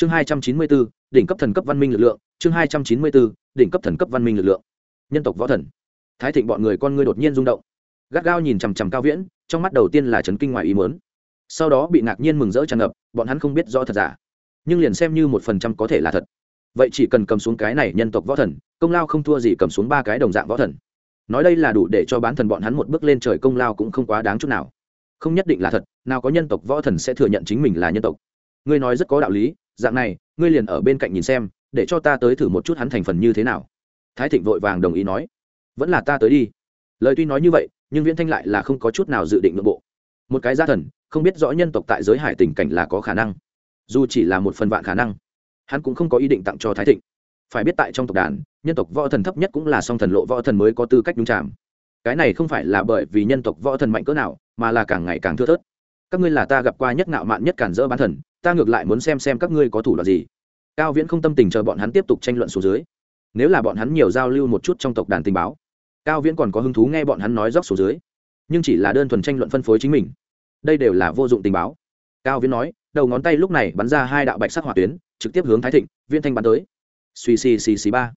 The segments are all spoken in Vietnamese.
chương hai trăm chín mươi bốn, đỉnh cấp thần cấp văn minh lực lượng, chương hai trăm chín mươi bốn, đỉnh cấp thần cấp văn minh lực lượng. Nhân tộc võ thần. Thái thịnh bọn người con ngươi đột nhiên rung động. Gắt gao nhìn chằm chằm cao viễn, trong mắt đầu tiên là trấn kinh ngoài ý mớn sau đó bị ngạc nhiên mừng rỡ tràn ngập, bọn hắn không biết rõ thật giả. Nhưng liền xem như một phần trăm có thể là thật. Vậy chỉ cần cầm xuống cái này nhân tộc võ thần, công lao không thua gì cầm xuống ba cái đồng dạng võ thần. Nói đây là đủ để cho bán thần bọn hắn một bước lên trời công lao cũng không quá đáng chút nào. Không nhất định là thật, nào có nhân tộc võ thần sẽ thừa nhận chính mình là nhân tộc. Ngươi nói rất có đạo lý dạng này, ngươi liền ở bên cạnh nhìn xem, để cho ta tới thử một chút hắn thành phần như thế nào. Thái thịnh vội vàng đồng ý nói. Vẫn là ta tới đi. Lời tuy nói như vậy, nhưng viễn thanh lại là không có chút nào dự định nội bộ một cái gia thần, không biết rõ nhân tộc tại giới hải tình cảnh là có khả năng. Dù chỉ là một phần vạn khả năng, hắn cũng không có ý định tặng cho thái thịnh. Phải biết tại trong tộc đàn, nhân tộc võ thần thấp nhất cũng là song thần lộ võ thần mới có tư cách đúng chạm cái này không phải là bởi vì nhân tộc võ thần mạnh cỡ nào, mà là càng ngày càng thưa thớt. Các ngươi là ta gặp qua nhất ngạo mạn nhất cản dỡ bán thần ta ngược lại muốn xem xem các ngươi có thủ đoạn gì. Cao viễn không tâm tình chờ bọn hắn tiếp tục tranh luận xuống dưới. Nếu là bọn hắn nhiều giao lưu một chút trong tộc đàn tình báo, cao viễn còn có hứng thú nghe bọn hắn nói róc xuống dưới. Nhưng chỉ là đơn thuần tranh luận phân phối chính mình. Đây đều là vô dụng tình báo. Cao viễn nói, đầu ngón tay lúc này bắn ra hai đạo bạch sắc hỏa tuyến, trực tiếp hướng thái thịnh, viễn thanh bắn tới. Suy xì xì xì ba.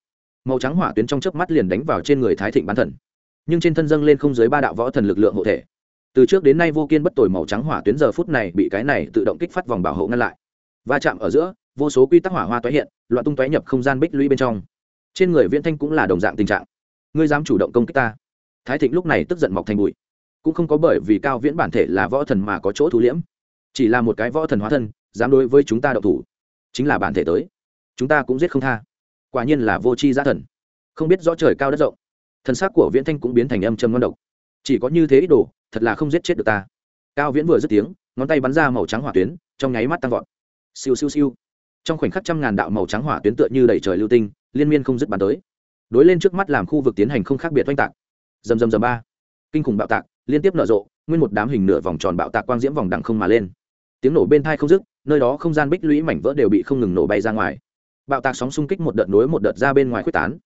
Màu trắng hỏa tuyến trong chớp mắt liền đánh vào trên người thái thịnh bán thần. Nhưng trên thân dâng lên không dưới ba đạo võ thần lực lượng hộ thể từ trước đến nay vô kiên bất tồi màu trắng hỏa tuyến giờ phút này bị cái này tự động kích phát vòng bảo hộ ngăn lại. Va chạm ở giữa, vô số quy tắc hỏa hoa tái hiện, loạn tung toái nhập không gian bích lũy bên trong. Trên người viễn thanh cũng là đồng dạng tình trạng. Ngươi dám chủ động công kích ta? Thái thịnh lúc này tức giận mọc thành bụi. Cũng không có bởi vì cao viễn bản thể là võ thần mà có chỗ thú liễm. Chỉ là một cái võ thần hóa thân, dám đối với chúng ta đậu thủ, chính là bản thể tới. Chúng ta cũng giết không tha. Quả nhiên là vô tri gia thần. Không biết rõ trời cao đất rộng, thần xác của viễn thanh cũng biến thành âm châm ngon độc. Chỉ có như thế ít đồ thật là không giết chết được ta. Cao viễn vừa dứt tiếng, ngón tay bắn ra màu trắng hỏa tuyến, trong nháy mắt tăng vọt. Siêu siêu siêu. Trong khoảnh khắc trăm ngàn đạo màu trắng hỏa tuyến tựa như đẩy trời lưu tinh, liên miên không dứt bắn tới. Đối lên trước mắt làm khu vực tiến hành không khác biệt oanh tạc. Dầm dầm dầm ba. Kinh khủng bạo tạc, liên tiếp nở rộ, nguyên một đám hình nửa vòng tròn bạo tạc quang diễm vòng đằng không mà lên. Tiếng nổ bên thai không dứt, nơi đó không gian bích lũy mảnh vỡ đều bị không ngừng nổ bay ra ngoài. Bạo tạc sóng xung kích một đợt nối một đợt ra bên ngoài quyết tán.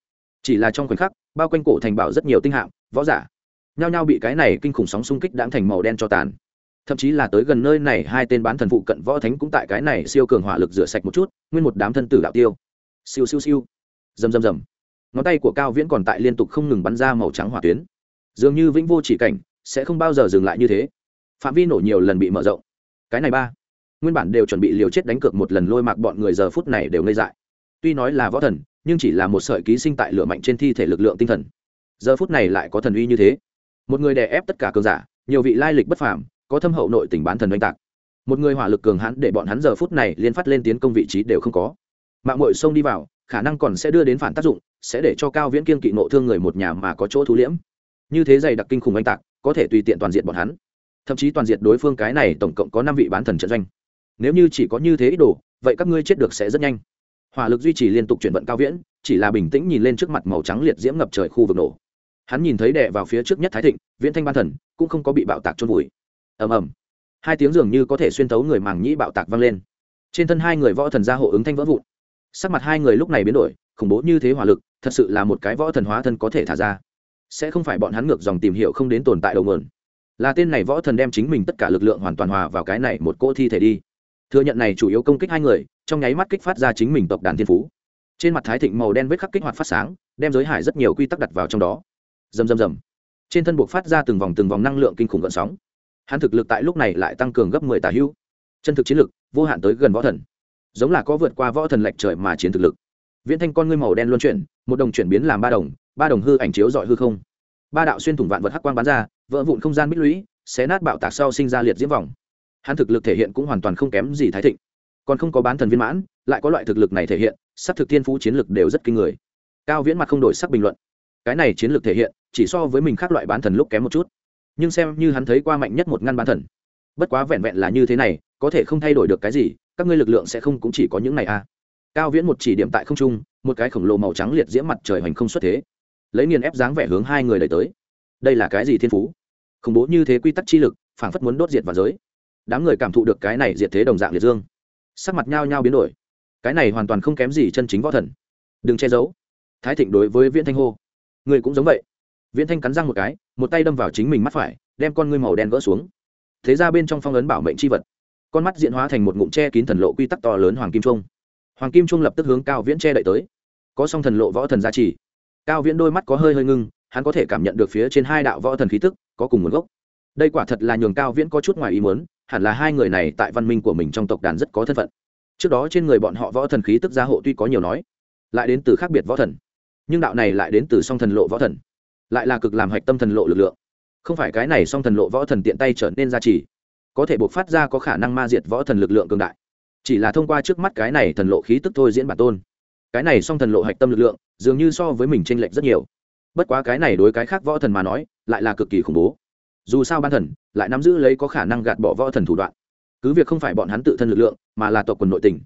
Chỉ là trong khoảnh khắc, bao quanh cổ thành bảo rất nhiều tinh hạm, võ giả nhao nhao bị cái này kinh khủng sóng xung kích đã thành màu đen cho tàn. Thậm chí là tới gần nơi này, hai tên bán thần phụ cận võ thánh cũng tại cái này siêu cường hỏa lực rửa sạch một chút, nguyên một đám thân tử đạo tiêu. Siêu siêu siêu. Rầm rầm rầm. Ngón tay của cao viễn còn tại liên tục không ngừng bắn ra màu trắng hỏa tuyến. Dường như vĩnh vô chỉ cảnh, sẽ không bao giờ dừng lại như thế. Phạm vi nổ nhiều lần bị mở rộng. Cái này ba. Nguyên bản đều chuẩn bị liều chết đánh cược một lần lôi mạc bọn người giờ phút này đều ngây dại. Tuy nói là võ thần, nhưng chỉ là một sợi ký sinh tại lửa mạnh trên thi thể lực lượng tinh thần. Giờ phút này lại có thần uy như thế một người đè ép tất cả cường giả, nhiều vị lai lịch bất phàm, có thâm hậu nội tình bán thần oanh tạc. Một người hỏa lực cường hãn để bọn hắn giờ phút này liên phát lên tiến công vị trí đều không có. Mạng mội xông đi vào, khả năng còn sẽ đưa đến phản tác dụng, sẽ để cho cao viễn kiên kỵ nộ thương người một nhà mà có chỗ thú liễm. Như thế dày đặc kinh khủng oanh tạc, có thể tùy tiện toàn diện bọn hắn. Thậm chí toàn diện đối phương cái này tổng cộng có năm vị bán thần trận doanh. Nếu như chỉ có như thế ít đồ, vậy các ngươi chết được sẽ rất nhanh. Hỏa lực duy trì liên tục chuyển vận cao viễn, chỉ là bình tĩnh nhìn lên trước mặt màu trắng liệt diễm ngập trời khu vực nổ hắn nhìn thấy đệ vào phía trước nhất thái thịnh, viễn thanh ban thần, cũng không có bị bạo tạc trôn vùi. Ầm ầm. Hai tiếng dường như có thể xuyên tấu người màng nhĩ bạo tạc vang lên. Trên thân hai người võ thần ra hộ ứng thanh vỡ vụn. Sắc mặt hai người lúc này biến đổi, khủng bố như thế hỏa lực, thật sự là một cái võ thần hóa thân có thể thả ra. Sẽ không phải bọn hắn ngược dòng tìm hiểu không đến tồn tại đầu mượn là tên này võ thần đem chính mình tất cả lực lượng hoàn toàn hòa vào cái này một cỗ thi thể đi. Thừa nhận này chủ yếu công kích hai người, trong nháy mắt kích phát ra chính mình tộc đàn thiên phú. Trên mặt thái thịnh màu đen vết khắc kích hoạt phát sáng, đem giới hải rất nhiều quy tắc đặt vào trong đó rầm rầm rầm. Trên thân buộc phát ra từng vòng từng vòng năng lượng kinh khủng gợn sóng. Hắn thực lực tại lúc này lại tăng cường gấp mười tà hữu. Chân thực chiến lực, vô hạn tới gần võ thần. Giống là có vượt qua võ thần lệch trời mà chiến thực lực. Viễn thanh con ngươi màu đen luân chuyển, một đồng chuyển biến làm ba đồng ba đồng hư ảnh chiếu dọi hư không. Ba đạo xuyên thủng vạn vật hắc quang bắn ra, vỡ vụn không gian bích lũy, xé nát bạo tạc sau sinh ra liệt diễm vòng. Hắn thực lực thể hiện cũng hoàn toàn không kém gì thái thịnh. Còn không có bán thần viên mãn, lại có loại thực lực này thể hiện sắc thực thiên phú chiến lực đều rất kinh người. Cao viễn mặt không đổi sắc bình luận. Cái này chiến lược thể hiện chỉ so với mình khác loại bán thần lúc kém một chút. Nhưng xem như hắn thấy qua mạnh nhất một ngăn bán thần. Bất quá vẹn vẹn là như thế này, có thể không thay đổi được cái gì, các ngươi lực lượng sẽ không cũng chỉ có những này à. Cao viễn một chỉ điểm tại không trung, một cái khổng lồ màu trắng liệt diễm mặt trời hoành không xuất thế. Lấy nghiền ép dáng vẻ hướng hai người đẩy tới. Đây là cái gì thiên phú? Khủng bố như thế quy tắc chi lực, phảng phất muốn đốt diệt vào giới. Đám người cảm thụ được cái này diệt thế đồng dạng liệt dương. Sắc mặt nhao nhao biến đổi. Cái này hoàn toàn không kém gì chân chính võ thần. Đừng che giấu. Thái thịnh đối với viễn thanh hô. Người cũng giống vậy viễn thanh cắn răng một cái, một tay đâm vào chính mình mắt phải, đem con ngươi màu đen gỡ xuống. Thế ra bên trong phong ấn bảo mệnh c h i vật. Con mắt diện hóa thành một ngụm tre kín thần lộ quy tắc to lớn hoàng kim trung hoàng kim trung lập tức hướng cao viễn che đậy tới. Có song thần lộ võ thần gia trì. Cao viễn đôi mắt có hơi hơi ngưng, hắn có thể cảm nhận được phía trên hai đạo võ thần khí tức, có cùng nguồn gốc. Đây quả thật là nhường cao viễn có chút ngoài ý muốn, hẳn là hai người này tại văn minh của mình trong tộc đàn rất có thân phận. Trước đó trên người bọn họ võ thần khí tức gia hộ tuy có nhiều nói, lại đến từ khác biệt võ thần, nhưng đạo này lại đến từ song thần lộ võ thần lại là cực làm hạch tâm thần lộ lực lượng. Không phải cái này song thần lộ võ thần tiện tay trở nên gia trì, có thể buộc phát ra có khả năng ma diệt võ thần lực lượng cường đại. Chỉ là thông qua trước mắt cái này thần lộ khí tức thôi diễn bản tôn. Cái này song thần lộ hạch tâm lực lượng, dường như so với mình tranh lệch rất nhiều. Bất quá cái này đối cái khác võ thần mà nói, lại là cực kỳ khủng bố. Dù sao ban thần lại nắm giữ lấy có khả năng gạt bỏ võ thần thủ đoạn. Cứ việc không phải bọn hắn tự thân lực lượng, mà là tộc quần nội tình.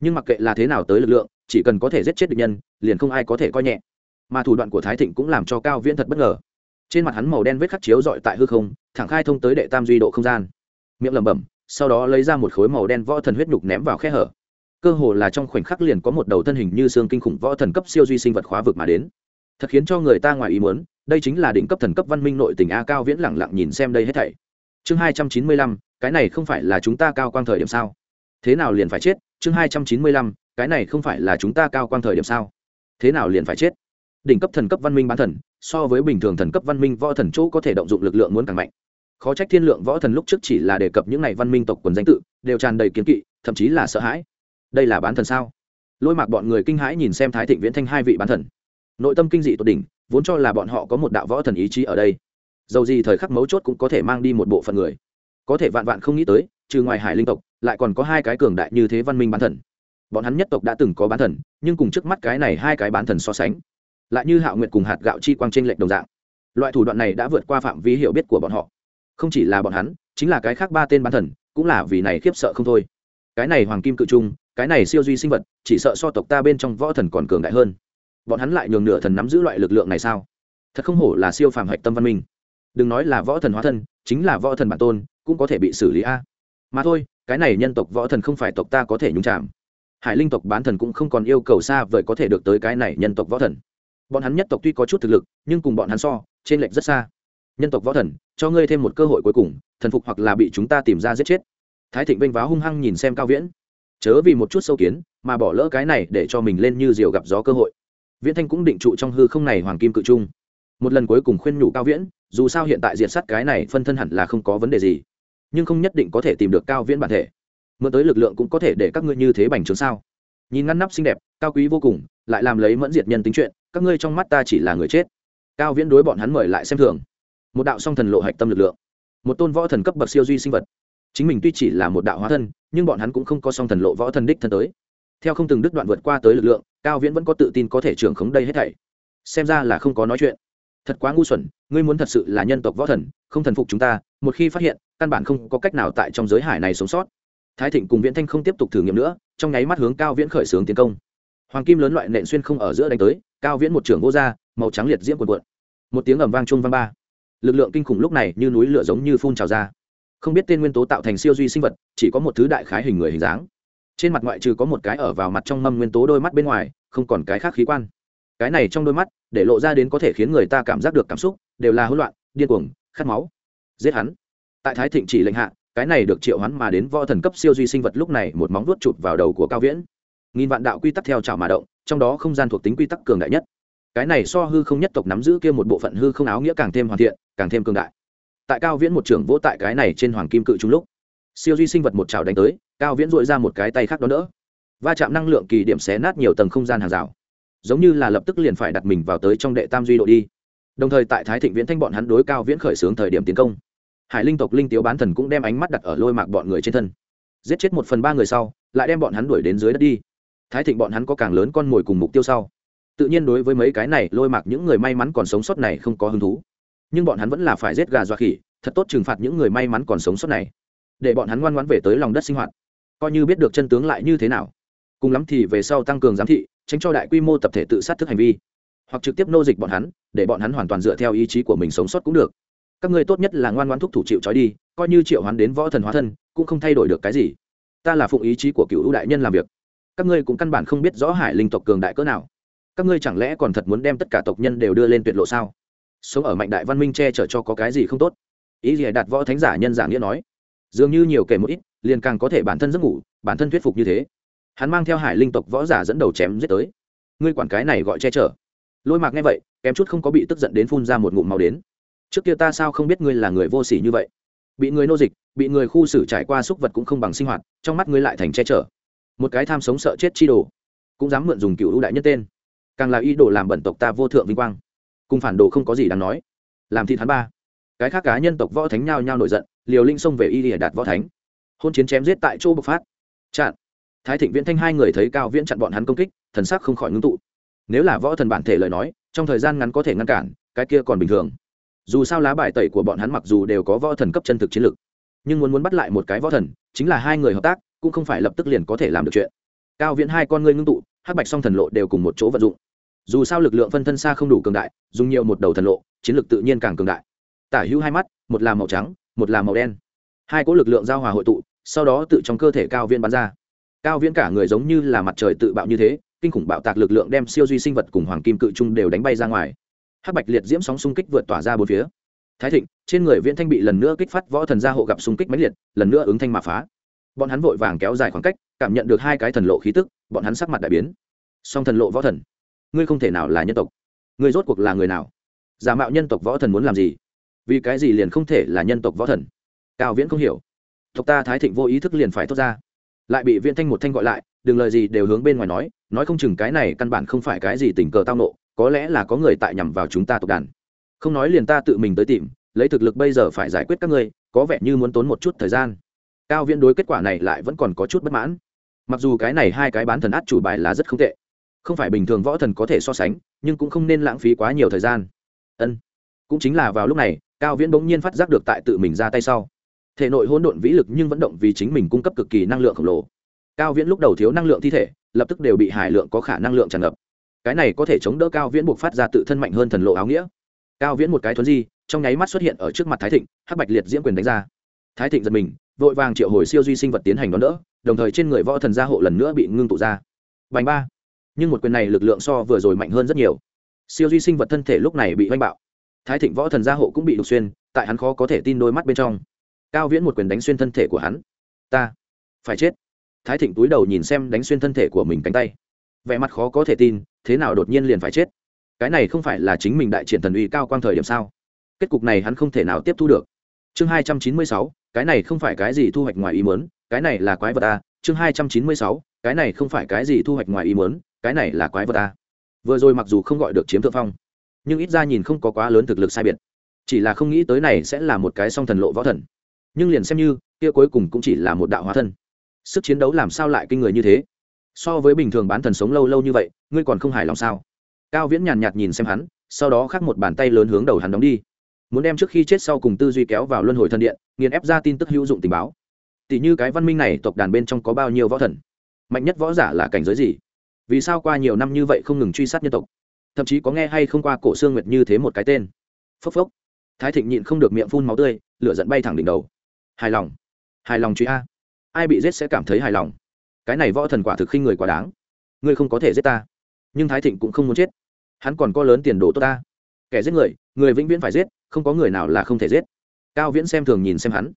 Nhưng mặc kệ là thế nào tới lực lượng, chỉ cần có thể giết chết địch nhân, liền không ai có thể coi nhẹ mà thủ đoạn của thái thịnh cũng làm cho cao viễn thật bất ngờ. Trên mặt hắn màu đen vết khắc chiếu dọi tại hư không, thẳng khai thông tới đệ tam duy độ không gian. Miệng lẩm bẩm, sau đó lấy ra một khối màu đen võ thần huyết nhục ném vào khe hở. Cơ hồ là trong khoảnh khắc liền có một đầu thân hình như xương kinh khủng võ thần cấp siêu duy sinh vật khóa vực mà đến. Thật khiến cho người ta ngoài ý muốn, đây chính là đỉnh cấp thần cấp văn minh nội tỉnh a cao viễn lẳng lặng nhìn xem đây hết thảy. Chương hai trăm chín mươi lăm, cái này không phải là chúng ta cao quang thời điểm sao? Thế nào liền phải chết? Chương hai trăm chín mươi lăm, cái này không phải là chúng ta cao quang thời điểm sao? Thế nào liền phải chết? Đỉnh cấp thần cấp văn minh bán thần, so với bình thường thần cấp văn minh võ thần chỗ có thể động dụng lực lượng muốn càng mạnh. Khó trách thiên lượng võ thần lúc trước chỉ là đề cập những n à y văn minh tộc quần danh tự, đều tràn đầy kiến kỵ, thậm chí là sợ hãi. Đây là bán thần sao? Lôi mạc bọn người kinh hãi nhìn xem thái thịnh viễn thanh hai vị bán thần. Nội tâm kinh dị tột đỉnh, vốn cho là bọn họ có một đạo võ thần ý chí ở đây. Dầu gì thời khắc mấu chốt cũng có thể mang đi một bộ phận người. Có thể vạn vạn không nghĩ tới, trừ ngoài hải linh tộc, lại còn có hai cái cường đại như thế văn minh bán thần. Bọn hắn nhất tộc đã từng có bán thần, nhưng cùng trước mắt cái này hai cái bán thần so sánh lại như hạo Nguyệt cùng hạt gạo chi quang t r ê n lệch đồng dạng. Loại thủ đoạn này đã vượt qua phạm vi hiểu biết của bọn họ. Không chỉ là bọn hắn, chính là cái khác ba tên bán thần, cũng là vì này khiếp sợ không thôi. Cái này hoàng kim cự trung, cái này siêu duy sinh vật, chỉ sợ so tộc ta bên trong võ thần còn cường đại hơn. Bọn hắn lại nhường nửa thần nắm giữ loại lực lượng này sao? Thật không hổ là siêu phàm hạch tâm văn minh. Đừng nói là võ thần hóa thân, chính là võ thần bản tôn, cũng có thể bị xử lý a. Mà thôi, cái này nhân tộc võ thần không phải tộc ta có thể nhúng chạm hải linh tộc bán thần cũng không còn yêu cầu xa vời có thể được tới cái này nhân tộc võ thần bọn hắn nhất tộc tuy có chút thực lực, nhưng cùng bọn hắn so, trên lệch rất xa. Nhân tộc võ thần, cho ngươi thêm một cơ hội cuối cùng, thần phục hoặc là bị chúng ta tìm ra giết chết. Thái thịnh vênh váo hung hăng nhìn xem cao viễn. Chớ vì một chút sâu kiến, mà bỏ lỡ cái này để cho mình lên như diều gặp gió cơ hội. Viễn thanh cũng định trụ trong hư không này hoàng kim cự trung. Một lần cuối cùng khuyên nhủ cao viễn, dù sao hiện tại diện sát cái này phân thân hẳn là không có vấn đề gì. Nhưng không nhất định có thể tìm được cao viễn bản thể. Mượn tới lực lượng cũng có thể để các ngươi như thế bành trướng sao? Nhìn ngăn nắp xinh đẹp, cao quý vô cùng, lại làm lấy mẫn diệt nhân tính chuyện các ngươi trong mắt ta chỉ là người chết. Cao viễn đối bọn hắn mời lại xem thường. Một đạo song thần lộ hạch tâm lực lượng. Một tôn võ thần cấp bậc siêu duy sinh vật. Chính mình tuy chỉ là một đạo hóa thân, nhưng bọn hắn cũng không có song thần lộ võ thần đích thân tới. Theo không từng đứt đoạn vượt qua tới lực lượng, cao viễn vẫn có tự tin có thể trưởng khống đây hết thảy. Xem ra là không có nói chuyện. Thật quá ngu xuẩn, ngươi muốn thật sự là nhân tộc võ thần, không thần phục chúng ta, một khi phát hiện, căn bản không có cách nào tại trong giới hải này sống sót. Thái thịnh cùng viễn thanh không tiếp tục thử nghiệm nữa, trong nháy mắt hướng cao viễn khởi xướng tiến công hoàng kim lớn loại nện xuyên không ở giữa đánh tới, cao viễn một trưởng vô r màu trắng liệt diễm quần quận một tiếng ầm vang chung vang ba. Lực lượng kinh khủng lúc này như núi lửa giống như phun trào ra. Không biết tên nguyên tố tạo thành siêu duy sinh vật, chỉ có một thứ đại khái hình người hình dáng. Trên mặt ngoại trừ có một cái ở vào mặt trong mâm nguyên tố đôi mắt bên ngoài, không còn cái khác khí quan. Cái này trong đôi mắt, để lộ ra đến có thể khiến người ta cảm giác được cảm xúc, đều là hỗn loạn, điên cuồng, khát máu. Giết hắn. Tại thái thịnh chỉ lệnh hạ, cái này được triệu hắn mà đến võ thần cấp siêu duy sinh vật lúc này một móng vuốt chụp vào đầu của cao viễn nghìn vạn đạo quy tắc theo trào mà động, trong đó không gian thuộc tính quy tắc cường đại nhất. Cái này so hư không nhất tộc nắm giữ kia một bộ phận hư không áo nghĩa càng thêm hoàn thiện, càng thêm cường đại. Tại cao viễn một trưởng vỗ tại cái này trên hoàng kim cự trung lúc, siêu duy sinh vật một trào đánh tới, cao viễn dội ra một cái tay khác đó nữa va chạm năng lượng kỳ điểm xé nát nhiều tầng không gian hàng rào. Giống như là lập tức liền phải đặt mình vào tới trong đệ tam duy độ đi. Đồng thời tại thái thịnh viễn thanh bọn hắn đối cao viễn khởi xướng thời điểm tiến công. Hải linh tộc linh tiếu bán thần cũng đem ánh mắt đặt ở lôi mạc bọn người trên thân. Giết chết một phần ba người sau, lại đem bọn hắn đuổi đến dưới đất đi thái thịnh bọn hắn có càng lớn con mồi cùng mục tiêu sau. Tự nhiên đối với mấy cái này, lôi mạc những người may mắn còn sống sót này không có hứng thú. Nhưng bọn hắn vẫn là phải giết gà dọa khỉ, thật tốt trừng phạt những người may mắn còn sống sót này. Để bọn hắn ngoan ngoãn về tới lòng đất sinh hoạt. Coi như biết được chân tướng lại như thế nào. Cùng lắm thì về sau tăng cường giám thị, tránh cho đại quy mô tập thể tự sát thức hành vi. Hoặc trực tiếp nô dịch bọn hắn, để bọn hắn hoàn toàn dựa theo ý chí của mình sống sót cũng được. Các ngươi tốt nhất là ngoan ngoan thúc thủ chịu trói đi, coi như triệu hắn đến võ thần hóa thân, cũng không thay đổi được cái gì. Ta là phụng ý chí của cựu ưu đại nhân làm việc các ngươi cũng căn bản không biết rõ hải linh tộc cường đại cỡ nào. Các ngươi chẳng lẽ còn thật muốn đem tất cả tộc nhân đều đưa lên tuyệt lộ sao? Sống ở mạnh đại văn minh che chở cho có cái gì không tốt? Ý gì đạt võ thánh giả nhân giả nghĩa nói. Dường như nhiều kể một ít, liền càng có thể bản thân giấc ngủ, bản thân thuyết phục như thế. Hắn mang theo hải linh tộc võ giả dẫn đầu chém giết tới. Ngươi quản cái này gọi che chở. Lôi mạc nghe vậy, kém chút không có bị tức giận đến phun ra một ngụm màu đến. Trước kia ta sao không biết ngươi là người vô sỉ như vậy? Bị người nô dịch, bị người khu xử trải qua xúc vật cũng không bằng sinh hoạt, trong mắt ngươi lại thành che chở một cái tham sống sợ chết chi đồ, cũng dám mượn dùng cựu ưu đại nhất tên. Càng là ý đồ làm bẩn tộc ta vô thượng vinh quang. Cùng phản đồ không có gì đáng nói. Làm thi hắn ba. Cái khác cá nhân tộc võ thánh nhao nhao nổi giận, liều linh xông về y lìa đạt võ thánh. Hôn chiến chém giết tại chỗ bộc phát. Chặn. Thái thịnh viễn thanh hai người thấy cao viễn chặn bọn hắn công kích, thần sắc không khỏi ngưng tụ. Nếu là võ thần bản thể lời nói, trong thời gian ngắn có thể ngăn cản, cái kia còn bình thường. Dù sao lá bài tẩy của bọn hắn mặc dù đều có võ thần cấp chân thực chiến lực, nhưng muốn muốn bắt lại một cái võ thần, chính là hai người hợp tác cũng không phải lập tức liền có thể làm được chuyện. Cao viễn hai con ngươi ngưng tụ, hắc bạch song thần lộ đều cùng một chỗ vận dụng. Dù sao lực lượng phân thân xa không đủ cường đại, dùng nhiều một đầu thần lộ, chiến lược tự nhiên càng cường đại. Tả hữu hai mắt, một là màu trắng, một là màu đen. Hai cỗ lực lượng giao hòa hội tụ, sau đó tự trong cơ thể cao viễn bắn ra. Cao viễn cả người giống như là mặt trời tự bạo như thế, kinh khủng bạo tạc lực lượng đem siêu duy sinh vật cùng hoàng kim cự trung đều đánh bay ra ngoài. Hắc bạch liệt diễm sóng xung kích vượt tỏa ra bốn phía. Thái thịnh, trên người viễn thanh bị lần nữa kích phát võ thần gia hộ gặp xung kích mãnh liệt, lần nữa ứng thanh mà phá bọn hắn vội vàng kéo dài khoảng cách, cảm nhận được hai cái thần lộ khí tức, bọn hắn sắc mặt đại biến. Song thần lộ võ thần, ngươi không thể nào là nhân tộc. Ngươi rốt cuộc là người nào? Giả mạo nhân tộc võ thần muốn làm gì? Vì cái gì liền không thể là nhân tộc võ thần? Cao viễn không hiểu. Tộc ta thái thịnh vô ý thức liền phải thốt ra. Lại bị viễn thanh một thanh gọi lại, đừng lời gì đều hướng bên ngoài nói nói không chừng cái này căn bản không phải cái gì tình cờ tao nộ, có lẽ là có người tại nhằm vào chúng ta tộc đàn. Không nói liền ta tự mình tới tìm, lấy thực lực bây giờ phải giải quyết các ngươi, có vẻ như muốn tốn một chút thời gian cao viễn đối kết quả này lại vẫn còn có chút bất mãn. Mặc dù cái này hai cái bán thần át chủ bài là rất không tệ, không phải bình thường võ thần có thể so sánh, nhưng cũng không nên lãng phí quá nhiều thời gian. Ân. Cũng chính là vào lúc này, cao viễn bỗng nhiên phát giác được tại tự mình ra tay sau. Thể nội hỗn độn vĩ lực nhưng vẫn động vì chính mình cung cấp cực kỳ năng lượng khổng lồ. Cao viễn lúc đầu thiếu năng lượng thi thể, lập tức đều bị hải lượng có khả năng lượng tràn ngập. Cái này có thể chống đỡ cao viễn buộc phát ra tự thân mạnh hơn thần lộ áo nghĩa. Cao viễn một cái thuấn di, trong nháy mắt xuất hiện ở trước mặt thái thịnh, hắc bạch liệt diễm quyền đánh ra. Thái thịnh giật mình vội vàng triệu hồi siêu duy sinh vật tiến hành đón đỡ, đồng thời trên người võ thần gia hộ lần nữa bị ngưng tụ ra. Bành ba. Nhưng một quyền này lực lượng so vừa rồi mạnh hơn rất nhiều. Siêu duy sinh vật thân thể lúc này bị oanh bạo. Thái thịnh võ thần gia hộ cũng bị đục xuyên, tại hắn khó có thể tin đôi mắt bên trong. Cao viễn một quyền đánh xuyên thân thể của hắn. Ta phải chết. Thái thịnh túi đầu nhìn xem đánh xuyên thân thể của mình cánh tay. Vẻ mặt khó có thể tin, thế nào đột nhiên liền phải chết? Cái này không phải là chính mình đại triển thần uy cao quang thời điểm sao? Kết cục này hắn không thể nào tiếp thu được. Chương hai trăm chín mươi sáu cái này không phải cái gì thu hoạch ngoài ý muốn, cái này là quái vật a chương hai trăm chín mươi sáu cái này không phải cái gì thu hoạch ngoài ý muốn, cái này là quái vật a. Vừa rồi mặc dù không gọi được chiếm thượng phong nhưng ít ra nhìn không có quá lớn thực lực sai biệt. Chỉ là không nghĩ tới này sẽ là một cái song thần lộ võ thần. Nhưng liền xem như kia cuối cùng cũng chỉ là một đạo hóa thân. Sức chiến đấu làm sao lại kinh người như thế? So với bình thường bán thần sống lâu lâu như vậy ngươi còn không hài lòng sao? Cao viễn nhàn nhạt nhìn xem hắn sau đó khắc một bàn tay lớn hướng đầu hắn đóng đi muốn đem trước khi chết sau cùng tư duy kéo vào luân hồi thân điện, nghiền ép ra tin tức hữu dụng tình báo. Tỷ như cái văn minh này tộc đàn bên trong có bao nhiêu võ thần? Mạnh nhất võ giả là cảnh giới gì? Vì sao qua nhiều năm như vậy không ngừng truy sát nhân tộc? Thậm chí có nghe hay không qua cổ xương nguyệt như thế một cái tên. Phốc phốc. Thái thịnh nhịn không được miệng phun máu tươi, lửa dẫn bay thẳng đỉnh đầu. Hài lòng. Hài lòng truy a. Ai bị giết sẽ cảm thấy hài lòng. Cái này võ thần quả thực khinh người quá đáng. Ngươi không có thể giết ta. Nhưng thái thịnh cũng không muốn chết. Hắn còn có lớn tiền đồ tốt ta kẻ giết người người vĩnh viễn phải giết, không có người nào là không thể giết. Cao viễn xem thường nhìn xem hắn.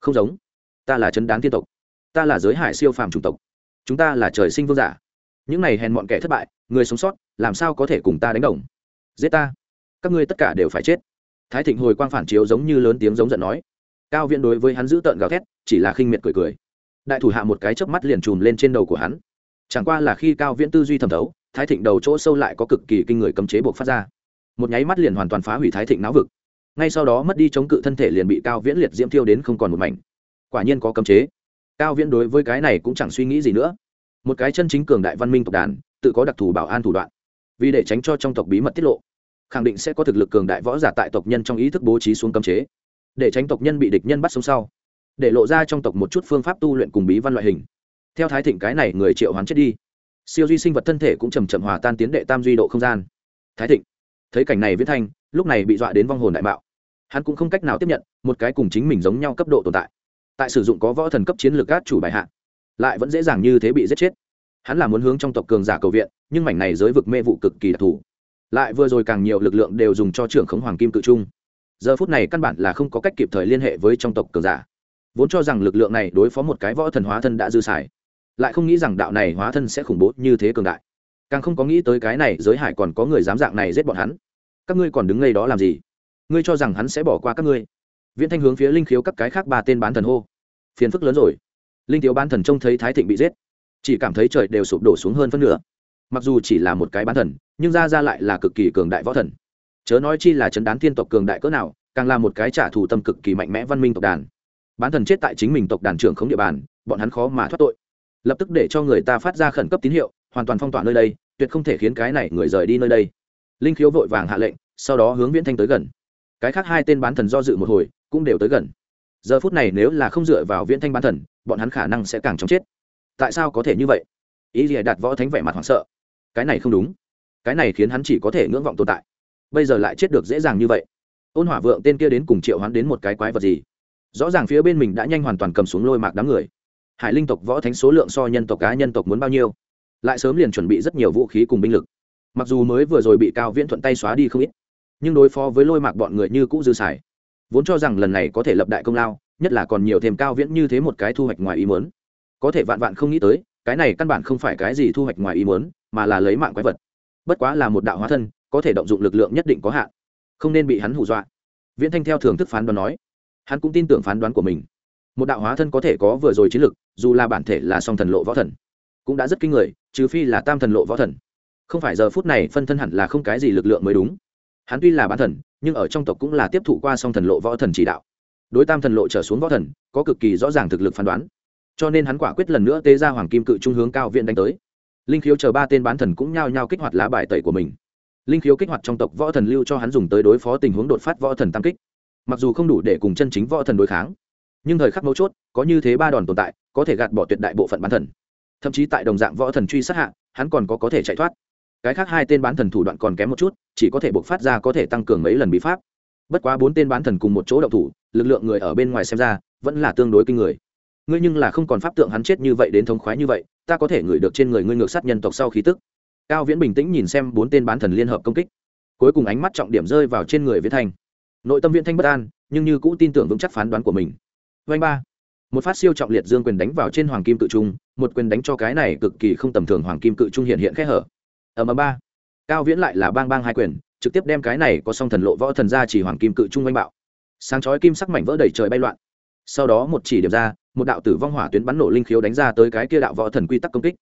Không giống. Ta là chân đán tiên tộc. Ta là giới hải siêu phàm chủng tộc. Chúng ta là trời sinh vương giả. Những này hèn mọn kẻ thất bại, người sống sót, làm sao có thể cùng ta đánh đồng? Giết ta. Các ngươi tất cả đều phải chết. Thái thịnh hồi quang phản chiếu giống như lớn tiếng giống giận nói. Cao viễn đối với hắn giữ tợn gào thét, chỉ là khinh miệt cười cười. Đại thủ hạ một cái chớp mắt liền trùm lên trên đầu của hắn. Chẳng qua là khi cao viễn tư duy thẩm thấu, thái thịnh đầu chỗ sâu lại có cực kỳ kinh người cấm chế buộc phát ra một nháy mắt liền hoàn toàn phá hủy thái thịnh não vực. Ngay sau đó mất đi chống cự thân thể liền bị cao viễn liệt diễm thiêu đến không còn một mảnh. Quả nhiên có cấm chế. Cao viễn đối với cái này cũng chẳng suy nghĩ gì nữa. Một cái chân chính cường đại văn minh tộc đàn, tự có đặc thù bảo an thủ đoạn. Vì để tránh cho trong tộc bí mật tiết lộ, khẳng định sẽ có thực lực cường đại võ giả tại tộc nhân trong ý thức bố trí xuống cấm chế. Để tránh tộc nhân bị địch nhân bắt sống sau, để lộ ra trong tộc một chút phương pháp tu luyện cùng bí văn loại hình. Theo thái thịnh cái này người triệu hoán chết đi, siêu duy sinh vật thân thể cũng chầm chậm hòa tan tiến đệ tam duy độ không gian. Thái thịnh thấy cảnh này viễn thanh, lúc này bị dọa đến vong hồn đại mạo. Hắn cũng không cách nào tiếp nhận, một cái cùng chính mình giống nhau cấp độ tồn tại. Tại sử dụng có võ thần cấp chiến lược át chủ bài hạ, lại vẫn dễ dàng như thế bị giết chết. Hắn là muốn hướng trong tộc cường giả cầu viện, nhưng mảnh này giới vực mê vụ cực kỳ đặc thù. Lại vừa rồi càng nhiều lực lượng đều dùng cho trưởng khống hoàng kim cự trung. Giờ phút này căn bản là không có cách kịp thời liên hệ với trong tộc cường giả. Vốn cho rằng lực lượng này đối phó một cái võ thần hóa thân đã dư xài, lại không nghĩ rằng đạo này hóa thân sẽ khủng bố như thế cường đại càng không có nghĩ tới cái này giới hải còn có người dám dạng này giết bọn hắn. Các ngươi còn đứng ngay đó làm gì? Ngươi cho rằng hắn sẽ bỏ qua các ngươi. Viễn thanh hướng phía linh khiếu các cái khác ba tên bán thần hô. Phiền phức lớn rồi. Linh thiếu bán thần trông thấy thái thịnh bị giết, chỉ cảm thấy trời đều sụp đổ xuống hơn phân nửa. Mặc dù chỉ là một cái bán thần, nhưng ra ra lại là cực kỳ cường đại võ thần. Chớ nói chi là chấn đán thiên tộc cường đại cỡ nào, càng là một cái trả thù tâm cực kỳ mạnh mẽ văn minh tộc đàn. Bán thần chết tại chính mình tộc đàn trưởng không địa bàn, bọn hắn khó mà thoát tội. Lập tức để cho người ta phát ra khẩn cấp tín hiệu hoàn toàn phong tỏa nơi đây, tuyệt không thể khiến cái này người rời đi nơi đây. Linh khiếu vội vàng hạ lệnh, sau đó hướng viễn thanh tới gần. Cái khác hai tên bán thần do dự một hồi, cũng đều tới gần. Giờ phút này nếu là không dựa vào viễn thanh bán thần, bọn hắn khả năng sẽ càng chóng chết. Tại sao có thể như vậy? Ý gì đạt võ thánh vẻ mặt hoảng sợ. Cái này không đúng. Cái này khiến hắn chỉ có thể ngưỡng vọng tồn tại. Bây giờ lại chết được dễ dàng như vậy. Ôn hỏa vượng tên kia đến cùng triệu hắn đến một cái quái vật gì? Rõ ràng phía bên mình đã nhanh hoàn toàn cầm xuống lôi mạc đám người. Hải linh tộc võ thánh số lượng so nhân tộc cá nhân tộc muốn bao nhiêu? Lại sớm liền chuẩn bị rất nhiều vũ khí cùng binh lực. Mặc dù mới vừa rồi bị cao viễn thuận tay xóa đi không ít, nhưng đối phó với lôi mạc bọn người như cũ dư xài. Vốn cho rằng lần này có thể lập đại công lao, nhất là còn nhiều thêm cao viễn như thế một cái thu hoạch ngoài ý muốn. Có thể vạn vạn không nghĩ tới, cái này căn bản không phải cái gì thu hoạch ngoài ý muốn, mà là lấy mạng quái vật. Bất quá là một đạo hóa thân, có thể động dụng lực lượng nhất định có hạn, không nên bị hắn hù dọa. Viễn thanh theo thường thức phán đoán nói, hắn cũng tin tưởng phán đoán của mình. Một đạo hóa thân có thể có vừa rồi chiến lực, dù là bản thể là song thần lộ võ thần cũng đã rất kinh người, trừ phi là tam thần lộ võ thần. Không phải giờ phút này phân thân hẳn là không cái gì lực lượng mới đúng. Hắn tuy là bán thần, nhưng ở trong tộc cũng là tiếp thụ qua song thần lộ võ thần chỉ đạo. Đối tam thần lộ trở xuống võ thần, có cực kỳ rõ ràng thực lực phán đoán. Cho nên hắn quả quyết lần nữa tế ra hoàng kim cự trung hướng cao viện đánh tới. Linh khiếu chờ ba tên bán thần cũng nhao nhao kích hoạt lá bài tẩy của mình. Linh khiếu kích hoạt trong tộc võ thần lưu cho hắn dùng tới đối phó tình huống đột phát võ thần tam kích. Mặc dù không đủ để cùng chân chính võ thần đối kháng, nhưng thời khắc mấu chốt, có như thế ba đòn tồn tại, có thể gạt bỏ tuyệt đại bộ phận bán thần thậm chí tại đồng dạng võ thần truy sát hạ, hắn còn có có thể chạy thoát. Cái khác hai tên bán thần thủ đoạn còn kém một chút, chỉ có thể buộc phát ra có thể tăng cường mấy lần bí pháp. Bất quá bốn tên bán thần cùng một chỗ đậu thủ, lực lượng người ở bên ngoài xem ra, vẫn là tương đối kinh người. Ngươi nhưng là không còn pháp tượng hắn chết như vậy đến thống khoái như vậy, ta có thể ngửi được trên người ngươi ngược sát nhân tộc sau khí tức. Cao viễn bình tĩnh nhìn xem bốn tên bán thần liên hợp công kích. Cuối cùng ánh mắt trọng điểm rơi vào trên người viễn thanh. Nội tâm viễn thanh bất an, nhưng như cũ tin tưởng vững chắc phán đoán của mình. Vanh ba một phát siêu trọng liệt dương quyền đánh vào trên hoàng kim cự trung, một quyền đánh cho cái này cực kỳ không tầm thường hoàng kim cự trung hiện hiện khẽ hở. Ở mà ba, cao viễn lại là bang bang hai quyền, trực tiếp đem cái này có song thần lộ võ thần ra chỉ hoàng kim cự trung oanh bạo. Sáng chói kim sắc mảnh vỡ đầy trời bay loạn. Sau đó một chỉ điểm ra, một đạo tử vong hỏa tuyến bắn nổ linh khiếu đánh ra tới cái kia đạo võ thần quy tắc công kích.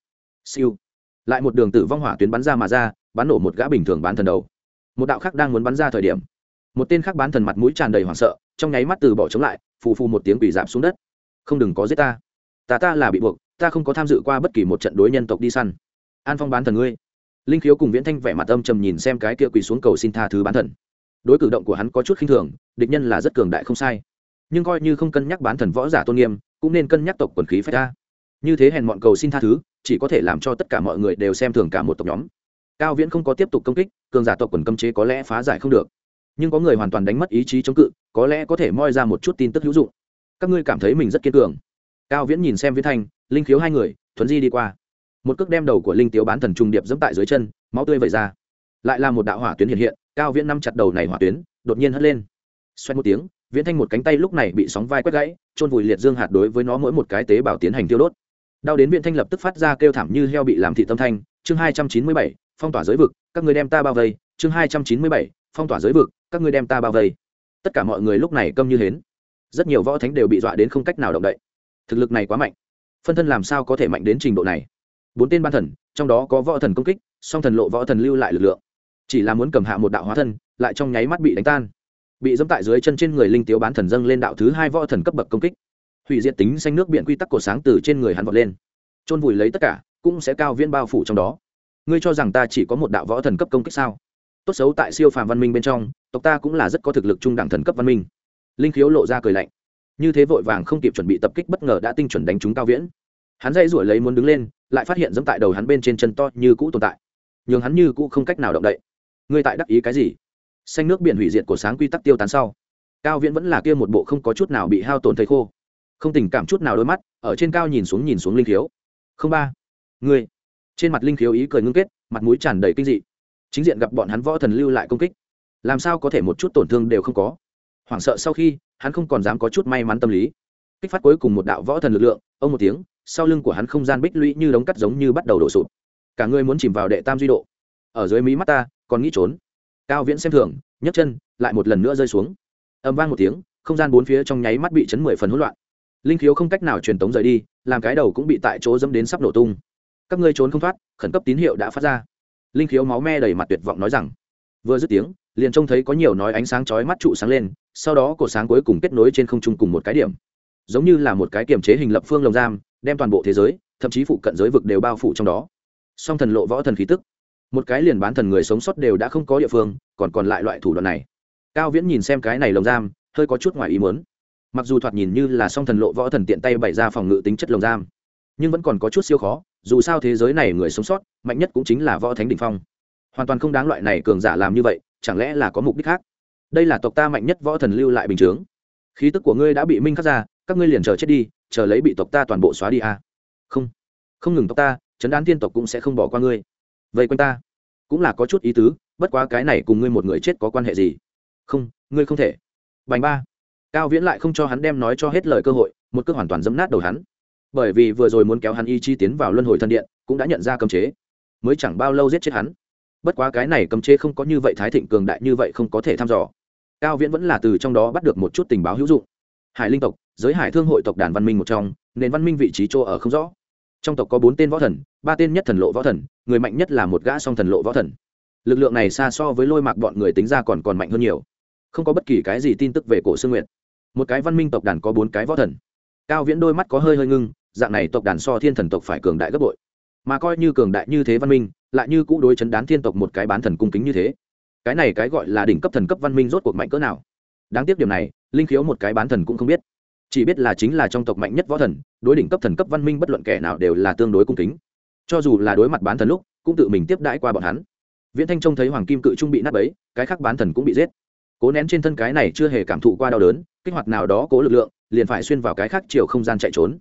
Siêu. Lại một đường tử vong hỏa tuyến bắn ra mà ra, bắn nổ một gã bình thường bán thần đầu. Một đạo khác đang muốn bắn ra thời điểm, một tên khác bán thần mặt mũi tràn đầy hoảng sợ, trong nháy mắt từ bỏ chống lại, phù phù một tiếng quỷ giảm xuống đất không đừng có giết ta. Ta ta là bị buộc, ta không có tham dự qua bất kỳ một trận đối nhân tộc đi săn. An phong bán thần ngươi. Linh khiếu cùng viễn thanh vẻ mặt âm trầm nhìn xem cái kia quỳ xuống cầu xin tha thứ bán thần. Đối cử động của hắn có chút khinh thường, địch nhân là rất cường đại không sai. Nhưng coi như không cân nhắc bán thần võ giả tôn nghiêm, cũng nên cân nhắc tộc quần khí phải ta như thế hèn mọn cầu xin tha thứ, chỉ có thể làm cho tất cả mọi người đều xem thường cả một tộc nhóm. Cao viễn không có tiếp tục công kích, cường giả tộc quần cấm chế có lẽ phá giải không được. Nhưng có người hoàn toàn đánh mất ý chí chống cự, có lẽ có thể moi ra một chút tin tức hữu dụng các ngươi cảm thấy mình rất kiên cường. Cao viễn nhìn xem viễn thanh, linh khiếu hai người, thuấn di đi qua. Một cước đem đầu của linh tiếu bán thần trung điệp dẫm tại dưới chân, máu tươi vẩy ra. Lại là một đạo hỏa tuyến hiện hiện, cao viễn nắm chặt đầu này hỏa tuyến, đột nhiên hất lên. Xoay một tiếng, viễn thanh một cánh tay lúc này bị sóng vai quét gãy trôn vùi liệt dương hạt đối với nó mỗi một cái tế bào tiến hành tiêu đốt. Đau đến viễn thanh lập tức phát ra kêu thảm như heo bị làm thị tâm thanh, chương hai trăm chín mươi bảy, phong tỏa giới vực, các người đem ta bao vây, chương hai trăm chín mươi bảy, phong tỏa giới vực, các ngươi đem ta bao vây. Tất cả mọi người lúc này câm như hến rất nhiều võ thánh đều bị dọa đến không cách nào động đậy. Thực lực này quá mạnh. Phân thân làm sao có thể mạnh đến trình độ này? Bốn tên ban thần, trong đó có võ thần công kích, song thần lộ võ thần lưu lại lực lượng. Chỉ là muốn cầm hạ một đạo hóa thân, lại trong nháy mắt bị đánh tan. Bị dẫm tại dưới chân trên người linh tiếu bán thần dâng lên đạo thứ hai võ thần cấp bậc công kích. Hủy diệt tính xanh nước biển quy tắc cổ sáng từ trên người hắn vọt lên. Trôn vùi lấy tất cả, cũng sẽ cao viên bao phủ trong đó. Ngươi cho rằng ta chỉ có một đạo võ thần cấp công kích sao? Tốt xấu tại siêu phàm văn minh bên trong, tộc ta cũng là rất có thực lực trung đẳng thần cấp văn minh linh khiếu lộ ra cười lạnh. Như thế vội vàng không kịp chuẩn bị tập kích bất ngờ đã tinh chuẩn đánh trúng cao viễn. Hắn dây rủi lấy muốn đứng lên, lại phát hiện dẫm tại đầu hắn bên trên chân to như cũ tồn tại. Nhường hắn như cũ không cách nào động đậy. Ngươi tại đắc ý cái gì? Xanh nước biển hủy diệt của sáng quy tắc tiêu tán sau. Cao viễn vẫn là kia một bộ không có chút nào bị hao tổn thầy khô. Không tình cảm chút nào đôi mắt, ở trên cao nhìn xuống nhìn xuống linh khiếu. Không ba. Ngươi. Trên mặt linh khiếu ý cười ngưng kết, mặt mũi tràn đầy kinh dị. Chính diện gặp bọn hắn võ thần lưu lại công kích. Làm sao có thể một chút tổn thương đều không có? Hoảng sợ sau khi, hắn không còn dám có chút may mắn tâm lý. Kích phát cuối cùng một đạo võ thần lực lượng, ông một tiếng, sau lưng của hắn không gian bích lũy như đống cắt giống như bắt đầu đổ sụp. Cả người muốn chìm vào đệ tam duy độ. Ở dưới mí mắt ta, còn nghĩ trốn. Cao viễn xem thường, nhấc chân, lại một lần nữa rơi xuống. Âm vang một tiếng, không gian bốn phía trong nháy mắt bị chấn mười phần hỗn loạn. Linh khiếu không cách nào truyền tống rời đi, làm cái đầu cũng bị tại chỗ dẫm đến sắp nổ tung. Các ngươi trốn không thoát, khẩn cấp tín hiệu đã phát ra. Linh khiếu máu me đầy mặt tuyệt vọng nói rằng vừa dứt tiếng, liền trông thấy có nhiều nói ánh sáng chói mắt trụ sáng lên, sau đó cổ sáng cuối cùng kết nối trên không trung cùng một cái điểm. Giống như là một cái kiềm chế hình lập phương lồng giam, đem toàn bộ thế giới, thậm chí phụ cận giới vực đều bao phủ trong đó. Song thần lộ võ thần khí tức. Một cái liền bán thần người sống sót đều đã không có địa phương, còn còn lại loại thủ đoạn này. Cao viễn nhìn xem cái này lồng giam, hơi có chút ngoài ý muốn. Mặc dù thoạt nhìn như là song thần lộ võ thần tiện tay bày ra phòng ngự tính chất lồng giam, nhưng vẫn còn có chút siêu khó, dù sao thế giới này người sống sót, mạnh nhất cũng chính là võ thánh đ ỉ n h phong hoàn toàn không đáng loại này cường giả làm như vậy, chẳng lẽ là có mục đích khác? Đây là tộc ta mạnh nhất võ thần lưu lại bình chướng. Khí tức của ngươi đã bị minh khắc ra, các ngươi liền chờ chết đi, chờ lấy bị tộc ta toàn bộ xóa đi à. không không ngừng tộc ta, chấn đán thiên tộc cũng sẽ không bỏ qua ngươi. Vậy quanh ta. Cũng là có chút ý tứ, bất quá cái này cùng ngươi một người chết có quan hệ gì? Không, ngươi không thể. Bành ba. Cao viễn lại không cho hắn đem nói cho hết lời cơ hội, một cước hoàn toàn dấm nát đầu hắn. Bởi vì vừa rồi muốn kéo hắn y chi tiến vào luân hồi thân điện, cũng đã nhận ra cấm chế. Mới chẳng bao lâu giết chết hắn bất quá cái này cấm chế không có như vậy thái thịnh cường đại như vậy không có thể thăm dò. Cao viễn vẫn là từ trong đó bắt được một chút tình báo hữu dụng. Hải linh tộc, giới hải thương hội tộc đàn văn minh một trong, nền văn minh vị trí chỗ ở không rõ. Trong tộc có bốn tên võ thần, ba tên nhất thần lộ võ thần, người mạnh nhất là một gã song thần lộ võ thần. Lực lượng này xa so với lôi mạc bọn người tính ra còn còn mạnh hơn nhiều. Không có bất kỳ cái gì tin tức về cổ sương nguyệt. Một cái văn minh tộc đàn có bốn cái võ thần. Cao viễn đôi mắt có hơi hơi ngưng, dạng này tộc đàn so thiên thần tộc phải cường đại gấp bội. Mà coi như cường đại như thế văn minh lại như cũ đối chấn đán thiên tộc một cái bán thần cung kính như thế. Cái này cái gọi là đỉnh cấp thần cấp văn minh rốt cuộc mạnh cỡ nào? Đáng tiếc điểm này, linh khiếu một cái bán thần cũng không biết. Chỉ biết là chính là trong tộc mạnh nhất võ thần, đối đỉnh cấp thần cấp văn minh bất luận kẻ nào đều là tương đối cung kính. Cho dù là đối mặt bán thần lúc, cũng tự mình tiếp đãi qua bọn hắn. Viễn thanh trông thấy hoàng kim cự trung bị nát bấy, cái khác bán thần cũng bị giết. Cố nén trên thân cái này chưa hề cảm thụ qua đau đớn, kích hoạt nào đó cố lực lượng, liền phải xuyên vào cái khác chiều không gian chạy trốn.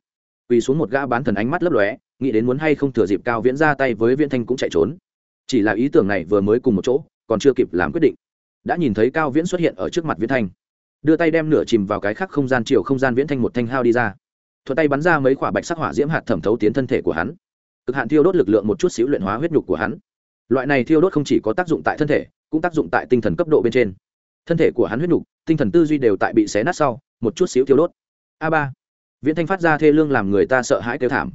Quỳ xuống một gã bán thần ánh mắt lấp lóe nghĩ đến muốn hay không thừa dịp cao viễn ra tay với viễn thanh cũng chạy trốn. Chỉ là ý tưởng này vừa mới cùng một chỗ, còn chưa kịp làm quyết định. Đã nhìn thấy cao viễn xuất hiện ở trước mặt viễn thanh. Đưa tay đem nửa chìm vào cái khác không gian chiều không gian viễn thanh một thanh hao đi ra. Thuận tay bắn ra mấy quả bạch sắc hỏa diễm hạt thẩm thấu tiến thân thể của hắn. Cực hạn thiêu đốt lực lượng một chút xíu luyện hóa huyết nhục của hắn. Loại này thiêu đốt không chỉ có tác dụng tại thân thể, cũng tác dụng tại tinh thần cấp độ bên trên. Thân thể của hắn huyết nhục, tinh thần tư duy đều tại bị xé nát sau, một chút xíu thiêu đốt. A ba. Viễn thanh phát ra thê lương làm người ta sợ hãi kêu thảm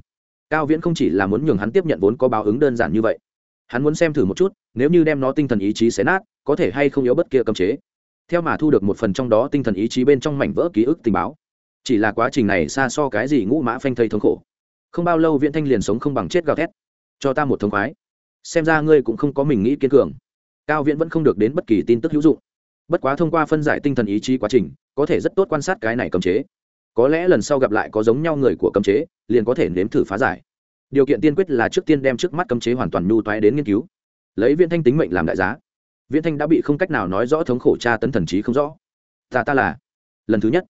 cao viễn không chỉ là muốn nhường hắn tiếp nhận vốn có báo ứng đơn giản như vậy. Hắn muốn xem thử một chút, nếu như đem nó tinh thần ý chí xé nát, có thể hay không yếu bất kia cấm chế. Theo mà thu được một phần trong đó tinh thần ý chí bên trong mảnh vỡ ký ức tình báo. Chỉ là quá trình này xa so cái gì ngũ mã phanh thây thống khổ. Không bao lâu viễn thanh liền sống không bằng chết gào thét. Cho ta một thống khoái. Xem ra ngươi cũng không có mình nghĩ kiên cường. Cao viễn vẫn không được đến bất kỳ tin tức hữu dụng. Bất quá thông qua phân giải tinh thần ý chí quá trình, có thể rất tốt quan sát cái này cấm chế có lẽ lần sau gặp lại có giống nhau người của cấm chế, liền có thể nếm thử phá giải. Điều kiện tiên quyết là trước tiên đem trước mắt cấm chế hoàn toàn nhu toái đến nghiên cứu. Lấy viễn thanh tính mệnh làm đại giá. Viễn thanh đã bị không cách nào nói rõ thống khổ tra tấn thần trí không rõ. Ta ta là lần thứ nhất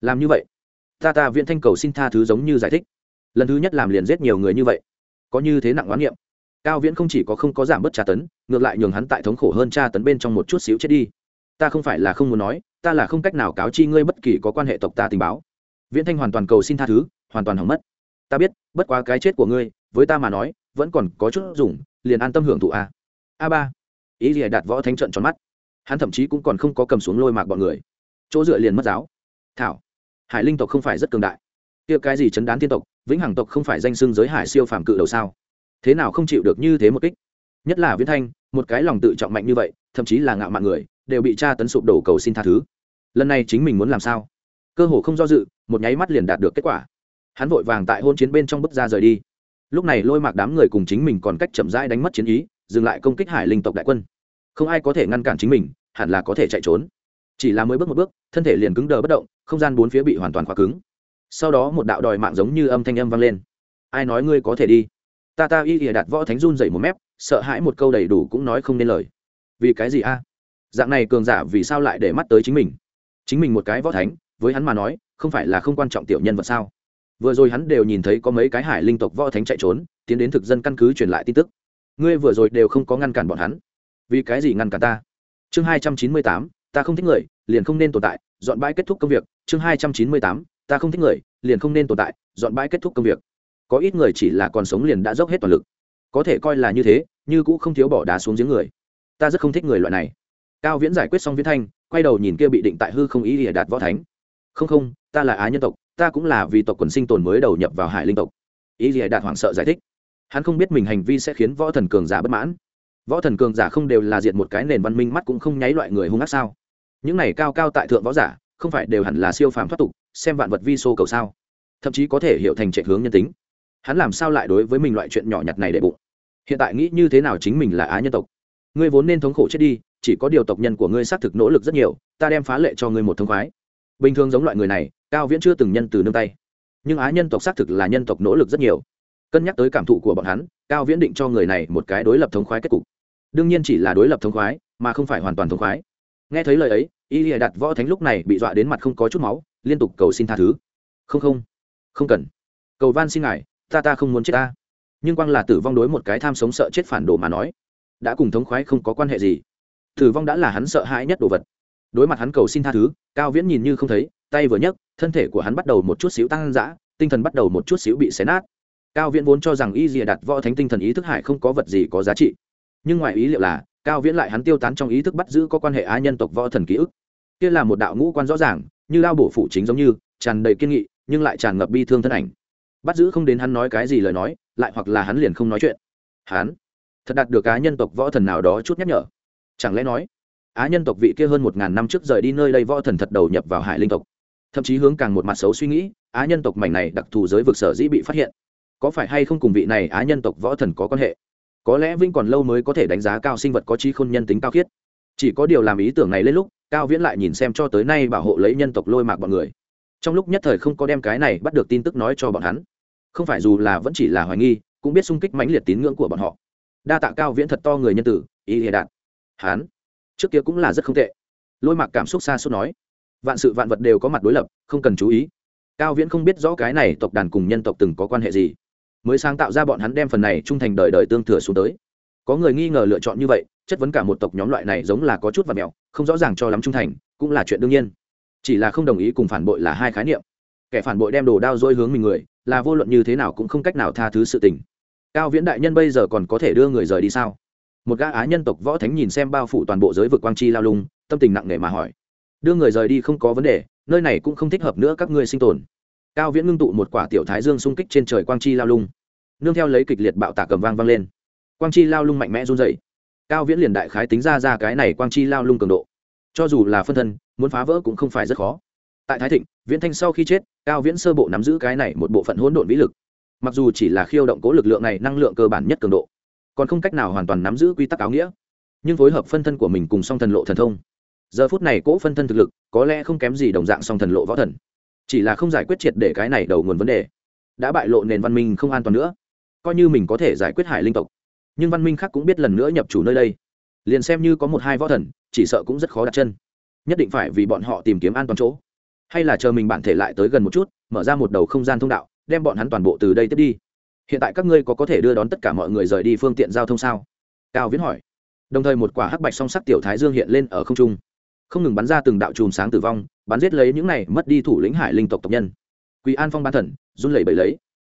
làm như vậy. Ta ta viễn thanh cầu xin tha thứ giống như giải thích. Lần thứ nhất làm liền giết nhiều người như vậy. Có như thế nặng oán niệm. Cao viễn không chỉ có không có giảm bớt tra tấn, ngược lại nhường hắn tại thống khổ hơn tra tấn bên trong một chút xíu chết đi. Ta không phải là không muốn nói, ta là không cách nào cáo chi ngươi bất kỳ có quan hệ tộc ta tình báo viễn thanh hoàn toàn cầu xin tha thứ, hoàn toàn hỏng mất. Ta biết, bất quá cái chết của ngươi, với ta mà nói, vẫn còn có chút dùng, liền an tâm hưởng thụ a a ba. Ý gì đạt võ thánh trận tròn mắt. Hắn thậm chí cũng còn không có cầm xuống lôi mạc bọn người. Chỗ dựa liền mất giáo. Thảo. Hải linh tộc không phải rất cường đại. Kia cái gì chấn đán thiên tộc, vĩnh hằng tộc không phải danh xưng giới hải siêu phàm cự đầu sao? Thế nào không chịu được như thế một kích? Nhất là viễn thanh, một cái lòng tự trọng mạnh như vậy, thậm chí là ngạo mạn người, đều bị tra tấn sụp đổ cầu xin tha thứ. Lần này chính mình muốn làm sao? Cơ hồ không do dự, một nháy mắt liền đạt được kết quả. Hắn vội vàng tại hôn chiến bên trong bước ra rời đi. Lúc này lôi mạc đám người cùng chính mình còn cách chậm rãi đánh mất chiến ý, dừng lại công kích hải linh tộc đại quân. Không ai có thể ngăn cản chính mình, hẳn là có thể chạy trốn. Chỉ là mới bước một bước, thân thể liền cứng đờ bất động, không gian bốn phía bị hoàn toàn khóa cứng. Sau đó một đạo đòi mạng giống như âm thanh âm vang lên. Ai nói ngươi có thể đi? Ta ta y ỉa đạt võ thánh run dậy một mép, sợ hãi một câu đầy đủ cũng nói không nên lời. Vì cái gì a? Dạng này cường giả vì sao lại để mắt tới chính mình? Chính mình một cái võ thánh với hắn mà nói, không phải là không quan trọng tiểu nhân vật sao? Vừa rồi hắn đều nhìn thấy có mấy cái hải linh tộc võ thánh chạy trốn, tiến đến thực dân căn cứ truyền lại tin tức. Ngươi vừa rồi đều không có ngăn cản bọn hắn. Vì cái gì ngăn cản ta? Chương hai trăm chín mươi tám, ta không thích người, liền không nên tồn tại, dọn bãi kết thúc công việc. Chương hai trăm chín mươi tám, ta không thích người, liền không nên tồn tại, dọn bãi kết thúc công việc. Có ít người chỉ là còn sống liền đã dốc hết toàn lực. Có thể coi là như thế, như cũng không thiếu bỏ đá xuống giếng người. Ta rất không thích người loại này. Cao viễn giải quyết xong viễn thanh, quay đầu nhìn kia bị định tại hư không ý ỉa đạt võ thánh không không, ta là á nhân tộc, ta cũng là vì tộc quần sinh tồn mới đầu nhập vào hải linh tộc. Ý ỉa đạt hoảng sợ giải thích. Hắn không biết mình hành vi sẽ khiến võ thần cường giả bất mãn. Võ thần cường giả không đều là diện một cái nền văn minh mắt cũng không nháy loại người hung ác sao? Những này cao cao tại thượng võ giả, không phải đều hẳn là siêu phàm thoát tục, xem vạn vật vi sô cầu sao? Thậm chí có thể hiểu thành trệ hướng nhân tính. Hắn làm sao lại đối với mình loại chuyện nhỏ nhặt này để bụng? Hiện tại nghĩ như thế nào chính mình là á nhân tộc? Ngươi vốn nên thống khổ chết đi, chỉ có điều tộc nhân của ngươi xác thực nỗ lực rất nhiều, ta đem phá lệ cho ngươi một thông khoái bình thường giống loại người này, cao viễn chưa từng nhân từ nương tay. Nhưng á nhân tộc xác thực là nhân tộc nỗ lực rất nhiều. Cân nhắc tới cảm thụ của bọn hắn, cao viễn định cho người này một cái đối lập thống khoái kết cục. Đương nhiên chỉ là đối lập thống khoái, mà không phải hoàn toàn thống khoái. Nghe thấy lời ấy, y lìa đặt võ thánh lúc này bị dọa đến mặt không có chút máu, liên tục cầu xin tha thứ. Không không không cần. Cầu van xin ngài, ta ta không muốn chết ta. Nhưng quang là tử vong đối một cái tham sống sợ chết phản đồ mà nói, đã cùng thống khoái không có quan hệ gì. Tử vong đã là hắn sợ hãi nhất đồ vật đối mặt hắn cầu xin tha thứ, cao viễn nhìn như không thấy, tay vừa nhấc, thân thể của hắn bắt đầu một chút xíu tăng dã, tinh thần bắt đầu một chút xíu bị xé nát. Cao viễn vốn cho rằng y dìa đặt võ thánh tinh thần ý thức hải không có vật gì có giá trị. Nhưng ngoài ý liệu là, cao viễn lại hắn tiêu tán trong ý thức bắt giữ có quan hệ á nhân tộc võ thần ký ức. Kia là một đạo ngũ quan rõ ràng, như lao bổ phụ chính giống như, tràn đầy kiên nghị, nhưng lại tràn ngập bi thương thân ảnh. Bắt giữ không đến hắn nói cái gì lời nói, lại hoặc là hắn liền không nói chuyện. Hắn thật đạt được cá nhân tộc võ thần nào đó chút nhắc nhở. Chẳng lẽ nói á nhân tộc vị kia hơn một ngàn năm trước rời đi nơi đây võ thần thật đầu nhập vào hải linh tộc. Thậm chí hướng càng một mặt xấu suy nghĩ, á nhân tộc mảnh này đặc thù giới vực sở dĩ bị phát hiện. Có phải hay không cùng vị này á nhân tộc võ thần có quan hệ? Có lẽ vinh còn lâu mới có thể đánh giá cao sinh vật có trí khôn nhân tính cao khiết. Chỉ có điều làm ý tưởng này lên lúc, cao viễn lại nhìn xem cho tới nay bảo hộ lấy nhân tộc lôi mạc bọn người. Trong lúc nhất thời không có đem cái này bắt được tin tức nói cho bọn hắn. Không phải dù là vẫn chỉ là hoài nghi, cũng biết sung kích mãnh liệt tín ngưỡng của bọn họ. Đa tạ cao viễn thật to người nhân tử, ý hệ đạt. Hán trước kia cũng là rất không tệ. Lôi mạc cảm xúc xa suốt nói, vạn sự vạn vật đều có mặt đối lập, không cần chú ý. Cao viễn không biết rõ cái này tộc đàn cùng nhân tộc từng có quan hệ gì. Mới sáng tạo ra bọn hắn đem phần này trung thành đời đời tương thừa xuống tới. Có người nghi ngờ lựa chọn như vậy, chất vấn cả một tộc nhóm loại này giống là có chút và mẹo, không rõ ràng cho lắm trung thành, cũng là chuyện đương nhiên. Chỉ là không đồng ý cùng phản bội là hai khái niệm. Kẻ phản bội đem đồ đao dôi hướng mình người, là vô luận như thế nào cũng không cách nào tha thứ sự tình. Cao viễn đại nhân bây giờ còn có thể đưa người rời đi sao? Một gã á nhân tộc võ thánh nhìn xem bao phủ toàn bộ giới vực quang chi lao lung, tâm tình nặng nề mà hỏi. Đưa người rời đi không có vấn đề, nơi này cũng không thích hợp nữa các ngươi sinh tồn. Cao viễn ngưng tụ một quả tiểu thái dương xung kích trên trời quang chi lao lung. Nương theo lấy kịch liệt bạo tả cầm vang vang lên. Quang chi lao lung mạnh mẽ run dậy cao viễn liền đại khái tính ra ra cái này quang chi lao lung cường độ. Cho dù là phân thân, muốn phá vỡ cũng không phải rất khó. Tại thái thịnh, viễn thanh sau khi chết, cao viễn sơ bộ nắm giữ cái này một bộ phận hỗn độn vĩ lực. Mặc dù chỉ là khiêu động cố lực lượng này năng lượng cơ bản nhất cường độ còn không cách nào hoàn toàn nắm giữ quy tắc áo nghĩa. Nhưng phối hợp phân thân của mình cùng song thần lộ thần thông. Giờ phút này cỗ phân thân thực lực, có lẽ không kém gì đồng dạng song thần lộ võ thần. Chỉ là không giải quyết triệt để cái này đầu nguồn vấn đề. Đã bại lộ nền văn minh không an toàn nữa. Coi như mình có thể giải quyết hải linh tộc. Nhưng văn minh khác cũng biết lần nữa nhập chủ nơi đây. Liền xem như có một hai võ thần, chỉ sợ cũng rất khó đặt chân. Nhất định phải vì bọn họ tìm kiếm an toàn chỗ. Hay là chờ mình bản thể lại tới gần một chút, mở ra một đầu không gian thông đạo, đem bọn hắn toàn bộ từ đây tiếp đi hiện tại các ngươi có có thể đưa đón tất cả mọi người rời đi phương tiện giao thông sao? Cao viễn hỏi. Đồng thời một quả hắc bạch song sắc tiểu thái dương hiện lên ở không trung. Không ngừng bắn ra từng đạo chùm sáng tử vong, bắn giết lấy những này mất đi thủ lĩnh hải linh tộc tộc nhân. Quý an phong ban thần, run lẩy bẩy lấy.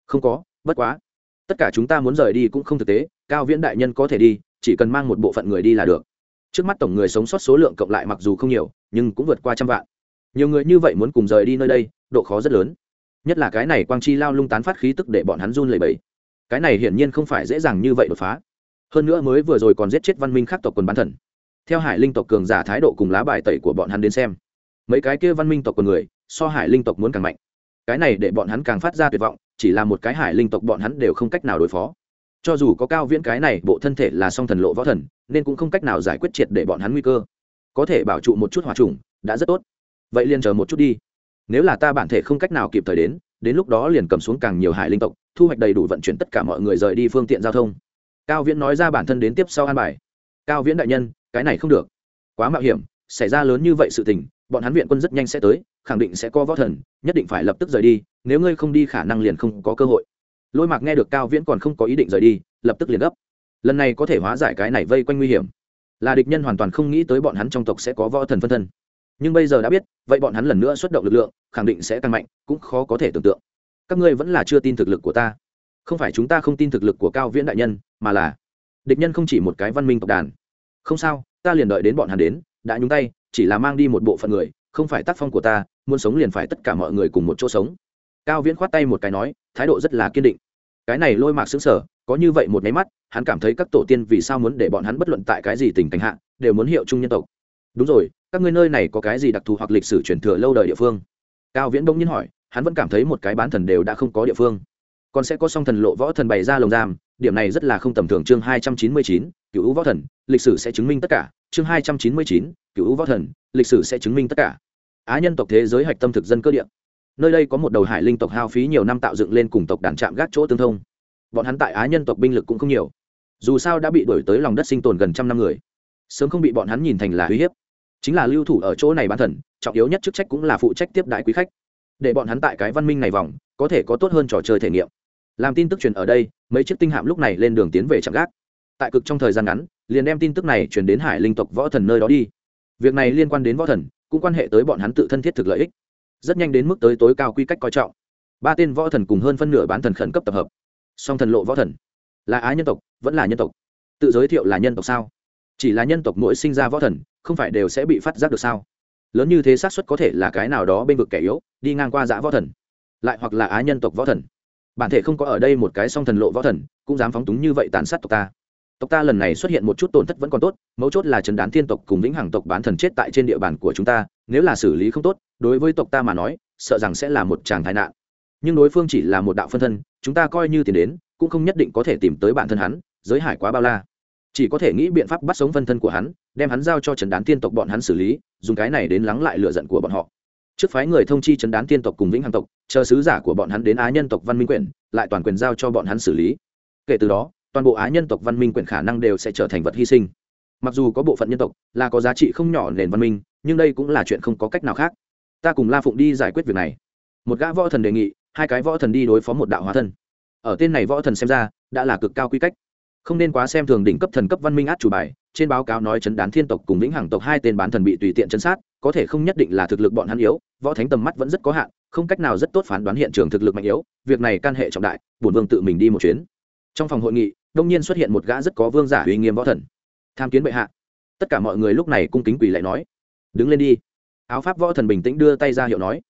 Không có, bất quá. Tất cả chúng ta muốn rời đi cũng không thực tế, cao viễn đại nhân có thể đi, chỉ cần mang một bộ phận người đi là được. Trước mắt tổng người sống sót số lượng cộng lại mặc dù không nhiều, nhưng cũng vượt qua trăm vạn. Nhiều người như vậy muốn cùng rời đi nơi đây, độ khó rất lớn nhất là cái này quang chi lao lung tán phát khí tức để bọn hắn run lẩy bẩy. Cái này hiển nhiên không phải dễ dàng như vậy đột phá. Hơn nữa mới vừa rồi còn giết chết văn minh khắc tộc quần bán thần. Theo hải linh tộc cường giả thái độ cùng lá bài tẩy của bọn hắn đến xem, mấy cái kia văn minh tộc quần người so hải linh tộc muốn càng mạnh. Cái này để bọn hắn càng phát ra tuyệt vọng, chỉ là một cái hải linh tộc bọn hắn đều không cách nào đối phó. Cho dù có cao viễn cái này, bộ thân thể là song thần lộ võ thần, nên cũng không cách nào giải quyết triệt để bọn hắn nguy cơ. Có thể bảo trụ một chút hòa trùng, đã rất tốt. Vậy liền chờ một chút đi nếu là ta bản thể không cách nào kịp thời đến đến lúc đó liền cầm xuống càng nhiều hải linh tộc, thu hoạch đầy đủ vận chuyển tất cả mọi người rời đi phương tiện giao thông. Cao viễn nói ra bản thân đến tiếp sau an bài. Cao viễn đại nhân, cái này không được. Quá mạo hiểm, xảy ra lớn như vậy sự tình, bọn hắn viện quân rất nhanh sẽ tới, khẳng định sẽ có võ thần, nhất định phải lập tức rời đi, nếu ngươi không đi khả năng liền không có cơ hội. Lôi mạc nghe được cao viễn còn không có ý định rời đi, lập tức liền gấp. Lần này có thể hóa giải cái này vây quanh nguy hiểm. Là địch nhân hoàn toàn không nghĩ tới bọn hắn trong tộc sẽ có võ thần phân thân nhưng bây giờ đã biết, vậy bọn hắn lần nữa xuất động lực lượng, khẳng định sẽ tăng mạnh, cũng khó có thể tưởng tượng. Các ngươi vẫn là chưa tin thực lực của ta. Không phải chúng ta không tin thực lực của cao viễn đại nhân, mà là địch nhân không chỉ một cái văn minh tộc đàn. Không sao, ta liền đợi đến bọn hắn đến, đã nhúng tay, chỉ là mang đi một bộ phận người, không phải tác phong của ta, muốn sống liền phải tất cả mọi người cùng một chỗ sống. Cao viễn khoát tay một cái nói, thái độ rất là kiên định. Cái này lôi mạc xứng sở có như vậy một máy mắt, hắn cảm thấy các tổ tiên vì sao muốn để bọn hắn bất luận tại cái gì tình cảnh hạ, đều muốn hiệu chung nhân tộc đúng rồi, các ngươi nơi này có cái gì đặc thù hoặc lịch sử truyền thừa lâu đời địa phương? Cao viễn đông nhiên hỏi, hắn vẫn cảm thấy một cái bán thần đều đã không có địa phương. Còn sẽ có song thần lộ võ thần bày ra lồng giam, điểm này rất là không tầm thường. Chương hai trăm chín mươi chín, cựu võ thần, lịch sử sẽ chứng minh tất cả. Chương hai trăm chín mươi chín, cựu võ thần, lịch sử sẽ chứng minh tất cả. Á nhân tộc thế giới hạch tâm thực dân cơ địa. Nơi đây có một đầu hải linh tộc hao phí nhiều năm tạo dựng lên cùng tộc đàn trạm gác chỗ tương thông. Bọn hắn tại á nhân tộc binh lực cũng không nhiều. Dù sao đã bị đổi tới lòng đất sinh tồn gần trăm năm người. Sớm không bị bọn hắn nhìn thành là uy hiếp chính là lưu thủ ở chỗ này bán thần, trọng yếu nhất chức trách cũng là phụ trách tiếp đại quý khách. Để bọn hắn tại cái văn minh này vòng, có thể có tốt hơn trò chơi thể nghiệm. Làm tin tức truyền ở đây, mấy chiếc tinh hạm lúc này lên đường tiến về trạm gác. Tại cực trong thời gian ngắn, liền đem tin tức này truyền đến hải linh tộc võ thần nơi đó đi. Việc này liên quan đến võ thần, cũng quan hệ tới bọn hắn tự thân thiết thực lợi ích. Rất nhanh đến mức tới tối cao quy cách coi trọng. Ba tên võ thần cùng hơn phân nửa bán thần khẩn cấp tập hợp. Song thần lộ võ thần. Là á nhân tộc, vẫn là nhân tộc. Tự giới thiệu là nhân tộc sao? Chỉ là nhân tộc mỗi sinh ra võ thần không phải đều sẽ bị phát giác được sao? Lớn như thế xác suất có thể là cái nào đó bên vực kẻ yếu, đi ngang qua dã võ thần, lại hoặc là á nhân tộc võ thần. Bản thể không có ở đây một cái song thần lộ võ thần, cũng dám phóng túng như vậy tàn sát tộc ta. Tộc ta lần này xuất hiện một chút tổn thất vẫn còn tốt, mấu chốt là trần đán thiên tộc cùng vĩnh hằng tộc bán thần chết tại trên địa bàn của chúng ta, nếu là xử lý không tốt, đối với tộc ta mà nói, sợ rằng sẽ là một tràng thái nạn. Nhưng đối phương chỉ là một đạo phân thân, chúng ta coi như tiền đến, cũng không nhất định có thể tìm tới bản thân hắn, giới hải quá bao la chỉ có thể nghĩ biện pháp bắt sống phân thân của hắn, đem hắn giao cho trần đán tiên tộc bọn hắn xử lý, dùng cái này đến lắng lại lựa giận của bọn họ. Trước phái người thông chi trấn đán tiên tộc cùng vĩnh hằng tộc, chờ sứ giả của bọn hắn đến á nhân tộc văn minh quyển, lại toàn quyền giao cho bọn hắn xử lý. Kể từ đó, toàn bộ á nhân tộc văn minh quyển khả năng đều sẽ trở thành vật hy sinh. Mặc dù có bộ phận nhân tộc là có giá trị không nhỏ nền văn minh, nhưng đây cũng là chuyện không có cách nào khác. Ta cùng la phụng đi giải quyết việc này. Một gã võ thần đề nghị, hai cái võ thần đi đối phó một đạo hóa thân. Ở tên này võ thần xem ra, đã là cực cao quy cách không nên quá xem thường đỉnh cấp thần cấp văn minh át chủ bài, trên báo cáo nói chấn đán thiên tộc cùng lĩnh hàng tộc hai tên bán thần bị tùy tiện chấn sát, có thể không nhất định là thực lực bọn hắn yếu, võ thánh tầm mắt vẫn rất có hạn, không cách nào rất tốt phán đoán hiện trường thực lực mạnh yếu, việc này can hệ trọng đại, bổn vương tự mình đi một chuyến. Trong phòng hội nghị, đông nhiên xuất hiện một gã rất có vương giả uy nghiêm võ thần. Tham kiến bệ hạ. Tất cả mọi người lúc này cung kính quỳ lại nói, đứng lên đi. Áo pháp võ thần bình tĩnh đưa tay ra hiệu nói,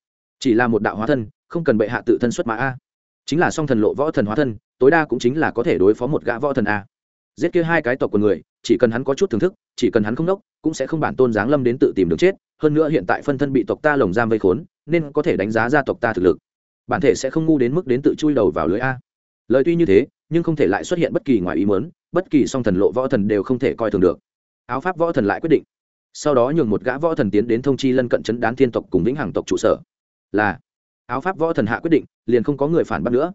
chỉ là một đạo hóa thân, không cần bệ hạ tự thân xuất mã a. Chính là song thần lộ võ thần hóa thân tối đa cũng chính là có thể đối phó một gã võ thần a. Giết kia hai cái tộc của người, chỉ cần hắn có chút thưởng thức, chỉ cần hắn không đốc, cũng sẽ không bản tôn giáng lâm đến tự tìm đường chết, hơn nữa hiện tại phân thân bị tộc ta lồng giam vây khốn, nên có thể đánh giá ra tộc ta thực lực. Bản thể sẽ không ngu đến mức đến tự chui đầu vào lưới a. Lời tuy như thế, nhưng không thể lại xuất hiện bất kỳ ngoài ý muốn, bất kỳ song thần lộ võ thần đều không thể coi thường được. Áo pháp võ thần lại quyết định. Sau đó nhường một gã võ thần tiến đến thông chi lân cận chấn đán thiên tộc cùng vĩnh hằng tộc trụ sở. Là, áo pháp võ thần hạ quyết định, liền không có người phản bác nữa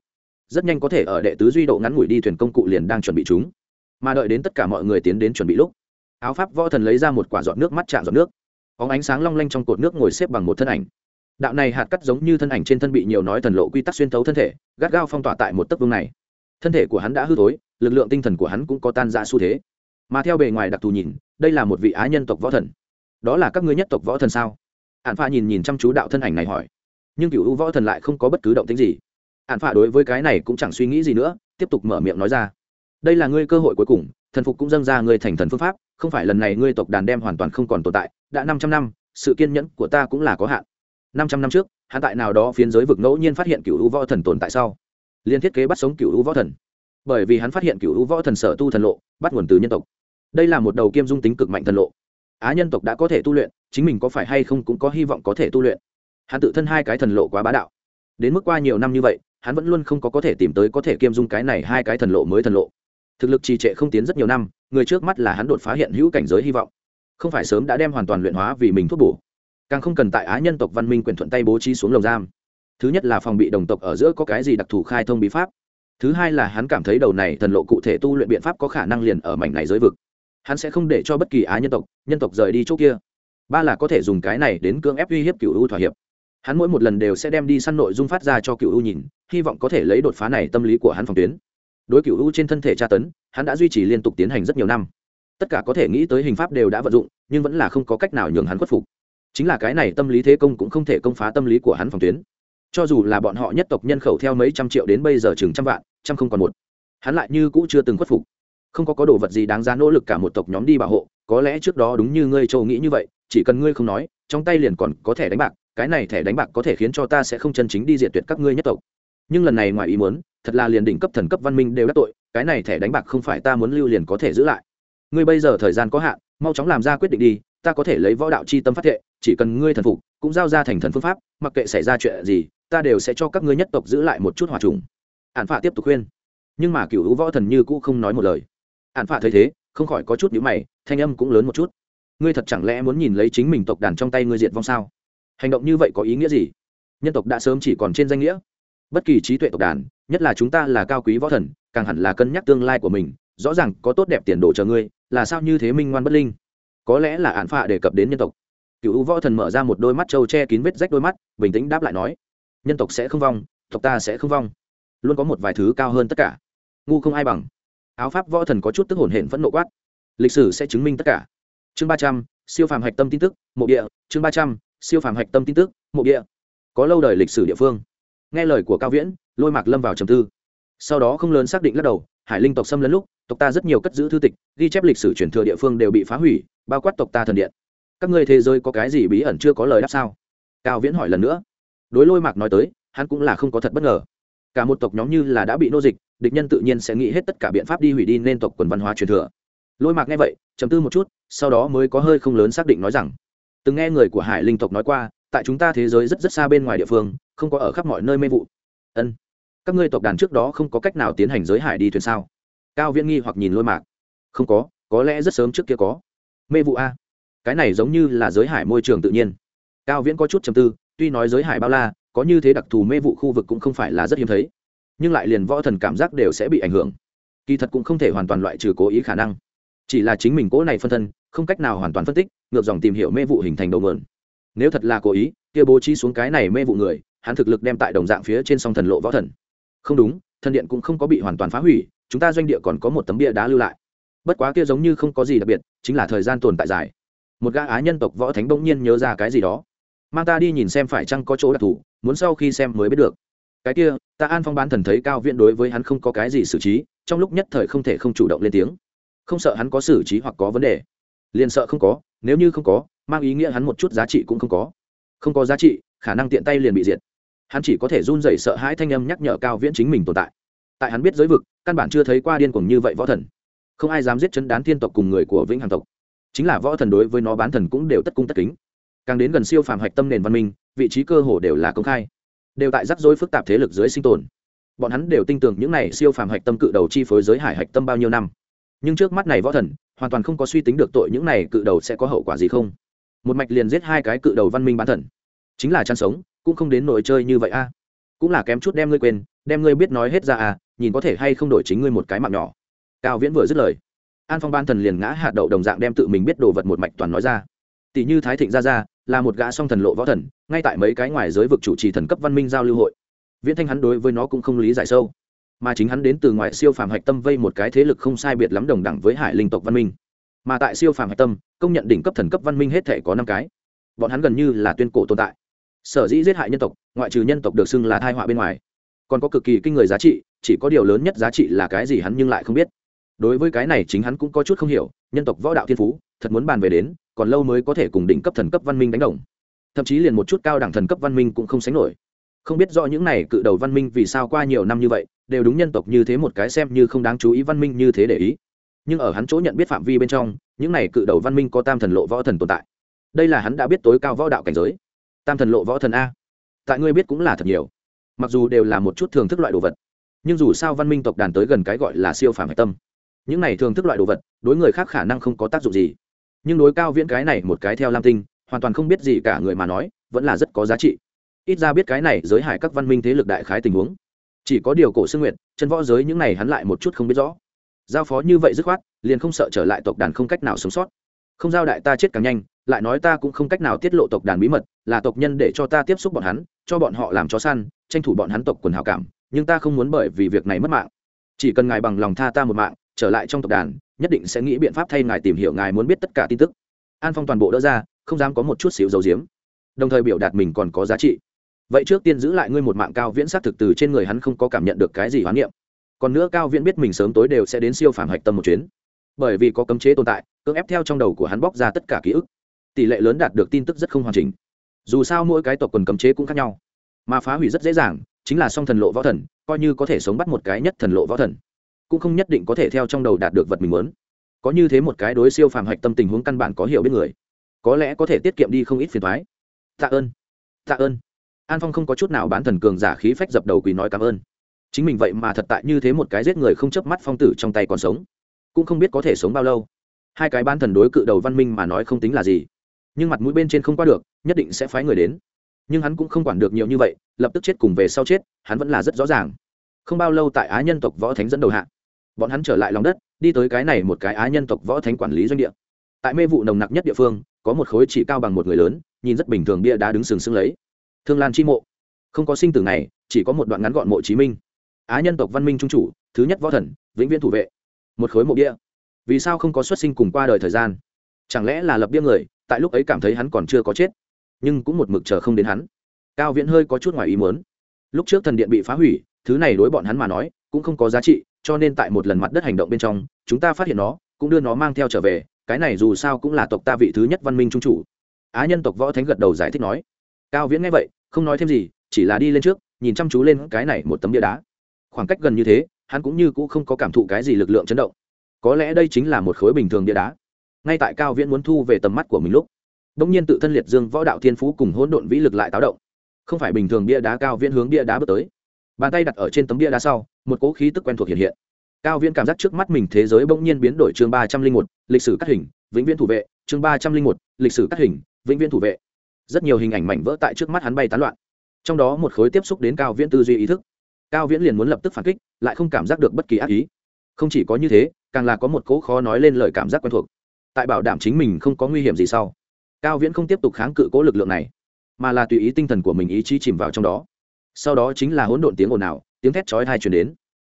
rất nhanh có thể ở đệ tứ duy độ ngắn ngủi đi thuyền công cụ liền đang chuẩn bị chúng. Mà đợi đến tất cả mọi người tiến đến chuẩn bị lúc, áo pháp võ thần lấy ra một quả giọt nước mắt chạm giọt nước. Có ánh sáng long lanh trong cột nước ngồi xếp bằng một thân ảnh. Đạo này hạt cắt giống như thân ảnh trên thân bị nhiều nói thần lộ quy tắc xuyên thấu thân thể, gắt gao phong tỏa tại một tấc vương này. Thân thể của hắn đã hư tối lực lượng tinh thần của hắn cũng có tan ra xu thế. Mà theo bề ngoài đặc thù nhìn, đây là một vị á nhân tộc võ thần. Đó là các ngươi nhất tộc võ thần sao? Hạn pha nhìn nhìn chăm chú đạo thân ảnh này hỏi. Nhưng cựu u võ thần lại không có bất cứ động tính gì ạn phạ đối với cái này cũng chẳng suy nghĩ gì nữa, tiếp tục mở miệng nói ra. Đây là ngươi cơ hội cuối cùng, thần phục cũng dâng ra ngươi thành thần phương pháp, không phải lần này ngươi tộc đàn đem hoàn toàn không còn tồn tại, đã năm trăm năm, sự kiên nhẫn của ta cũng là có hạn. Năm trăm năm trước, hắn tại nào đó phiến giới vực ngẫu nhiên phát hiện cựu u võ thần tồn tại sau liên thiết kế bắt sống cựu u võ thần. Bởi vì hắn phát hiện cựu u võ thần sở tu thần lộ, bắt nguồn từ nhân tộc. Đây là một đầu kiêm dung tính cực mạnh thần lộ. Á nhân tộc đã có thể tu luyện, chính mình có phải hay không cũng có hy vọng có thể tu luyện. Hắn tự thân hai cái thần lộ quá bá đạo. Đến mức qua nhiều năm như vậy hắn vẫn luôn không có có thể tìm tới có thể kiêm dung cái này hai cái thần lộ mới thần lộ. Thực lực trì trệ không tiến rất nhiều năm, người trước mắt là hắn đột phá hiện hữu cảnh giới hy vọng. Không phải sớm đã đem hoàn toàn luyện hóa vì mình thuốc bổ, càng không cần tại á nhân tộc văn minh quyền thuận tay bố trí xuống lồng giam. Thứ nhất là phòng bị đồng tộc ở giữa có cái gì đặc thù khai thông bí pháp. Thứ hai là hắn cảm thấy đầu này thần lộ cụ thể tu luyện biện pháp có khả năng liền ở mảnh này giới vực. Hắn sẽ không để cho bất kỳ á nhân tộc nhân tộc rời đi chỗ kia. Ba là có thể dùng cái này đến cưỡng ép uy hiếp cựu u thỏa hiệp. Hắn mỗi một lần đều sẽ đem đi săn nội dung phát ra cho cựu u nhìn hy vọng có thể lấy đột phá này tâm lý của hắn phòng tuyến. Đối cựu u trên thân thể tra tấn, hắn đã duy trì liên tục tiến hành rất nhiều năm. Tất cả có thể nghĩ tới hình pháp đều đã vận dụng, nhưng vẫn là không có cách nào nhường hắn khuất phục. Chính là cái này tâm lý thế công cũng không thể công phá tâm lý của hắn phòng tuyến. Cho dù là bọn họ nhất tộc nhân khẩu theo mấy trăm triệu đến bây giờ chừng trăm vạn, trăm không còn một. Hắn lại như cũ chưa từng khuất phục. Không có có đồ vật gì đáng giá nỗ lực cả một tộc nhóm đi bảo hộ, có lẽ trước đó đúng như ngươi châu nghĩ như vậy, chỉ cần ngươi không nói, trong tay liền còn có thẻ đánh bạc, cái này thẻ đánh bạc có thể khiến cho ta sẽ không chân chính đi diệt tuyệt các ngươi nhất tộc nhưng lần này ngoài ý muốn, thật là liền đỉnh cấp thần cấp văn minh đều đắc tội, cái này thẻ đánh bạc không phải ta muốn lưu liền có thể giữ lại. Ngươi bây giờ thời gian có hạn, mau chóng làm ra quyết định đi, ta có thể lấy võ đạo c h i tâm phát thệ, chỉ cần ngươi thần phục, cũng giao ra thành thần phương pháp, mặc kệ xảy ra chuyện gì, ta đều sẽ cho các ngươi nhất tộc giữ lại một chút hòa trùng. Ạn phạ tiếp tục khuyên. Nhưng mà cựu hữu võ thần như cũ không nói một lời. Ạn phạ thấy thế, không khỏi có chút nhữ mày, thanh âm cũng lớn một chút. Ngươi thật chẳng lẽ muốn nhìn lấy chính mình tộc đàn trong tay ngươi diệt vong sao? Hành động như vậy có ý nghĩa gì? Nhân tộc đã sớm chỉ còn trên danh nghĩa bất kỳ trí tuệ tộc đàn, nhất là chúng ta là cao quý võ thần, càng hẳn là cân nhắc tương lai của mình, rõ ràng có tốt đẹp tiền đồ chờ ngươi, là sao như thế minh ngoan bất linh? Có lẽ là án phạ đề cập đến nhân tộc. Cựu võ thần mở ra một đôi mắt trâu che kín vết rách đôi mắt, bình tĩnh đáp lại nói, nhân tộc sẽ không vong, tộc ta sẽ không vong. Luôn có một vài thứ cao hơn tất cả. Ngu không ai bằng. Áo pháp võ thần có chút tức hồn hển phẫn nộ quát, lịch sử sẽ chứng minh tất cả. Chương ba trăm, siêu phàm hạch tâm tin tức, mộ địa. Chương ba trăm, siêu phàm hạch tâm tin tức, mộ địa. Có lâu đời lịch sử địa phương nghe lời của cao viễn, lôi mạc lâm vào trầm tư. Sau đó không lớn xác định lắc đầu, hải linh tộc xâm lấn lúc, tộc ta rất nhiều cất giữ thư tịch, ghi chép lịch sử truyền thừa địa phương đều bị phá hủy, bao quát tộc ta thần điện. Các ngươi thế giới có cái gì bí ẩn chưa có lời đáp sao? Cao viễn hỏi lần nữa. Đối lôi mạc nói tới, hắn cũng là không có thật bất ngờ. Cả một tộc nhóm như là đã bị nô dịch, địch nhân tự nhiên sẽ nghĩ hết tất cả biện pháp đi hủy đi nên tộc quần văn hóa truyền thừa. Lôi mạc nghe vậy chấm tư một chút, sau đó mới có hơi không lớn xác định nói rằng, từng nghe người của hải linh tộc nói qua, tại chúng ta thế giới rất rất xa bên ngoài địa phương không có ở khắp mọi nơi mê vụ. Ân, các ngươi tộc đàn trước đó không có cách nào tiến hành giới hải đi thuyền sao? Cao viễn nghi hoặc nhìn lôi mạc. Không có có lẽ rất sớm trước kia có. Mê vụ a. Cái này giống như là giới hải môi trường tự nhiên. Cao viễn có chút chầm tư, tuy nói giới hải bao la, có như thế đặc thù mê vụ khu vực cũng không phải là rất hiếm thấy, nhưng lại liền võ thần cảm giác đều sẽ bị ảnh hưởng. Kỳ thật cũng không thể hoàn toàn loại trừ cố ý khả năng. Chỉ là chính mình cố này phân thân, không cách nào hoàn toàn phân tích, ngược dòng tìm hiểu mê vụ hình thành đầu mượn nếu thật là cố ý, kia bố trí xuống cái này mê vụ người hắn thực lực đem tại đồng dạng phía trên song thần lộ võ thần. Không đúng, thần điện cũng không có bị hoàn toàn phá hủy, chúng ta doanh địa còn có một tấm bia đá lưu lại. Bất quá kia giống như không có gì đặc biệt, chính là thời gian tồn tại dài. Một gã á nhân tộc võ thánh bỗng nhiên nhớ ra cái gì đó. Mang ta đi nhìn xem phải chăng có chỗ đặc thù, muốn sau khi xem mới biết được. Cái kia, ta an phong bán thần thấy cao viễn đối với hắn không có cái gì xử trí, trong lúc nhất thời không thể không chủ động lên tiếng. Không sợ hắn có xử trí hoặc có vấn đề. Liền sợ không có, nếu như không có, mang ý nghĩa hắn một chút giá trị cũng không có. Không có giá trị, khả năng tiện tay liền bị diệt hắn chỉ có thể run rẩy sợ hãi thanh âm nhắc nhở cao viễn chính mình tồn tại. Tại hắn biết giới vực, căn bản chưa thấy qua điên cuồng như vậy võ thần. Không ai dám giết chấn đán thiên tộc cùng người của vĩnh hằng tộc. Chính là võ thần đối với nó bán thần cũng đều tất cung tất kính. Càng đến gần siêu phàm hạch tâm nền văn minh, vị trí cơ hồ đều là công khai. Đều tại rắc rối phức tạp thế lực dưới sinh tồn. Bọn hắn đều tin tưởng những này siêu phàm hạch tâm cự đầu chi phối giới hải hạch tâm bao nhiêu năm. Nhưng trước mắt này võ thần, hoàn toàn không có suy tính được tội những này cự đầu sẽ có hậu quả gì không. Một mạch liền giết hai cái cự đầu văn minh bán thần. Chính là chăn sống cũng không đến nỗi chơi như vậy a. À. Cũng là kém chút đem ngươi quên, đem ngươi biết nói hết ra à nhìn có thể hay không đổi chính ngươi một cái mạng nhỏ. Cao viễn vừa dứt lời, an phong ban thần liền ngã hạt đậu đồng dạng đem tự mình biết đồ vật một mạch toàn nói ra. Tỷ như thái thịnh gia gia, là một gã song thần lộ võ thần, ngay tại mấy cái ngoài giới vực chủ trì thần cấp văn minh giao lưu hội. Viễn thanh hắn đối với nó cũng không lý giải sâu, mà chính hắn đến từ ngoại siêu phàm hạch tâm vây một cái thế lực không sai biệt lắm đồng đẳng với hải linh tộc văn minh. Mà tại siêu phàm hạch tâm, công nhận đỉnh cấp thần cấp văn minh hết thể có năm cái. Bọn hắn gần như là tuyên cổ tồn tại sở dĩ giết hại nhân tộc, ngoại trừ nhân tộc được xưng là thai họa bên ngoài. Còn có cực kỳ kinh người giá trị, chỉ có điều lớn nhất giá trị là cái gì hắn nhưng lại không biết. Đối với cái này chính hắn cũng có chút không hiểu, nhân tộc võ đạo thiên phú, thật muốn bàn về đến, còn lâu mới có thể cùng đỉnh cấp thần cấp văn minh đánh đồng. Thậm chí liền một chút cao đẳng thần cấp văn minh cũng không sánh nổi. Không biết rõ những này cự đầu văn minh vì sao qua nhiều năm như vậy, đều đúng nhân tộc như thế một cái xem như không đáng chú ý văn minh như thế để ý. Nhưng ở hắn chỗ nhận biết phạm vi bên trong, những này cự đầu văn minh có tam thần lộ võ thần tồn tại. Đây là hắn đã biết tối cao võ đạo cảnh giới tam thần lộ võ thần a. Tại ngươi biết cũng là thật nhiều. Mặc dù đều là một chút thường thức loại đồ vật, nhưng dù sao văn minh tộc đàn tới gần cái gọi là siêu phàm hạch tâm. Những này thường thức loại đồ vật, đối người khác khả năng không có tác dụng gì. Nhưng đối cao viễn cái này một cái theo lam tinh, hoàn toàn không biết gì cả người mà nói, vẫn là rất có giá trị. Ít ra biết cái này giới hải các văn minh thế lực đại khái tình huống. Chỉ có điều cổ xương nguyện chân võ giới những này hắn lại một chút không biết rõ. Giao phó như vậy dứt khoát, liền không sợ trở lại tộc đàn không cách nào sống sót. Không giao đại ta chết càng nhanh, lại nói ta cũng không cách nào tiết lộ tộc đàn bí mật là tộc nhân để cho ta tiếp xúc bọn hắn, cho bọn họ làm chó săn, tranh thủ bọn hắn tộc quần hảo cảm, nhưng ta không muốn bởi vì việc này mất mạng. Chỉ cần ngài bằng lòng tha ta một mạng, trở lại trong tộc đàn, nhất định sẽ nghĩ biện pháp thay ngài tìm hiểu ngài muốn biết tất cả tin tức. An phong toàn bộ đỡ ra, không dám có một chút xíu dấu diếm đồng thời biểu đạt mình còn có giá trị. Vậy trước tiên giữ lại ngươi một mạng cao viễn xác thực từ trên người hắn không có cảm nhận được cái gì hoán niệm. Còn nữa cao viễn biết mình sớm tối đều sẽ đến siêu phản hạch tâm một chuyến. Bởi vì có cấm chế tồn tại, cưỡng ép theo trong đầu của hắn bóc ra tất cả ký ức. Tỷ lệ lớn đạt được tin tức rất không hoàn chỉnh dù sao mỗi cái tộc quần cấm chế cũng khác nhau. Mà phá hủy rất dễ dàng, chính là song thần lộ võ thần, coi như có thể sống bắt một cái nhất thần lộ võ thần, cũng không nhất định có thể theo trong đầu đạt được vật mình muốn. Có như thế một cái đối siêu phàm hạch tâm tình huống căn bản có hiểu biết người, có lẽ có thể tiết kiệm đi không ít phiền thoái tạ ơn tạ ơn. An phong không có chút nào bán thần cường giả khí phách dập đầu quỳ nói cảm ơn. Chính mình vậy mà thật tại như thế một cái giết người không chớp mắt phong tử trong tay còn sống, cũng không biết có thể sống bao lâu. Hai cái bán thần đối cự đầu văn minh mà nói không tính là gì nhưng mặt mũi bên trên không qua được, nhất định sẽ phái người đến. Nhưng hắn cũng không quản được nhiều như vậy, lập tức chết cùng về sau chết, hắn vẫn là rất rõ ràng. Không bao lâu tại á nhân tộc võ thánh dẫn đầu hạ, bọn hắn trở lại lòng đất, đi tới cái này một cái á nhân tộc võ thánh quản lý doanh địa. Tại mê vụ nồng nặc nhất địa phương, có một khối chỉ cao bằng một người lớn, nhìn rất bình thường bia đá đứng sừng sững lấy. Thương lan chi mộ. Không có sinh tử này chỉ có một đoạn ngắn gọn mộ chí minh. Á nhân tộc văn minh trung chủ, thứ nhất võ thần, vĩnh viễn thủ vệ. Một khối mộ bia. Vì sao không có xuất sinh cùng qua đời thời gian? Chẳng lẽ là lập bia người tại lúc ấy cảm thấy hắn còn chưa có chết, nhưng cũng một mực chờ không đến hắn. Cao viễn hơi có chút ngoài ý muốn. Lúc trước thần điện bị phá hủy, thứ này đối bọn hắn mà nói cũng không có giá trị, cho nên tại một lần mặt đất hành động bên trong, chúng ta phát hiện nó, cũng đưa nó mang theo trở về, cái này dù sao cũng là tộc ta vị thứ nhất văn minh trung chủ. Á nhân tộc võ thánh gật đầu giải thích nói. Cao viễn nghe vậy, không nói thêm gì, chỉ là đi lên trước, nhìn chăm chú lên cái này một tấm bia đá. Khoảng cách gần như thế, hắn cũng như cũng không có cảm thụ cái gì lực lượng chấn động. Có lẽ đây chính là một khối bình thường bia đá ngay tại cao viễn muốn thu về tầm mắt của mình lúc đ ỗ n g nhiên tự thân liệt dương võ đạo thiên phú cùng hỗn độn vĩ lực lại táo động. Không phải bình thường bia đá cao viễn hướng bia đá bước tới. Bàn tay đặt ở trên tấm bia đá sau, một cỗ khí tức quen thuộc hiện hiện. Cao viễn cảm giác trước mắt mình thế giới bỗng nhiên biến đổi chương ba trăm linh một, lịch sử cắt hình, vĩnh viễn thủ vệ, chương ba trăm linh một, lịch sử cắt hình, vĩnh viễn thủ vệ. Rất nhiều hình ảnh mảnh vỡ tại trước mắt hắn bay tán loạn. Trong đó một khối tiếp xúc đến cao viễn tư duy ý thức. Cao viễn liền muốn lập tức phản kích, lại không cảm giác được bất kỳ ác ý. Không chỉ có như thế, càng là có một cỗ khó nói lên lời cảm giác quen thuộc tại bảo đảm chính mình không có nguy hiểm gì sau. Cao viễn không tiếp tục kháng cự cố lực lượng này, mà là tùy ý tinh thần của mình ý chí chìm vào trong đó. Sau đó chính là hỗn độn tiếng ồn ào, tiếng thét chói tai truyền đến.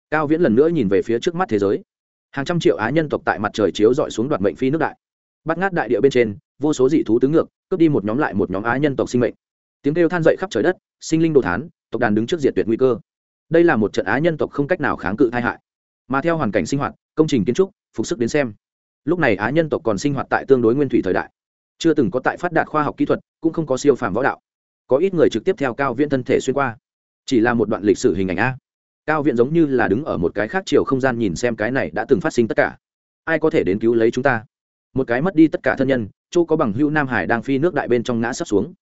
Cao viễn lần nữa nhìn về phía trước mắt thế giới. Hàng trăm triệu á nhân tộc tại mặt trời chiếu dọi xuống đoạt mệnh phi nước đại. Bắt ngát đại địa bên trên, vô số dị thú tứ ngược, cướp đi một nhóm lại một nhóm á nhân tộc sinh mệnh. Tiếng kêu than dậy khắp trời đất, sinh linh đồ thán, tộc đàn đứng trước diệt tuyệt nguy cơ. Đây là một trận á nhân tộc không cách nào kháng cự tai hại. Mà theo hoàn cảnh sinh hoạt, công trình kiến trúc, phục sức đến xem lúc này á nhân tộc còn sinh hoạt tại tương đối nguyên thủy thời đại. Chưa từng có tại phát đạt khoa học kỹ thuật, cũng không có siêu phàm võ đạo. Có ít người trực tiếp theo cao viễn thân thể xuyên qua. Chỉ là một đoạn lịch sử hình ảnh a. Cao viện giống như là đứng ở một cái khác chiều không gian nhìn xem cái này đã từng phát sinh tất cả. Ai có thể đến cứu lấy chúng ta? Một cái mất đi tất cả thân nhân, chỗ có bằng hữu nam hải đang phi nước đại bên trong ngã sắp xuống.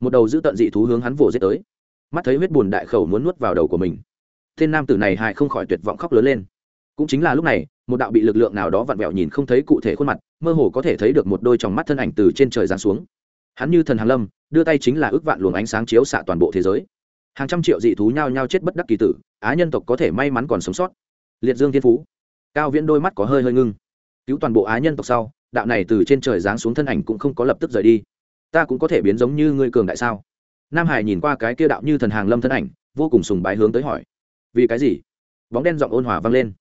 Một đầu giữ tận dị thú hướng hắn vồ giết tới. Mắt thấy huyết bùn đại khẩu muốn nuốt vào đầu của mình. Tên nam tử này hải không khỏi tuyệt vọng khóc lớn lên cũng chính là lúc này, một đạo bị lực lượng nào đó vặn vẹo nhìn không thấy cụ thể khuôn mặt, mơ hồ có thể thấy được một đôi tròng mắt thân ảnh từ trên trời giáng xuống. Hắn như thần hàn lâm, đưa tay chính là ước vạn luồng ánh sáng chiếu xạ toàn bộ thế giới. Hàng trăm triệu dị thú nhao nhao chết bất đắc kỳ tử, á nhân tộc có thể may mắn còn sống sót. Liệt dương thiên phú, cao viễn đôi mắt có hơi hơi ngưng. Cứu toàn bộ á nhân tộc sau, đạo này từ trên trời giáng xuống thân ảnh cũng không có lập tức rời đi. Ta cũng có thể biến giống như ngươi cường đại sao? Nam hải nhìn qua cái kia đạo như thần hàng lâm thân ảnh, vô cùng sùng bái hướng tới hỏi. Vì cái gì? Bóng đen giọng ôn hòa vang lên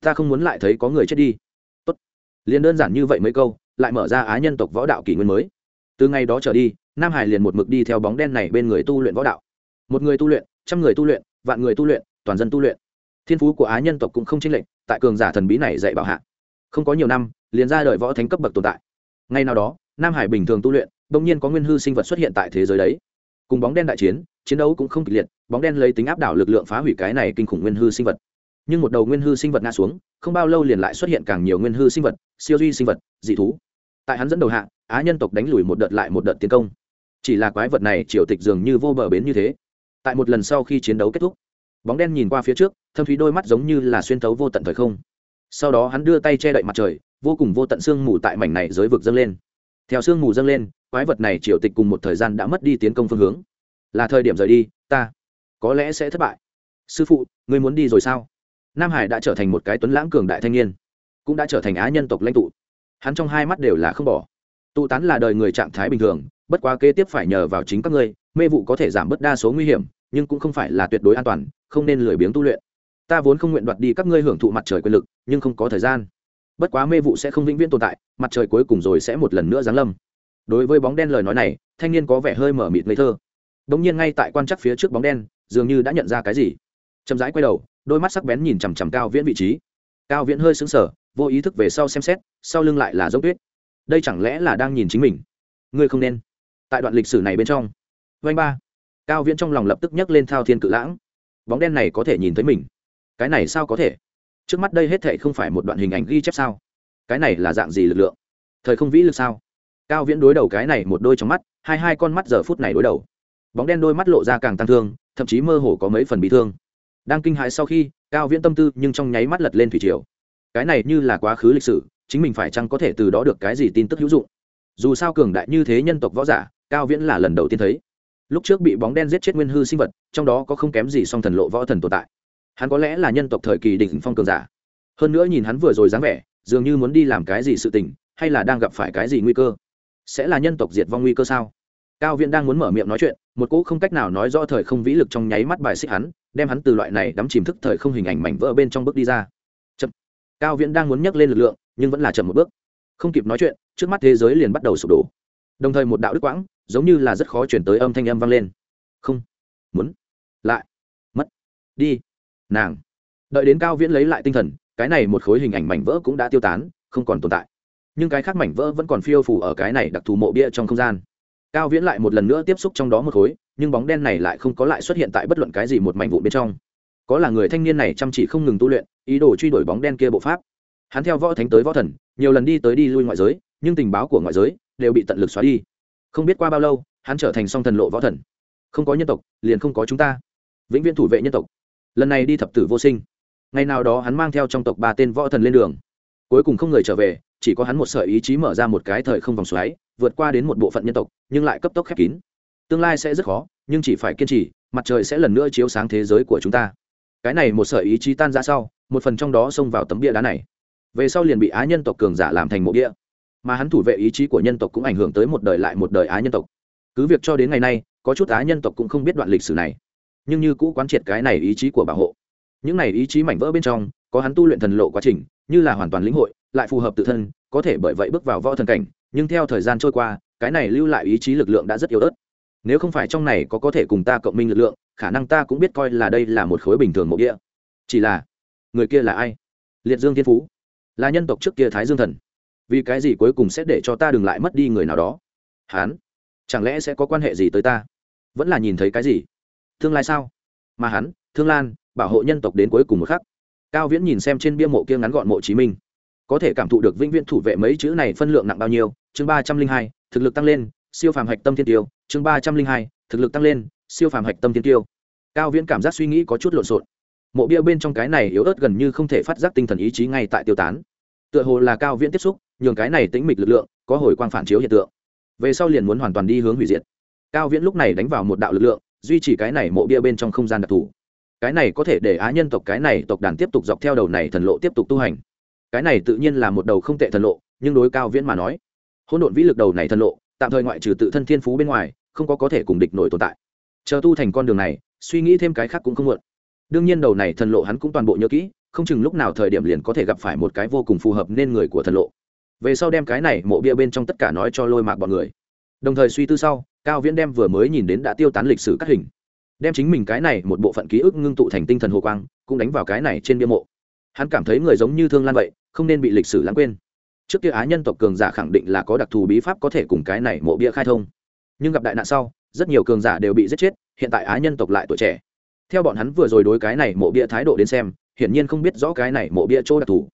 ta không muốn lại thấy có người chết đi. Tốt. liền đơn giản như vậy mấy câu, lại mở ra á nhân tộc võ đạo kỷ nguyên mới. Từ ngày đó trở đi, nam hải liền một mực đi theo bóng đen này bên người tu luyện võ đạo. Một người tu luyện, trăm người tu luyện, vạn người tu luyện, toàn dân tu luyện. Thiên phú của á nhân tộc cũng không chênh lệch, tại cường giả thần bí này dạy bảo hạ. Không có nhiều năm, liền ra đời võ thánh cấp bậc tồn tại. Ngay nào đó, nam hải bình thường tu luyện, bỗng nhiên có nguyên hư sinh vật xuất hiện tại thế giới đấy. Cùng bóng đen đại chiến chiến đấu cũng không kịch liệt, bóng đen lấy tính áp đảo lực lượng phá hủy cái này kinh khủng nguyên hư sinh vật nhưng một đầu nguyên hư sinh vật ngã xuống, không bao lâu liền lại xuất hiện càng nhiều nguyên hư sinh vật, siêu duy sinh vật, dị thú. Tại hắn dẫn đầu hạ, á nhân tộc đánh lùi một đợt lại một đợt tiến công. Chỉ là quái vật này triều tịch dường như vô bờ bến như thế. Tại một lần sau khi chiến đấu kết thúc, bóng đen nhìn qua phía trước, thâm thúy đôi mắt giống như là xuyên thấu vô tận thời không. Sau đó hắn đưa tay che đậy mặt trời, vô cùng vô tận sương mù tại mảnh này dưới vực dâng lên. Theo sương mù dâng lên, quái vật này triều tịch cùng một thời gian đã mất đi tiến công phương hướng. Là thời điểm rời đi, ta có lẽ sẽ thất bại. Sư phụ người muốn đi rồi sao? Nam hải đã trở thành một cái tuấn lãng cường đại thanh niên, cũng đã trở thành á nhân tộc lãnh tụ. Hắn trong hai mắt đều là không bỏ. Tụ tán là đời người trạng thái bình thường, bất quá kế tiếp phải nhờ vào chính các ngươi, mê vụ có thể giảm bớt đa số nguy hiểm, nhưng cũng không phải là tuyệt đối an toàn, không nên lười biếng tu luyện. Ta vốn không nguyện đoạt đi các ngươi hưởng thụ mặt trời quyền lực, nhưng không có thời gian. Bất quá mê vụ sẽ không vĩnh viễn tồn tại, mặt trời cuối cùng rồi sẽ một lần nữa giáng lâm. Đối với bóng đen lời nói này, thanh niên có vẻ hơi mở mịt ngây thơ. Đ ỗ n g nhiên ngay tại quan chắc phía trước bóng đen, dường như đã nhận ra cái gì. Chậm rãi quay đầu đôi mắt sắc bén nhìn chằm chằm cao viễn vị trí. Cao viễn hơi xứng sở vô ý thức về sau xem xét, sau lưng lại là dốc tuyết. Đây chẳng lẽ là đang nhìn chính mình? Ngươi không nên. Tại đoạn lịch sử này bên trong. Vanh ba. Cao viễn trong lòng lập tức nhấc lên thao thiên cự lãng. Bóng đen này có thể nhìn thấy mình. Cái này sao có thể? Trước mắt đây hết thệ không phải một đoạn hình ảnh ghi chép sao? Cái này là dạng gì lực lượng? Thời không vĩ lực sao? Cao viễn đối đầu cái này một đôi trong mắt, hai hai con mắt giờ phút này đối đầu. Bóng đen đôi mắt lộ ra càng tăng thương, thậm chí mơ hồ có mấy phần bị thương đang kinh hãi sau khi, cao viễn tâm tư nhưng trong nháy mắt lật lên thủy triều. Cái này như là quá khứ lịch sử, chính mình phải chăng có thể từ đó được cái gì tin tức hữu dụng? Dù sao cường đại như thế nhân tộc võ giả, cao viễn là lần đầu tiên thấy. Lúc trước bị bóng đen giết chết nguyên hư sinh vật, trong đó có không kém gì song thần lộ võ thần tồn tại. Hắn có lẽ là nhân tộc thời kỳ đỉnh phong cường giả. Hơn nữa nhìn hắn vừa rồi dáng vẻ, dường như muốn đi làm cái gì sự tình, hay là đang gặp phải cái gì nguy cơ? Sẽ là nhân tộc diệt vong nguy cơ sao? Cao viễn đang muốn mở miệng nói chuyện một cỗ không cách nào nói rõ thời không vĩ lực trong nháy mắt bài xích hắn, đem hắn từ loại này đắm chìm thức thời không hình ảnh mảnh vỡ bên trong bước đi ra. Chậm. Cao viễn đang muốn nhấc lên lực lượng, nhưng vẫn là chậm một bước. Không kịp nói chuyện, trước mắt thế giới liền bắt đầu sụp đổ. Đồng thời một đạo đức quãng, giống như là rất khó chuyển tới âm thanh âm vang lên. Không. Muốn. Lại. Mất. Đi. Nàng. Đợi đến cao viễn lấy lại tinh thần, cái này một khối hình ảnh mảnh vỡ cũng đã tiêu tán, không còn tồn tại. Nhưng cái khác mảnh vỡ vẫn còn phiêu phủ ở cái này đặc thù mộ bia trong không gian cao viễn lại một lần nữa tiếp xúc trong đó một khối, nhưng bóng đen này lại không có lại xuất hiện tại bất luận cái gì một mảnh vụ bên trong. Có là người thanh niên này chăm chỉ không ngừng tu luyện, ý đồ truy đuổi bóng đen kia bộ pháp. Hắn theo võ thánh tới võ thần, nhiều lần đi tới đi lui ngoại giới, nhưng tình báo của ngoại giới đều bị tận lực xóa đi. Không biết qua bao lâu, hắn trở thành song thần lộ võ thần. Không có nhân tộc, liền không có chúng ta. Vĩnh viễn thủ vệ nhân tộc. Lần này đi thập tử vô sinh. Ngày nào đó hắn mang theo trong tộc ba tên võ thần lên đường. Cuối cùng không người trở về, chỉ có hắn một sợi ý chí mở ra một cái thời không vòng xoáy vượt qua đến một bộ phận nhân tộc, nhưng lại cấp tốc khép kín. Tương lai sẽ rất khó, nhưng chỉ phải kiên trì, mặt trời sẽ lần nữa chiếu sáng thế giới của chúng ta. Cái này một sợi ý chí tan ra sau, một phần trong đó xông vào tấm bia đá này. Về sau liền bị á nhân tộc cường giả làm thành mộ bia. Mà hắn thủ vệ ý chí của nhân tộc cũng ảnh hưởng tới một đời lại một đời á nhân tộc. Cứ việc cho đến ngày nay, có chút á nhân tộc cũng không biết đoạn lịch sử này. Nhưng như cũ quán triệt cái này ý chí của bảo hộ. Những này ý chí mảnh vỡ bên trong, có hắn tu luyện thần lộ quá trình, như là hoàn toàn lĩnh hội, lại phù hợp tự thân, có thể bởi vậy bước vào võ thần cảnh nhưng theo thời gian trôi qua, cái này lưu lại ý chí lực lượng đã rất yếu ớt. Nếu không phải trong này có có thể cùng ta cộng minh lực lượng, khả năng ta cũng biết coi là đây là một khối bình thường mộ địa. Chỉ là, người kia là ai? Liệt dương thiên phú. Là nhân tộc trước kia thái dương thần. Vì cái gì cuối cùng sẽ để cho ta đừng lại mất đi người nào đó? Hắn chẳng lẽ sẽ có quan hệ gì tới ta? Vẫn là nhìn thấy cái gì? Tương lai sao? Mà hắn, thương lan, bảo hộ nhân tộc đến cuối cùng một khắc. Cao viễn nhìn xem trên bia mộ kia ngắn gọn mộ chí minh có thể cảm thụ được vĩnh viễn thủ vệ mấy chữ này phân lượng nặng bao nhiêu. Chương ba trăm linh hai, thực lực tăng lên, siêu phàm hạch tâm thiên tiêu. Chương ba trăm linh hai, thực lực tăng lên, siêu phàm hạch tâm thiên tiêu. Cao viễn cảm giác suy nghĩ có chút lộn xộn. Mộ bia bên trong cái này yếu ớt gần như không thể phát giác tinh thần ý chí ngay tại tiêu tán. Tựa hồ là cao viễn tiếp xúc, nhường cái này tính mịch lực lượng, có hồi quang phản chiếu hiện tượng. Về sau liền muốn hoàn toàn đi hướng hủy diệt. Cao viễn lúc này đánh vào một đạo lực lượng, duy trì cái này mộ bia bên trong không gian đặc thù. Cái này có thể để á nhân tộc, cái này tộc đàn tiếp tục dọc theo đầu này thần lộ tiếp tục tu hành cái này tự nhiên là một đầu không tệ thần lộ, nhưng đối cao viễn mà nói, hỗn độn vĩ lực đầu này thần lộ, tạm thời ngoại trừ tự thân thiên phú bên ngoài, không có có thể cùng địch nổi tồn tại. Chờ tu thành con đường này, suy nghĩ thêm cái khác cũng không muộn. Đương nhiên đầu này thần lộ hắn cũng toàn bộ nhớ kỹ, không chừng lúc nào thời điểm liền có thể gặp phải một cái vô cùng phù hợp nên người của thần lộ. Về sau đem cái này mộ bia bên trong tất cả nói cho lôi mạc bọn người. Đồng thời suy tư sau, cao viễn đem vừa mới nhìn đến đã tiêu tán lịch sử cắt hình, đem chính mình cái này một bộ phận ký ức ngưng tụ thành tinh thần hồ quang, cũng đánh vào cái này trên bia mộ. Hắn cảm thấy người giống như thương lan vậy không nên bị lịch sử lãng quên. Trước kia á nhân tộc cường giả khẳng định là có đặc thù bí pháp có thể cùng cái này mộ bia khai thông. Nhưng gặp đại nạn sau, rất nhiều cường giả đều bị giết chết, hiện tại á nhân tộc lại tuổi trẻ. Theo bọn hắn vừa rồi đối cái này mộ bia thái độ đến xem, hiển nhiên không biết rõ cái này mộ bia chỗ đặc thù.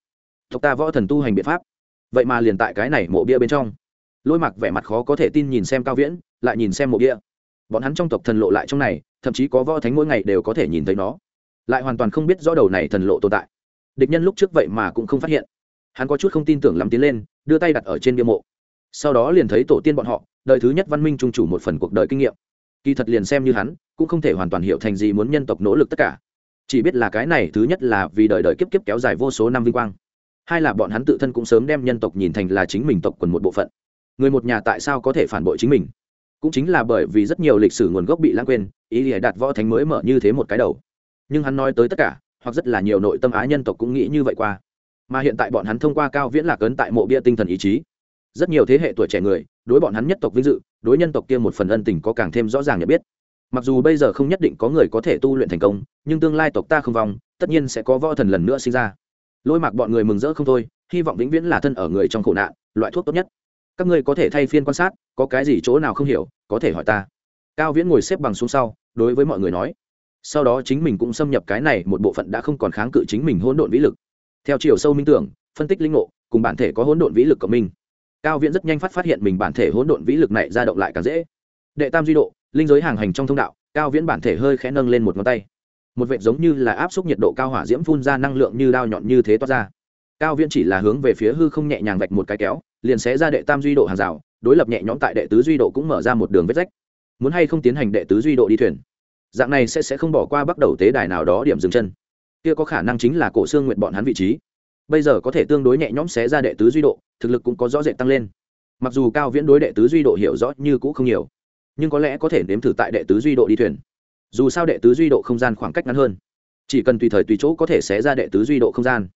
Tộc ta võ thần tu hành biện pháp. Vậy mà liền tại cái này mộ bia bên trong. Lôi mặc vẻ mặt khó có thể tin nhìn xem cao viễn, lại nhìn xem mộ bia. Bọn hắn trong tộc thần lộ lại trong này, thậm chí có võ thánh mỗi ngày đều có thể nhìn thấy nó. Lại hoàn toàn không biết rõ đầu này thần lộ tồn tại. Địch nhân lúc trước vậy mà cũng không phát hiện hắn có chút không tin tưởng lắm tiến lên, đưa tay đặt ở trên bia mộ. Sau đó liền thấy tổ tiên bọn họ, đời thứ nhất văn minh trung chủ một phần cuộc đời kinh nghiệm. Kỳ thật liền xem như hắn, cũng không thể hoàn toàn hiểu thành gì muốn nhân tộc nỗ lực tất cả. Chỉ biết là cái này thứ nhất là vì đời đời kiếp kiếp kéo dài vô số năm vinh quang. Hai là bọn hắn tự thân cũng sớm đem nhân tộc nhìn thành là chính mình tộc quần một bộ phận. Người một nhà tại sao có thể phản bội chính mình? Cũng chính là bởi vì rất nhiều lịch sử nguồn gốc bị lãng quên, ý nghĩa đạt võ thánh mới mở như thế một cái đầu. Nhưng hắn nói tới tất cả, hoặc rất là nhiều nội tâm á nhân tộc cũng nghĩ như vậy qua mà hiện tại bọn hắn thông qua cao viễn lạc ấn tại mộ bia tinh thần ý chí. Rất nhiều thế hệ tuổi trẻ người, đối bọn hắn nhất tộc vinh dự, đối nhân tộc kia một phần ân tình có càng thêm rõ ràng nhận biết. Mặc dù bây giờ không nhất định có người có thể tu luyện thành công, nhưng tương lai tộc ta không vong, tất nhiên sẽ có võ thần lần nữa sinh ra. Lôi mặc bọn người mừng rỡ không thôi, hy vọng vĩnh viễn là thân ở người trong khổ nạn, loại thuốc tốt nhất. Các ngươi có thể thay phiên quan sát, có cái gì chỗ nào không hiểu, có thể hỏi ta. Cao viễn ngồi xếp bằng xuống sau, đối với mọi người nói. Sau đó chính mình cũng xâm nhập cái này, một bộ phận đã không còn kháng cự chính mình hỗn độn vĩ lực theo chiều sâu minh tưởng, phân tích linh ngộ, cùng bản thể có hỗn độn vĩ lực của mình cao viễn rất nhanh phát phát hiện mình bản thể hỗn độn vĩ lực này ra động lại càng dễ. Đệ tam duy độ, linh giới hàng hành trong thông đạo, cao viễn bản thể hơi khẽ nâng lên một ngón tay. Một vệt giống như là áp suất nhiệt độ cao hỏa diễm phun ra năng lượng như đao nhọn như thế toát ra. Cao viễn chỉ là hướng về phía hư không nhẹ nhàng vạch một cái kéo, liền sẽ ra đệ tam duy độ hàng rào, đối lập nhẹ nhõm tại đệ tứ duy độ cũng mở ra một đường vết rách. Muốn hay không tiến hành đệ tứ duy độ đi thuyền? Dạng này sẽ sẽ không bỏ qua bắt đầu tế đài nào đó điểm dừng chân kia có khả năng chính là cổ xương nguyện bọn hắn vị trí. Bây giờ có thể tương đối nhẹ nhõm xé ra đệ tứ duy độ, thực lực cũng có rõ rệt tăng lên. Mặc dù cao viễn đối đệ tứ duy độ hiểu rõ như cũ không nhiều, nhưng có lẽ có thể nếm thử tại đệ tứ duy độ đi thuyền. Dù sao đệ tứ duy độ không gian khoảng cách ngắn hơn, chỉ cần tùy thời tùy chỗ có thể xé ra đệ tứ duy độ không gian,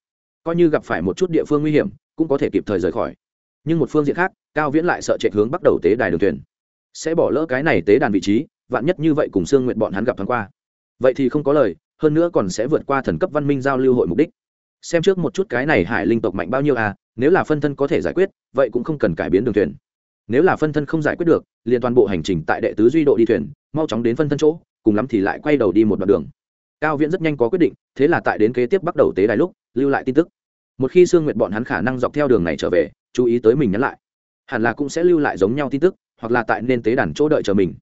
coi như gặp phải một chút địa phương nguy hiểm, cũng có thể kịp thời rời khỏi. Nhưng một phương diện khác, cao viễn lại sợ chạy hướng bắt đầu tế đài đường thuyền. Sẽ bỏ lỡ cái này tế đàn vị trí, vạn nhất như vậy cùng sương nguyện bọn hắn gặp thoáng qua. Vậy thì không có lời hơn nữa còn sẽ vượt qua thần cấp văn minh giao lưu hội mục đích. Xem trước một chút cái này hải linh tộc mạnh bao nhiêu à nếu là phân thân có thể giải quyết, vậy cũng không cần cải biến đường thuyền. Nếu là phân thân không giải quyết được, liền toàn bộ hành trình tại đệ tứ duy độ đi thuyền, mau chóng đến phân thân chỗ, cùng lắm thì lại quay đầu đi một đoạn đường. Cao viễn rất nhanh có quyết định, thế là tại đến kế tiếp bắt đầu tế đài lúc, lưu lại tin tức. Một khi sương nguyện bọn hắn khả năng dọc theo đường này trở về, chú ý tới mình nhắn lại. Hẳn là cũng sẽ lưu lại giống nhau tin tức, hoặc là tại nên tế đàn chỗ đợi chờ mình.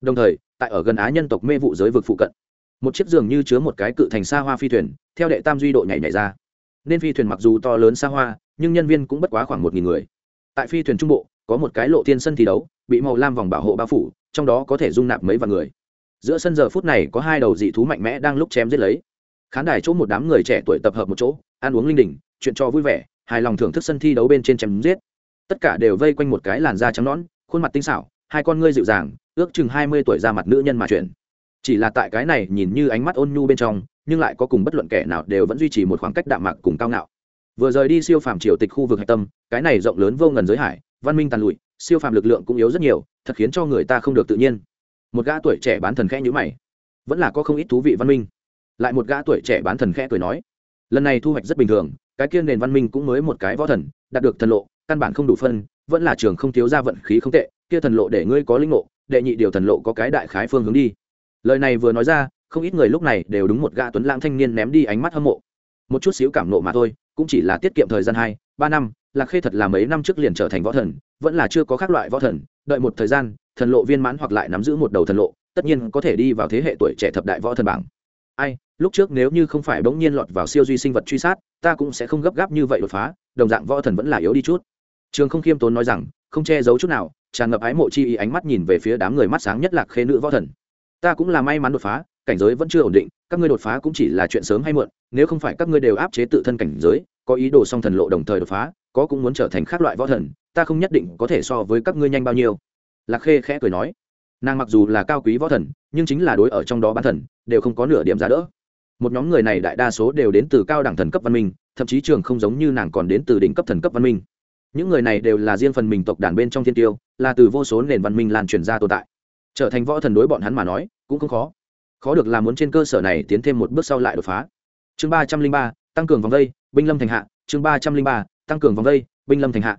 Đồng thời, tại ở gần á nhân tộc mê vụ giới vực phụ cận một chiếc giường như chứa một cái cự thành xa hoa phi thuyền, theo đệ tam duy độ nhảy nhảy ra. Nên phi thuyền mặc dù to lớn xa hoa, nhưng nhân viên cũng bất quá khoảng một nghìn người. Tại phi thuyền trung bộ, có một cái lộ thiên sân thi đấu, bị màu lam vòng bảo hộ bao phủ, trong đó có thể dung nạp mấy vạn người. Giữa sân giờ phút này có hai đầu dị thú mạnh mẽ đang lúc chém giết lấy. Khán đài chỗ một đám người trẻ tuổi tập hợp một chỗ, ăn uống linh đình, chuyện cho vui vẻ, hài lòng thưởng thức sân thi đấu bên trên chém giết. Tất cả đều vây quanh một cái làn da trắng nõn, khuôn mặt tinh xảo, hai con ngươi dịu dàng, ước chừng hai mươi tuổi ra mặt nữ nhân mà chuyển chỉ là tại cái này nhìn như ánh mắt ôn nhu bên trong, nhưng lại có cùng bất luận kẻ nào đều vẫn duy trì một khoảng cách đạm mạc cùng cao ngạo. Vừa rời đi siêu phàm triều tịch khu vực hạch tâm, cái này rộng lớn vô ngần giới hải, văn minh tàn lụi, siêu phàm lực lượng cũng yếu rất nhiều, thật khiến cho người ta không được tự nhiên. Một gã tuổi trẻ bán thần khẽ nhữ mày. Vẫn là có không ít thú vị văn minh. Lại một gã tuổi trẻ bán thần khẽ cười nói, lần này thu hoạch rất bình thường, cái kia nền văn minh cũng mới một cái võ thần, đạt được thần lộ, căn bản không đủ phân, vẫn là trường không thiếu ra vận khí không tệ, kia thần lộ để ngươi có linh ngộ, đệ nhị điều thần lộ có cái đại khái phương hướng đi lời này vừa nói ra, không ít người lúc này đều đúng một gã tuấn lãng thanh niên ném đi ánh mắt hâm mộ. Một chút xíu cảm nộ mà thôi, cũng chỉ là tiết kiệm thời gian hai, ba năm, lạc khê thật là mấy năm trước liền trở thành võ thần, vẫn là chưa có các loại võ thần. Đợi một thời gian, thần lộ viên mãn hoặc lại nắm giữ một đầu thần lộ, tất nhiên có thể đi vào thế hệ tuổi trẻ thập đại võ thần bảng. Ai, lúc trước nếu như không phải bỗng nhiên lọt vào siêu duy sinh vật truy sát, ta cũng sẽ không gấp gáp như vậy đột phá, đồng dạng võ thần vẫn là yếu đi chút. Trường không khiêm tốn nói rằng, không che giấu chút nào, tràn ngập ái mộ chi ý ánh mắt nhìn về phía đám người mắt sáng nhất lạc khê nữ võ thần ta cũng là may mắn đột phá, cảnh giới vẫn chưa ổn định, các ngươi đột phá cũng chỉ là chuyện sớm hay muộn, nếu không phải các ngươi đều áp chế tự thân cảnh giới, có ý đồ song thần lộ đồng thời đột phá, có cũng muốn trở thành khác loại võ thần, ta không nhất định có thể so với các ngươi nhanh bao nhiêu. Lạc khê khẽ cười nói. Nàng mặc dù là cao quý võ thần, nhưng chính là đối ở trong đó bán thần, đều không có nửa điểm giá đỡ. Một nhóm người này đại đa số đều đến từ cao đẳng thần cấp văn minh, thậm chí trường không giống như nàng còn đến từ đỉnh cấp thần cấp văn minh. Những người này đều là riêng phần mình tộc đàn bên trong thiên tiêu, là từ vô số nền văn minh lan truyền ra tồn tại trở thành võ thần đối bọn hắn mà nói, cũng không khó. Khó được là muốn trên cơ sở này tiến thêm một bước sau lại đột phá. Chương ba trăm linh ba, tăng cường vòng vây, binh lâm thành hạ. Chương ba trăm linh ba, tăng cường vòng vây, binh lâm thành hạ.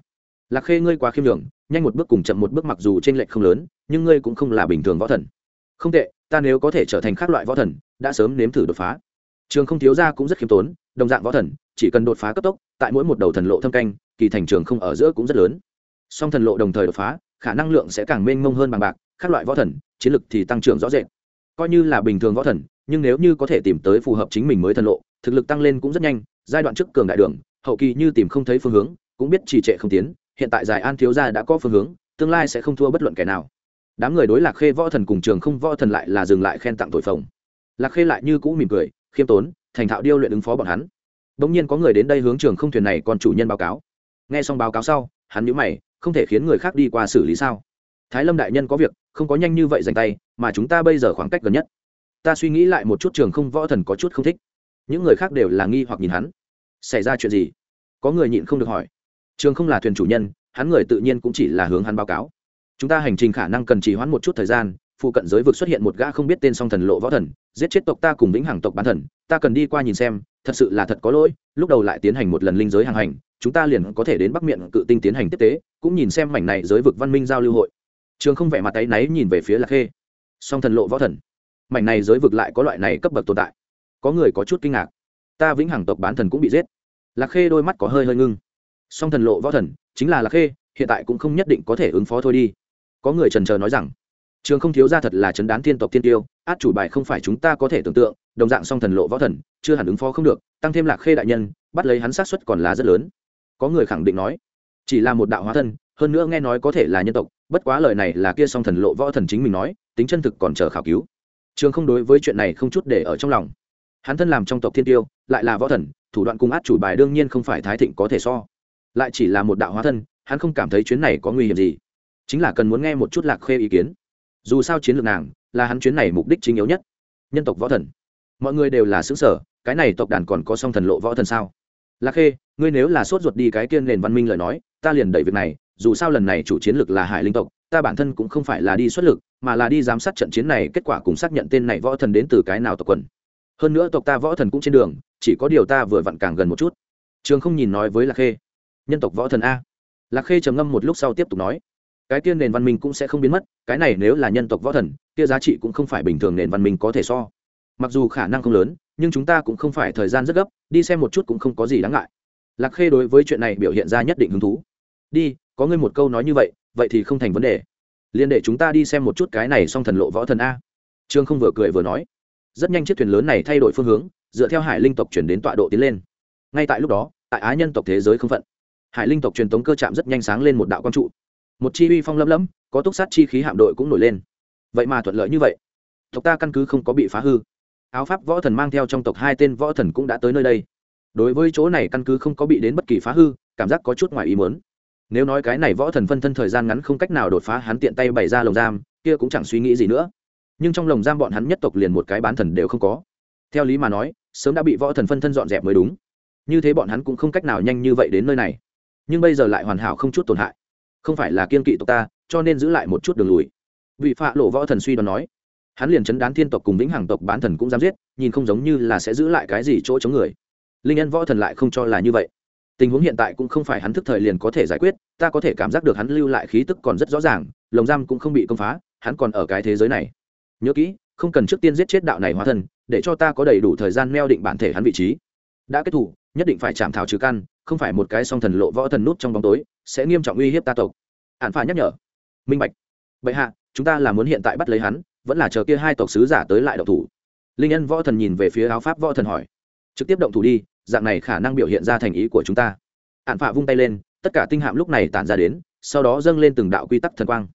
Lạc khê, ngươi quá khiêm đường nhanh một bước cùng chậm một bước mặc dù t r ê n lệch không lớn, nhưng ngươi cũng không là bình thường võ thần. Không tệ, ta nếu có thể trở thành các loại võ thần, đã sớm nếm thử đột phá. Trường không thiếu ra cũng rất khiêm tốn, đồng dạng võ thần, chỉ cần đột phá cấp tốc, tại mỗi một đầu thần lộ thâm canh, kỳ thành trường không ở giữa cũng rất lớn. Song thần lộ đồng thời đột phá, khả năng lượng sẽ càng mênh mông hơn bằng bạc các loại võ thần, chiến lực thì tăng trưởng rõ rệt. Coi như là bình thường võ thần, nhưng nếu như có thể tìm tới phù hợp chính mình mới thần lộ, thực lực tăng lên cũng rất nhanh, giai đoạn trước cường đại đường, hậu kỳ như tìm không thấy phương hướng, cũng biết trì trệ không tiến, hiện tại giải an thiếu gia đã có phương hướng, tương lai sẽ không thua bất luận kẻ nào. Đám người đối lạc khê võ thần cùng trường không võ thần lại là dừng lại khen tặng tội phồng. Lạc khê lại như cũ mỉm cười, khiêm tốn, thành thạo điêu luyện ứng phó bọn hắn. Bỗng nhiên có người đến đây hướng trường không thuyền này còn chủ nhân báo cáo. Nghe xong báo cáo sau, hắn nhữ mày, không thể khiến người khác đi qua xử lý sao? Thái lâm đại nhân có việc không có nhanh như vậy dành tay, mà chúng ta bây giờ khoảng cách gần nhất. Ta suy nghĩ lại một chút trường không võ thần có chút không thích. Những người khác đều là nghi hoặc nhìn hắn. Xảy ra chuyện gì? Có người nhịn không được hỏi. Trường không là thuyền chủ nhân, hắn người tự nhiên cũng chỉ là hướng hắn báo cáo. Chúng ta hành trình khả năng cần trì hoãn một chút thời gian, phụ cận giới vực xuất hiện một gã không biết tên song thần lộ võ thần, giết chết tộc ta cùng lĩnh hàng tộc bán thần. Ta cần đi qua nhìn xem, thật sự là thật có lỗi, lúc đầu lại tiến hành một lần linh giới hàng hành, chúng ta liền có thể đến bắc miệng cự tinh tiến hành tiếp tế, cũng nhìn xem mảnh này giới vực văn minh giao lưu hội trường không vẻ mặt tay náy nhìn về phía lạc khê. Song thần lộ võ thần. Mảnh này giới vực lại có loại này cấp bậc tồn tại. Có người có chút kinh ngạc. Ta vĩnh hằng tộc bán thần cũng bị giết. Lạc khê đôi mắt có hơi hơi ngưng. Song thần lộ võ thần, chính là lạc khê, hiện tại cũng không nhất định có thể ứng phó thôi đi. Có người trần trờ nói rằng, trường không thiếu ra thật là chấn đán thiên tộc thiên tiêu, át chủ bài không phải chúng ta có thể tưởng tượng, đồng dạng song thần lộ võ thần, chưa hẳn ứng phó không được, tăng thêm lạc khê đại nhân, bắt lấy hắn sát xuất còn là rất lớn. Có người khẳng định nói, chỉ là một đạo hóa thân, hơn nữa nghe nói có thể là nhân tộc bất quá lời này là kia song thần lộ võ thần chính mình nói, tính chân thực còn chờ khảo cứu. Trường không đối với chuyện này không chút để ở trong lòng. Hắn thân làm trong tộc thiên tiêu, lại là võ thần, thủ đoạn cung át chủ bài đương nhiên không phải thái thịnh có thể so. Lại chỉ là một đạo hóa thân, hắn không cảm thấy chuyến này có nguy hiểm gì. Chính là cần muốn nghe một chút lạc khê ý kiến. Dù sao chiến lược nàng, là hắn chuyến này mục đích chính yếu nhất. Nhân tộc võ thần. Mọi người đều là xứng sở cái này tộc đàn còn có song thần lộ võ thần sao? Lạc khê, ngươi nếu là sốt ruột đi cái kiên nền văn minh lời nói, ta liền đẩy việc này dù sao lần này chủ chiến lược là hải linh tộc, ta bản thân cũng không phải là đi xuất lực, mà là đi giám sát trận chiến này, kết quả cùng xác nhận tên này võ thần đến từ cái nào tộc quần. Hơn nữa tộc ta võ thần cũng trên đường, chỉ có điều ta vừa vặn càng gần một chút. Trường không nhìn nói với lạc khê. Nhân tộc võ thần a. Lạc khê trầm ngâm một lúc sau tiếp tục nói. Cái tiên nền văn minh cũng sẽ không biến mất, cái này nếu là nhân tộc võ thần, kia giá trị cũng không phải bình thường nền văn minh có thể so. Mặc dù khả năng không lớn, nhưng chúng ta cũng không phải thời gian rất gấp, đi xem một chút cũng không có gì đáng ngại. Lạc khê đối với chuyện này biểu hiện ra nhất định hứng thú. Đi có ngươi một câu nói như vậy vậy thì không thành vấn đề. Liên để chúng ta đi xem một chút cái này song thần lộ võ thần a. Trương không vừa cười vừa nói. Rất nhanh chiếc thuyền lớn này thay đổi phương hướng, dựa theo hải linh tộc chuyển đến tọa độ tiến lên. Ngay tại lúc đó, tại á nhân tộc thế giới không phận, hải linh tộc truyền tống cơ chạm rất nhanh sáng lên một đạo quang trụ. Một chi uy phong lấm lấm có túc sát chi khí hạm đội cũng nổi lên. Vậy mà thuận lợi như vậy. Tộc ta căn cứ không có bị phá hư. Áo pháp võ thần mang theo trong tộc hai tên võ thần cũng đã tới nơi đây. Đối với chỗ này căn cứ không có bị đến bất kỳ phá hư, cảm giác có chút ngoài ý muốn nếu nói cái này võ thần phân thân thời gian ngắn không cách nào đột phá, hắn tiện tay bày ra lồng giam, kia cũng chẳng suy nghĩ gì nữa. Nhưng trong lồng giam bọn hắn nhất tộc liền một cái bán thần đều không có. Theo lý mà nói, sớm đã bị võ thần phân thân dọn dẹp mới đúng. Như thế bọn hắn cũng không cách nào nhanh như vậy đến nơi này. Nhưng bây giờ lại hoàn hảo không chút tổn hại. Không phải là kiên kỵ tộc ta, cho nên giữ lại một chút đường lùi. Vị phạ lộ võ thần suy đoán nói, hắn liền chấn đán thiên tộc cùng vĩnh hằng tộc bán thần cũng dám giết, nhìn không giống như là sẽ giữ lại cái gì chỗ chống người. Linh nhân võ thần lại không cho là như vậy tình huống hiện tại cũng không phải hắn thức thời liền có thể giải quyết, ta có thể cảm giác được hắn lưu lại khí tức còn rất rõ ràng, lồng giam cũng không bị công phá, hắn còn ở cái thế giới này. Nhớ kỹ, không cần trước tiên giết chết đạo này hóa thân, để cho ta có đầy đủ thời gian meo định bản thể hắn vị trí. Đã kết thủ nhất định phải chạm thảo trừ căn, không phải một cái song thần lộ võ thần nút trong bóng tối, sẽ nghiêm trọng uy hiếp ta tộc. Hạn phải nhắc nhở. Minh bạch. Bệ hạ, chúng ta là muốn hiện tại bắt lấy hắn, vẫn là chờ kia hai tộc sứ giả tới lại độc thủ. Linh nhân võ thần nhìn về phía áo pháp võ thần hỏi. Trực tiếp động thủ đi dạng này khả năng biểu hiện ra thành ý của chúng ta. Hạn phạ vung tay lên, tất cả tinh hạm lúc này tản ra đến, sau đó dâng lên từng đạo quy tắc thần quang.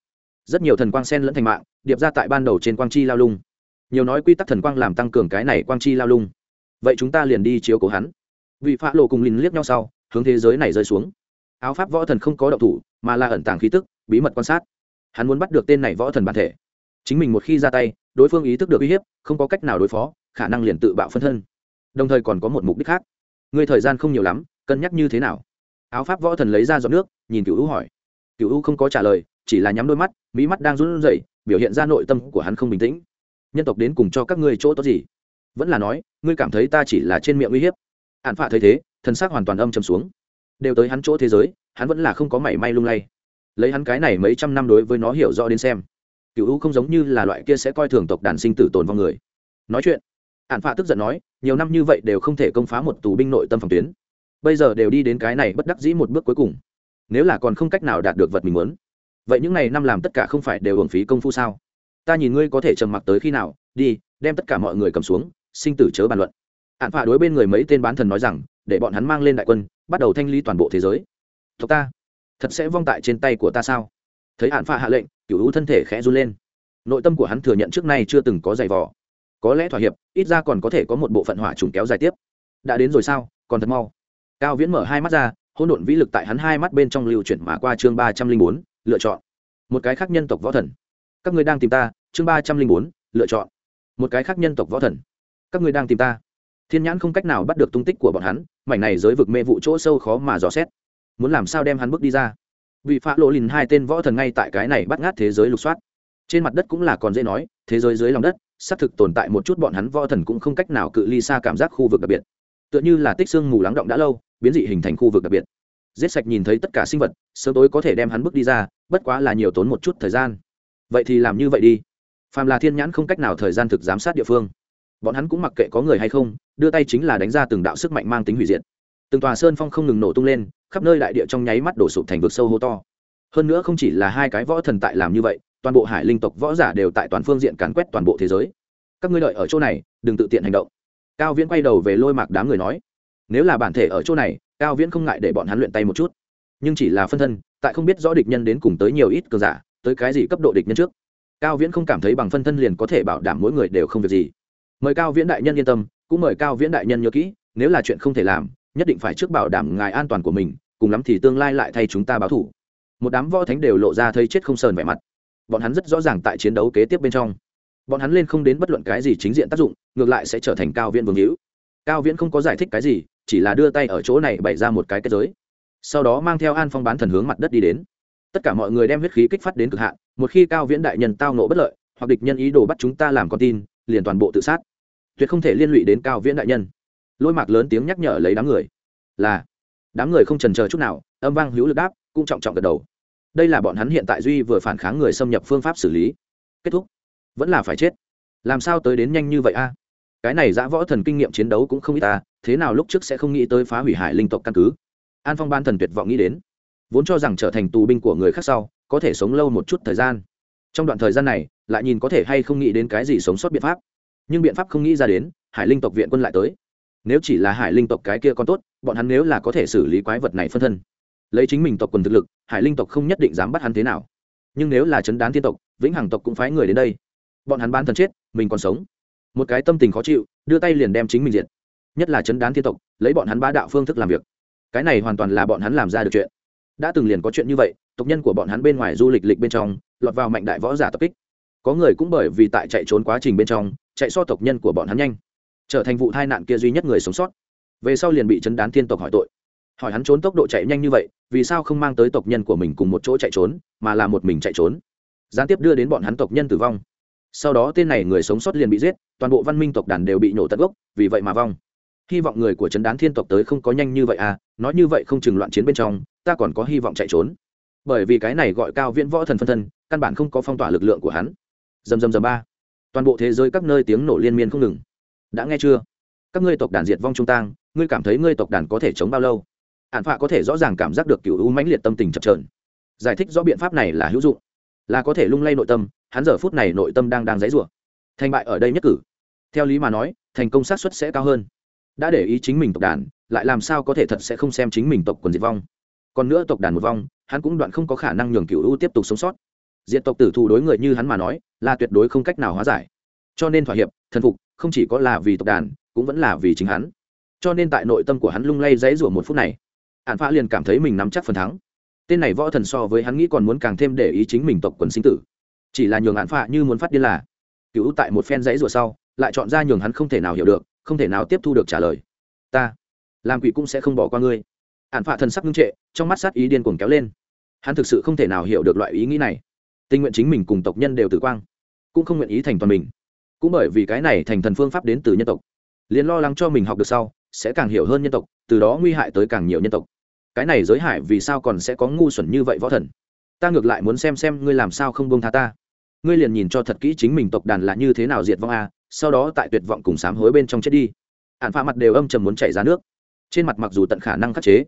Rất nhiều thần quang sen lẫn thành mạng, điệp ra tại ban đầu trên quang chi lao lung. Nhiều nói quy tắc thần quang làm tăng cường cái này quang chi lao lung. Vậy chúng ta liền đi chiếu cố hắn. Vị phá lộ cùng lìn liếc nhau sau, hướng thế giới này rơi xuống. Áo pháp võ thần không có động thủ, mà là ẩn tàng khí tức, bí mật quan sát. Hắn muốn bắt được tên này võ thần bản thể. Chính mình một khi ra tay, đối phương ý thức được uy hiếp, không có cách nào đối phó, khả năng liền tự bạo phân thân. Đồng thời còn có một mục đích khác ngươi thời gian không nhiều lắm, cân nhắc như thế nào? Áo pháp võ thần lấy ra giọt nước, nhìn cựu u hỏi. Cựu u không có trả lời, chỉ là nhắm đôi mắt, mỹ mắt đang run rẩy, biểu hiện ra nội tâm của hắn không bình tĩnh. Nhân tộc đến cùng cho các ngươi chỗ tốt gì? Vẫn là nói, ngươi cảm thấy ta chỉ là trên miệng uy hiếp. Hạn phạ thấy thế, thần sắc hoàn toàn âm chầm xuống. Đều tới hắn chỗ thế giới, hắn vẫn là không có mảy may lung lay. Lấy hắn cái này mấy trăm năm đối với nó hiểu rõ đến xem cựu u không giống như là loại kia sẽ coi thường tộc đàn sinh tử tồn vong người. Nói chuyện hạn phạ tức giận nói, nhiều năm như vậy đều không thể công phá một tù binh nội tâm phòng tuyến. Bây giờ đều đi đến cái này bất đắc dĩ một bước cuối cùng. Nếu là còn không cách nào đạt được vật mình muốn, vậy những ngày năm làm tất cả không phải đều hưởng phí công phu sao? Ta nhìn ngươi có thể trầm mặc tới khi nào, đi, đem tất cả mọi người cầm xuống, sinh tử chớ bàn luận. Hạn phạ đối bên người mấy tên bán thần nói rằng, để bọn hắn mang lên đại quân, bắt đầu thanh lý toàn bộ thế giới. Tộc ta, thật sẽ vong tại trên tay của ta sao? Thấy hạn phạ hạ lệnh cựu hữu thân thể khẽ run lên. Nội tâm của hắn thừa nhận trước nay chưa từng có giày vò có lẽ thỏa hiệp, ít ra còn có thể có một bộ phận hỏa trùng kéo dài tiếp. Đã đến rồi sao? Còn thật mau. Cao viễn mở hai mắt ra, hỗn độn vĩ lực tại hắn hai mắt bên trong lưu chuyển mà qua chương ba trăm linh bốn, lựa chọn. Một cái khác nhân tộc võ thần. Các người đang tìm ta, chương ba trăm linh bốn, lựa chọn. Một cái khác nhân tộc võ thần. Các người đang tìm ta. Thiên nhãn không cách nào bắt được tung tích của bọn hắn, mảnh này giới vực mê vụ chỗ sâu khó mà dò xét. Muốn làm sao đem hắn bước đi ra? Vị phá lộ lìn hai tên võ thần ngay tại cái này bắt ngát thế giới lục soát. Trên mặt đất cũng là còn dễ nói, thế giới dưới lòng đất xác thực tồn tại một chút bọn hắn võ thần cũng không cách nào cự ly xa cảm giác khu vực đặc biệt. Tựa như là tích xương mù lắng động đã lâu, biến dị hình thành khu vực đặc biệt. Giết sạch nhìn thấy tất cả sinh vật, sớm tối có thể đem hắn bước đi ra, bất quá là nhiều tốn một chút thời gian. Vậy thì làm như vậy đi. Phàm là thiên nhãn không cách nào thời gian thực giám sát địa phương. Bọn hắn cũng mặc kệ có người hay không, đưa tay chính là đánh ra từng đạo sức mạnh mang tính hủy diệt. Từng tòa sơn phong không ngừng nổ tung lên, khắp nơi đại địa trong nháy mắt đổ sụp thành vực sâu hô to. Hơn nữa không chỉ là hai cái võ thần tại làm như vậy toàn bộ hải linh tộc võ giả đều tại toàn phương diện càn quét toàn bộ thế giới. Các ngươi đợi ở chỗ này, đừng tự tiện hành động. Cao viễn quay đầu về lôi mạc đám người nói. Nếu là bản thể ở chỗ này, cao viễn không ngại để bọn hắn luyện tay một chút. Nhưng chỉ là phân thân, tại không biết rõ địch nhân đến cùng tới nhiều ít cường giả, tới cái gì cấp độ địch nhân trước. Cao viễn không cảm thấy bằng phân thân liền có thể bảo đảm mỗi người đều không việc gì. Mời cao viễn đại nhân yên tâm, cũng mời cao viễn đại nhân nhớ kỹ, nếu là chuyện không thể làm, nhất định phải trước bảo đảm ngài an toàn của mình, cùng lắm thì tương lai lại thay chúng ta báo thủ. Một đám võ thánh đều lộ ra thấy chết không sờn vẻ mặt bọn hắn rất rõ ràng tại chiến đấu kế tiếp bên trong. Bọn hắn lên không đến bất luận cái gì chính diện tác dụng, ngược lại sẽ trở thành cao viễn vương hữu. Cao viễn không có giải thích cái gì, chỉ là đưa tay ở chỗ này bày ra một cái kết giới. Sau đó mang theo an phong bán thần hướng mặt đất đi đến. Tất cả mọi người đem huyết khí kích phát đến cực hạn, một khi cao viễn đại nhân tao nộ bất lợi, hoặc địch nhân ý đồ bắt chúng ta làm con tin, liền toàn bộ tự sát. Tuyệt không thể liên lụy đến cao viễn đại nhân. Lôi mạc lớn tiếng nhắc nhở lấy đám người. Là, đám người không trần chờ chút nào, âm vang hữu lực đáp, cũng trọng trọng gật đầu đây là bọn hắn hiện tại duy vừa phản kháng người xâm nhập phương pháp xử lý. Kết thúc. Vẫn là phải chết. Làm sao tới đến nhanh như vậy a? Cái này giã võ thần kinh nghiệm chiến đấu cũng không ít ta thế nào lúc trước sẽ không nghĩ tới phá hủy hải linh tộc căn cứ? An phong ban thần tuyệt vọng nghĩ đến. Vốn cho rằng trở thành tù binh của người khác sau, có thể sống lâu một chút thời gian. Trong đoạn thời gian này, lại nhìn có thể hay không nghĩ đến cái gì sống sót biện pháp. Nhưng biện pháp không nghĩ ra đến, hải linh tộc viện quân lại tới. Nếu chỉ là hải linh tộc cái kia còn tốt, bọn hắn nếu là có thể xử lý quái vật này phân thân lấy chính mình tộc quần thực lực, hải linh tộc không nhất định dám bắt hắn thế nào. Nhưng nếu là chấn đán thiên tộc, vĩnh hằng tộc cũng phái người đến đây. Bọn hắn ban thần chết, mình còn sống. Một cái tâm tình khó chịu, đưa tay liền đem chính mình diện nhất là chấn đán thiên tộc, lấy bọn hắn ba đạo phương thức làm việc. Cái này hoàn toàn là bọn hắn làm ra được chuyện. Đã từng liền có chuyện như vậy, tộc nhân của bọn hắn bên ngoài du lịch lịch bên trong, lọt vào mạnh đại võ giả tập kích. Có người cũng bởi vì tại chạy trốn quá trình bên trong, chạy so tộc nhân của bọn hắn nhanh. Trở thành vụ tai nạn kia duy nhất người sống sót. Về sau liền bị chấn đán thiên tộc hỏi tội hỏi hắn trốn tốc độ chạy nhanh như vậy, vì sao không mang tới tộc nhân của mình cùng một chỗ chạy trốn, mà là một mình chạy trốn? Gián tiếp đưa đến bọn hắn tộc nhân tử vong. Sau đó tên này người sống sót liền bị giết, toàn bộ văn minh tộc đàn đều bị nổ tận gốc, vì vậy mà vong. Hy vọng người của trấn đán thiên tộc tới không có nhanh như vậy à nói như vậy không chừng loạn chiến bên trong, ta còn có hy vọng chạy trốn. Bởi vì cái này gọi cao viễn võ thần phân thân, căn bản không có phong tỏa lực lượng của hắn. Dầm dầm dầm ba. Toàn bộ thế giới các nơi tiếng nổ liên miên không ngừng. Đã nghe chưa? Các ngươi tộc đàn diệt vong trung tang, ngươi cảm thấy ngươi tộc đàn có thể chống bao lâu? Ạn phạ có thể rõ ràng cảm giác được cựu u mãnh liệt tâm tình chập trờn giải thích rõ biện pháp này là hữu dụng. Là có thể lung lay nội tâm, hắn giờ phút này nội tâm đang đang dãy rủa thành bại ở đây nhất cử. Theo lý mà nói, thành công xác suất sẽ cao hơn. Đã để ý chính mình tộc đàn, lại làm sao có thể thật sẽ không xem chính mình tộc quần diệt vong. Còn nữa tộc đàn một vong, hắn cũng đoạn không có khả năng nhường cựu u tiếp tục sống sót. Diện tộc tử thù đối người như hắn mà nói, là tuyệt đối không cách nào hóa giải. Cho nên thỏa hiệp, thần phục, không chỉ có là vì tộc đàn, cũng vẫn là vì chính hắn. Cho nên tại nội tâm của hắn lung lay dãy rủa một phút này hạn phạ liền cảm thấy mình nắm chắc phần thắng. Tên này võ thần so với hắn nghĩ còn muốn càng thêm để ý chính mình tộc quần sinh tử. Chỉ là nhường hạn phạ như muốn phát điên là cứu tại một phen dãy rủa sau, lại chọn ra nhường hắn không thể nào hiểu được, không thể nào tiếp thu được trả lời. Ta, làm quỷ cũng sẽ không bỏ qua ngươi. Hạn phạ thần sắc ngưng trệ, trong mắt sát ý điên cuồng kéo lên. Hắn thực sự không thể nào hiểu được loại ý nghĩ này. Tình nguyện chính mình cùng tộc nhân đều tử quang, cũng không nguyện ý thành toàn mình. Cũng bởi vì cái này thành thần phương pháp đến từ nhân tộc. Liền lo lắng cho mình học được sau, sẽ càng hiểu hơn nhân tộc, từ đó nguy hại tới càng nhiều nhân tộc cái này giới hải vì sao còn sẽ có ngu xuẩn như vậy võ thần? Ta ngược lại muốn xem xem ngươi làm sao không bông tha ta. Ngươi liền nhìn cho thật kỹ chính mình tộc đàn là như thế nào diệt vong a, sau đó tại tuyệt vọng cùng sám hối bên trong chết đi. Ạn pha mặt đều âm trầm muốn chảy ra nước. Trên mặt mặc dù tận khả năng khắc chế,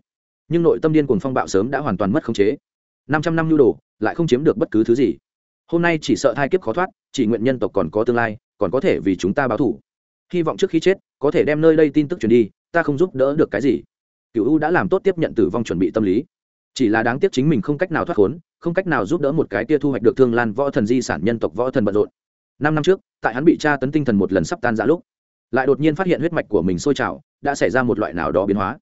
nhưng nội tâm điên cuồng phong bạo sớm đã hoàn toàn mất khống chế. Năm trăm năm nhu đồ, lại không chiếm được bất cứ thứ gì. Hôm nay chỉ sợ thai kiếp khó thoát, chỉ nguyện nhân tộc còn có tương lai, còn có thể vì chúng ta báo thủ hy vọng trước khi chết, có thể đem nơi đây tin tức truyền đi, ta không giúp đỡ được cái gì cựu u đã làm tốt tiếp nhận tử vong chuẩn bị tâm lý. Chỉ là đáng tiếc chính mình không cách nào thoát khốn, không cách nào giúp đỡ một cái tia thu hoạch được thương lan võ thần di sản nhân tộc võ thần bận rộn. Năm năm trước, tại hắn bị tra tấn tinh thần một lần sắp tan ra lúc, lại đột nhiên phát hiện huyết mạch của mình sôi trào, đã xảy ra một loại nào đó biến hóa.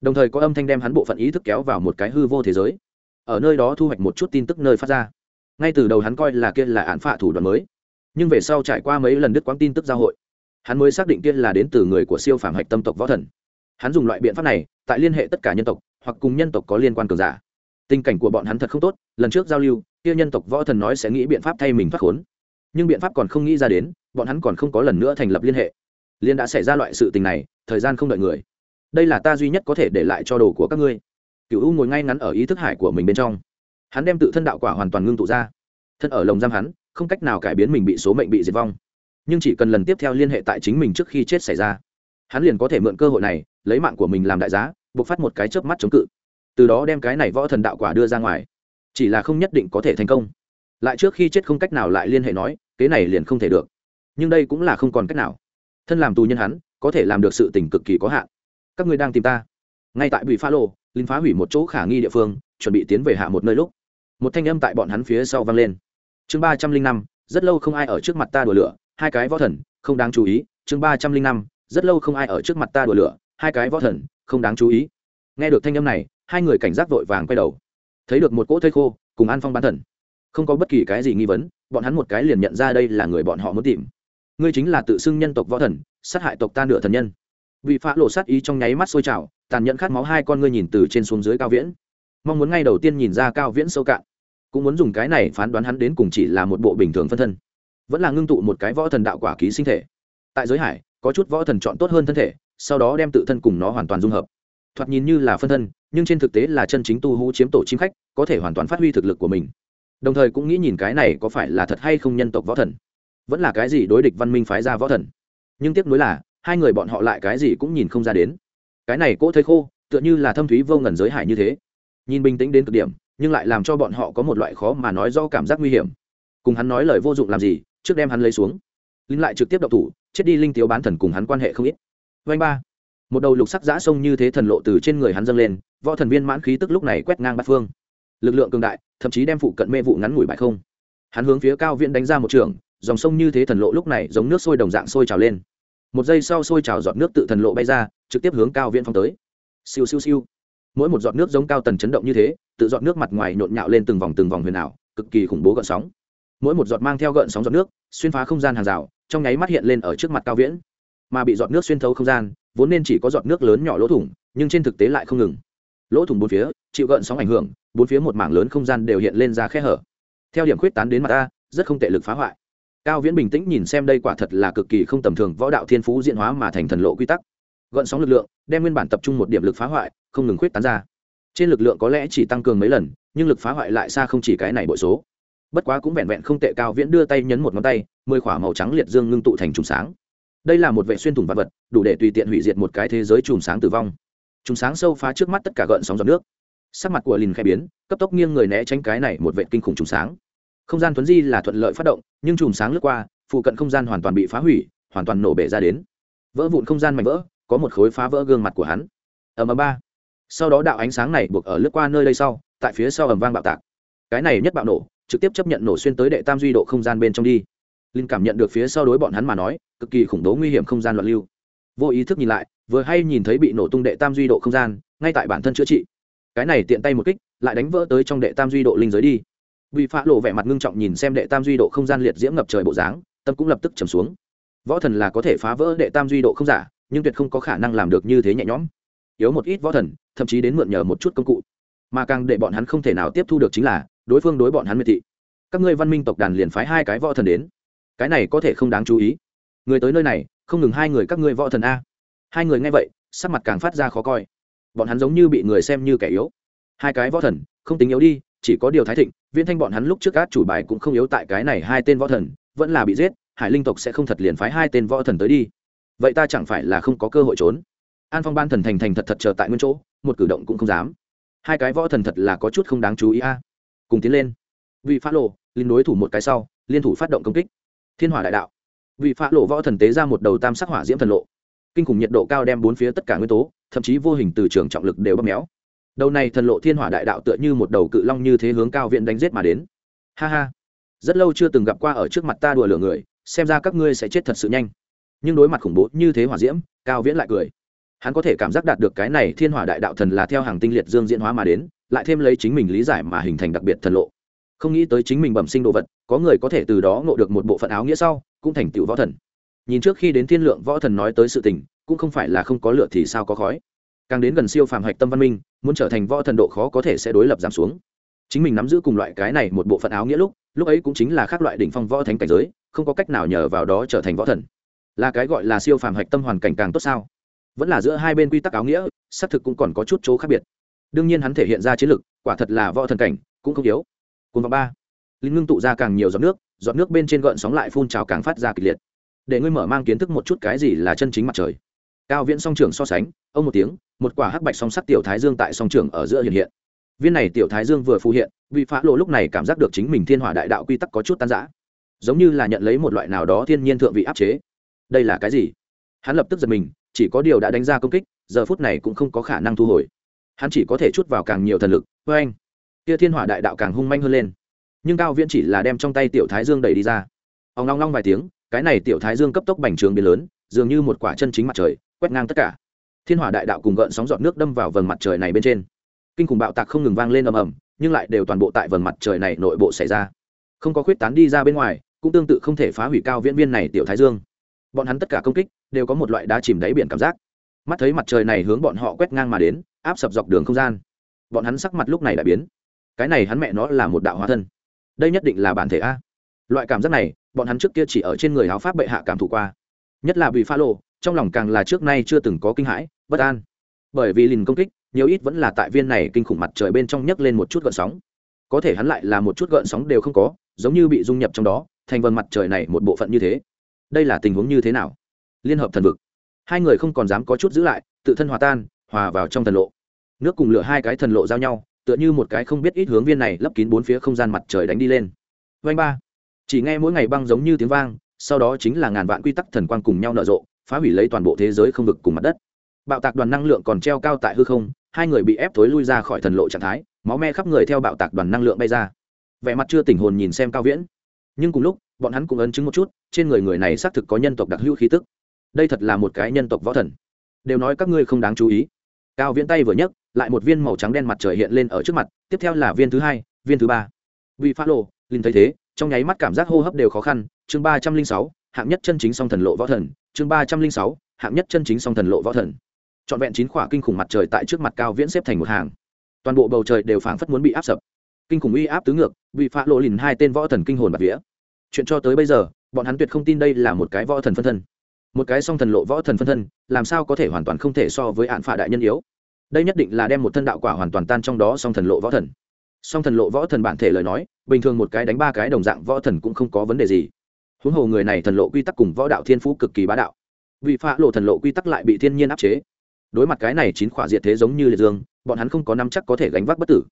Đồng thời có âm thanh đem hắn bộ phận ý thức kéo vào một cái hư vô thế giới. Ở nơi đó thu hoạch một chút tin tức nơi phát ra. Ngay từ đầu hắn coi là kia là án phạ thủ đoạn mới, nhưng về sau trải qua mấy lần đứt quãng tin tức giao hội, hắn mới xác định kia là đến từ người của siêu phàm hạch tâm tộc võ thần hắn dùng loại biện pháp này tại liên hệ tất cả nhân tộc hoặc cùng nhân tộc có liên quan cường giả. Tình cảnh của bọn hắn thật không tốt, lần trước giao lưu, kia nhân tộc võ thần nói sẽ nghĩ biện pháp thay mình thoát khốn. Nhưng biện pháp còn không nghĩ ra đến, bọn hắn còn không có lần nữa thành lập liên hệ. Liên đã xảy ra loại sự tình này, thời gian không đợi người. Đây là ta duy nhất có thể để lại cho đồ của các ngươi. Cựu u ngồi ngay ngắn ở ý thức hải của mình bên trong. Hắn đem tự thân đạo quả hoàn toàn ngưng tụ ra. Thân ở lồng giam hắn, không cách nào cải biến mình bị số mệnh bị diệt vong. Nhưng chỉ cần lần tiếp theo liên hệ tại chính mình trước khi chết xảy ra hắn liền có thể mượn cơ hội này, lấy mạng của mình làm đại giá, buộc phát một cái chớp mắt chống cự. Từ đó đem cái này võ thần đạo quả đưa ra ngoài. Chỉ là không nhất định có thể thành công. Lại trước khi chết không cách nào lại liên hệ nói, kế này liền không thể được. Nhưng đây cũng là không còn cách nào. Thân làm tù nhân hắn, có thể làm được sự tình cực kỳ có hạn. Các ngươi đang tìm ta. Ngay tại bị pha lô, linh phá hủy một chỗ khả nghi địa phương, chuẩn bị tiến về hạ một nơi lúc. Một thanh âm tại bọn hắn phía sau vang lên. Chương ba trăm linh năm, rất lâu không ai ở trước mặt ta đùa lửa, hai cái võ thần, không đáng chú ý. Chương ba trăm linh năm rất lâu không ai ở trước mặt ta đùa lửa, hai cái võ thần, không đáng chú ý. Nghe được thanh âm này, hai người cảnh giác vội vàng quay đầu. Thấy được một cỗ thây khô, cùng an phong bán thần. Không có bất kỳ cái gì nghi vấn, bọn hắn một cái liền nhận ra đây là người bọn họ muốn tìm. Ngươi chính là tự xưng nhân tộc võ thần, sát hại tộc ta nửa thần nhân. Vị phá lộ sát ý trong nháy mắt sôi trào, tàn nhẫn khát máu hai con ngươi nhìn từ trên xuống dưới cao viễn. Mong muốn ngay đầu tiên nhìn ra cao viễn sâu cạn. Cũng muốn dùng cái này phán đoán hắn đến cùng chỉ là một bộ bình thường phân thân. Vẫn là ngưng tụ một cái võ thần đạo quả ký sinh thể. Tại giới hải có chút võ thần chọn tốt hơn thân thể, sau đó đem tự thân cùng nó hoàn toàn dung hợp. Thoạt nhìn như là phân thân, nhưng trên thực tế là chân chính tu hú chiếm tổ chim khách, có thể hoàn toàn phát huy thực lực của mình. Đồng thời cũng nghĩ nhìn cái này có phải là thật hay không nhân tộc võ thần. Vẫn là cái gì đối địch văn minh phái ra võ thần. Nhưng tiếc nuối là, hai người bọn họ lại cái gì cũng nhìn không ra đến. Cái này cỗ thấy khô, tựa như là thâm thúy vô ngần giới hải như thế. Nhìn bình tĩnh đến cực điểm, nhưng lại làm cho bọn họ có một loại khó mà nói do cảm giác nguy hiểm. Cùng hắn nói lời vô dụng làm gì, trước đem hắn lấy xuống linh lại trực tiếp đậu thủ, chết đi linh tiếu bán thần cùng hắn quan hệ không ít. Vanh ba. Một đầu lục sắc giã sông như thế thần lộ từ trên người hắn dâng lên, võ thần viên mãn khí tức lúc này quét ngang bát phương. Lực lượng cường đại, thậm chí đem phụ cận mê vụ ngắn ngủi bại không. Hắn hướng phía cao viễn đánh ra một trường, dòng sông như thế thần lộ lúc này giống nước sôi đồng dạng sôi trào lên. Một giây sau sôi trào giọt nước tự thần lộ bay ra, trực tiếp hướng cao viễn phong tới. Siêu siêu siêu. Mỗi một giọt nước giống cao tần chấn động như thế, tự giọt nước mặt ngoài nhộn nhạo lên từng vòng từng vòng huyền ảo, cực kỳ khủng bố gợn sóng mỗi một giọt mang theo gợn sóng giọt nước, xuyên phá không gian hàng rào, trong nháy mắt hiện lên ở trước mặt cao viễn. Mà bị giọt nước xuyên thấu không gian, vốn nên chỉ có giọt nước lớn nhỏ lỗ thủng, nhưng trên thực tế lại không ngừng. Lỗ thủng bốn phía, chịu gợn sóng ảnh hưởng, bốn phía một mảng lớn không gian đều hiện lên ra khe hở. Theo điểm khuyết tán đến mặt ta rất không tệ lực phá hoại. Cao viễn bình tĩnh nhìn xem đây quả thật là cực kỳ không tầm thường võ đạo thiên phú diễn hóa mà thành thần lộ quy tắc. Gợn sóng lực lượng, đem nguyên bản tập trung một điểm lực phá hoại, không ngừng khuyết tán ra. Trên lực lượng có lẽ chỉ tăng cường mấy lần, nhưng lực phá hoại lại xa không chỉ cái này bội số bất quá cũng vẹn vẹn không tệ, cao viễn đưa tay nhấn một ngón tay, mười khỏa màu trắng liệt dương ngưng tụ thành trùng sáng. Đây là một vệ xuyên thủng vật vật, đủ để tùy tiện hủy diệt một cái thế giới chùm sáng tử vong. Chùm sáng sâu phá trước mắt tất cả gợn sóng giọt nước. Sắc mặt của lìn khai biến, cấp tốc nghiêng người né tránh cái này một vệ kinh khủng chùm sáng. Không gian thuấn di là thuận lợi phát động, nhưng chùm sáng lướt qua, phụ cận không gian hoàn toàn bị phá hủy, hoàn toàn nổ bể ra đến. Vỡ vụn không gian mạnh vỡ, có một khối phá vỡ gương mặt của hắn. Ầm ầm ba. Sau đó đạo ánh sáng này buộc ở lướt qua nơi đây sau, tại phía sau ầm vang bạo tạc. Cái này nhất bạo nổ trực tiếp chấp nhận nổ xuyên tới đệ tam duy độ không gian bên trong đi. Linh cảm nhận được phía sau đối bọn hắn mà nói, cực kỳ khủng bố nguy hiểm không gian loạn lưu. Vô ý thức nhìn lại, vừa hay nhìn thấy bị nổ tung đệ tam duy độ không gian, ngay tại bản thân chữa trị. Cái này tiện tay một kích, lại đánh vỡ tới trong đệ tam duy độ linh giới đi. Vì phá lộ vẻ mặt ngưng trọng nhìn xem đệ tam duy độ không gian liệt diễm ngập trời bộ dáng, tâm cũng lập tức trầm xuống. Võ thần là có thể phá vỡ đệ tam duy độ không giả, nhưng tuyệt không có khả năng làm được như thế nhẹ nhõm. Yếu một ít võ thần, thậm chí đến mượn nhờ một chút công cụ. Mà càng để bọn hắn không thể nào tiếp thu được chính là đối phương đối bọn hắn miệt thị. Các ngươi văn minh tộc đàn liền phái hai cái võ thần đến. Cái này có thể không đáng chú ý. Người tới nơi này, không ngừng hai người các ngươi võ thần a. Hai người nghe vậy, sắc mặt càng phát ra khó coi. Bọn hắn giống như bị người xem như kẻ yếu. Hai cái võ thần, không tính yếu đi, chỉ có điều thái thịnh, viễn thanh bọn hắn lúc trước cát chủ bài cũng không yếu tại cái này hai tên võ thần, vẫn là bị giết, hải linh tộc sẽ không thật liền phái hai tên võ thần tới đi. Vậy ta chẳng phải là không có cơ hội trốn? An phong ban thần thành thành thật thật chờ tại nguyên chỗ, một cử động cũng không dám. Hai cái võ thần thật là có chút không đáng chú ý a cùng tiến lên. Vị phá lộ liên đối thủ một cái sau, liên thủ phát động công kích. Thiên hỏa đại đạo. Vị phá lộ võ thần tế ra một đầu tam sắc hỏa diễm thần lộ. Kinh khủng nhiệt độ cao đem bốn phía tất cả nguyên tố, thậm chí vô hình từ trường trọng lực đều bóp méo. Đầu này thần lộ thiên hỏa đại đạo tựa như một đầu cự long như thế hướng cao viện đánh giết mà đến. Ha ha. Rất lâu chưa từng gặp qua ở trước mặt ta đùa lửa người, xem ra các ngươi sẽ chết thật sự nhanh. Nhưng đối mặt khủng bố như thế hỏa diễm, cao viễn lại cười. Hắn có thể cảm giác đạt được cái này thiên hỏa đại đạo thần là theo hàng tinh liệt dương diễn hóa mà đến lại thêm lấy chính mình lý giải mà hình thành đặc biệt thần lộ. Không nghĩ tới chính mình bẩm sinh đồ vật, có người có thể từ đó ngộ được một bộ phận áo nghĩa sau, cũng thành tựu võ thần. Nhìn trước khi đến thiên lượng võ thần nói tới sự tình, cũng không phải là không có lựa thì sao có khói. Càng đến gần siêu phàm hạch tâm văn minh, muốn trở thành võ thần độ khó có thể sẽ đối lập giảm xuống. Chính mình nắm giữ cùng loại cái này một bộ phận áo nghĩa lúc lúc ấy cũng chính là các loại đỉnh phong võ thánh cảnh giới, không có cách nào nhờ vào đó trở thành võ thần. Là cái gọi là siêu phàm hạch tâm hoàn cảnh càng tốt sao? Vẫn là giữa hai bên quy tắc áo nghĩa, xác thực cũng còn có chút chỗ khác biệt đương nhiên hắn thể hiện ra chiến lực, quả thật là võ thần cảnh, cũng không yếu. Cùng vào ba. Linh ngưng tụ ra càng nhiều giọt nước giọt nước bên trên gợn sóng lại phun trào càng phát ra kịch liệt. Để ngươi mở mang kiến thức một chút cái gì là chân chính mặt trời. Cao viễn song trường so sánh, ông một tiếng, một quả hắc bạch song sắc tiểu thái dương tại song trường ở giữa hiện hiện. Viên này tiểu thái dương vừa phù hiện, vị phá lộ lúc này cảm giác được chính mình thiên hỏa đại đạo quy tắc có chút tan giã giống như là nhận lấy một loại nào đó thiên nhiên thượng vị áp chế. Đây là cái gì? Hắn lập tức giật mình, chỉ có điều đã đánh ra công kích, giờ phút này cũng không có khả năng thu hồi hắn chỉ có thể chút vào càng nhiều thần lực vê anh. Kia thiên hỏa đại đạo càng hung manh hơn lên. Nhưng cao viễn chỉ là đem trong tay tiểu thái dương đẩy đi ra. Ông long long vài tiếng, cái này tiểu thái dương cấp tốc bành trường biến lớn, dường như một quả chân chính mặt trời, quét ngang tất cả. Thiên hỏa đại đạo cùng gợn sóng giọt nước đâm vào vầng mặt trời này bên trên. Kinh khủng bạo tạc không ngừng vang lên ầm ầm, nhưng lại đều toàn bộ tại vầng mặt trời này nội bộ xảy ra. Không có khuyết tán đi ra bên ngoài, cũng tương tự không thể phá hủy cao viễn viên này tiểu thái dương. Bọn hắn tất cả công kích, đều có một loại đá chìm đáy biển cảm giác mắt thấy mặt trời này hướng bọn họ quét ngang mà đến, áp sập dọc đường không gian. Bọn hắn sắc mặt lúc này đã biến. Cái này hắn mẹ nó là một đạo hóa thân. Đây nhất định là bản thể a. Loại cảm giác này, bọn hắn trước kia chỉ ở trên người áo pháp bệ hạ cảm thụ qua. Nhất là bị pha lộ trong lòng càng là trước nay chưa từng có kinh hãi, bất an. Bởi vì lìn công kích, nhiều ít vẫn là tại viên này kinh khủng mặt trời bên trong nhấc lên một chút gợn sóng. Có thể hắn lại là một chút gợn sóng đều không có, giống như bị dung nhập trong đó, thành vần mặt trời này một bộ phận như thế. Đây là tình huống như thế nào? Liên hợp thần vực hai người không còn dám có chút giữ lại, tự thân hòa tan, hòa vào trong thần lộ. Nước cùng lửa hai cái thần lộ giao nhau, tựa như một cái không biết ít hướng viên này lấp kín bốn phía không gian mặt trời đánh đi lên. Vanh ba. Chỉ nghe mỗi ngày băng giống như tiếng vang, sau đó chính là ngàn vạn quy tắc thần quang cùng nhau nở rộ, phá hủy lấy toàn bộ thế giới không vực cùng mặt đất. Bạo tạc đoàn năng lượng còn treo cao tại hư không, hai người bị ép thối lui ra khỏi thần lộ trạng thái, máu me khắp người theo bạo tạc đoàn năng lượng bay ra. Vẻ mặt chưa tỉnh hồn nhìn xem cao viễn. Nhưng cùng lúc, bọn hắn cũng ấn chứng một chút, trên người người này xác thực có nhân tộc đặc hữu khí tức đây thật là một cái nhân tộc võ thần. Đều nói các ngươi không đáng chú ý. Cao viễn tay vừa nhấc, lại một viên màu trắng đen mặt trời hiện lên ở trước mặt, tiếp theo là viên thứ hai, viên thứ ba. Vị phá lộ linh thấy thế, trong nháy mắt cảm giác hô hấp đều khó khăn. Chương ba trăm linh sáu, hạng nhất chân chính song thần lộ võ thần. Chương ba trăm linh sáu, hạng nhất chân chính song thần lộ võ thần. Trọn vẹn chín khỏa kinh khủng mặt trời tại trước mặt cao viễn xếp thành một hàng. Toàn bộ bầu trời đều phảng phất muốn bị áp sập. Kinh khủng uy áp tứ ngược, vị phá lộ lìn hai tên võ thần kinh hồn bạc vía. Chuyện cho tới bây giờ, bọn hắn tuyệt không tin đây là một cái võ thần phân thân một cái song thần lộ võ thần phân thân, làm sao có thể hoàn toàn không thể so với hạn phạ đại nhân yếu? Đây nhất định là đem một thân đạo quả hoàn toàn tan trong đó song thần lộ võ thần. Song thần lộ võ thần bản thể lời nói, bình thường một cái đánh ba cái đồng dạng võ thần cũng không có vấn đề gì. Huống hồ người này thần lộ quy tắc cùng võ đạo thiên phú cực kỳ bá đạo. Vị phạ lộ thần lộ quy tắc lại bị thiên nhiên áp chế. Đối mặt cái này chín khỏa diệt thế giống như liệt dương, bọn hắn không có năm chắc có thể gánh vác bất tử.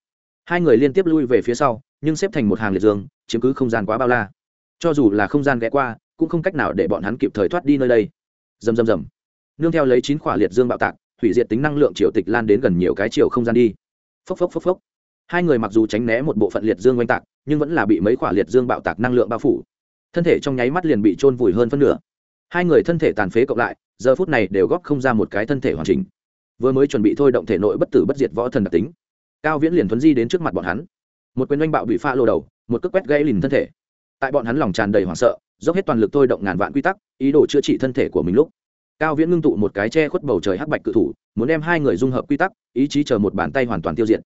Hai người liên tiếp lui về phía sau, nhưng xếp thành một hàng liệt dương, chiếm cứ không gian quá bao la. Cho dù là không gian ghé qua cũng không cách nào để bọn hắn kịp thời thoát đi nơi đây. Dầm dầm dầm nương theo lấy chín khỏa liệt dương bạo tạc, hủy diệt tính năng lượng triều tịch lan đến gần nhiều cái chiều không gian đi. Phốc phốc phốc phốc. Hai người mặc dù tránh né một bộ phận liệt dương oanh tạc, nhưng vẫn là bị mấy khỏa liệt dương bạo tạc năng lượng bao phủ. Thân thể trong nháy mắt liền bị trôn vùi hơn phân nửa. Hai người thân thể tàn phế cộng lại, giờ phút này đều góp không ra một cái thân thể hoàn chỉnh. Vừa mới chuẩn bị thôi động thể nội bất tử bất diệt võ thần đặc tính, cao viễn liền thuấn di đến trước mặt bọn hắn. Một quyền oanh bạo bị pha lô đầu, một cước quét gãy lìn thân thể. Tại bọn hắn lòng tràn đầy hoảng sợ dốc hết toàn lực thôi động ngàn vạn quy tắc, ý đồ chữa trị thân thể của mình lúc. Cao viễn ngưng tụ một cái che khuất bầu trời hắc bạch cự thủ, muốn đem hai người dung hợp quy tắc, ý chí chờ một bàn tay hoàn toàn tiêu diệt.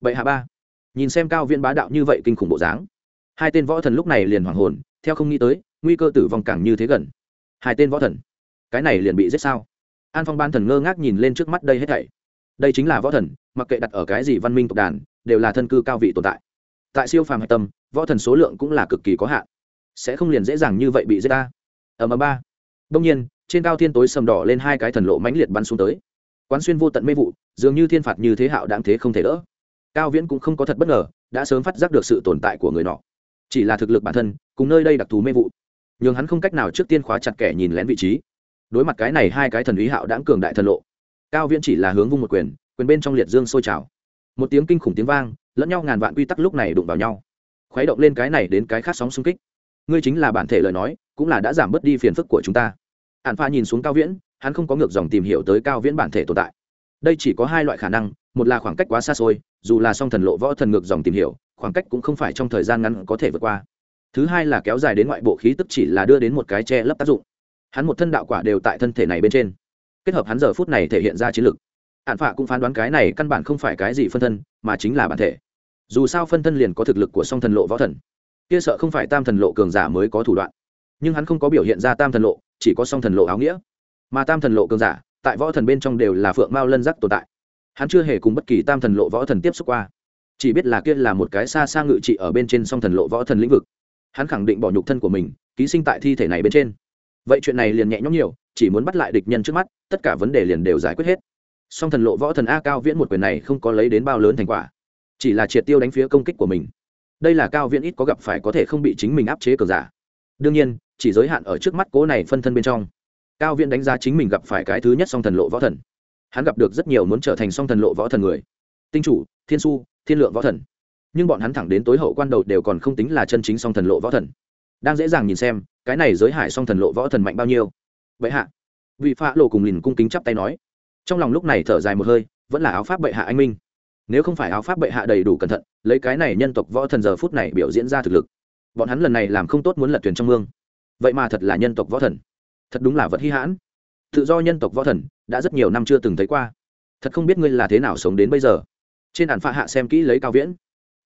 Vậy hạ ba. Nhìn xem cao viễn bá đạo như vậy kinh khủng bộ dáng. Hai tên võ thần lúc này liền hoảng hồn, theo không nghĩ tới, nguy cơ tử vong càng như thế gần. Hai tên võ thần. Cái này liền bị giết sao? An phong ban thần ngơ ngác nhìn lên trước mắt đây hết thảy. Đây chính là võ thần, mặc kệ đặt ở cái gì văn minh tộc đàn, đều là thân cư cao vị tồn tại. Tại siêu phàm hạch tâm, võ thần số lượng cũng là cực kỳ có hạn sẽ không liền dễ dàng như vậy bị giết ta. Ở mà ba. Đông nhiên, trên cao thiên tối sầm đỏ lên hai cái thần lộ mãnh liệt bắn xuống tới. Quán xuyên vô tận mê vụ, dường như thiên phạt như thế hạo đáng thế không thể đỡ. Cao viễn cũng không có thật bất ngờ, đã sớm phát giác được sự tồn tại của người nọ. Chỉ là thực lực bản thân, cùng nơi đây đặc thù mê vụ, nhường hắn không cách nào trước tiên khóa chặt kẻ nhìn lén vị trí. Đối mặt cái này hai cái thần ý hạo đáng cường đại thần lộ, cao viễn chỉ là hướng vung một quyền quyền bên trong liệt dương sôi trào. Một tiếng kinh khủng tiếng vang, lẫn nhau ngàn vạn quy tắc lúc này đụng vào nhau. Khuấy động lên cái này đến cái khác sóng xung kích ngươi chính là bản thể lời nói, cũng là đã giảm bớt đi phiền phức của chúng ta. Hạn pha nhìn xuống cao viễn, hắn không có ngược dòng tìm hiểu tới cao viễn bản thể tồn tại. Đây chỉ có hai loại khả năng, một là khoảng cách quá xa xôi, dù là song thần lộ võ thần ngược dòng tìm hiểu, khoảng cách cũng không phải trong thời gian ngắn có thể vượt qua. Thứ hai là kéo dài đến ngoại bộ khí tức chỉ là đưa đến một cái che lấp tác dụng. Hắn một thân đạo quả đều tại thân thể này bên trên. Kết hợp hắn giờ phút này thể hiện ra chiến lực. Hạn phạ cũng phán đoán cái này căn bản không phải cái gì phân thân, mà chính là bản thể. Dù sao phân thân liền có thực lực của song thần lộ võ thần kia sợ không phải tam thần lộ cường giả mới có thủ đoạn. Nhưng hắn không có biểu hiện ra tam thần lộ, chỉ có song thần lộ áo nghĩa. Mà tam thần lộ cường giả, tại võ thần bên trong đều là phượng mao lân giác tồn tại. Hắn chưa hề cùng bất kỳ tam thần lộ võ thần tiếp xúc qua. Chỉ biết là kia là một cái xa xa ngự trị ở bên trên song thần lộ võ thần lĩnh vực. Hắn khẳng định bỏ nhục thân của mình, ký sinh tại thi thể này bên trên. Vậy chuyện này liền nhẹ nhõm nhiều, chỉ muốn bắt lại địch nhân trước mắt, tất cả vấn đề liền đều giải quyết hết. Song thần lộ võ thần a cao viễn một quyền này không có lấy đến bao lớn thành quả, chỉ là triệt tiêu đánh phía công kích của mình đây là cao viễn ít có gặp phải có thể không bị chính mình áp chế cờ giả. Đương nhiên, chỉ giới hạn ở trước mắt cố này phân thân bên trong. Cao viễn đánh giá chính mình gặp phải cái thứ nhất song thần lộ võ thần. Hắn gặp được rất nhiều muốn trở thành song thần lộ võ thần người. Tinh chủ, thiên su, thiên lượng võ thần. Nhưng bọn hắn thẳng đến tối hậu quan đầu đều còn không tính là chân chính song thần lộ võ thần. Đang dễ dàng nhìn xem, cái này giới hải song thần lộ võ thần mạnh bao nhiêu. Vậy hạ. Vị phạ lộ cùng lìn cung kính chắp tay nói. Trong lòng lúc này thở dài một hơi, vẫn là áo pháp bệ hạ anh minh nếu không phải áo pháp bệ hạ đầy đủ cẩn thận, lấy cái này nhân tộc võ thần giờ phút này biểu diễn ra thực lực, bọn hắn lần này làm không tốt muốn lật thuyền trong mương. Vậy mà thật là nhân tộc võ thần. Thật đúng là vật hy hãn. Tự do nhân tộc võ thần, đã rất nhiều năm chưa từng thấy qua. Thật không biết ngươi là thế nào sống đến bây giờ. Trên đàn pha hạ xem kỹ lấy cao viễn.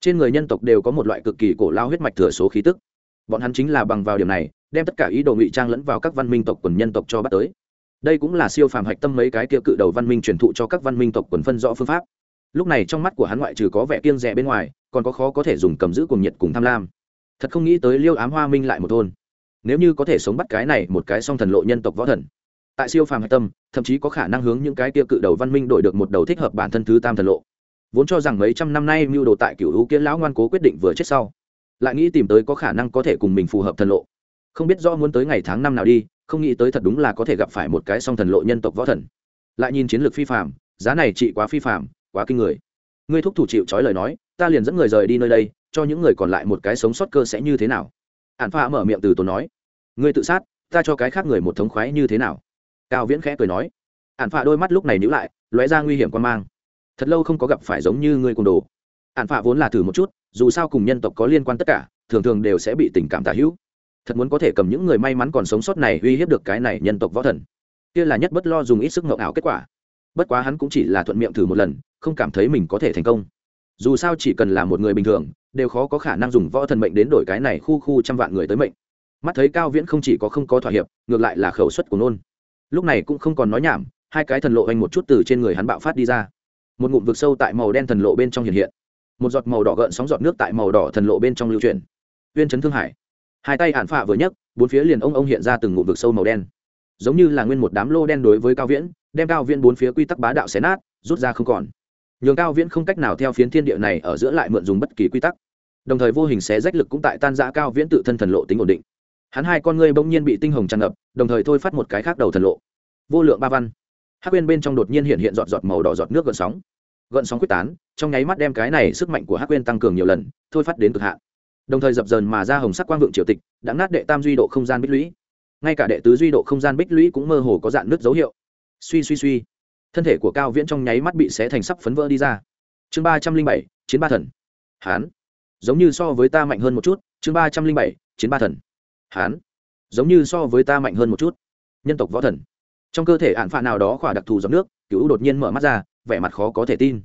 Trên người nhân tộc đều có một loại cực kỳ cổ lao huyết mạch thừa số khí tức. Bọn hắn chính là bằng vào điểm này, đem tất cả ý đồ ngụy trang lẫn vào các văn minh tộc quần nhân tộc cho bắt tới. Đây cũng là siêu phàm hạch tâm mấy cái kia cự đầu văn minh truyền thụ cho các văn minh tộc quần phân rõ phương pháp lúc này trong mắt của hắn ngoại trừ có vẻ kiêng rẻ bên ngoài, còn có khó có thể dùng cầm giữ cùng nhiệt cùng tham lam. Thật không nghĩ tới liêu ám hoa minh lại một thôn. Nếu như có thể sống bắt cái này một cái song thần lộ nhân tộc võ thần, tại siêu phàm hạch tâm, thậm chí có khả năng hướng những cái kia cự đầu văn minh đổi được một đầu thích hợp bản thân thứ tam thần lộ. Vốn cho rằng mấy trăm năm nay mưu đồ tại cựu hữu kiến lão ngoan cố quyết định vừa chết sau, lại nghĩ tìm tới có khả năng có thể cùng mình phù hợp thần lộ. Không biết do muốn tới ngày tháng năm nào đi, không nghĩ tới thật đúng là có thể gặp phải một cái song thần lộ nhân tộc võ thần. Lại nhìn chiến lược phi phạm giá này trị quá phi phạm quá kinh người. Ngươi thúc thủ chịu trói lời nói, ta liền dẫn người rời đi nơi đây, cho những người còn lại một cái sống sót cơ sẽ như thế nào? Ạn phạ mở miệng từ tốn nói. Ngươi tự sát, ta cho cái khác người một thống khoái như thế nào? Cao viễn khẽ cười nói. Ạn phạ đôi mắt lúc này nhíu lại, lóe ra nguy hiểm quan mang. Thật lâu không có gặp phải giống như ngươi côn đồ. Ạn phạ vốn là thử một chút, dù sao cùng nhân tộc có liên quan tất cả, thường thường đều sẽ bị tình cảm tả hữu. Thật muốn có thể cầm những người may mắn còn sống sót này uy hiếp được cái này nhân tộc võ thần. Kia là nhất bất lo dùng ít sức ngậu ảo kết quả bất quá hắn cũng chỉ là thuận miệng thử một lần, không cảm thấy mình có thể thành công. Dù sao chỉ cần là một người bình thường, đều khó có khả năng dùng võ thần mệnh đến đổi cái này khu khu trăm vạn người tới mệnh. Mắt thấy cao viễn không chỉ có không có thỏa hiệp, ngược lại là khẩu suất của nôn. Lúc này cũng không còn nói nhảm, hai cái thần lộ anh một chút từ trên người hắn bạo phát đi ra. Một ngụm vực sâu tại màu đen thần lộ bên trong hiện hiện. Một giọt màu đỏ gợn sóng giọt nước tại màu đỏ thần lộ bên trong lưu truyền. Uyên chấn thương hải. Hai tay hạn phạ vừa nhấc, bốn phía liền ông ông hiện ra từng ngụm vực sâu màu đen giống như là nguyên một đám lô đen đối với cao viễn, đem cao viễn bốn phía quy tắc bá đạo xé nát, rút ra không còn. Nhường cao viễn không cách nào theo phiến thiên địa này ở giữa lại mượn dùng bất kỳ quy tắc. Đồng thời vô hình xé rách lực cũng tại tan giã cao viễn tự thân thần lộ tính ổn định. Hắn hai con ngươi bỗng nhiên bị tinh hồng tràn ngập, đồng thời thôi phát một cái khác đầu thần lộ. Vô lượng ba văn. Hắc quên bên trong đột nhiên hiện hiện giọt giọt màu đỏ giọt nước gợn sóng. Gợn sóng quyết tán, trong nháy mắt đem cái này sức mạnh của hắc quên tăng cường nhiều lần, thôi phát đến cực hạn. Đồng thời dập dờn mà ra hồng sắc quang vượng triều tịch, đã nát đệ tam duy độ không gian bích lũy ngay cả đệ tứ duy độ không gian bích lũy cũng mơ hồ có dạn nước dấu hiệu. Suy suy suy. Thân thể của cao viễn trong nháy mắt bị xé thành sắp phấn vỡ đi ra. Chương ba trăm linh bảy, chiến ba thần. Hán. Giống như so với ta mạnh hơn một chút. Chương ba trăm linh bảy, chiến ba thần. Hán. Giống như so với ta mạnh hơn một chút. Nhân tộc võ thần. Trong cơ thể hạn phạ nào đó khỏa đặc thù dòng nước cựu u đột nhiên mở mắt ra, vẻ mặt khó có thể tin.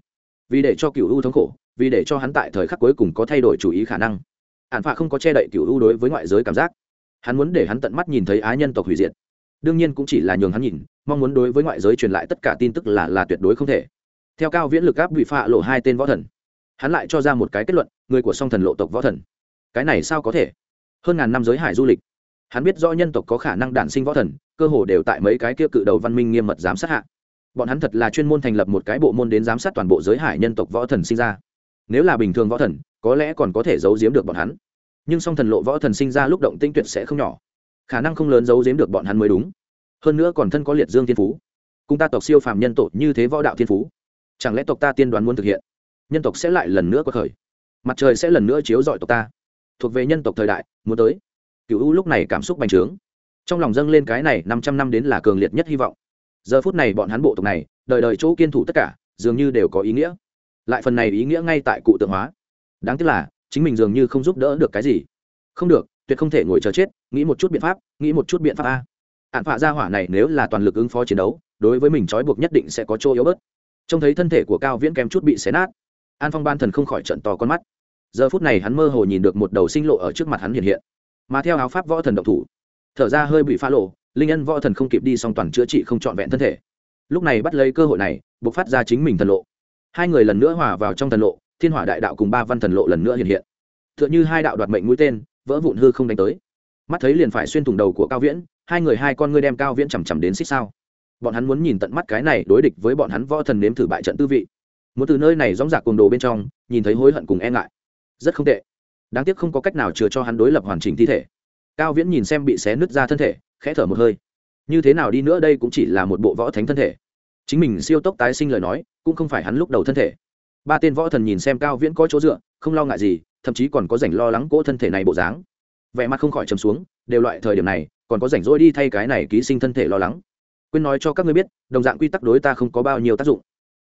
Vì để cho cựu u thống khổ, vì để cho hắn tại thời khắc cuối cùng có thay đổi chủ ý khả năng. Hạn phạ không có che đậy cựu u đối với ngoại giới cảm giác hắn muốn để hắn tận mắt nhìn thấy á nhân tộc hủy diệt. Đương nhiên cũng chỉ là nhường hắn nhìn, mong muốn đối với ngoại giới truyền lại tất cả tin tức là là tuyệt đối không thể. Theo cao viễn lực áp bị phạ lộ hai tên võ thần, hắn lại cho ra một cái kết luận, người của song thần lộ tộc võ thần. Cái này sao có thể? Hơn ngàn năm giới hải du lịch, hắn biết rõ nhân tộc có khả năng đản sinh võ thần, cơ hồ đều tại mấy cái kia cự đầu văn minh nghiêm mật giám sát hạ. Bọn hắn thật là chuyên môn thành lập một cái bộ môn đến giám sát toàn bộ giới hải nhân tộc võ thần sinh ra. Nếu là bình thường võ thần, có lẽ còn có thể giấu giếm được bọn hắn nhưng song thần lộ võ thần sinh ra lúc động tinh tuyệt sẽ không nhỏ. Khả năng không lớn giấu giếm được bọn hắn mới đúng. Hơn nữa còn thân có liệt dương thiên phú. Cùng ta tộc siêu phàm nhân tộc như thế võ đạo thiên phú, chẳng lẽ tộc ta tiên đoán muốn thực hiện? Nhân tộc sẽ lại lần nữa có khởi. Mặt trời sẽ lần nữa chiếu dọi tộc ta. Thuộc về nhân tộc thời đại, muốn tới. Cựu u lúc này cảm xúc bành trướng. Trong lòng dâng lên cái này năm trăm năm đến là cường liệt nhất hy vọng. Giờ phút này bọn hắn bộ tộc này, đời đời chỗ kiên thủ tất cả, dường như đều có ý nghĩa. Lại phần này ý nghĩa ngay tại cụ tượng hóa. Đáng tiếc là chính mình dường như không giúp đỡ được cái gì. Không được, tuyệt không thể ngồi chờ chết, nghĩ một chút biện pháp, nghĩ một chút biện pháp a. Hạn phạ gia hỏa này nếu là toàn lực ứng phó chiến đấu, đối với mình trói buộc nhất định sẽ có chỗ yếu bớt. Trông thấy thân thể của cao viễn kém chút bị xé nát, an phong ban thần không khỏi trận to con mắt. Giờ phút này hắn mơ hồ nhìn được một đầu sinh lộ ở trước mặt hắn hiện hiện. Mà theo áo pháp võ thần động thủ, thở ra hơi bị phá lộ, linh nhân võ thần không kịp đi song toàn chữa trị không trọn vẹn thân thể. Lúc này bắt lấy cơ hội này buộc phát ra chính mình thần lộ. Hai người lần nữa hòa vào trong thần lộ thiên hỏa đại đạo cùng ba văn thần lộ lần nữa hiện hiện. T h ư ợ n h ư hai đạo đoạt mệnh mũi tên, vỡ vụn hư không đánh tới. Mắt thấy liền phải xuyên thủng đầu của cao viễn, hai người hai con ngươi đem cao viễn chằm chằm đến xích sao. Bọn hắn muốn nhìn tận mắt cái này đối địch với bọn hắn võ thần nếm thử bại trận tư vị. Muốn từ nơi này dóng dạc cồn đồ bên trong, nhìn thấy hối hận cùng e ngại. Rất không tệ. Đáng tiếc không có cách nào chừa cho hắn đối lập hoàn chỉnh thi thể. Cao viễn nhìn xem bị xé nứt ra thân thể, khẽ thở một hơi. Như thế nào đi nữa đây cũng chỉ là một bộ võ thánh thân thể. Chính mình siêu tốc tái sinh lời nói, cũng không phải hắn lúc đầu thân thể ba tên võ thần nhìn xem cao viễn có chỗ dựa, không lo ngại gì, thậm chí còn có rảnh lo lắng cỗ thân thể này bộ dáng. Vẻ mặt không khỏi chấm xuống, đều loại thời điểm này, còn có rảnh rỗi đi thay cái này ký sinh thân thể lo lắng. Quên nói cho các ngươi biết, đồng dạng quy tắc đối ta không có bao nhiêu tác dụng.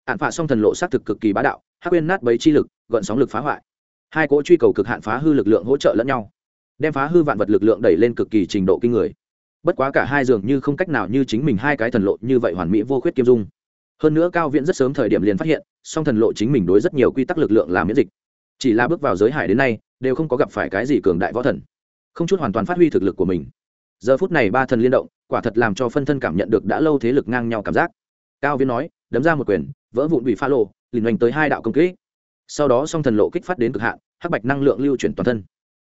Hạn phạ song thần lộ xác thực cực kỳ bá đạo, hắc quên nát bấy chi lực, gợn sóng lực phá hoại. Hai cỗ truy cầu cực hạn phá hư lực lượng hỗ trợ lẫn nhau, đem phá hư vạn vật lực lượng đẩy lên cực kỳ trình độ kinh người. Bất quá cả hai dường như không cách nào như chính mình hai cái thần lộ như vậy hoàn mỹ vô khuyết kiêm dung hơn nữa cao viễn rất sớm thời điểm liền phát hiện, song thần lộ chính mình đối rất nhiều quy tắc lực lượng làm miễn dịch. Chỉ là bước vào giới hải đến nay, đều không có gặp phải cái gì cường đại võ thần. Không chút hoàn toàn phát huy thực lực của mình. Giờ phút này ba thần liên động, quả thật làm cho phân thân cảm nhận được đã lâu thế lực ngang nhau cảm giác. Cao viễn nói, đấm ra một quyền, vỡ vụn bị pha lô liền hoành tới hai đạo công kích. Sau đó song thần lộ kích phát đến cực hạn, hắc bạch năng lượng lưu chuyển toàn thân.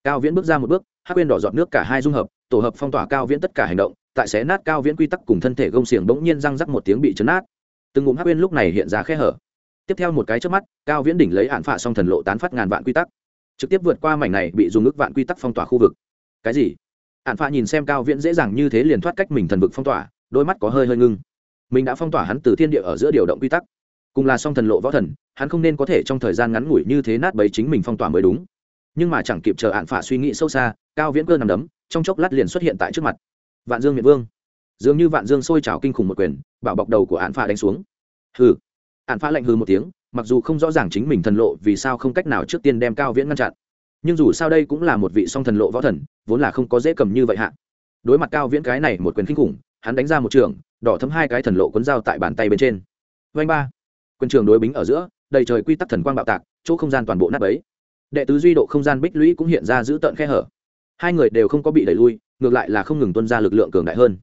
Cao viễn bước ra một bước, hắc quên đỏ giọt nước cả hai dung hợp, tổ hợp phong tỏa cao viễn tất cả hành động, tại xé nát cao viễn quy tắc cùng thân thể gông xiềng bỗng nhiên răng rắc một tiếng bị chấn nát từng ngụm hắc uyên lúc này hiện ra khe hở. Tiếp theo một cái trước mắt, cao viễn đỉnh lấy hạn phạ song thần lộ tán phát ngàn vạn quy tắc. Trực tiếp vượt qua mảnh này bị dùng ước vạn quy tắc phong tỏa khu vực. Cái gì? Hạn phạ nhìn xem cao viễn dễ dàng như thế liền thoát cách mình thần vực phong tỏa, đôi mắt có hơi hơi ngưng. Mình đã phong tỏa hắn từ thiên địa ở giữa điều động quy tắc. Cùng là song thần lộ võ thần, hắn không nên có thể trong thời gian ngắn ngủi như thế nát bấy chính mình phong tỏa mới đúng. Nhưng mà chẳng kịp chờ hạn phả suy nghĩ sâu xa, cao viễn cơ nằm đấm, trong chốc lát liền xuất hiện tại trước mặt. Vạn dương miệt vương dường như vạn dương sôi trào kinh khủng một quyền, bảo bọc đầu của hạn pha đánh xuống. Hừ. Hạn pha lạnh hừ một tiếng, mặc dù không rõ ràng chính mình thần lộ vì sao không cách nào trước tiên đem cao viễn ngăn chặn, nhưng dù sao đây cũng là một vị song thần lộ võ thần, vốn là không có dễ cầm như vậy hạ. Đối mặt cao viễn cái này một quyền kinh khủng, hắn đánh ra một trường, đỏ thấm hai cái thần lộ cuốn dao tại bàn tay bên trên. Vanh ba. Quân trường đối bính ở giữa, đầy trời quy tắc thần quang bạo tạc, chỗ không gian toàn bộ nát ấy đệ tứ duy độ không gian bích lũy cũng hiện ra giữ tợn khe hở. Hai người đều không có bị đẩy lui, ngược lại là không ngừng tuân ra lực lượng cường đại hơn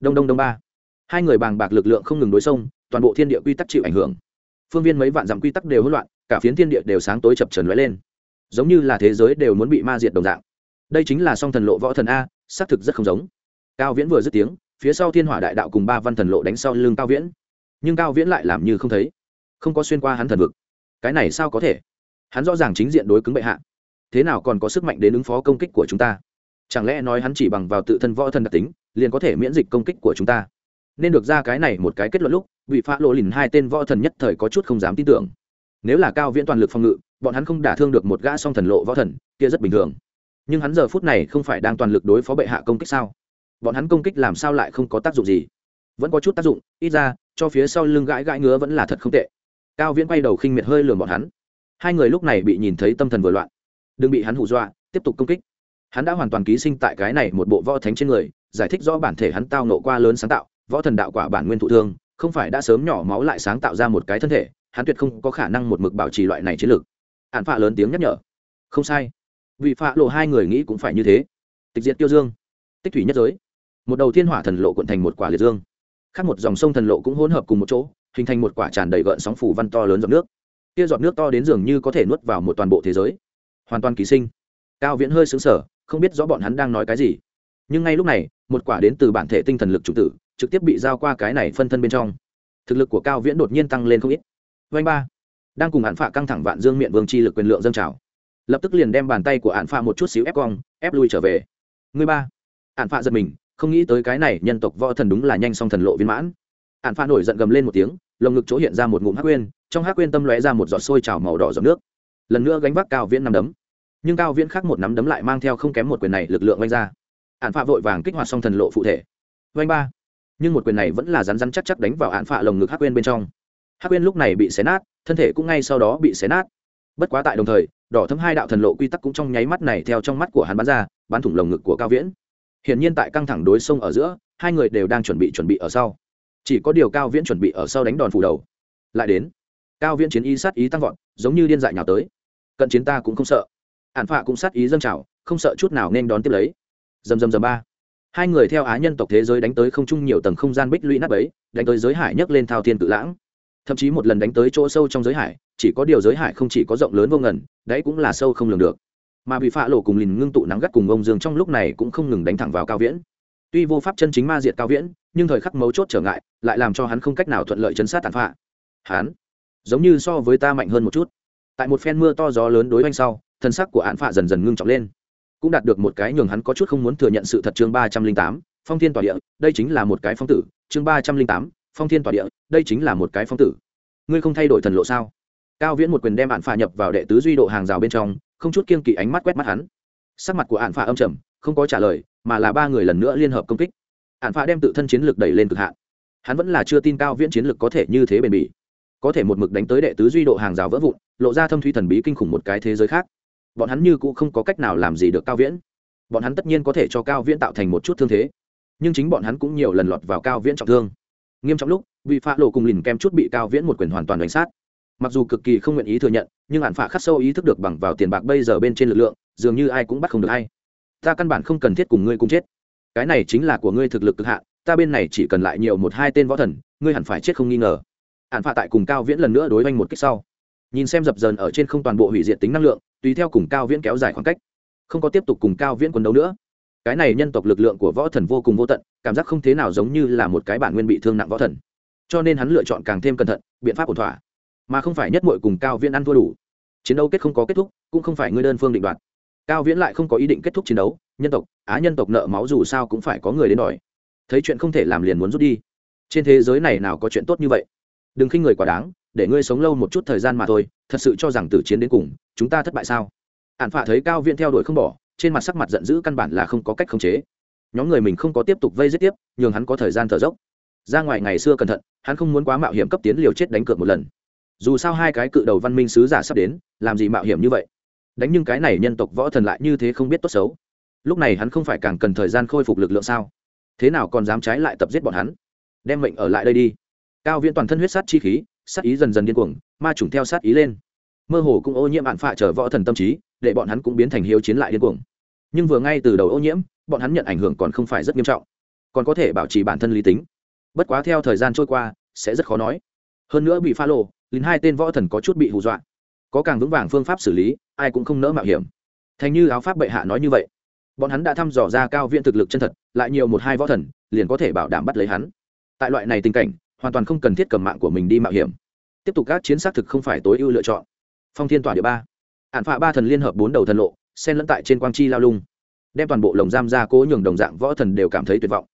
đông đông đông ba. Hai người bàng bạc lực lượng không ngừng đối xông toàn bộ thiên địa quy tắc chịu ảnh hưởng. Phương viên mấy vạn dặm quy tắc đều hỗn loạn, cả phiến thiên địa đều sáng tối chập trần lóe lên. Giống như là thế giới đều muốn bị ma diệt đồng dạng. Đây chính là song thần lộ võ thần a, xác thực rất không giống. Cao viễn vừa dứt tiếng, phía sau thiên hỏa đại đạo cùng ba văn thần lộ đánh sau lưng cao viễn. Nhưng cao viễn lại làm như không thấy. Không có xuyên qua hắn thần vực. Cái này sao có thể? Hắn rõ ràng chính diện đối cứng bệ hạ. Thế nào còn có sức mạnh đến ứng phó công kích của chúng ta? Chẳng lẽ nói hắn chỉ bằng vào tự thân võ thần đặc tính liền có thể miễn dịch công kích của chúng ta. Nên được ra cái này một cái kết luận lúc, vị phá lộ lìn hai tên võ thần nhất thời có chút không dám tin tưởng. Nếu là cao viễn toàn lực phòng ngự, bọn hắn không đả thương được một gã song thần lộ võ thần, kia rất bình thường. Nhưng hắn giờ phút này không phải đang toàn lực đối phó bệ hạ công kích sao? Bọn hắn công kích làm sao lại không có tác dụng gì? Vẫn có chút tác dụng, ít ra, cho phía sau lưng gãi gãi ngứa vẫn là thật không tệ. Cao viễn quay đầu khinh miệt hơi lườm bọn hắn. Hai người lúc này bị nhìn thấy tâm thần vừa loạn. Đừng bị hắn hù dọa, tiếp tục công kích. Hắn đã hoàn toàn ký sinh tại cái này một bộ võ thánh trên người giải thích rõ bản thể hắn tao nộ qua lớn sáng tạo, võ thần đạo quả bản nguyên thụ thương, không phải đã sớm nhỏ máu lại sáng tạo ra một cái thân thể, hắn tuyệt không có khả năng một mực bảo trì loại này chiến lược. Hạn phạ lớn tiếng nhắc nhở. Không sai. Vị phạ lộ hai người nghĩ cũng phải như thế. Tịch diệt tiêu dương. Tích thủy nhất giới. Một đầu thiên hỏa thần lộ quận thành một quả liệt dương. Khác một dòng sông thần lộ cũng hỗn hợp cùng một chỗ, hình thành một quả tràn đầy gợn sóng phủ văn to lớn giọt nước. Kia giọt nước to đến dường như có thể nuốt vào một toàn bộ thế giới. Hoàn toàn ký sinh. Cao viễn hơi xứng sở không biết rõ bọn hắn đang nói cái gì nhưng ngay lúc này, một quả đến từ bản thể tinh thần lực chủ tử, trực tiếp bị giao qua cái này phân thân bên trong. Thực lực của cao viễn đột nhiên tăng lên không ít. Vanh ba. Đang cùng hạn phạ căng thẳng vạn dương miệng vương chi lực quyền lượng dâng trào. Lập tức liền đem bàn tay của hạn phạ một chút xíu ép cong, ép lui trở về. Người ba. Hạn phạ giật mình, không nghĩ tới cái này nhân tộc võ thần đúng là nhanh song thần lộ viên mãn. Hạn phạ nổi giận gầm lên một tiếng, lồng ngực chỗ hiện ra một ngụm hắc quên trong hắc quên tâm lóe ra một giọt sôi trào màu đỏ giọt nước. Lần nữa gánh vác cao viễn nằm đấm. Nhưng cao viễn khác một nắm đấm lại mang theo không kém một quyền này lực lượng oanh ra hạn phạ vội vàng kích hoạt xong thần lộ phụ thể. Vanh ba. Nhưng một quyền này vẫn là rắn rắn chắc chắc đánh vào hạn phạ lồng ngực hắc quên bên trong. Hắc quên lúc này bị xé nát, thân thể cũng ngay sau đó bị xé nát. Bất quá tại đồng thời, đỏ thấm hai đạo thần lộ quy tắc cũng trong nháy mắt này theo trong mắt của hắn bắn ra, bắn thủng lồng ngực của cao viễn. Hiển nhiên tại căng thẳng đối sông ở giữa, hai người đều đang chuẩn bị chuẩn bị ở sau. Chỉ có điều cao viễn chuẩn bị ở sau đánh đòn phủ đầu. Lại đến. Cao viễn chiến ý sát ý tăng vọt, giống như điên dại nhào tới. Cận chiến ta cũng không sợ. Ạn phạ cũng sát ý dâng trào, không sợ chút nào nên đón tiếp lấy dầm dầm dầm ba. Hai người theo á nhân tộc thế giới đánh tới không chung nhiều tầng không gian bích lũy nắp ấy đánh tới giới hải nhấc lên thao thiên tự lãng. Thậm chí một lần đánh tới chỗ sâu trong giới hải, chỉ có điều giới hải không chỉ có rộng lớn vô ngần, đấy cũng là sâu không lường được. Mà bị phạ lộ cùng lìn ngưng tụ nắng gắt cùng ông dương trong lúc này cũng không ngừng đánh thẳng vào cao viễn. Tuy vô pháp chân chính ma diệt cao viễn, nhưng thời khắc mấu chốt trở ngại, lại làm cho hắn không cách nào thuận lợi chấn sát tàn phạ. Hắn, giống như so với ta mạnh hơn một chút. Tại một phen mưa to gió lớn đối oanh sau, thân sắc của án phạ dần dần ngưng trọng lên cũng đạt được một cái nhường hắn có chút không muốn thừa nhận sự thật chương ba trăm linh tám, phong thiên tòa địa, đây chính là một cái phong tử. Chương ba trăm linh tám, phong thiên tòa địa, đây chính là một cái phong tử. Ngươi không thay đổi thần lộ sao? Cao viễn một quyền đem ạn phạ nhập vào đệ tứ duy độ hàng rào bên trong, không chút kiên kỵ ánh mắt quét mắt hắn. Sắc mặt của ạn phạ âm trầm, không có trả lời, mà là ba người lần nữa liên hợp công kích. Ạn phạ đem tự thân chiến lược đẩy lên cực hạn. Hắn vẫn là chưa tin cao viễn chiến lược có thể như thế bền bỉ. Có thể một mực đánh tới đệ tứ duy độ hàng rào vỡ vụn, lộ ra thâm thuy thần bí kinh khủng một cái thế giới khác bọn hắn như cũng không có cách nào làm gì được cao viễn. Bọn hắn tất nhiên có thể cho cao viễn tạo thành một chút thương thế, nhưng chính bọn hắn cũng nhiều lần lọt vào cao viễn trọng thương. Nghiêm trọng lúc vị phá lộ cùng lìn kem chút bị cao viễn một quyền hoàn toàn đánh sát. Mặc dù cực kỳ không nguyện ý thừa nhận, nhưng hạn phạ khắc sâu ý thức được bằng vào tiền bạc bây giờ bên trên lực lượng, dường như ai cũng bắt không được hay ta căn bản không cần thiết cùng ngươi cùng chết. Cái này chính là của ngươi thực lực cực hạn, ta bên này chỉ cần lại nhiều một hai tên võ thần, ngươi hẳn phải chết không nghi ngờ. Hạn phạ tại cùng cao viễn lần nữa đối với anh một cách sau. Nhìn xem dập dần ở trên không toàn bộ hủy diệt tính năng lượng tùy theo cùng cao viễn kéo dài khoảng cách, không có tiếp tục cùng cao viễn quần đấu nữa. Cái này nhân tộc lực lượng của võ thần vô cùng vô tận, cảm giác không thế nào giống như là một cái bản nguyên bị thương nặng võ thần. Cho nên hắn lựa chọn càng thêm cẩn thận, biện pháp ổn thỏa. Mà không phải nhất mội cùng cao viễn ăn thua đủ. Chiến đấu kết không có kết thúc, cũng không phải ngươi đơn phương định đoạt. Cao viễn lại không có ý định kết thúc chiến đấu, nhân tộc, á nhân tộc nợ máu dù sao cũng phải có người đến đòi. Thấy chuyện không thể làm liền muốn rút đi. Trên thế giới này nào có chuyện tốt như vậy? Đừng khinh người quá đáng để ngươi sống lâu một chút thời gian mà thôi, thật sự cho rằng tử chiến đến cùng, chúng ta thất bại sao? Hạn phạ thấy cao viễn theo đuổi không bỏ, trên mặt sắc mặt giận dữ căn bản là không có cách khống chế. Nhóm người mình không có tiếp tục vây giết tiếp, nhường hắn có thời gian thở dốc. Ra ngoài ngày xưa cẩn thận, hắn không muốn quá mạo hiểm cấp tiến liều chết đánh cược một lần. Dù sao hai cái cự đầu văn minh sứ giả sắp đến, làm gì mạo hiểm như vậy? Đánh nhưng cái này nhân tộc võ thần lại như thế không biết tốt xấu. Lúc này hắn không phải càng cần thời gian khôi phục lực lượng sao? Thế nào còn dám trái lại tập giết bọn hắn? Đem mệnh ở lại đây đi. Cao viễn toàn thân huyết sát chi khí sát ý dần dần điên cuồng, ma trùng theo sát ý lên. Mơ hồ cũng ô nhiễm hạn phạ trở võ thần tâm trí, để bọn hắn cũng biến thành hiếu chiến lại điên cuồng. Nhưng vừa ngay từ đầu ô nhiễm, bọn hắn nhận ảnh hưởng còn không phải rất nghiêm trọng, còn có thể bảo trì bản thân lý tính. Bất quá theo thời gian trôi qua, sẽ rất khó nói. Hơn nữa bị pha lộ lính hai tên võ thần có chút bị hù dọa. Có càng vững vàng phương pháp xử lý, ai cũng không nỡ mạo hiểm. Thành như áo pháp bệ hạ nói như vậy, bọn hắn đã thăm dò ra cao viện thực lực chân thật, lại nhiều một hai võ thần, liền có thể bảo đảm bắt lấy hắn. Tại loại này tình cảnh hoàn toàn không cần thiết cầm mạng của mình đi mạo hiểm. Tiếp tục các chiến xác thực không phải tối ưu lựa chọn. Phong thiên tỏa địa ba. Hạn phạ ba thần liên hợp bốn đầu thần lộ, xen lẫn tại trên quang chi lao lung, đem toàn bộ lồng giam ra cố nhường đồng dạng võ thần đều cảm thấy tuyệt vọng.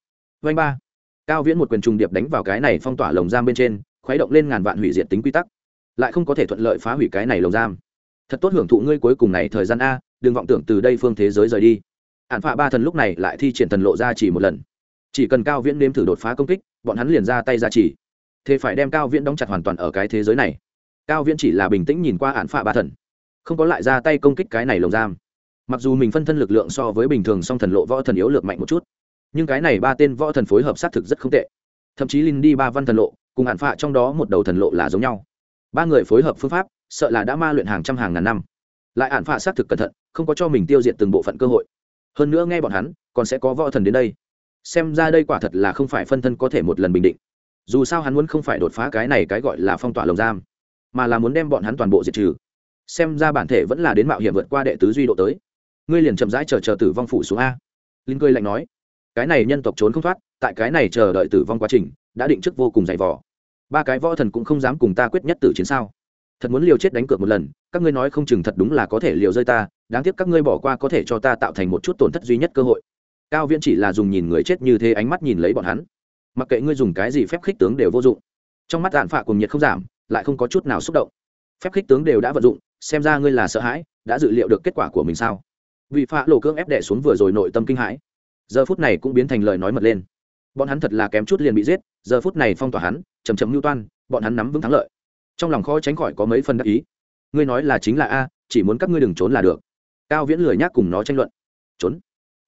Vanh ba. Cao viễn một quyền trùng điệp đánh vào cái này phong tỏa lồng giam bên trên, khuấy động lên ngàn vạn hủy diệt tính quy tắc. Lại không có thể thuận lợi phá hủy cái này lồng giam. Thật tốt hưởng thụ ngươi cuối cùng này thời gian a, đừng vọng tưởng từ đây phương thế giới rời đi. Hạn phạ ba thần lúc này lại thi triển thần lộ ra chỉ một lần chỉ cần cao viễn nếm thử đột phá công kích, bọn hắn liền ra tay ra chỉ thế phải đem cao viễn đóng chặt hoàn toàn ở cái thế giới này. Cao viễn chỉ là bình tĩnh nhìn qua ạn phạ ba thần, không có lại ra tay công kích cái này lồng giam. Mặc dù mình phân thân lực lượng so với bình thường song thần lộ võ thần yếu lược mạnh một chút, nhưng cái này ba tên võ thần phối hợp xác thực rất không tệ. Thậm chí linh đi ba văn thần lộ cùng hạn phạ trong đó một đầu thần lộ là giống nhau. Ba người phối hợp phương pháp, sợ là đã ma luyện hàng trăm hàng ngàn năm. Lại hạn phạ xác thực cẩn thận, không có cho mình tiêu diệt từng bộ phận cơ hội. Hơn nữa nghe bọn hắn, còn sẽ có võ thần đến đây xem ra đây quả thật là không phải phân thân có thể một lần bình định. Dù sao hắn muốn không phải đột phá cái này cái gọi là phong tỏa lồng giam, mà là muốn đem bọn hắn toàn bộ diệt trừ. Xem ra bản thể vẫn là đến mạo hiểm vượt qua đệ tứ duy độ tới. Ngươi liền chậm rãi chờ chờ tử vong phủ xuống a. Linh cười lạnh nói. Cái này nhân tộc trốn không thoát, tại cái này chờ đợi tử vong quá trình, đã định trước vô cùng dày vò. Ba cái võ thần cũng không dám cùng ta quyết nhất tử chiến sao? Thật muốn liều chết đánh cược một lần, các ngươi nói không chừng thật đúng là có thể liều rơi ta, đáng tiếc các ngươi bỏ qua có thể cho ta tạo thành một chút tổn thất duy nhất cơ hội cao viễn chỉ là dùng nhìn người chết như thế ánh mắt nhìn lấy bọn hắn. Mặc kệ ngươi dùng cái gì phép khích tướng đều vô dụng. Trong mắt đạn phạ cùng nhiệt không giảm, lại không có chút nào xúc động. Phép khích tướng đều đã vận dụng, xem ra ngươi là sợ hãi, đã dự liệu được kết quả của mình sao? Vị phạ lộ cưỡng ép đẻ xuống vừa rồi nội tâm kinh hãi. Giờ phút này cũng biến thành lời nói mật lên. Bọn hắn thật là kém chút liền bị giết, giờ phút này phong tỏa hắn chầm chầm mưu toan, bọn hắn nắm vững thắng lợi. Trong lòng khó tránh khỏi có mấy phần đắc ý. Ngươi nói là chính là a, chỉ muốn các ngươi đừng trốn là được. Cao viễn lười nhác cùng nó tranh luận. Trốn.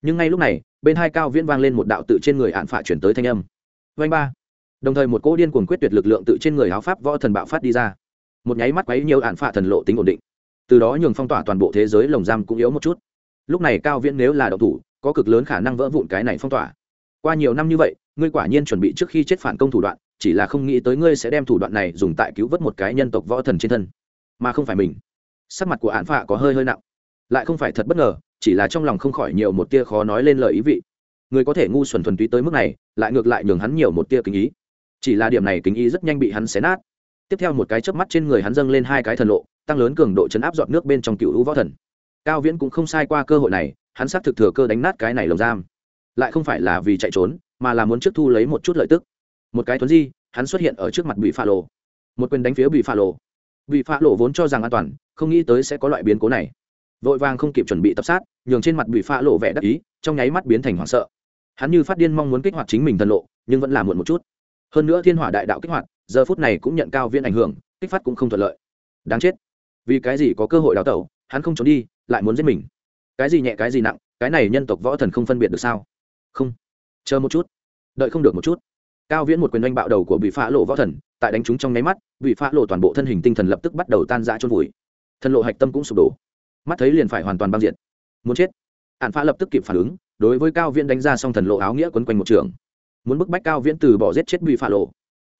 Nhưng ngay lúc này bên hai cao viễn vang lên một đạo tự trên người hạn phạ chuyển tới thanh âm. Vanh ba. Đồng thời một cỗ điên cuồng quyết tuyệt lực lượng tự trên người áo pháp võ thần bạo phát đi ra. Một nháy mắt quấy nhiều hạn phạ thần lộ tính ổn định. Từ đó nhường phong tỏa toàn bộ thế giới, lồng giam cũng yếu một chút. Lúc này cao viễn nếu là độc thủ, có cực lớn khả năng vỡ vụn cái này phong tỏa. Qua nhiều năm như vậy, ngươi quả nhiên chuẩn bị trước khi chết phản công thủ đoạn, chỉ là không nghĩ tới ngươi sẽ đem thủ đoạn này dùng tại cứu vớt một cái nhân tộc võ thần trên thân. Mà không phải mình. Sắc mặt của hạn phạ có hơi hơi nặng. Lại không phải thật bất ngờ chỉ là trong lòng không khỏi nhiều một tia khó nói lên lời ý vị. Người có thể ngu xuẩn thuần túy tới mức này, lại ngược lại nhường hắn nhiều một tia kính ý. Chỉ là điểm này kính ý rất nhanh bị hắn xé nát. Tiếp theo một cái chớp mắt trên người hắn dâng lên hai cái thần lộ, tăng lớn cường độ chấn áp dọn nước bên trong cựu hữu võ thần. Cao viễn cũng không sai qua cơ hội này, hắn xác thực thừa cơ đánh nát cái này lồng giam. Lại không phải là vì chạy trốn, mà là muốn trước thu lấy một chút lợi tức. Một cái thuấn di, hắn xuất hiện ở trước mặt bị pha lộ một quyền đánh phía bị pha lộ bị pha lộ vốn cho rằng an toàn, không nghĩ tới sẽ có loại biến cố này vội vàng không kịp chuẩn bị tập sát, nhường trên mặt bị pha lộ vẻ đắc ý, trong nháy mắt biến thành hoảng sợ. Hắn như phát điên mong muốn kích hoạt chính mình thần lộ, nhưng vẫn làm muộn một chút. Hơn nữa thiên hỏa đại đạo kích hoạt, giờ phút này cũng nhận cao viên ảnh hưởng, kích phát cũng không thuận lợi. Đáng chết. Vì cái gì có cơ hội đào tẩu, hắn không trốn đi, lại muốn giết mình. Cái gì nhẹ, cái gì nặng, cái này nhân tộc võ thần không phân biệt được sao? Không. Chờ một chút. Đợi không được một chút. Cao viễn một quyền oanh bạo đầu của bị phá lộ võ thần, tại đánh trúng trong nháy mắt, bị phá lộ toàn bộ thân hình tinh thần lập tức bắt đầu tan rã trôn vùi. Thân lộ hạch tâm cũng sụp đổ mắt thấy liền phải hoàn toàn băng diện muốn chết. Ạn phá lập tức kịp phản ứng, đối với cao viễn đánh ra xong thần lộ áo nghĩa quấn quanh một trường. Muốn bức bách cao viễn từ bỏ giết chết bị phá lộ.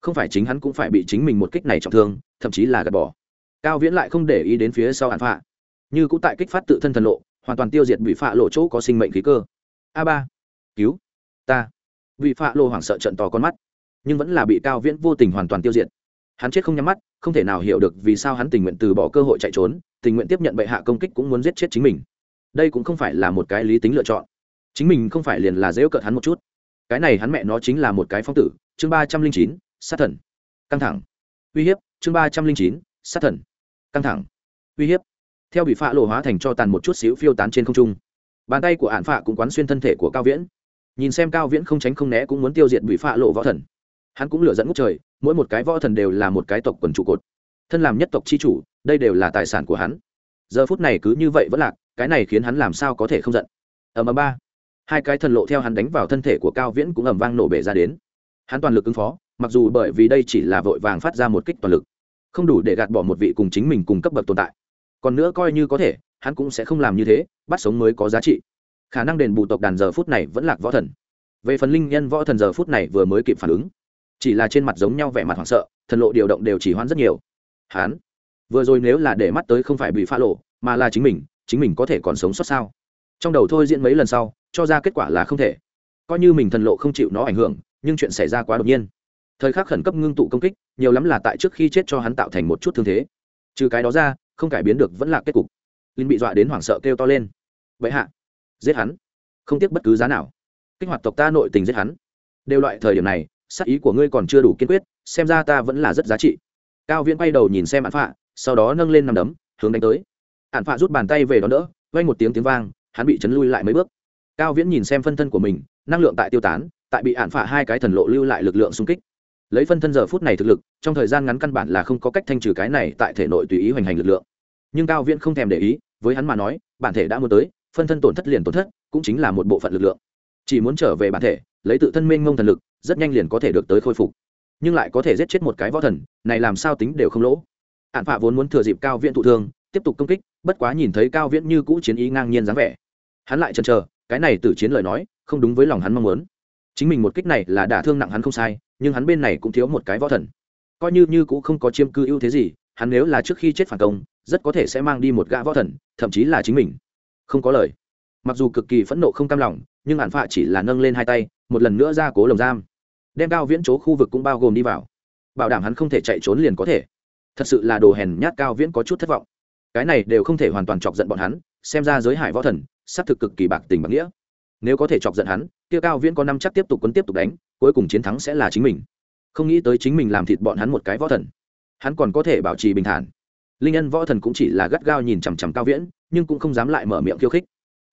Không phải chính hắn cũng phải bị chính mình một kích này trọng thương, thậm chí là gạt bỏ. Cao viễn lại không để ý đến phía sau ạn phá như cũng tại kích phát tự thân thần lộ, hoàn toàn tiêu diệt bị phá lộ chỗ có sinh mệnh khí cơ. A ba. Cứu. Ta. Vị phạ lộ hoảng sợ trận to con mắt, nhưng vẫn là bị cao viễn vô tình hoàn toàn tiêu diệt hắn chết không nhắm mắt, không thể nào hiểu được vì sao hắn tình nguyện từ bỏ cơ hội chạy trốn, tình nguyện tiếp nhận bệ hạ công kích cũng muốn giết chết chính mình. Đây cũng không phải là một cái lý tính lựa chọn. Chính mình không phải liền là dễu cợt hắn một chút. Cái này hắn mẹ nó chính là một cái phong tử. Chương ba trăm linh chín, sát thần. Căng thẳng. Uy hiếp, chương ba trăm linh chín, sát thần. Căng thẳng. Uy hiếp. Theo bị phạ lộ hóa thành cho tàn một chút xíu phiêu tán trên không trung. Bàn tay của ạn phạ cũng quán xuyên thân thể của cao viễn. Nhìn xem cao viễn không tránh không né cũng muốn tiêu diệt bị phạ lộ võ thần hắn cũng lựa dẫn ngút trời, mỗi một cái võ thần đều là một cái tộc quần trụ cột. Thân làm nhất tộc c h i chủ, đây đều là tài sản của hắn. Giờ phút này cứ như vậy vẫn lạc, cái này khiến hắn làm sao có thể không giận. Ầm ầm ba. Hai cái thần lộ theo hắn đánh vào thân thể của cao viễn cũng ầm vang nổ bể ra đến. Hắn toàn lực ứng phó, mặc dù bởi vì đây chỉ là vội vàng phát ra một kích toàn lực, không đủ để gạt bỏ một vị cùng chính mình cùng cấp bậc tồn tại. Còn nữa coi như có thể, hắn cũng sẽ không làm như thế, bắt sống mới có giá trị. Khả năng đền bù tộc đàn giờ phút này vẫn lạc võ thần. Về phần linh nhân võ thần giờ phút này vừa mới kịp phản ứng chỉ là trên mặt giống nhau vẻ mặt hoảng sợ, thần lộ điều động đều chỉ hoãn rất nhiều. Hán vừa rồi nếu là để mắt tới không phải bị pha lộ, mà là chính mình chính mình có thể còn sống sót sao? Trong đầu thôi diễn mấy lần sau, cho ra kết quả là không thể. Coi như mình thần lộ không chịu nó ảnh hưởng, nhưng chuyện xảy ra quá đột nhiên. Thời khắc khẩn cấp ngưng tụ công kích, nhiều lắm là tại trước khi chết cho hắn tạo thành một chút thương thế. Trừ cái đó ra, không cải biến được vẫn là kết cục. Linh bị dọa đến hoảng sợ kêu to lên. Vậy hạ, giết hắn. Không tiếc bất cứ giá nào. Kích hoạt tộc ta nội tình giết hắn. Đều loại thời điểm này sắc ý của ngươi còn chưa đủ kiên quyết, xem ra ta vẫn là rất giá trị. Cao viễn quay đầu nhìn xem ạn phạ, sau đó nâng lên nằm đấm, hướng đánh tới. Ạn phạ rút bàn tay về đón đỡ, vang một tiếng tiếng vang, hắn bị chấn lui lại mấy bước. Cao viễn nhìn xem phân thân của mình, năng lượng tại tiêu tán, tại bị ạn phạ hai cái thần lộ lưu lại lực lượng xung kích. Lấy phân thân giờ phút này thực lực, trong thời gian ngắn căn bản là không có cách thanh trừ cái này tại thể nội tùy ý hoành hành lực lượng. Nhưng cao viễn không thèm để ý, với hắn mà nói, bản thể đã muốn tới, phân thân tổn thất liền tổn thất, cũng chính là một bộ phận lực lượng. Chỉ muốn trở về bản thể lấy tự thân minh ngông thần lực, rất nhanh liền có thể được tới khôi phục. Nhưng lại có thể giết chết một cái võ thần, này làm sao tính đều không lỗ. Hạn phạ vốn muốn thừa dịp cao viễn thụ thương, tiếp tục công kích, bất quá nhìn thấy cao viễn như cũ chiến ý ngang nhiên dáng vẻ. Hắn lại chần chờ, cái này từ chiến lời nói, không đúng với lòng hắn mong muốn. Chính mình một kích này là đả thương nặng hắn không sai, nhưng hắn bên này cũng thiếu một cái võ thần. Coi như như cũng không có chiêm cư ưu thế gì, hắn nếu là trước khi chết phản công, rất có thể sẽ mang đi một gã võ thần, thậm chí là chính mình. Không có lời. Mặc dù cực kỳ phẫn nộ không cam lòng, nhưng hạn phạ chỉ là nâng lên hai tay một lần nữa ra cố lồng giam. Đem cao viễn chỗ khu vực cũng bao gồm đi vào. Bảo đảm hắn không thể chạy trốn liền có thể. Thật sự là đồ hèn nhát cao viễn có chút thất vọng. Cái này đều không thể hoàn toàn chọc giận bọn hắn, xem ra giới hải võ thần xác thực cực kỳ bạc tình bạc nghĩa. Nếu có thể chọc giận hắn, kia cao viễn có năm chắc tiếp tục quấn tiếp tục đánh, cuối cùng chiến thắng sẽ là chính mình. Không nghĩ tới chính mình làm thịt bọn hắn một cái võ thần. Hắn còn có thể bảo trì bình thản. Linh nhân võ thần cũng chỉ là gắt gao nhìn chằm chằm cao viễn, nhưng cũng không dám lại mở miệng khiêu khích.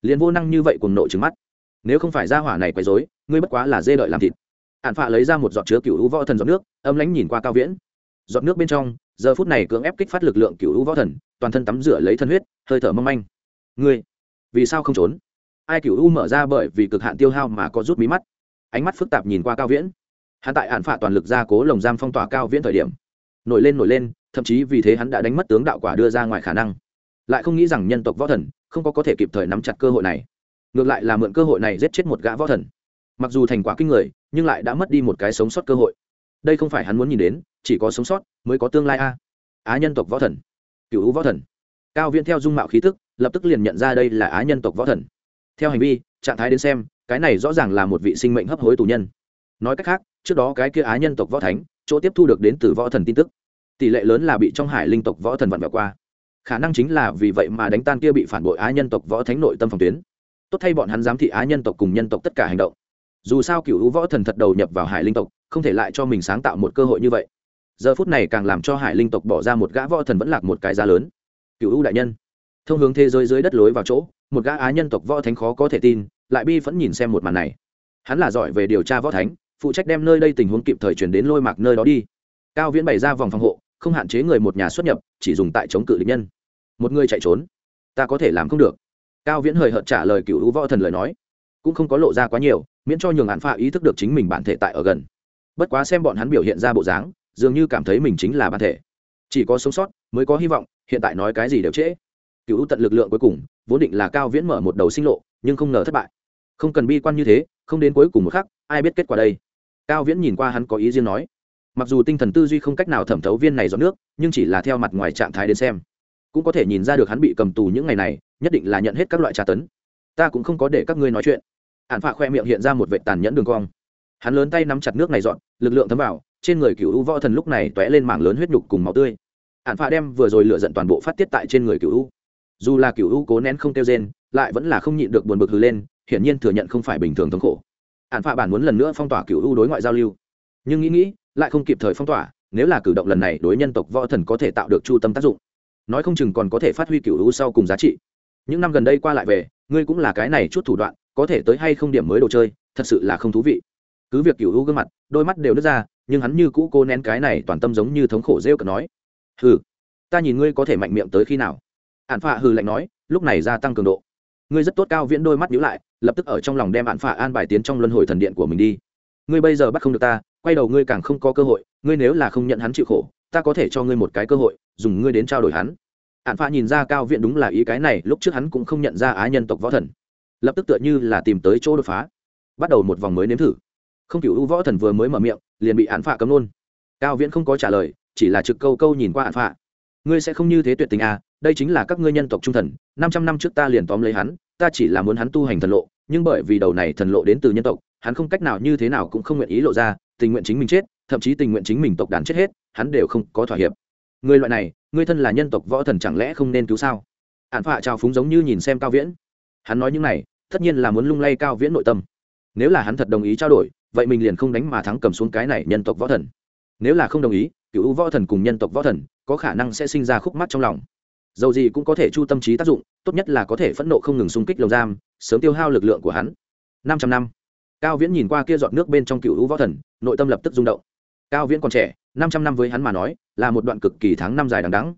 Liền vô năng như vậy cùng nội trứng mắt. Nếu không phải ra hỏa này quấy dối ngươi bất quá là dê đợi làm thịt. Hạn phạ lấy ra một giọt chứa cựu hữu võ thần giọt nước, âm lánh nhìn qua cao viễn. Giọt nước bên trong, giờ phút này cưỡng ép kích phát lực lượng cựu hữu võ thần, toàn thân tắm rửa lấy thân huyết, hơi thở mâm anh ngươi, vì sao không trốn? Ai cựu hữu mở ra bởi vì cực hạn tiêu hao mà có rút mí mắt? Ánh mắt phức tạp nhìn qua cao viễn. Hắn tại hạn phạ toàn lực ra cố lồng giam phong tỏa cao viễn thời điểm. Nổi lên nổi lên, thậm chí vì thế hắn đã đánh mất tướng đạo quả đưa ra ngoài khả năng. Lại không nghĩ rằng nhân tộc võ thần không có có thể kịp thời nắm chặt cơ hội này. Ngược lại là mượn cơ hội này giết chết một gã võ thần mặc dù thành quả kinh người, nhưng lại đã mất đi một cái sống sót cơ hội. Đây không phải hắn muốn nhìn đến, chỉ có sống sót mới có tương lai a. Á nhân tộc võ thần. Cựu võ thần. Cao viễn theo dung mạo khí tức, lập tức liền nhận ra đây là á nhân tộc võ thần. Theo hành vi, trạng thái đến xem, cái này rõ ràng là một vị sinh mệnh hấp hối tù nhân. Nói cách khác, trước đó cái kia á nhân tộc võ thánh, chỗ tiếp thu được đến từ võ thần tin tức. Tỷ lệ lớn là bị trong hải linh tộc võ thần vặn vẹo qua. Khả năng chính là vì vậy mà đánh tan kia bị phản bội á nhân tộc võ thánh nội tâm phòng tuyến. Tốt thay bọn hắn giám thị á nhân tộc cùng nhân tộc tất cả hành động dù sao cựu võ thần thật đầu nhập vào hải linh tộc, không thể lại cho mình sáng tạo một cơ hội như vậy. Giờ phút này càng làm cho hải linh tộc bỏ ra một gã võ thần vẫn lạc một cái giá lớn. Cựu hữu đại nhân, thông hướng thế giới dưới đất lối vào chỗ, một gã á nhân tộc võ thánh khó có thể tin, lại bi vẫn nhìn xem một màn này. Hắn là giỏi về điều tra võ thánh, phụ trách đem nơi đây tình huống kịp thời chuyển đến lôi mạc nơi đó đi. Cao viễn bày ra vòng phòng hộ, không hạn chế người một nhà xuất nhập, chỉ dùng tại chống cự địch nhân. Một người chạy trốn, ta có thể làm không được. Cao viễn hời hợt trả lời cựu hữu võ thần lời nói, cũng không có lộ ra quá nhiều miễn cho nhường hạn phạ ý thức được chính mình bản thể tại ở gần. Bất quá xem bọn hắn biểu hiện ra bộ dáng, dường như cảm thấy mình chính là bản thể. Chỉ có sống sót mới có hy vọng, hiện tại nói cái gì đều trễ. Cựu tận lực lượng cuối cùng, vốn định là cao viễn mở một đầu sinh lộ, nhưng không ngờ thất bại. Không cần bi quan như thế, không đến cuối cùng một khắc, ai biết kết quả đây. Cao viễn nhìn qua hắn có ý riêng nói. Mặc dù tinh thần tư duy không cách nào thẩm thấu viên này dọn nước, nhưng chỉ là theo mặt ngoài trạng thái đến xem. Cũng có thể nhìn ra được hắn bị cầm tù những ngày này, nhất định là nhận hết các loại tra tấn. Ta cũng không có để các ngươi nói chuyện ạn phạ khoe miệng hiện ra một vệ tàn nhẫn đường cong. Hắn lớn tay nắm chặt nước này dọn, lực lượng thấm vào, trên người cựu u võ thần lúc này t ó é lên mảng lớn huyết nhục cùng máu tươi. Ạn phạ đem vừa rồi lựa giận toàn bộ phát tiết tại trên người cựu u. Dù là cựu u cố nén không kêu rên, lại vẫn là không nhịn được buồn bực hừ lên, hiển nhiên thừa nhận không phải bình thường thống khổ. Ạn phạ bản muốn lần nữa phong tỏa cựu u đối ngoại giao lưu. Nhưng nghĩ nghĩ, lại không kịp thời phong tỏa, nếu là cử động lần này đối nhân tộc võ thần có thể tạo được chu tâm tác dụng. Nói không chừng còn có thể phát huy cựu u sau cùng giá trị. Những năm gần đây qua lại về, ngươi cũng là cái này chút thủ đoạn có thể tới hay không điểm mới đồ chơi, thật sự là không thú vị. Cứ việc cựu u gương mặt, đôi mắt đều nứt ra, nhưng hắn như cũ cô nén cái này toàn tâm giống như thống khổ rêu cợt nói. Hừ, ta nhìn ngươi có thể mạnh miệng tới khi nào. Ạn phạ hừ lạnh nói, lúc này gia tăng cường độ. Ngươi rất tốt cao viễn đôi mắt nhíu lại, lập tức ở trong lòng đem ạn phạ an bài tiến trong luân hồi thần điện của mình đi. Ngươi bây giờ bắt không được ta, quay đầu ngươi càng không có cơ hội, ngươi nếu là không nhận hắn chịu khổ, ta có thể cho ngươi một cái cơ hội, dùng ngươi đến trao đổi hắn. Ạn phạ nhìn ra cao viện đúng là ý cái này, lúc trước hắn cũng không nhận ra á nhân tộc võ thần lập tức tựa như là tìm tới chỗ đột phá. Bắt đầu một vòng mới nếm thử. Không cựu ưu võ thần vừa mới mở miệng, liền bị án phạ cấm luôn. Cao viễn không có trả lời, chỉ là trực câu câu nhìn qua án phạ. Ngươi sẽ không như thế tuyệt tình à đây chính là các ngươi nhân tộc trung thần, năm trăm năm trước ta liền tóm lấy hắn, ta chỉ là muốn hắn tu hành thần lộ, nhưng bởi vì đầu này thần lộ đến từ nhân tộc, hắn không cách nào như thế nào cũng không nguyện ý lộ ra, tình nguyện chính mình chết, thậm chí tình nguyện chính mình tộc đàn chết hết, hắn đều không có thỏa hiệp. Người loại này, ngươi thân là nhân tộc võ thần chẳng lẽ không nên cứu sao? Hạn phạ trào phúng giống như nhìn xem cao viễn. Hắn nói những này tất nhiên là muốn lung lay cao viễn nội tâm. Nếu là hắn thật đồng ý trao đổi, vậy mình liền không đánh mà thắng cầm xuống cái này nhân tộc võ thần. Nếu là không đồng ý, cựu võ thần cùng nhân tộc võ thần có khả năng sẽ sinh ra khúc mắt trong lòng. Dầu gì cũng có thể chu tâm trí tác dụng, tốt nhất là có thể phẫn nộ không ngừng xung kích lồng giam, sớm tiêu hao lực lượng của hắn. Năm trăm năm. Cao viễn nhìn qua kia giọt nước bên trong cựu võ thần, nội tâm lập tức rung động. Cao viễn còn trẻ, năm trăm năm với hắn mà nói, là một đoạn cực kỳ tháng năm dài đằng đắng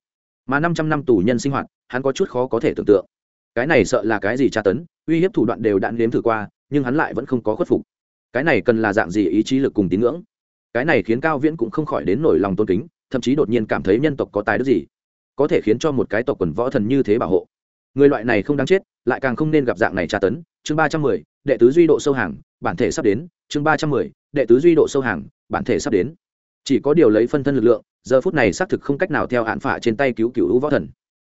mà năm trăm năm tù nhân sinh hoạt, hắn có chút khó có thể tưởng tượng cái này sợ là cái gì tra tấn, uy hiếp thủ đoạn đều đã nếm thử qua, nhưng hắn lại vẫn không có khuất phục. Cái này cần là dạng gì ý chí lực cùng tín ngưỡng? Cái này khiến cao viễn cũng không khỏi đến nổi lòng tôn kính, thậm chí đột nhiên cảm thấy nhân tộc có tài đức gì, có thể khiến cho một cái tộc quần võ thần như thế bảo hộ. Người loại này không đáng chết, lại càng không nên gặp dạng này tra tấn. Chương ba trăm mười, đệ tứ duy độ sâu hàng, bản thể sắp đến. Chương ba trăm mười, đệ tứ duy độ sâu hàng, bản thể sắp đến. Chỉ có điều lấy phân thân lực lượng, giờ phút này xác thực không cách nào theo hạn phả trên tay cứu cứu võ thần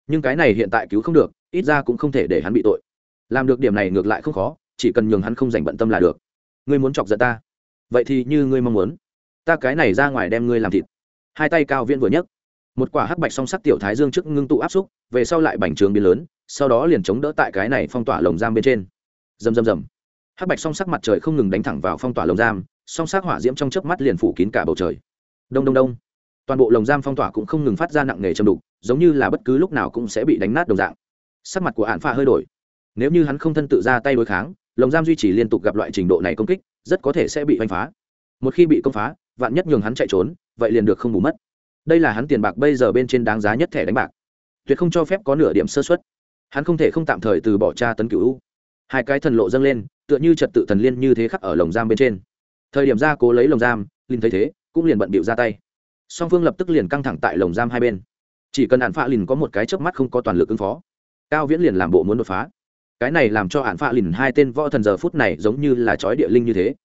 nhưng cái này hiện tại cứu không được, ít ra cũng không thể để hắn bị tội. Làm được điểm này ngược lại không khó, chỉ cần nhường hắn không dành bận tâm là được. Ngươi muốn chọc giận ta? Vậy thì như ngươi mong muốn. Ta cái này ra ngoài đem ngươi làm thịt. Hai tay cao viễn vừa nhấc. Một quả hắc bạch song sắc tiểu thái dương trước ngưng tụ áp xúc, về sau lại bành trướng biến lớn, sau đó liền chống đỡ tại cái này phong tỏa lồng giam bên trên. Rầm rầm rầm. Hắc bạch song sắc mặt trời không ngừng đánh thẳng vào phong tỏa lồng giam, song sắc hỏa diễm trong chớp mắt liền phủ kín cả bầu trời. Đông đông đông toàn bộ lồng giam phong tỏa cũng không ngừng phát ra nặng nề châm đục, giống như là bất cứ lúc nào cũng sẽ bị đánh nát đồng dạng. Sắc mặt của hạn pha hơi đổi. Nếu như hắn không thân tự ra tay đối kháng, lồng giam duy trì liên tục gặp loại trình độ này công kích, rất có thể sẽ bị oanh phá. Một khi bị công phá, vạn nhất nhường hắn chạy trốn, vậy liền được không bù mất. Đây là hắn tiền bạc bây giờ bên trên đáng giá nhất thẻ đánh bạc. Tuyệt không cho phép có nửa điểm sơ xuất hắn không thể không tạm thời từ bỏ tra tấn cựu hai cái thần lộ dâng lên, tựa như trật tự thần liên như thế khắc ở lồng giam bên trên. Thời điểm ra cố lấy lồng giam linh thấy thế, cũng liền bận bịu ra tay song phương lập tức liền căng thẳng tại lồng giam hai bên. Chỉ cần hạn phạ lìn có một cái chớp mắt không có toàn lực ứng phó, cao viễn liền làm bộ muốn đột phá. Cái này làm cho hạn phạ lìn hai tên võ thần giờ phút này giống như là chói địa linh như thế.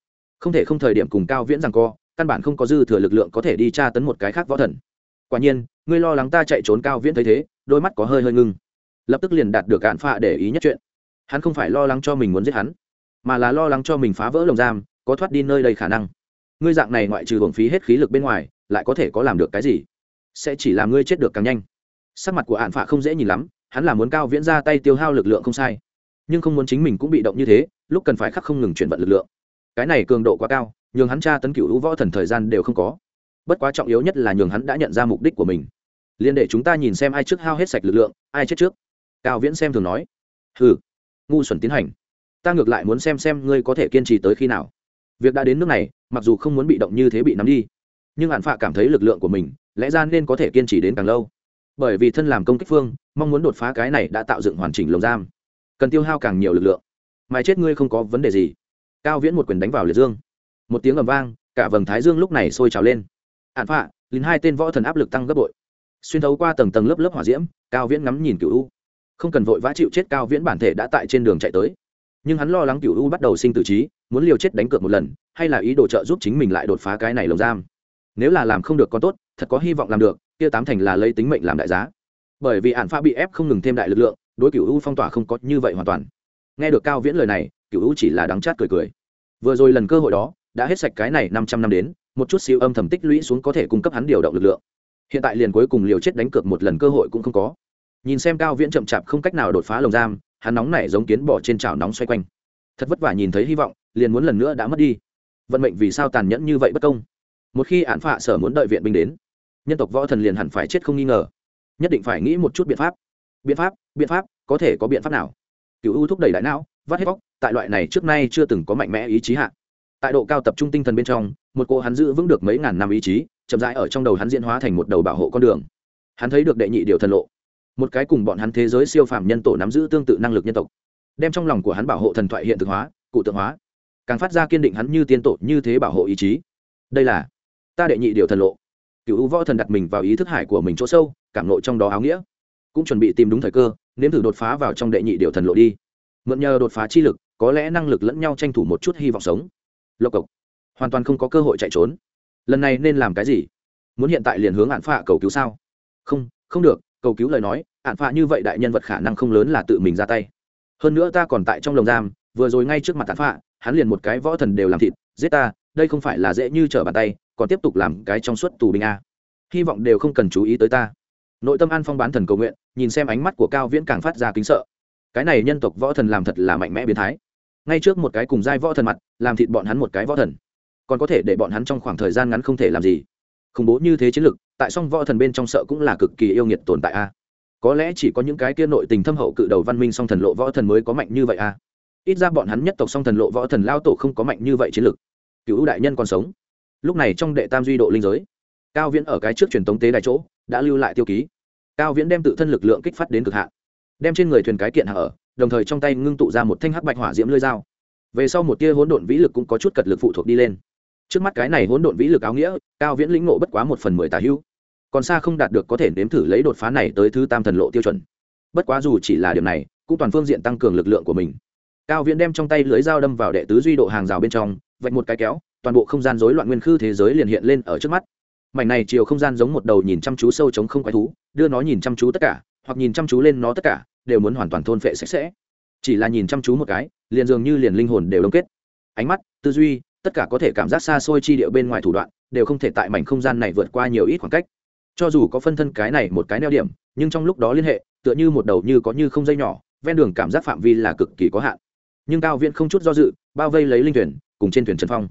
Không thể không thời điểm cùng cao viễn rằng co, căn bản không có dư thừa lực lượng có thể đi tra tấn một cái khác võ thần. Quả nhiên, ngươi lo lắng ta chạy trốn cao viễn thấy thế, đôi mắt có hơi hơi ngưng. Lập tức liền đạt được hạn phạ để ý nhất chuyện. Hắn không phải lo lắng cho mình muốn giết hắn, mà là lo lắng cho mình phá vỡ lồng giam, có thoát đi nơi đây khả năng. Ngươi dạng này ngoại trừ hưởng phí hết khí lực bên ngoài lại có thể có làm được cái gì? Sẽ chỉ làm ngươi chết được càng nhanh. Sắc mặt của hạn phạ không dễ nhìn lắm, hắn là muốn cao viễn ra tay tiêu hao lực lượng không sai. Nhưng không muốn chính mình cũng bị động như thế, lúc cần phải khắc không ngừng chuyển vận lực lượng. Cái này cường độ quá cao, nhường hắn tra tấn cựu hữu võ thần thời gian đều không có. Bất quá trọng yếu nhất là nhường hắn đã nhận ra mục đích của mình. Liên để chúng ta nhìn xem ai trước hao hết sạch lực lượng, ai chết trước. Cao viễn xem thường nói. Hừ, ngu xuẩn tiến hành. Ta ngược lại muốn xem xem ngươi có thể kiên trì tới khi nào. Việc đã đến nước này, mặc dù không muốn bị động như thế bị nắm đi nhưng hạn phạ cảm thấy lực lượng của mình lẽ ra nên có thể kiên trì đến càng lâu. Bởi vì thân làm công kích phương, mong muốn đột phá cái này đã tạo dựng hoàn chỉnh lồng giam. Cần tiêu hao càng nhiều lực lượng. Mày chết ngươi không có vấn đề gì. Cao viễn một quyền đánh vào liệt dương. Một tiếng ầm vang, cả vầng thái dương lúc này sôi trào lên. Hạn phạ lín hai tên võ thần áp lực tăng gấp bội. Xuyên thấu qua tầng tầng lớp lớp hỏa diễm, cao viễn ngắm nhìn cựu u. Không cần vội vã chịu chết cao viễn bản thể đã tại trên đường chạy tới. Nhưng hắn lo lắng cựu u bắt đầu sinh tử trí, muốn liều chết đánh cược một lần, hay là ý đồ trợ giúp chính mình lại đột phá cái này lồng giam? Nếu là làm không được có tốt, thật có hy vọng làm được, kia tám thành là lấy tính mệnh làm đại giá. Bởi vì ạn pha bị ép không ngừng thêm đại lực lượng, đối cựu u phong tỏa không có như vậy hoàn toàn. Nghe được cao viễn lời này cựu u chỉ là đắng chát cười cười. Vừa rồi lần cơ hội đó, đã hết sạch cái này năm trăm năm đến, một chút siêu âm thầm tích lũy xuống có thể cung cấp hắn điều động lực lượng. Hiện tại liền cuối cùng liều chết đánh cược một lần cơ hội cũng không có. Nhìn xem cao viễn chậm chạp không cách nào đột phá lồng giam, hắn nóng nảy giống kiến bỏ trên chảo nóng xoay quanh. Thật vất vả nhìn thấy hy vọng, liền muốn lần nữa đã mất đi. Vận mệnh vì sao tàn nhẫn như vậy bất công? Một khi án phạ sở muốn đợi viện binh đến, nhân tộc võ thần liền hẳn phải chết không nghi ngờ. Nhất định phải nghĩ một chút biện pháp. Biện pháp biện pháp, có thể có biện pháp nào? Cựu ưu thúc đẩy đại não, vắt hết vóc tại loại này trước nay chưa từng có mạnh mẽ ý chí hạ. Tại độ cao tập trung tinh thần bên trong, một cô hắn giữ vững được mấy ngàn năm ý chí, chậm rãi ở trong đầu hắn diễn hóa thành một đầu bảo hộ con đường. Hắn thấy được đệ nhị điều thần lộ. Một cái cùng bọn hắn thế giới siêu phàm nhân tổ nắm giữ tương tự năng lực nhân tộc. Đem trong lòng của hắn bảo hộ thần thoại hiện thực hóa, cụ tượng hóa. Càng phát ra kiên định hắn như tiên tổ, như thế bảo hộ ý chí. Đây là ta đệ nhị điều thần lộ. Cựu võ thần đặt mình vào ý thức hải của mình chỗ sâu, cảm nội trong đó áo nghĩa. Cũng chuẩn bị tìm đúng thời cơ, nếm thử đột phá vào trong đệ nhị điều thần lộ đi. Mượn nhờ đột phá chi lực, có lẽ năng lực lẫn nhau tranh thủ một chút hy vọng sống. Lộc cộc. Hoàn toàn không có cơ hội chạy trốn. Lần này nên làm cái gì? Muốn hiện tại liền hướng hạn phạ cầu cứu sao? Không không được, cầu cứu lời nói hạn phạ như vậy đại nhân vật khả năng không lớn là tự mình ra tay. Hơn nữa ta còn tại trong lồng giam, vừa rồi ngay trước mặt hạn phạ, hắn liền một cái võ thần đều làm thịt, giết ta, đây không phải là dễ như trở bàn tay còn tiếp tục làm cái trong suốt tù binh a. Hy vọng đều không cần chú ý tới ta. Nội tâm an phong bán thần cầu nguyện, nhìn xem ánh mắt của cao viễn càng phát ra kính sợ. Cái này nhân tộc võ thần làm thật là mạnh mẽ biến thái. Ngay trước một cái cùng giai võ thần mặt, làm thịt bọn hắn một cái võ thần. Còn có thể để bọn hắn trong khoảng thời gian ngắn không thể làm gì. Khủng bố như thế chiến lực, tại song võ thần bên trong sợ cũng là cực kỳ yêu nghiệt tồn tại a. Có lẽ chỉ có những cái kia nội tình thâm hậu cự đầu văn minh song thần lộ võ thần mới có mạnh như vậy a. Ít ra bọn hắn nhất tộc song thần lộ võ thần lao tổ không có mạnh như vậy chiến lực. Cựu đại nhân còn sống lúc này trong đệ tam duy độ linh giới, cao viễn ở cái trước truyền tống tế đại chỗ, đã lưu lại tiêu ký. Cao viễn đem tự thân lực lượng kích phát đến cực hạn, đem trên người thuyền cái kiện hạ ở, đồng thời trong tay ngưng tụ ra một thanh hắc bạch hỏa diễm lưỡi dao. Về sau một tia hỗn độn vĩ lực cũng có chút cật lực phụ thuộc đi lên. Trước mắt cái này hỗn độn vĩ lực áo nghĩa, cao viễn lĩnh ngộ bất quá một phần mười tà hưu. Còn xa không đạt được có thể nếm thử lấy đột phá này tới thứ tam thần lộ tiêu chuẩn. Bất quá dù chỉ là điểm này, cũng toàn phương diện tăng cường lực lượng của mình. Cao viễn đem trong tay lưới dao đâm vào đệ tứ duy độ hàng rào bên trong, vạch một cái kéo toàn bộ không gian rối loạn nguyên khư thế giới liền hiện lên ở trước mắt. Mảnh này chiều không gian giống một đầu nhìn chăm chú sâu chống không quái thú, đưa nó nhìn chăm chú tất cả, hoặc nhìn chăm chú lên nó tất cả, đều muốn hoàn toàn thôn phệ sạch sẽ. Chỉ là nhìn chăm chú một cái, liền dường như liền linh hồn đều đông kết. Ánh mắt, tư duy, tất cả có thể cảm giác xa xôi chi địa bên ngoài thủ đoạn, đều không thể tại mảnh không gian này vượt qua nhiều ít khoảng cách. Cho dù có phân thân cái này một cái neo điểm, nhưng trong lúc đó liên hệ, tựa như một đầu như có như không dây nhỏ, ven đường cảm giác phạm vi là cực kỳ có hạn. Nhưng cao viễn không chút do dự, bao vây lấy linh thuyền, cùng trên thuyền trần phong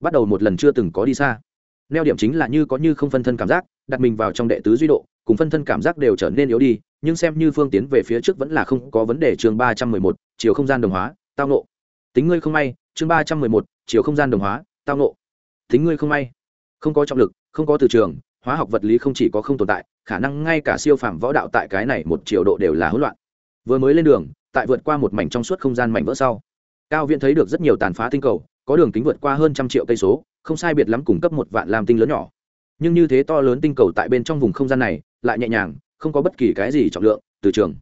bắt đầu một lần chưa từng có đi xa. Neo điểm chính là như có như không phân thân cảm giác, đặt mình vào trong đệ tứ duy độ, cùng phân thân cảm giác đều trở nên yếu đi, nhưng xem như phương tiến về phía trước vẫn là không có vấn đề. Chương ba trăm mười một, chiều không gian đồng hóa, tao nộ tính ngươi không may, chương ba trăm mười một, chiều không gian đồng hóa, tao nộ tính ngươi không may, không có trọng lực, không có từ trường, hóa học vật lý không chỉ có không tồn tại, khả năng ngay cả siêu phàm võ đạo tại cái này một triệu độ đều là hỗn loạn. Vừa mới lên đường, tại vượt qua một mảnh trong suốt không gian mảnh vỡ sau, cao viễn thấy được rất nhiều tàn phá tinh cầu có đường kính vượt qua hơn trăm triệu cây số, không sai biệt lắm cung cấp một vạn lam tinh lớn nhỏ. Nhưng như thế to lớn tinh cầu tại bên trong vùng không gian này, lại nhẹ nhàng, không có bất kỳ cái gì trọng lượng, từ trường.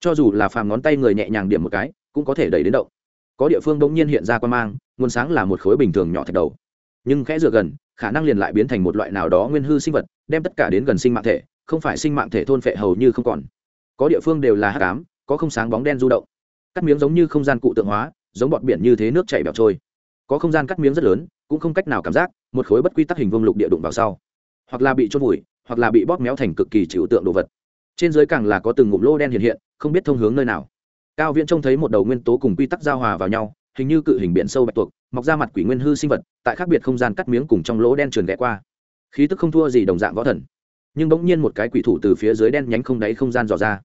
Cho dù là phàm ngón tay người nhẹ nhàng điểm một cái, cũng có thể đẩy đến động. Có địa phương bỗng nhiên hiện ra quan mang, nguồn sáng là một khối bình thường nhỏ thạch đầu. Nhưng khẽ dựa gần, khả năng liền lại biến thành một loại nào đó nguyên hư sinh vật, đem tất cả đến gần sinh mạng thể, không phải sinh mạng thể thôn phệ hầu như không còn. Có địa phương đều là hát cám có không sáng bóng đen du động. Cắt miếng giống như không gian cụ tượng hóa, giống bọt biển như thế nước chảy bẹo trôi có không gian cắt miếng rất lớn, cũng không cách nào cảm giác, một khối bất quy tắc hình vông lục địa đụng vào sau. Hoặc là bị trôn vùi, hoặc là bị bóp méo thành cực kỳ chịu tượng đồ vật. Trên dưới càng là có từng ngụm lô đen hiện hiện, không biết thông hướng nơi nào. Cao viễn trông thấy một đầu nguyên tố cùng quy tắc giao hòa vào nhau, hình như cự hình biển sâu bạch tuộc, mọc ra mặt quỷ nguyên hư sinh vật, tại khác biệt không gian cắt miếng cùng trong lỗ đen trườn ghé qua. Khí tức không thua gì đồng dạng võ thần. Nhưng bỗng nhiên một cái quỷ thủ từ phía dưới đen nhánh không đáy không gian dò ra.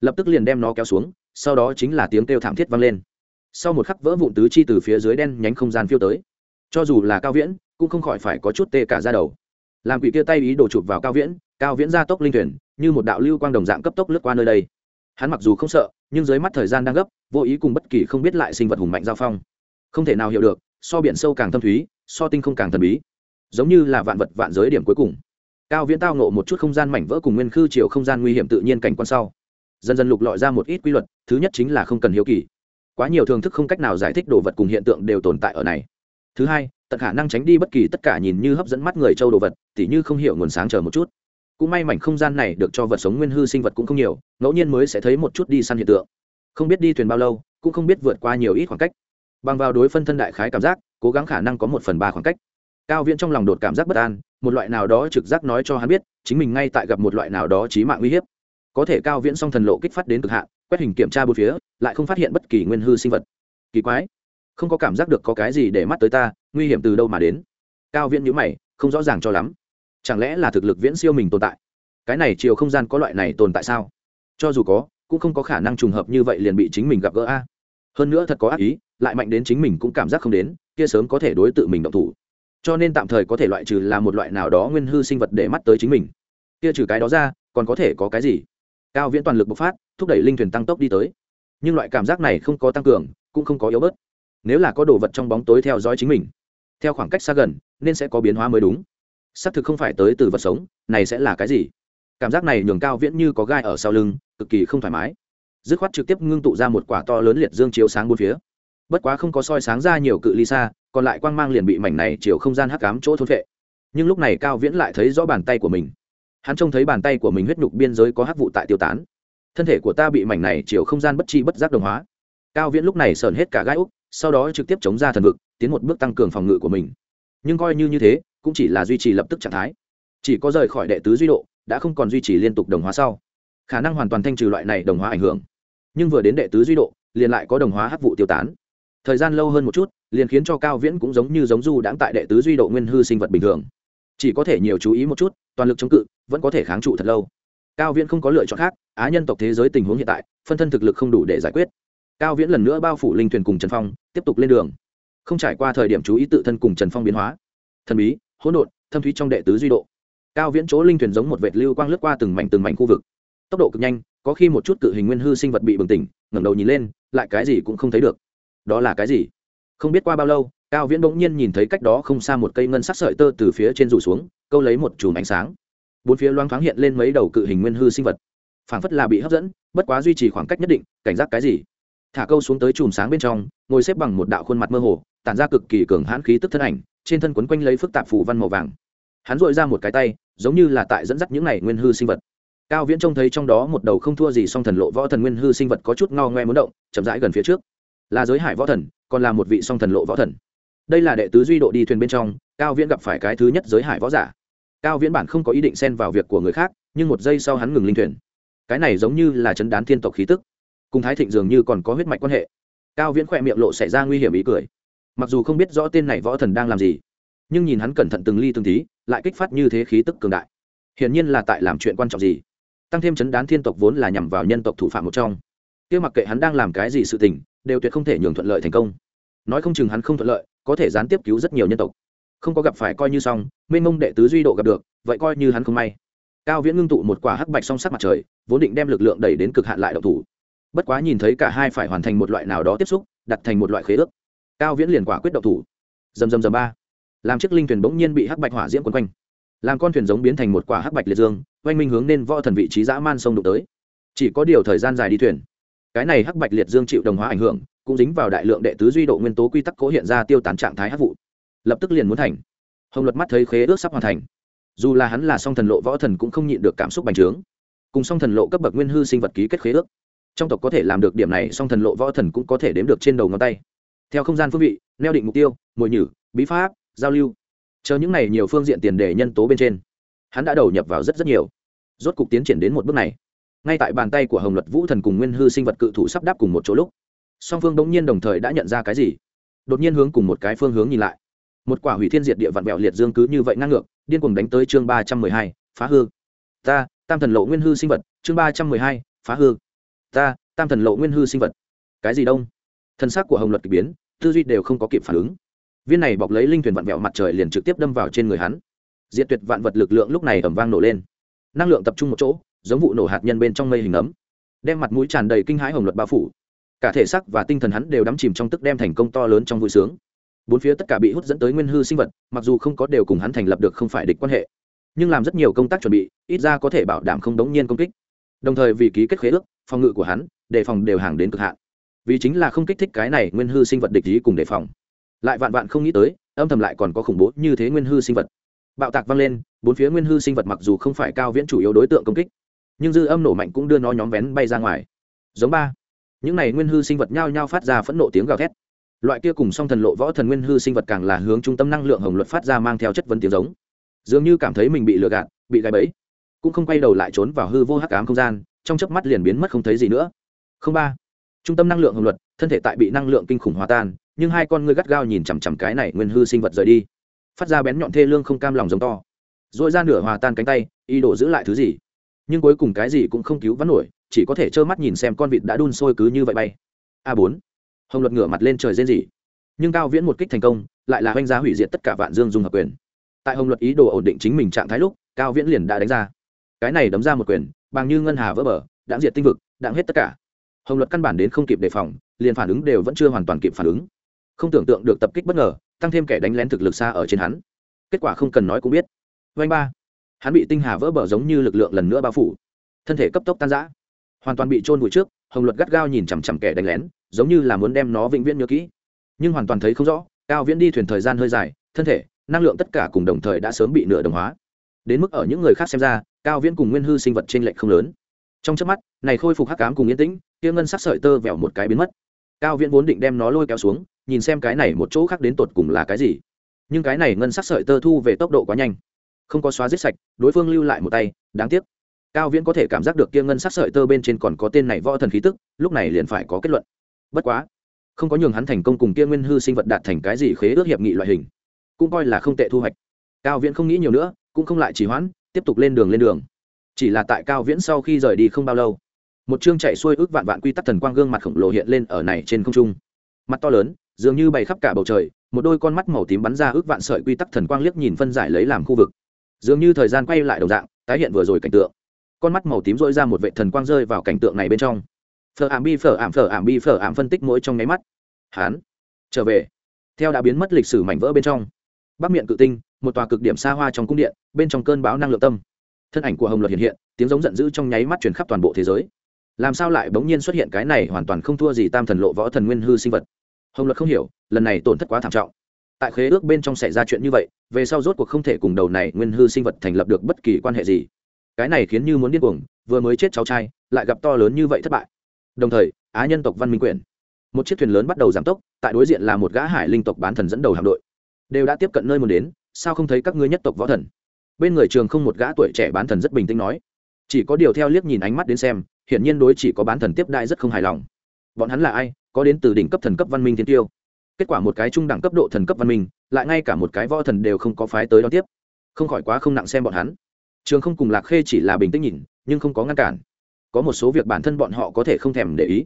Lập tức liền đem nó kéo xuống, sau đó chính là tiếng kêu thảm thiết vang lên sau một khắc vỡ vụn tứ chi từ phía dưới đen nhánh không gian phiêu tới. Cho dù là cao viễn, cũng không khỏi phải có chút tê cả ra đầu. Làm quỷ kia tay ý đổ chụp vào cao viễn cao viễn ra tốc linh thuyền như một đạo lưu quang đồng dạng cấp tốc lướt qua nơi đây. Hắn mặc dù không sợ, nhưng dưới mắt thời gian đang gấp, vô ý cùng bất kỳ không biết lại sinh vật hùng mạnh giao phong. Không thể nào hiểu được, so biển sâu càng thâm thúy, so tinh không càng thần bí. Giống như là vạn vật vạn giới điểm cuối cùng. Cao viễn tao nộ một chút không gian mảnh vỡ cùng nguyên khư chiều không gian nguy hiểm tự nhiên cảnh quan sau. Dần dần lục lọi ra một ít quy luật, thứ nhất chính là không cần hiếu kỳ quá nhiều thưởng thức không cách nào giải thích đồ vật cùng hiện tượng đều tồn tại ở này. Thứ hai, tận khả năng tránh đi bất kỳ tất cả nhìn như hấp dẫn mắt người châu đồ vật, tỉ như không hiểu nguồn sáng chờ một chút. Cũng may mảnh không gian này được cho vật sống nguyên hư sinh vật cũng không nhiều, ngẫu nhiên mới sẽ thấy một chút đi săn hiện tượng. Không biết đi thuyền bao lâu, cũng không biết vượt qua nhiều ít khoảng cách. Bằng vào đối phân thân đại khái cảm giác, cố gắng khả năng có một phần ba khoảng cách. Cao viễn trong lòng đột cảm giác bất an, một loại nào đó trực giác nói cho hắn biết, chính mình ngay tại gặp một loại nào đó trí mạng uy hiếp. Có thể cao viễn song thần lộ kích phát đến cực hạn quét hình kiểm tra bốn phía, lại không phát hiện bất kỳ nguyên hư sinh vật. Kỳ quái, không có cảm giác được có cái gì để mắt tới ta, nguy hiểm từ đâu mà đến? Cao viễn nhữ mày, không rõ ràng cho lắm. Chẳng lẽ là thực lực viễn siêu mình tồn tại? Cái này chiều không gian có loại này tồn tại sao? Cho dù có, cũng không có khả năng trùng hợp như vậy liền bị chính mình gặp gỡ a. Hơn nữa thật có ác ý, lại mạnh đến chính mình cũng cảm giác không đến, kia sớm có thể đối tự mình động thủ. Cho nên tạm thời có thể loại trừ là một loại nào đó nguyên hư sinh vật để mắt tới chính mình. Kia trừ cái đó ra, còn có thể có cái gì? Cao viễn toàn lực bộc phát, thúc đẩy linh thuyền tăng tốc đi tới. Nhưng loại cảm giác này không có tăng cường, cũng không có yếu bớt. Nếu là có đồ vật trong bóng tối theo dõi chính mình, theo khoảng cách xa gần, nên sẽ có biến hóa mới đúng. Xác thực không phải tới từ vật sống, này sẽ là cái gì? Cảm giác này nhường cao viễn như có gai ở sau lưng, cực kỳ không thoải mái. Dứt khoát trực tiếp ngưng tụ ra một quả to lớn liệt dương chiếu sáng bốn phía. Bất quá không có soi sáng ra nhiều cự ly xa, còn lại quang mang liền bị mảnh này chiều không gian hắc cám chỗ thôn vệ nhưng lúc này cao viễn lại thấy rõ bàn tay của mình hắn trông thấy bàn tay của mình huyết nhục biên giới có hắc vụ tại tiêu tán. Thân thể của ta bị mảnh này chiều không gian bất chi bất giác đồng hóa. Cao viễn lúc này sờn hết cả gai úc, sau đó trực tiếp chống ra thần vực, tiến một bước tăng cường phòng ngự của mình. Nhưng coi như như thế, cũng chỉ là duy trì lập tức trạng thái. Chỉ có rời khỏi đệ tứ duy độ, đã không còn duy trì liên tục đồng hóa sau. Khả năng hoàn toàn thanh trừ loại này đồng hóa ảnh hưởng. Nhưng vừa đến đệ tứ duy độ, liền lại có đồng hóa hắc vụ tiêu tán. Thời gian lâu hơn một chút, liền khiến cho cao viễn cũng giống như giống du đãng tại đệ tứ duy độ nguyên hư sinh vật bình thường. Chỉ có thể nhiều chú ý một chút toàn lực chống cự, vẫn có thể kháng trụ thật lâu. Cao viễn không có lựa chọn khác, á nhân tộc thế giới tình huống hiện tại, phân thân thực lực không đủ để giải quyết. Cao viễn lần nữa bao phủ linh thuyền cùng trần phong, tiếp tục lên đường. Không trải qua thời điểm chú ý tự thân cùng trần phong biến hóa. Thần bí, hỗn độn, thâm thúy trong đệ tứ duy độ. Cao viễn chỗ linh thuyền giống một vệt lưu quang lướt qua từng mảnh từng mảnh khu vực. Tốc độ cực nhanh, có khi một chút cự hình nguyên hư sinh vật bị bừng tỉnh, ngẩng đầu nhìn lên, lại cái gì cũng không thấy được. Đó là cái gì? Không biết qua bao lâu, cao viễn bỗng nhiên nhìn thấy cách đó không xa một cây ngân sắc sợi tơ từ phía trên rủ xuống câu lấy một chùm ánh sáng. Bốn phía loang thoáng hiện lên mấy đầu cự hình nguyên hư sinh vật. Phảng phất là bị hấp dẫn, bất quá duy trì khoảng cách nhất định, cảnh giác cái gì? Thả câu xuống tới chùm sáng bên trong, ngồi xếp bằng một đạo khuôn mặt mơ hồ, tản ra cực kỳ cường hãn khí tức thân ảnh, trên thân quấn quanh lấy phức tạp phủ văn màu vàng. Hắn dội ra một cái tay, giống như là tại dẫn dắt những này nguyên hư sinh vật. Cao viễn trông thấy trong đó một đầu không thua gì song thần lộ võ thần nguyên hư sinh vật có chút ngao ngoe muốn động, chậm rãi gần phía trước. Là giới hải võ thần, còn là một vị song thần lộ võ thần đây là đệ tứ duy độ đi thuyền bên trong, cao viễn gặp phải cái thứ nhất giới hải võ giả. Cao viễn bản không có ý định xen vào việc của người khác, nhưng một giây sau hắn ngừng linh thuyền. Cái này giống như là chấn đán thiên tộc khí tức. Cùng thái thịnh dường như còn có huyết mạch quan hệ. Cao viễn khỏe miệng lộ xảy ra nguy hiểm ý cười. Mặc dù không biết rõ tên này võ thần đang làm gì, nhưng nhìn hắn cẩn thận từng ly từng tí, lại kích phát như thế khí tức cường đại. Hiển nhiên là tại làm chuyện quan trọng gì. Tăng thêm chấn đán thiên tộc vốn là nhằm vào nhân tộc thủ phạm một trong. Kia mặc kệ hắn đang làm cái gì sự tình, đều tuyệt không thể nhường thuận lợi thành công. Nói không chừng hắn không thuận lợi có thể gián tiếp cứu rất nhiều nhân tộc. Không có gặp phải coi như xong mênh mông đệ tứ duy độ gặp được, vậy coi như hắn không may. Cao viễn ngưng tụ một quả hắc bạch song sắc mặt trời, vốn định đem lực lượng đẩy đến cực hạn lại độc thủ. Bất quá nhìn thấy cả hai phải hoàn thành một loại nào đó tiếp xúc, đặt thành một loại khế ước. Cao viễn liền quả quyết độc thủ. Dầm dầm dầm ba. Làm chiếc linh thuyền bỗng nhiên bị hắc bạch hỏa diễm quấn quanh. Làm con thuyền giống biến thành một quả hắc bạch liệt dương, oanh minh hướng nên võ thần vị trí dã man sông đụng tới. Chỉ có điều thời gian dài đi thuyền. Cái này hắc bạch liệt dương chịu đồng hóa ảnh hưởng cũng dính vào đại lượng đệ tứ duy độ nguyên tố quy tắc cố hiện ra tiêu tán trạng thái hắc vụ. Lập tức liền muốn thành. Hồng luật mắt thấy khế ước sắp hoàn thành. Dù là hắn là song thần lộ võ thần cũng không nhịn được cảm xúc bành trướng. Cùng song thần lộ cấp bậc nguyên hư sinh vật ký kết khế ước. Trong tộc có thể làm được điểm này, song thần lộ võ thần cũng có thể đếm được trên đầu ngón tay. Theo không gian phương vị, neo định mục tiêu, mồi nhử, bí pháp, giao lưu. Chờ những này nhiều phương diện tiền đề nhân tố bên trên, hắn đã đầu nhập vào rất rất nhiều. Rốt cục tiến triển đến một bước này. Ngay tại bàn tay của hồng luật vũ thần cùng nguyên hư sinh vật cự thủ sắp đáp cùng một chỗ lúc song phương bỗng nhiên đồng thời đã nhận ra cái gì. Đột nhiên hướng cùng một cái phương hướng nhìn lại. Một quả hủy thiên diệt địa vạn vẹo liệt dương cứ như vậy ngang ngược, điên cuồng đánh tới chương ba trăm mười hai, phá hư. Ta, tam thần lộ nguyên hư sinh vật, chương ba trăm mười hai, phá hư. Ta, tam thần lộ nguyên hư sinh vật. Cái gì đông? Thân xác của hồng luật k ỳ biến, tư duy đều không có kịp phản ứng. Viên này bọc lấy linh thuyền vạn vẹo mặt trời liền trực tiếp đâm vào trên người hắn. Diện tuyệt vạn vật lực lượng lúc này ẩm vang nổ lên. Năng lượng tập trung một chỗ, giống vụ nổ hạt nhân bên trong mây hình ấm. Đem mặt mũi tràn đầy kinh hãi hồng luật bao phủ cả thể xác và tinh thần hắn đều đắm chìm trong tức đem thành công to lớn trong vui sướng. Bốn phía tất cả bị hút dẫn tới nguyên hư sinh vật, mặc dù không có đều cùng hắn thành lập được không phải địch quan hệ, nhưng làm rất nhiều công tác chuẩn bị, ít ra có thể bảo đảm không đống nhiên công kích. Đồng thời vì ký kết khế ước, phòng ngự của hắn, đề phòng đều hàng đến cực hạn. Vì chính là không kích thích cái này nguyên hư sinh vật địch ý cùng đề phòng. Lại vạn vạn không nghĩ tới, âm thầm lại còn có khủng bố như thế nguyên hư sinh vật. Bạo tạc vang lên, bốn phía nguyên hư sinh vật mặc dù không phải cao viễn chủ yếu đối tượng công kích, nhưng dư âm nổ mạnh cũng đưa nó nhóm vén bay ra ngoài. Giống ba những này nguyên hư sinh vật nhao nhao phát ra phẫn nộ tiếng gào thét. Loại kia cùng song thần lộ võ thần nguyên hư sinh vật càng là hướng trung tâm năng lượng hồng luật phát ra mang theo chất vấn tiếng giống. Dường như cảm thấy mình bị lừa gạt, bị gáy bẫy, cũng không quay đầu lại trốn vào hư vô hắc ám không gian, trong chớp mắt liền biến mất không thấy gì nữa. Không ba, trung tâm năng lượng hồng luật, thân thể tại bị năng lượng kinh khủng hòa tan, nhưng hai con ngươi gắt gao nhìn chằm chằm cái này nguyên hư sinh vật rời đi. Phát ra bén nhọn thê lương không cam lòng giống to. Dội ra nửa hòa tan cánh tay y đổ giữ lại thứ gì? Nhưng cuối cùng cái gì cũng không cứu vãn nổi chỉ có thể trơ mắt nhìn xem con vịt đã đun sôi cứ như vậy bay. A bốn. Hồng luật ngửa mặt lên trời rên rỉ. Nhưng cao viễn một kích thành công, lại là oanh giá hủy diệt tất cả vạn dương dùng hợp quyền. Tại hồng luật ý đồ ổn định chính mình trạng thái lúc, cao viễn liền đã đánh ra. Cái này đấm ra một quyền, bằng như ngân hà vỡ bờ đã diệt tinh vực đã hết tất cả. Hồng luật căn bản đến không kịp đề phòng, liền phản ứng đều vẫn chưa hoàn toàn kịp phản ứng. Không tưởng tượng được tập kích bất ngờ, tăng thêm kẻ đánh lén thực lực xa ở trên hắn. Kết quả không cần nói cũng biết. Vanh ba. Hắn bị tinh hà vỡ bờ giống như lực lượng lần nữa bao phủ. Thân thể cấp tốc tan giã hoàn toàn bị trôn vùi trước, hồng luật gắt gao nhìn chằm chằm kẻ đánh lén, giống như là muốn đem nó vĩnh viễn nhớ kỹ. Nhưng hoàn toàn thấy không rõ, cao viễn đi thuyền thời gian hơi dài, thân thể, năng lượng tất cả cùng đồng thời đã sớm bị nửa đồng hóa. Đến mức ở những người khác xem ra, cao viễn cùng nguyên hư sinh vật t r ê n lệch không lớn. Trong trước mắt, này khôi phục hắc cám cùng yên tĩnh, kia ngân sắc sợi tơ vẹo một cái biến mất. Cao viễn vốn định đem nó lôi kéo xuống, nhìn xem cái này một chỗ khác đến tột cùng là cái gì. Nhưng cái này ngân sắc sợi tơ thu về tốc độ quá nhanh. Không có xóa giết sạch, đối phương lưu lại một tay, đáng tiếc cao viễn có thể cảm giác được kia ngân sắc sợi tơ bên trên còn có tên này võ thần khí tức, lúc này liền phải có kết luận. Bất quá, không có nhường hắn thành công cùng kia nguyên hư sinh vật đạt thành cái gì khế ước hiệp nghị loại hình, cũng coi là không tệ thu hoạch. Cao viễn không nghĩ nhiều nữa, cũng không lại chỉ hoãn, tiếp tục lên đường lên đường. Chỉ là tại cao viễn sau khi rời đi không bao lâu, một chương chạy xuôi ước vạn vạn quy tắc thần quang gương mặt khổng lồ hiện lên ở này trên không trung. Mặt to lớn, dường như bày khắp cả bầu trời, một đôi con mắt màu tím bắn ra ước vạn sợi quy tắc thần quang liếc nhìn phân giải lấy làm khu vực. Dường như thời gian quay lại đồng dạng, tái hiện vừa rồi cảnh tượng con mắt màu tím rỗi ra một vệ thần quang rơi vào cảnh tượng này bên trong. Phở ảm bi, phở ảm phở ảm bi, phở ảm phân tích mỗi trong nháy mắt. Hán trở về. Theo đã biến mất lịch sử mảnh vỡ bên trong. Bắc miệng cự tinh, một tòa cực điểm xa hoa trong cung điện, bên trong cơn bão năng lượng tâm. Thân ảnh của hồng luật hiện hiện, tiếng giống giận dữ trong nháy mắt chuyển khắp toàn bộ thế giới. Làm sao lại bỗng nhiên xuất hiện cái này hoàn toàn không thua gì tam thần lộ võ thần nguyên hư sinh vật? Hồng luật không hiểu, lần này tổn thất quá thảm trọng. Tại khế ước bên trong xảy ra chuyện như vậy, về sau rốt cuộc không thể cùng đầu này nguyên hư sinh vật thành lập được bất kỳ quan hệ gì cái này khiến như muốn điên cuồng, vừa mới chết cháu trai, lại gặp to lớn như vậy thất bại. Đồng thời, á nhân tộc văn minh quyển một chiếc thuyền lớn bắt đầu giảm tốc, tại đối diện là một gã hải linh tộc bán thần dẫn đầu hạm đội. Đều đã tiếp cận nơi muốn đến, sao không thấy các ngươi nhất tộc võ thần? Bên người trường không một gã tuổi trẻ bán thần rất bình tĩnh nói. Chỉ có điều theo liếc nhìn ánh mắt đến xem, hiển nhiên đối chỉ có bán thần tiếp đại rất không hài lòng. Bọn hắn là ai, có đến từ đỉnh cấp thần cấp văn minh thiên tiêu? Kết quả một cái trung đẳng cấp độ thần cấp văn minh, lại ngay cả một cái võ thần đều không có phái tới đón tiếp. Không khỏi quá không nặng xem bọn hắn trường không cùng lạc khê chỉ là bình tĩnh nhìn, nhưng không có ngăn cản. Có một số việc bản thân bọn họ có thể không thèm để ý.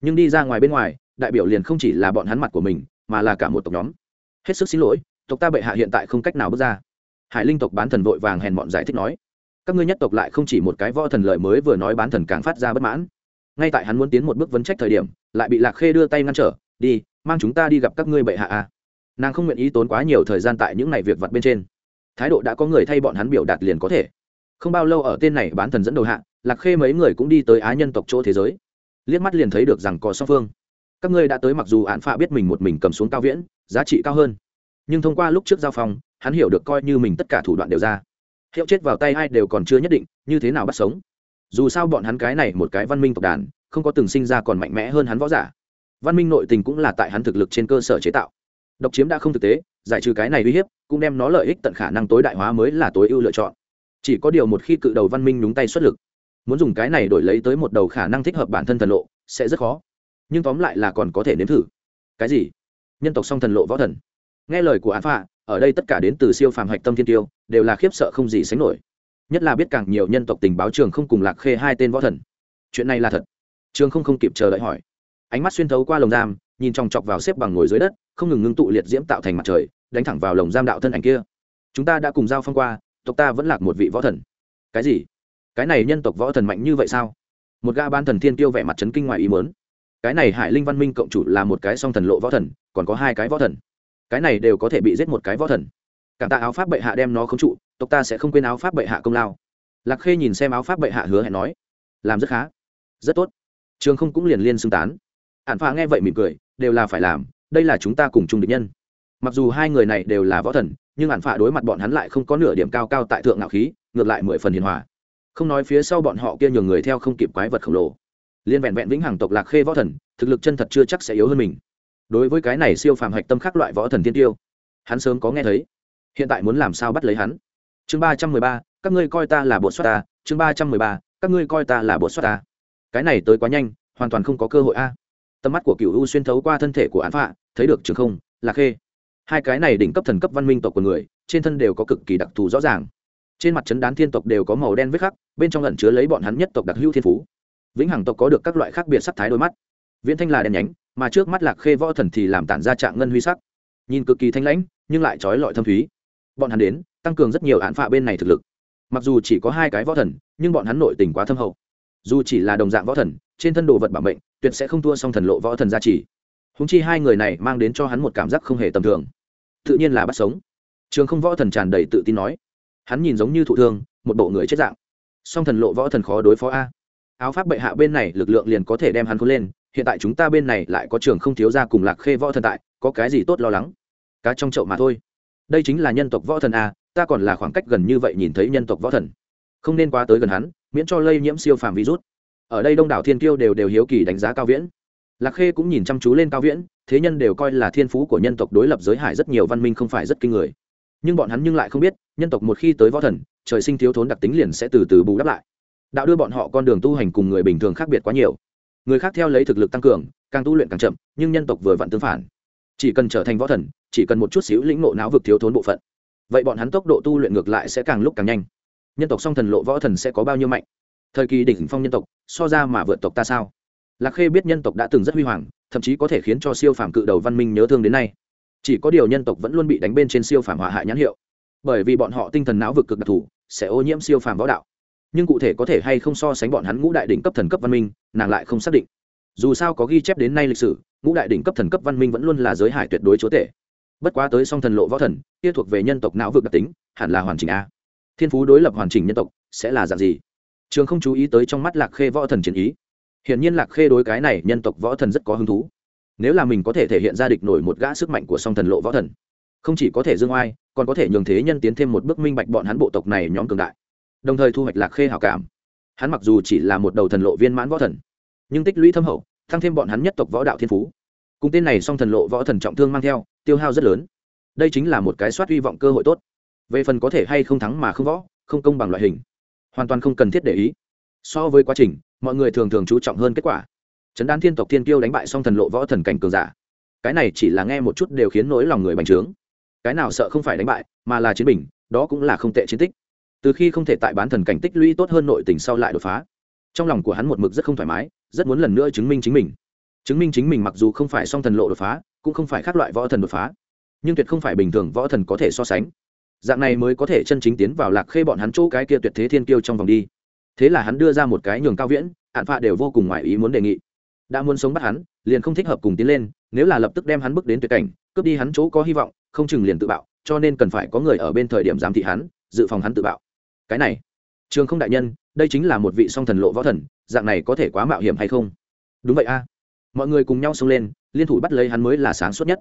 Nhưng đi ra ngoài bên ngoài, đại biểu liền không chỉ là bọn hắn mặt của mình, mà là cả một tộc nhóm. Hết sức xin lỗi, tộc ta bệ hạ hiện tại không cách nào bước ra. Hải linh tộc bán thần vội vàng hèn bọn giải thích nói. Các ngươi nhất tộc lại không chỉ một cái võ thần lợi mới vừa nói bán thần càng phát ra bất mãn. Ngay tại hắn muốn tiến một bước vấn trách thời điểm, lại bị lạc khê đưa tay ngăn trở. Đi, mang chúng ta đi gặp các ngươi bệ hạ a. Nàng không nguyện ý tốn quá nhiều thời gian tại những ngày việc vặt bên trên. Thái độ đã có người thay bọn hắn biểu đạt liền có thể không bao lâu ở tên này bán thần dẫn đầu hạ, lạc khê mấy người cũng đi tới á nhân tộc chỗ thế giới. Liếc mắt liền thấy được rằng có song phương. Các ngươi đã tới mặc dù án phạ biết mình một mình cầm xuống cao viễn, giá trị cao hơn. Nhưng thông qua lúc trước giao phong, hắn hiểu được coi như mình tất cả thủ đoạn đều ra. Hiệu chết vào tay ai đều còn chưa nhất định, như thế nào bắt sống? Dù sao bọn hắn cái này một cái văn minh tộc đàn, không có từng sinh ra còn mạnh mẽ hơn hắn võ giả. Văn minh nội tình cũng là tại hắn thực lực trên cơ sở chế tạo. Độc chiếm đã không thực tế, giải trừ cái này uy hiếp, cũng đem nó lợi ích tận khả năng tối đại hóa mới là tối ưu lựa chọn chỉ có điều một khi cự đầu văn minh nhúng tay xuất lực, muốn dùng cái này đổi lấy tới một đầu khả năng thích hợp bản thân thần lộ, sẽ rất khó. Nhưng tóm lại là còn có thể nếm thử. Cái gì? Nhân tộc song thần lộ võ thần. Nghe lời của án phạ ở đây tất cả đến từ siêu phàm hạch tâm thiên tiêu, đều là khiếp sợ không gì sánh nổi. Nhất là biết càng nhiều nhân tộc tình báo trường không cùng lạc khê hai tên võ thần. Chuyện này là thật. Trường không không kịp chờ đợi hỏi. Ánh mắt xuyên thấu qua lồng giam, nhìn chòng chọc vào xếp bằng ngồi dưới đất, không ngừng ngưng tụ liệt diễm tạo thành mặt trời, đánh thẳng vào lồng giam đạo thân ảnh kia. Chúng ta đã cùng giao phong qua tộc ta vẫn lạc một vị võ thần. Cái gì? Cái này nhân tộc võ thần mạnh như vậy sao? Một ga ban thần thiên tiêu vẻ mặt trấn kinh ngoài ý mớn cái này hải linh văn minh cộng chủ là một cái song thần lộ võ thần, còn có hai cái võ thần. Cái này đều có thể bị giết một cái võ thần. Cảm tạ áo pháp bệ hạ đem nó không trụ, tộc ta sẽ không quên áo pháp bệ hạ công lao. Lạc khê nhìn xem áo pháp bệ hạ hứa hẹn nói, làm rất khá, rất tốt. Trường không cũng liền liên xưng tán. Hạn phá nghe vậy mỉm cười, đều là phải làm, đây là chúng ta cùng chung địch nhân mặc dù hai người này đều là võ thần, nhưng hạn phạ đối mặt bọn hắn lại không có nửa điểm cao cao tại thượng ngạo khí, ngược lại mười phần hiền hòa. Không nói phía sau bọn họ kia nhường người theo không kịp quái vật khổng lồ. Liên vẹn vẹn vĩnh hằng tộc lạc khê võ thần, thực lực chân thật chưa chắc sẽ yếu hơn mình. Đối với cái này siêu phàm hạch tâm khác loại võ thần tiên tiêu, hắn sớm có nghe thấy. Hiện tại muốn làm sao bắt lấy hắn? Chương ba trăm mười ba, các ngươi coi ta là bột xoát ta. Chương ba trăm mười ba, các ngươi coi ta là bột xoát ta. Cái này tới quá nhanh, hoàn toàn không có cơ hội a. Tầm mắt của cựu u xuyên thấu qua thân thể của án phạ, thấy được trường không, lạc khê hai cái này đỉnh cấp thần cấp văn minh tộc của người, trên thân đều có cực kỳ đặc thù rõ ràng. Trên mặt trấn đán thiên tộc đều có màu đen vết khắc, bên trong lẩn chứa lấy bọn hắn nhất tộc đặc hữu thiên phú. Vĩnh hằng tộc có được các loại khác biệt sắc thái đôi mắt. Viễn thanh là đen nhánh, mà trước mắt lạc khê võ thần thì làm tản ra trạng ngân huy sắc. Nhìn cực kỳ thanh lãnh, nhưng lại trói lọi thâm thúy. Bọn hắn đến, tăng cường rất nhiều án phạ bên này thực lực. Mặc dù chỉ có hai cái võ thần, nhưng bọn hắn nội tình quá thâm hậu. Dù chỉ là đồng dạng võ thần, trên thân đồ vật bảo mệnh, tuyệt sẽ không thua song thần lộ võ thần gia trì húng chi hai người này mang đến cho hắn một cảm giác không hề tầm thường. Tự nhiên là bắt sống. Trường không võ thần tràn đầy tự tin nói. Hắn nhìn giống như thụ thương, một bộ người chết dạng. Song thần lộ võ thần khó đối phó a. Áo pháp bệ hạ bên này lực lượng liền có thể đem hắn khôn lên, hiện tại chúng ta bên này lại có trường không thiếu ra cùng lạc khê võ thần tại, có cái gì tốt lo lắng? Cá trong chậu mà thôi. Đây chính là nhân tộc võ thần a, ta còn là khoảng cách gần như vậy nhìn thấy nhân tộc võ thần. Không nên quá tới gần hắn, miễn cho lây nhiễm siêu phàm virus. Ở đây đông đảo thiên kiêu đều đều hiếu kỳ đánh giá cao viễn lạc khê cũng nhìn chăm chú lên cao viễn, thế nhân đều coi là thiên phú của nhân tộc đối lập giới hải rất nhiều văn minh không phải rất kinh người. Nhưng bọn hắn nhưng lại không biết, nhân tộc một khi tới võ thần, trời sinh thiếu thốn đặc tính liền sẽ từ từ bù đắp lại. Đạo đưa bọn họ con đường tu hành cùng người bình thường khác biệt quá nhiều. Người khác theo lấy thực lực tăng cường, càng tu luyện càng chậm, nhưng nhân tộc vừa vặn tương phản. Chỉ cần trở thành võ thần, chỉ cần một chút xíu lĩnh ngộ não vực thiếu thốn bộ phận, vậy bọn hắn tốc độ tu luyện ngược lại sẽ càng lúc càng nhanh. Nhân tộc song thần lộ võ thần sẽ có bao nhiêu mạnh? Thời kỳ đỉnh phong nhân tộc, so ra mà vượt tộc ta sao? Lạc khê biết nhân tộc đã từng rất huy hoàng, thậm chí có thể khiến cho siêu phàm cự đầu văn minh nhớ thương đến nay. Chỉ có điều nhân tộc vẫn luôn bị đánh bên trên siêu phàm hỏa hại nhãn hiệu. Bởi vì bọn họ tinh thần não vực cực đặc thù, sẽ ô nhiễm siêu phàm võ đạo. Nhưng cụ thể có thể hay không so sánh bọn hắn ngũ đại đỉnh cấp thần cấp văn minh, nàng lại không xác định. Dù sao có ghi chép đến nay lịch sử, ngũ đại đỉnh cấp thần cấp văn minh vẫn luôn là giới hải tuyệt đối chúa tể. Bất quá tới song thần lộ võ thần, kia thuộc về nhân tộc não vực đặc tính, hẳn là hoàn chỉnh a. Thiên phú đối lập hoàn chỉnh nhân tộc sẽ là dạng gì? Trường không chú ý tới trong mắt lạc khê võ thần chiến ý hiển nhiên lạc khê đối cái này nhân tộc võ thần rất có hứng thú. Nếu là mình có thể thể hiện ra địch nổi một gã sức mạnh của song thần lộ võ thần, không chỉ có thể dương oai, còn có thể nhường thế nhân tiến thêm một bước minh bạch bọn hắn bộ tộc này nhóm cường đại, đồng thời thu hoạch lạc khê hảo cảm. Hắn mặc dù chỉ là một đầu thần lộ viên mãn võ thần, nhưng tích lũy thâm hậu tăng thêm bọn hắn nhất tộc võ đạo thiên phú. Cùng tên này song thần lộ võ thần trọng thương mang theo, tiêu hao rất lớn. Đây chính là một cái soát hy vọng cơ hội tốt. Về phần có thể hay không thắng mà không võ, không công bằng loại hình, hoàn toàn không cần thiết để ý. So với quá trình mọi người thường thường chú trọng hơn kết quả. Trấn đan thiên tộc thiên kiêu đánh bại song thần lộ võ thần cảnh cường giả. Cái này chỉ là nghe một chút đều khiến nỗi lòng người bành trướng. Cái nào sợ không phải đánh bại, mà là chiến bình, đó cũng là không tệ chiến tích. Từ khi không thể tại bán thần cảnh tích lũy tốt hơn nội tình sau lại đột phá, trong lòng của hắn một mực rất không thoải mái, rất muốn lần nữa chứng minh chính mình. Chứng minh chính mình mặc dù không phải song thần lộ đột phá, cũng không phải khác loại võ thần đột phá, nhưng tuyệt không phải bình thường võ thần có thể so sánh. Dạng này mới có thể chân chính tiến vào lạc khê bọn hắn chỗ cái kia tuyệt thế thiên kiêu trong vòng đi thế là hắn đưa ra một cái nhường cao viễn hạn phạ đều vô cùng ngoài ý muốn đề nghị. Đã muốn sống bắt hắn, liền không thích hợp cùng tiến lên, nếu là lập tức đem hắn bước đến tuyệt cảnh, cướp đi hắn chỗ có hy vọng, không chừng liền tự bạo, cho nên cần phải có người ở bên thời điểm giám thị hắn, dự phòng hắn tự bạo. Cái này, trường không đại nhân, đây chính là một vị song thần lộ võ thần, dạng này có thể quá mạo hiểm hay không? Đúng vậy a. Mọi người cùng nhau xông lên, liên thủ bắt lấy hắn mới là sáng suốt nhất.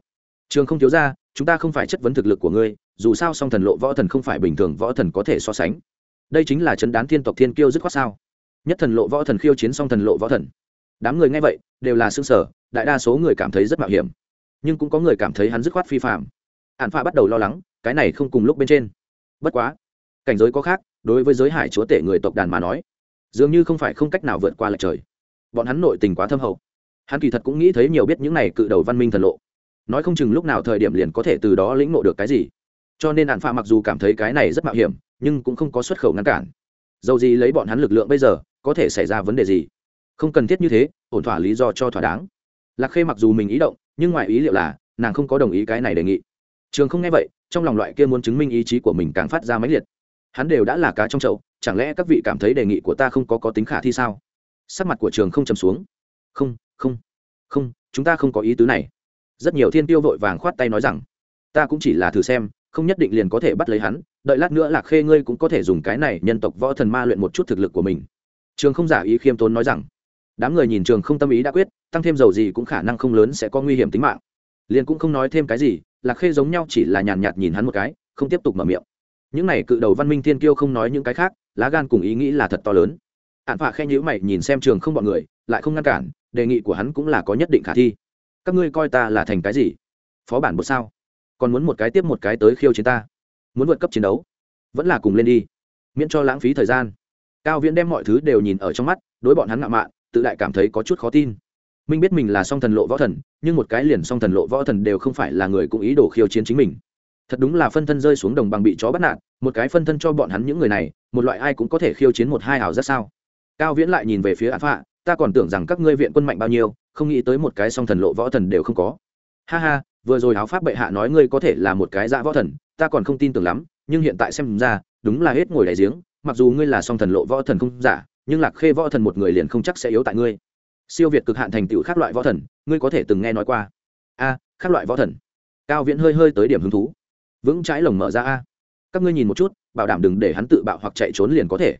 Trường không thiếu ra chúng ta không phải chất vấn thực lực của ngươi, dù sao song thần lộ võ thần không phải bình thường võ thần có thể so sánh đây chính là chấn đán thiên tộc thiên kiêu dứt khoát sao? Nhất thần lộ võ thần khiêu chiến song thần lộ võ thần. Đám người nghe vậy, đều là xương sở đại đa số người cảm thấy rất mạo hiểm. Nhưng cũng có người cảm thấy hắn dứt khoát phi phạm. Ạn phạ bắt đầu lo lắng, cái này không cùng lúc bên trên. Bất quá, cảnh giới có khác, đối với giới hải chúa tể người tộc đàn mà nói, dường như không phải không cách nào vượt qua lệch trời. Bọn hắn nội tình quá thâm hậu. Hắn kỳ thật cũng nghĩ thấy nhiều biết những này cự đầu văn minh thần lộ. Nói không chừng lúc nào thời điểm liền có thể từ đó lĩnh ngộ được cái gì. Cho nên ạn phạ mặc dù cảm thấy cái này rất mạo hiểm nhưng cũng không có xuất khẩu ngăn cản. Dầu gì lấy bọn hắn lực lượng bây giờ, có thể xảy ra vấn đề gì? Không cần thiết như thế, ổn thỏa lý do cho thỏa đáng. Lạc khê mặc dù mình ý động, nhưng ngoài ý liệu là, nàng không có đồng ý cái này đề nghị. Trường không nghe vậy, trong lòng loại kia muốn chứng minh ý chí của mình càng phát ra mãnh liệt. Hắn đều đã là cá trong chậu, chẳng lẽ các vị cảm thấy đề nghị của ta không có có tính khả thi sao? Sắc mặt của trường không trầm xuống. Không không không, chúng ta không có ý tứ này. Rất nhiều thiên tiêu vội vàng khoát tay nói rằng, ta cũng chỉ là thử xem không nhất định liền có thể bắt lấy hắn, đợi lát nữa lạc khê ngươi cũng có thể dùng cái này nhân tộc võ thần ma luyện một chút thực lực của mình. Trường không giả ý khiêm tốn nói rằng. Đám người nhìn trường không tâm ý đã quyết, tăng thêm dầu gì cũng khả năng không lớn sẽ có nguy hiểm tính mạng. Liền cũng không nói thêm cái gì, lạc khê giống nhau chỉ là nhàn nhạt nhìn hắn một cái, không tiếp tục mở miệng. Những này cự đầu văn minh thiên kiêu không nói những cái khác, lá gan cùng ý nghĩ là thật to lớn. Hạn phạ khen nhữ mày nhìn xem trường không bọn người, lại không ngăn cản, đề nghị của hắn cũng là có nhất định khả thi. Các ngươi coi ta là thành cái gì? Phó bản bột sao? Còn muốn một cái tiếp một cái tới khiêu chiến ta. Muốn vượt cấp chiến đấu. Vẫn là cùng lên đi. Miễn cho lãng phí thời gian. Cao viễn đem mọi thứ đều nhìn ở trong mắt, đối bọn hắn ngạo mạn, tự đại cảm thấy có chút khó tin. Minh biết mình là song thần lộ võ thần, nhưng một cái liền song thần lộ võ thần đều không phải là người cũng ý đồ khiêu chiến chính mình. Thật đúng là phân thân rơi xuống đồng bằng bị chó bắt nạt, một cái phân thân cho bọn hắn những người này, một loại ai cũng có thể khiêu chiến một hai ảo rất sao. Cao viễn lại nhìn về phía án phạ ta còn tưởng rằng các ngươi viện quân mạnh bao nhiêu, không nghĩ tới một cái song thần lộ võ thần đều không có. Ha ha vừa rồi áo pháp bệ hạ nói ngươi có thể là một cái dạ võ thần ta còn không tin tưởng lắm nhưng hiện tại xem ra đúng là hết ngồi đại giếng mặc dù ngươi là song thần lộ võ thần không giả nhưng lạc khê võ thần một người liền không chắc sẽ yếu tại ngươi. Siêu việt cực hạn thành tựu khác loại võ thần ngươi có thể từng nghe nói qua. A à, khác loại võ thần. Cao viễn hơi hơi tới điểm hứng thú. Vững trái lồng mở ra a. Các ngươi nhìn một chút bảo đảm đừng để hắn tự bạo hoặc chạy trốn liền có thể.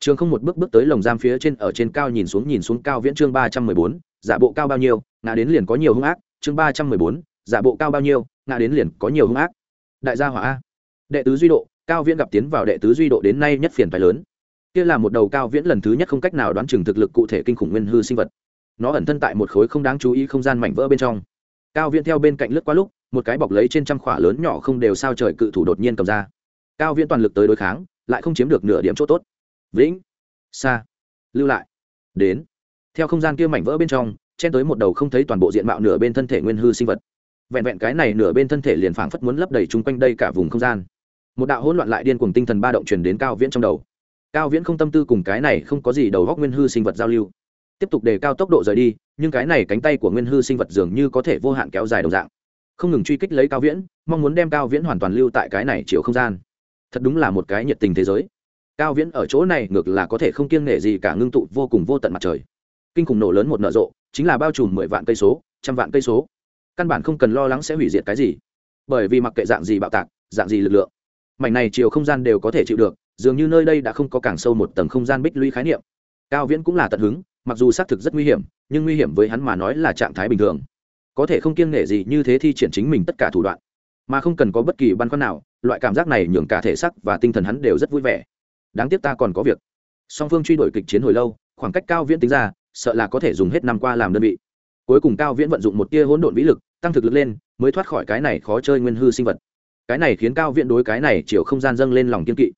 Trường không một bước bước tới lồng giam phía trên ở trên cao nhìn xuống nhìn xuống cao viễn chương ba trăm mười bốn giả bộ cao bao nhiêu ngã đến liền có nhiều hung ác chương ba trăm mười bốn giả bộ cao bao nhiêu, ngã đến liền có nhiều hung ác. Đại gia hỏa a. Đệ tứ duy độ, cao viễn gặp tiến vào đệ tứ duy độ đến nay nhất phiền phái lớn. Kia là một đầu cao viễn lần thứ nhất không cách nào đoán chừng thực lực cụ thể kinh khủng nguyên hư sinh vật. Nó ẩn thân tại một khối không đáng chú ý không gian mảnh vỡ bên trong. Cao viễn theo bên cạnh lướt qua lúc, một cái bọc lấy trên trăm khỏa lớn nhỏ không đều sao trời cự thủ đột nhiên cầm ra. Cao viễn toàn lực tới đối kháng, lại không chiếm được nửa điểm chỗ tốt. Vĩnh. Xa lưu lại. Đến. Theo không gian kia mảnh vỡ bên trong, chen tới một đầu không thấy toàn bộ diện mạo nửa bên thân thể nguyên hư sinh vật vẹn vẹn cái này nửa bên thân thể liền phảng phất muốn lấp đầy chung quanh đây cả vùng không gian. Một đạo hỗn loạn lại điên cuồng tinh thần ba động truyền đến cao viễn trong đầu. Cao viễn không tâm tư cùng cái này không có gì đầu góc nguyên hư sinh vật giao lưu. Tiếp tục đề cao tốc độ rời đi, nhưng cái này cánh tay của nguyên hư sinh vật dường như có thể vô hạn kéo dài đồng dạng. Không ngừng truy kích lấy cao viễn, mong muốn đem cao viễn hoàn toàn lưu tại cái này chiều không gian. Thật đúng là một cái nhiệt tình thế giới. Cao viễn ở chỗ này ngược là có thể không kiêng nể gì cả ngưng tụ vô cùng vô tận mặt trời. Kinh khủng nổ lớn một nở rộ, chính là bao trùm mười vạn cây số, trăm vạn cây số căn bản không cần lo lắng sẽ hủy diệt cái gì. Bởi vì mặc kệ dạng gì bạo tạc, dạng gì lực lượng, mảnh này chiều không gian đều có thể chịu được, dường như nơi đây đã không có càng sâu một tầng không gian bích lũy khái niệm. Cao viễn cũng là tận hứng, mặc dù xác thực rất nguy hiểm, nhưng nguy hiểm với hắn mà nói là trạng thái bình thường. Có thể không kiêng nể gì như thế thi triển chính mình tất cả thủ đoạn, mà không cần có bất kỳ băn khoăn nào, loại cảm giác này nhường cả thể xác và tinh thần hắn đều rất vui vẻ. Đáng tiếc ta còn có việc. Song phương truy đuổi kịch chiến hồi lâu, khoảng cách cao viễn tính ra, sợ là có thể dùng hết năm qua làm đơn vị cuối cùng cao viễn vận dụng một tia hỗn độn vĩ lực, tăng thực lực lên, mới thoát khỏi cái này khó chơi nguyên hư sinh vật. Cái này khiến cao viễn đối cái này chiều không gian dâng lên lòng kiên kỵ.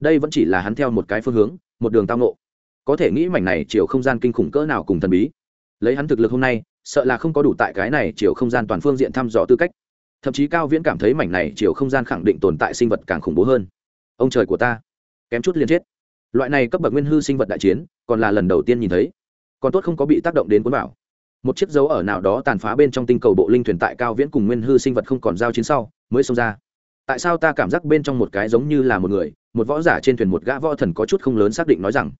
Đây vẫn chỉ là hắn theo một cái phương hướng, một đường tao nộ có thể nghĩ mảnh này chiều không gian kinh khủng cỡ nào cùng thần bí. Lấy hắn thực lực hôm nay, sợ là không có đủ tại cái này chiều không gian toàn phương diện thăm dò tư cách. Thậm chí cao viễn cảm thấy mảnh này chiều không gian khẳng định tồn tại sinh vật càng khủng bố hơn. Ông trời của ta, kém chút liền chết. Loại này cấp bậc nguyên hư sinh vật đại chiến, còn là lần đầu tiên nhìn thấy. Còn tốt không có bị tác động đến cuốn bảo một chiếc dấu ở nào đó tàn phá bên trong tinh cầu bộ linh thuyền tại cao viễn cùng nguyên hư sinh vật không còn giao chiến sau, mới xông ra. Tại sao ta cảm giác bên trong một cái giống như là một người, một võ giả trên thuyền một gã võ thần có chút không lớn xác định nói rằng,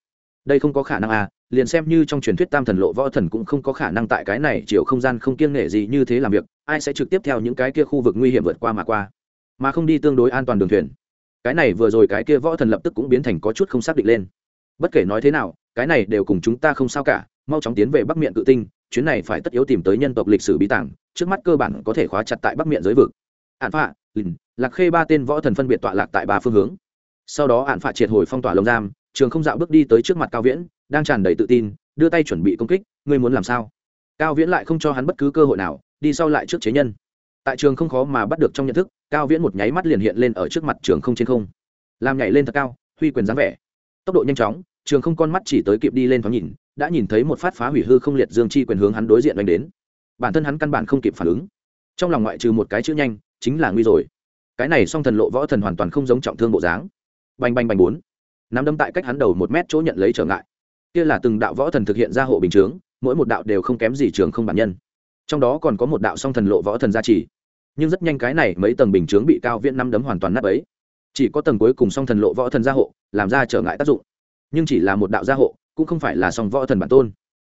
đây không có khả năng à liền xem như trong truyền thuyết tam thần lộ võ thần cũng không có khả năng tại cái này chiều không gian không kiêng nghệ gì như thế làm việc, ai sẽ trực tiếp theo những cái kia khu vực nguy hiểm vượt qua mà qua, mà không đi tương đối an toàn đường thuyền. Cái này vừa rồi cái kia võ thần lập tức cũng biến thành có chút không xác định lên. Bất kể nói thế nào, cái này đều cùng chúng ta không sao cả, mau chóng tiến về bắc miệng tự tinh chuyến này phải tất yếu tìm tới nhân tộc lịch sử bí tảng trước mắt cơ bản có thể khóa chặt tại bắc miệng giới vực. Ạn phạ, lìn, lạc khê ba tên võ thần phân biệt tọa lạc tại ba phương hướng. Sau đó ạn phạ triệt hồi phong tỏa lồng giam, trường không dạo bước đi tới trước mặt cao viễn, đang tràn đầy tự tin, đưa tay chuẩn bị công kích, ngươi muốn làm sao? Cao viễn lại không cho hắn bất cứ cơ hội nào, đi sau lại trước chế nhân. Tại trường không khó mà bắt được trong nhận thức, cao viễn một nháy mắt liền hiện lên ở trước mặt trường không trên không. Làm nhảy lên thật cao, huy quyền dáng vẻ. Tốc độ nhanh chóng trường không con mắt chỉ tới kịp đi lên thoáng nhìn, đã nhìn thấy một phát phá hủy hư không liệt dương chi quyền hướng hắn đối diện đánh đến. Bản thân hắn căn bản không kịp phản ứng. Trong lòng ngoại trừ một cái chữ nhanh, chính là nguy rồi. Cái này song thần lộ võ thần hoàn toàn không giống trọng thương bộ dáng. Bành bành bành bốn. Nắm đâm tại cách hắn đầu một mét chỗ nhận lấy trở ngại. Kia là từng đạo võ thần thực hiện ra hộ bình chướng, mỗi một đạo đều không kém gì trường không bản nhân. Trong đó còn có một đạo song thần lộ võ thần gia trì. Nhưng rất nhanh cái này mấy tầng bình chướng bị cao viễn năm đấm hoàn toàn nắp ấy chỉ có tầng cuối cùng song thần lộ võ thần gia hộ, làm ra trở ngại tác dụng nhưng chỉ là một đạo gia hộ, cũng không phải là song võ thần bản tôn.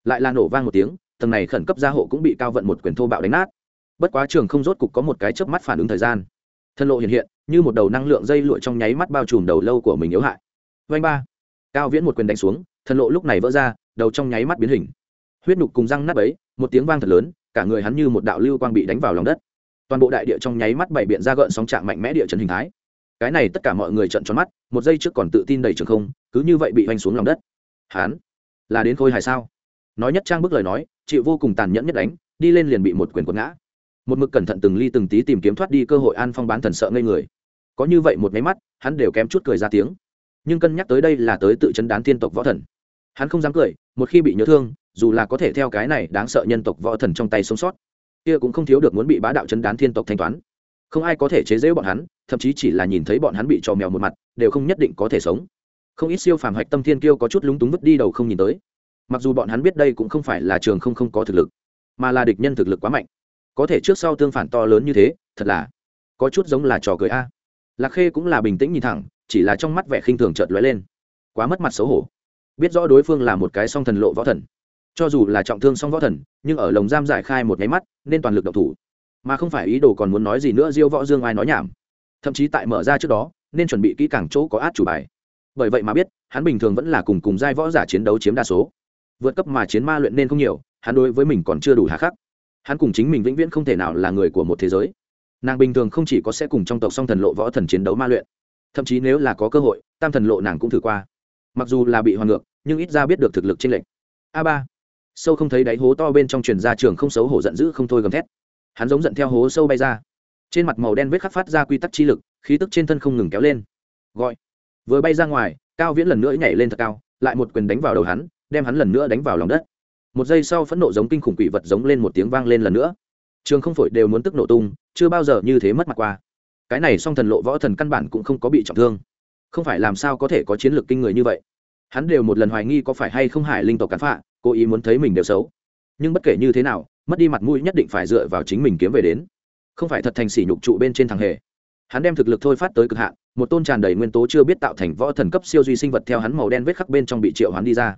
Lại là nổ vang một tiếng, tầng này khẩn cấp gia hộ cũng bị cao vận một quyền thô bạo đánh nát. Bất quá trường không rốt cục có một cái chớp mắt phản ứng thời gian. Thân lộ hiện hiện, như một đầu năng lượng dây lụa trong nháy mắt bao trùm đầu lâu của mình yếu hại. Vanh ba. Cao viễn một quyền đánh xuống, thân lộ lúc này vỡ ra, đầu trong nháy mắt biến hình. Huyết nục cùng răng nắp ấy một tiếng vang thật lớn, cả người hắn như một đạo lưu quang bị đánh vào lòng đất. Toàn bộ đại địa trong nháy mắt bảy biện ra gợn sóng trạng mạnh mẽ địa chấn hình thái cái này tất cả mọi người trận tròn mắt, một giây trước còn tự tin đầy trường không, cứ như vậy bị hoành xuống lòng đất. Hán, là đến khôi hài sao? Nói nhất trang bức lời nói, chịu vô cùng tàn nhẫn nhất đánh, đi lên liền bị một quyền quật ngã. Một mực cẩn thận từng ly từng tí tìm kiếm thoát đi cơ hội an phong bán thần sợ ngây người. Có như vậy một máy mắt, hắn đều kém chút cười ra tiếng. Nhưng cân nhắc tới đây là tới tự chấn đán tiên tộc võ thần. Hắn không dám cười, một khi bị nhớ thương, dù là có thể theo cái này đáng sợ nhân tộc võ thần trong tay sống sót, kia cũng không thiếu được muốn bị bá đạo chấn đán thiên tộc thanh toán không ai có thể chế giễu bọn hắn, thậm chí chỉ là nhìn thấy bọn hắn bị trò mèo một mặt, đều không nhất định có thể sống. Không ít siêu phàm hạch tâm thiên kiêu có chút lúng túng vứt đi đầu không nhìn tới. Mặc dù bọn hắn biết đây cũng không phải là trường không không có thực lực, mà là địch nhân thực lực quá mạnh. Có thể trước sau tương phản to lớn như thế, thật là có chút giống là trò cười a. Lạc khê cũng là bình tĩnh nhìn thẳng, chỉ là trong mắt vẻ khinh thường chợt lóe lên. Quá mất mặt xấu hổ. Biết rõ đối phương là một cái song thần lộ võ thần. Cho dù là trọng thương song võ thần, nhưng ở lồng giam giải khai một nháy mắt, nên toàn lực độc thủ mà không phải ý đồ còn muốn nói gì nữa diêu võ dương ai nói nhảm. Thậm chí tại mở ra trước đó, nên chuẩn bị kỹ càng chỗ có át chủ bài. Bởi vậy mà biết, hắn bình thường vẫn là cùng cùng giai võ giả chiến đấu chiếm đa số. Vượt cấp mà chiến ma luyện nên không nhiều, hắn đối với mình còn chưa đủ hà khắc. Hắn cùng chính mình vĩnh viễn không thể nào là người của một thế giới. Nàng bình thường không chỉ có sẽ cùng trong tộc song thần lộ võ thần chiến đấu ma luyện, thậm chí nếu là có cơ hội, tam thần lộ nàng cũng thử qua. Mặc dù là bị hoàn ngược, nhưng ít ra biết được thực lực trên lệnh a ba. Sâu không thấy đáy hố to bên trong truyền ra trường không xấu hổ giận dữ không thôi gầm thét hắn giống giận theo hố sâu bay ra. Trên mặt màu đen vết khắc phát ra quy tắc chi lực, khí tức trên thân không ngừng kéo lên. Gọi. Vừa bay ra ngoài, cao viễn lần nữa nhảy lên thật cao, lại một quyền đánh vào đầu hắn, đem hắn lần nữa đánh vào lòng đất. Một giây sau phẫn nộ giống kinh khủng quỷ vật giống lên một tiếng vang lên lần nữa. Trường không phổi đều muốn tức nổ tung, chưa bao giờ như thế mất mặt qua. Cái này song thần lộ võ thần căn bản cũng không có bị trọng thương. Không phải làm sao có thể có chiến lược kinh người như vậy? Hắn đều một lần hoài nghi có phải hay không hải linh tộc cắn phạ, cố ý muốn thấy mình đều xấu. Nhưng bất kể như thế nào mất đi mặt mũi nhất định phải dựa vào chính mình kiếm về đến. Không phải thật thành sỉ nhục trụ bên trên thằng hề. Hắn đem thực lực thôi phát tới cực hạn, một tôn tràn đầy nguyên tố chưa biết tạo thành võ thần cấp siêu duy sinh vật theo hắn màu đen vết khắc bên trong bị triệu hắn đi ra.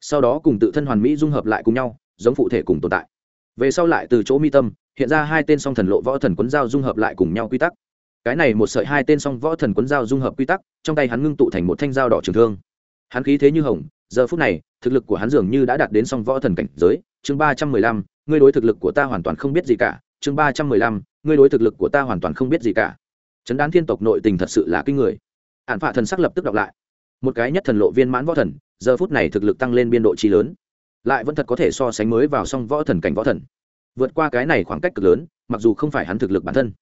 Sau đó cùng tự thân hoàn mỹ dung hợp lại cùng nhau, giống phụ thể cùng tồn tại. Về sau lại từ chỗ mi tâm, hiện ra hai tên song thần lộ võ thần quấn dao dung hợp lại cùng nhau quy tắc. Cái này một sợi hai tên song võ thần quấn dao dung hợp quy tắc, trong tay hắn ngưng tụ thành một thanh dao đỏ trường thương. Hắn khí thế như hồng, giờ phút này, thực lực của hắn dường như đã đạt đến song võ thần cảnh giới, chương ba trăm mười lăm ngươi đối thực lực của ta hoàn toàn không biết gì cả. Chương ba trăm mười lăm, ngươi đối thực lực của ta hoàn toàn không biết gì cả. Chấn đán thiên tộc nội tình thật sự là kinh người. Hạn phạ thần sắc lập tức đọc lại. Một cái nhất thần lộ viên mãn võ thần, giờ phút này thực lực tăng lên biên độ chi lớn. Lại vẫn thật có thể so sánh mới vào song võ thần cảnh võ thần. Vượt qua cái này khoảng cách cực lớn, mặc dù không phải hắn thực lực bản thân,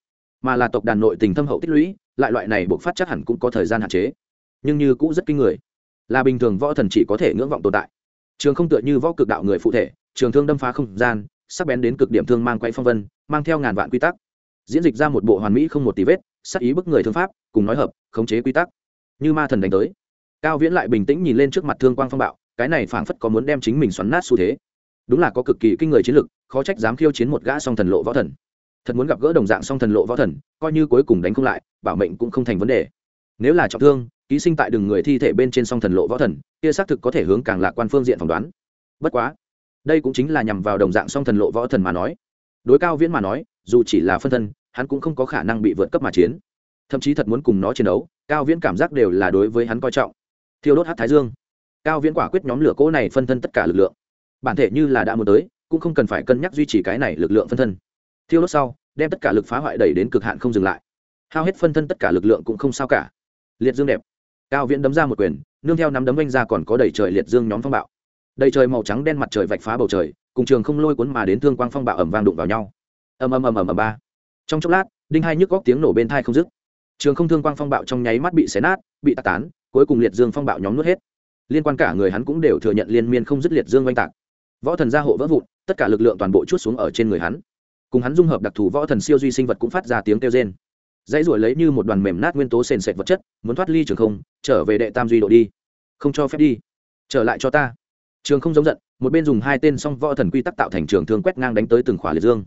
mà là tộc đàn nội tình thâm hậu tích lũy, lại loại này buộc phát chắc hẳn cũng có thời gian hạn chế. Nhưng như cũng rất kinh người. Là bình thường võ thần chỉ có thể ngưỡng vọng tồn tại. Trường không tựa như võ cực đạo người phụ thể, trường thương đâm phá không gian sắc bén đến cực điểm thương mang quay phong vân, mang theo ngàn vạn quy tắc. Diễn dịch ra một bộ hoàn mỹ không một tí vết, sắc ý bức người thương pháp, cùng nói hợp, khống chế quy tắc. Như ma thần đánh tới. Cao viễn lại bình tĩnh nhìn lên trước mặt thương quang phong bạo, cái này phảng phất có muốn đem chính mình xoắn nát xu thế. Đúng là có cực kỳ kinh người chiến lực, khó trách dám khiêu chiến một gã song thần lộ võ thần. Thật muốn gặp gỡ đồng dạng song thần lộ võ thần, coi như cuối cùng đánh không lại, bảo mệnh cũng không thành vấn đề. Nếu là trọng thương, ký sinh tại đường người thi thể bên trên song thần lộ võ thần, kia xác thực có thể hướng càng lạc quan phương diện phỏng đoán. Bất quá đây cũng chính là nhằm vào đồng dạng song thần lộ võ thần mà nói. Đối cao viễn mà nói, dù chỉ là phân thân, hắn cũng không có khả năng bị vượt cấp mà chiến. Thậm chí thật muốn cùng nó chiến đấu, cao viễn cảm giác đều là đối với hắn coi trọng. Thiêu đốt hát thái dương. Cao viễn quả quyết nhóm lửa cỗ này phân thân tất cả lực lượng. Bản thể như là đã muốn tới, cũng không cần phải cân nhắc duy trì cái này lực lượng phân thân. Thiêu đốt sau, đem tất cả lực phá hoại đẩy đến cực hạn không dừng lại. Hao hết phân thân tất cả lực lượng cũng không sao cả. Liệt dương đẹp. Cao viễn đấm ra một quyền, nương theo nắm đấm anh ra còn có đẩy trời liệt dương nhóm phong bạo đầy trời màu trắng đen mặt trời vạch phá bầu trời, cùng trường không lôi cuốn mà đến thương quang phong bạo ẩm vang đụng vào nhau. Ầm ầm ầm ầm ầm ba. Trong chốc lát, đinh hai nhức góc tiếng nổ bên thai không dứt. Trường không thương quang phong bạo trong nháy mắt bị xé nát, bị tạc tán, cuối cùng liệt dương phong bạo nhóm nuốt hết. Liên quan cả người hắn cũng đều thừa nhận liên miên không dứt liệt dương oanh tạc. Võ thần gia hộ vỡ vụn, tất cả lực lượng toàn bộ chút xuống ở trên người hắn. Cùng hắn dung hợp đặc thù võ thần siêu duy sinh vật cũng phát ra tiếng kêu rên. Dãy ruổi lấy như một đoàn mềm nát nguyên tố sền sệt vật chất, muốn thoát ly trường không, trở về đệ tam duy độ đi. Không cho phép đi. Trở lại cho ta trường không giống giận, một bên dùng hai tên song võ thần quy tắc tạo thành trường thương quét ngang đánh tới từng khỏa liệt dương.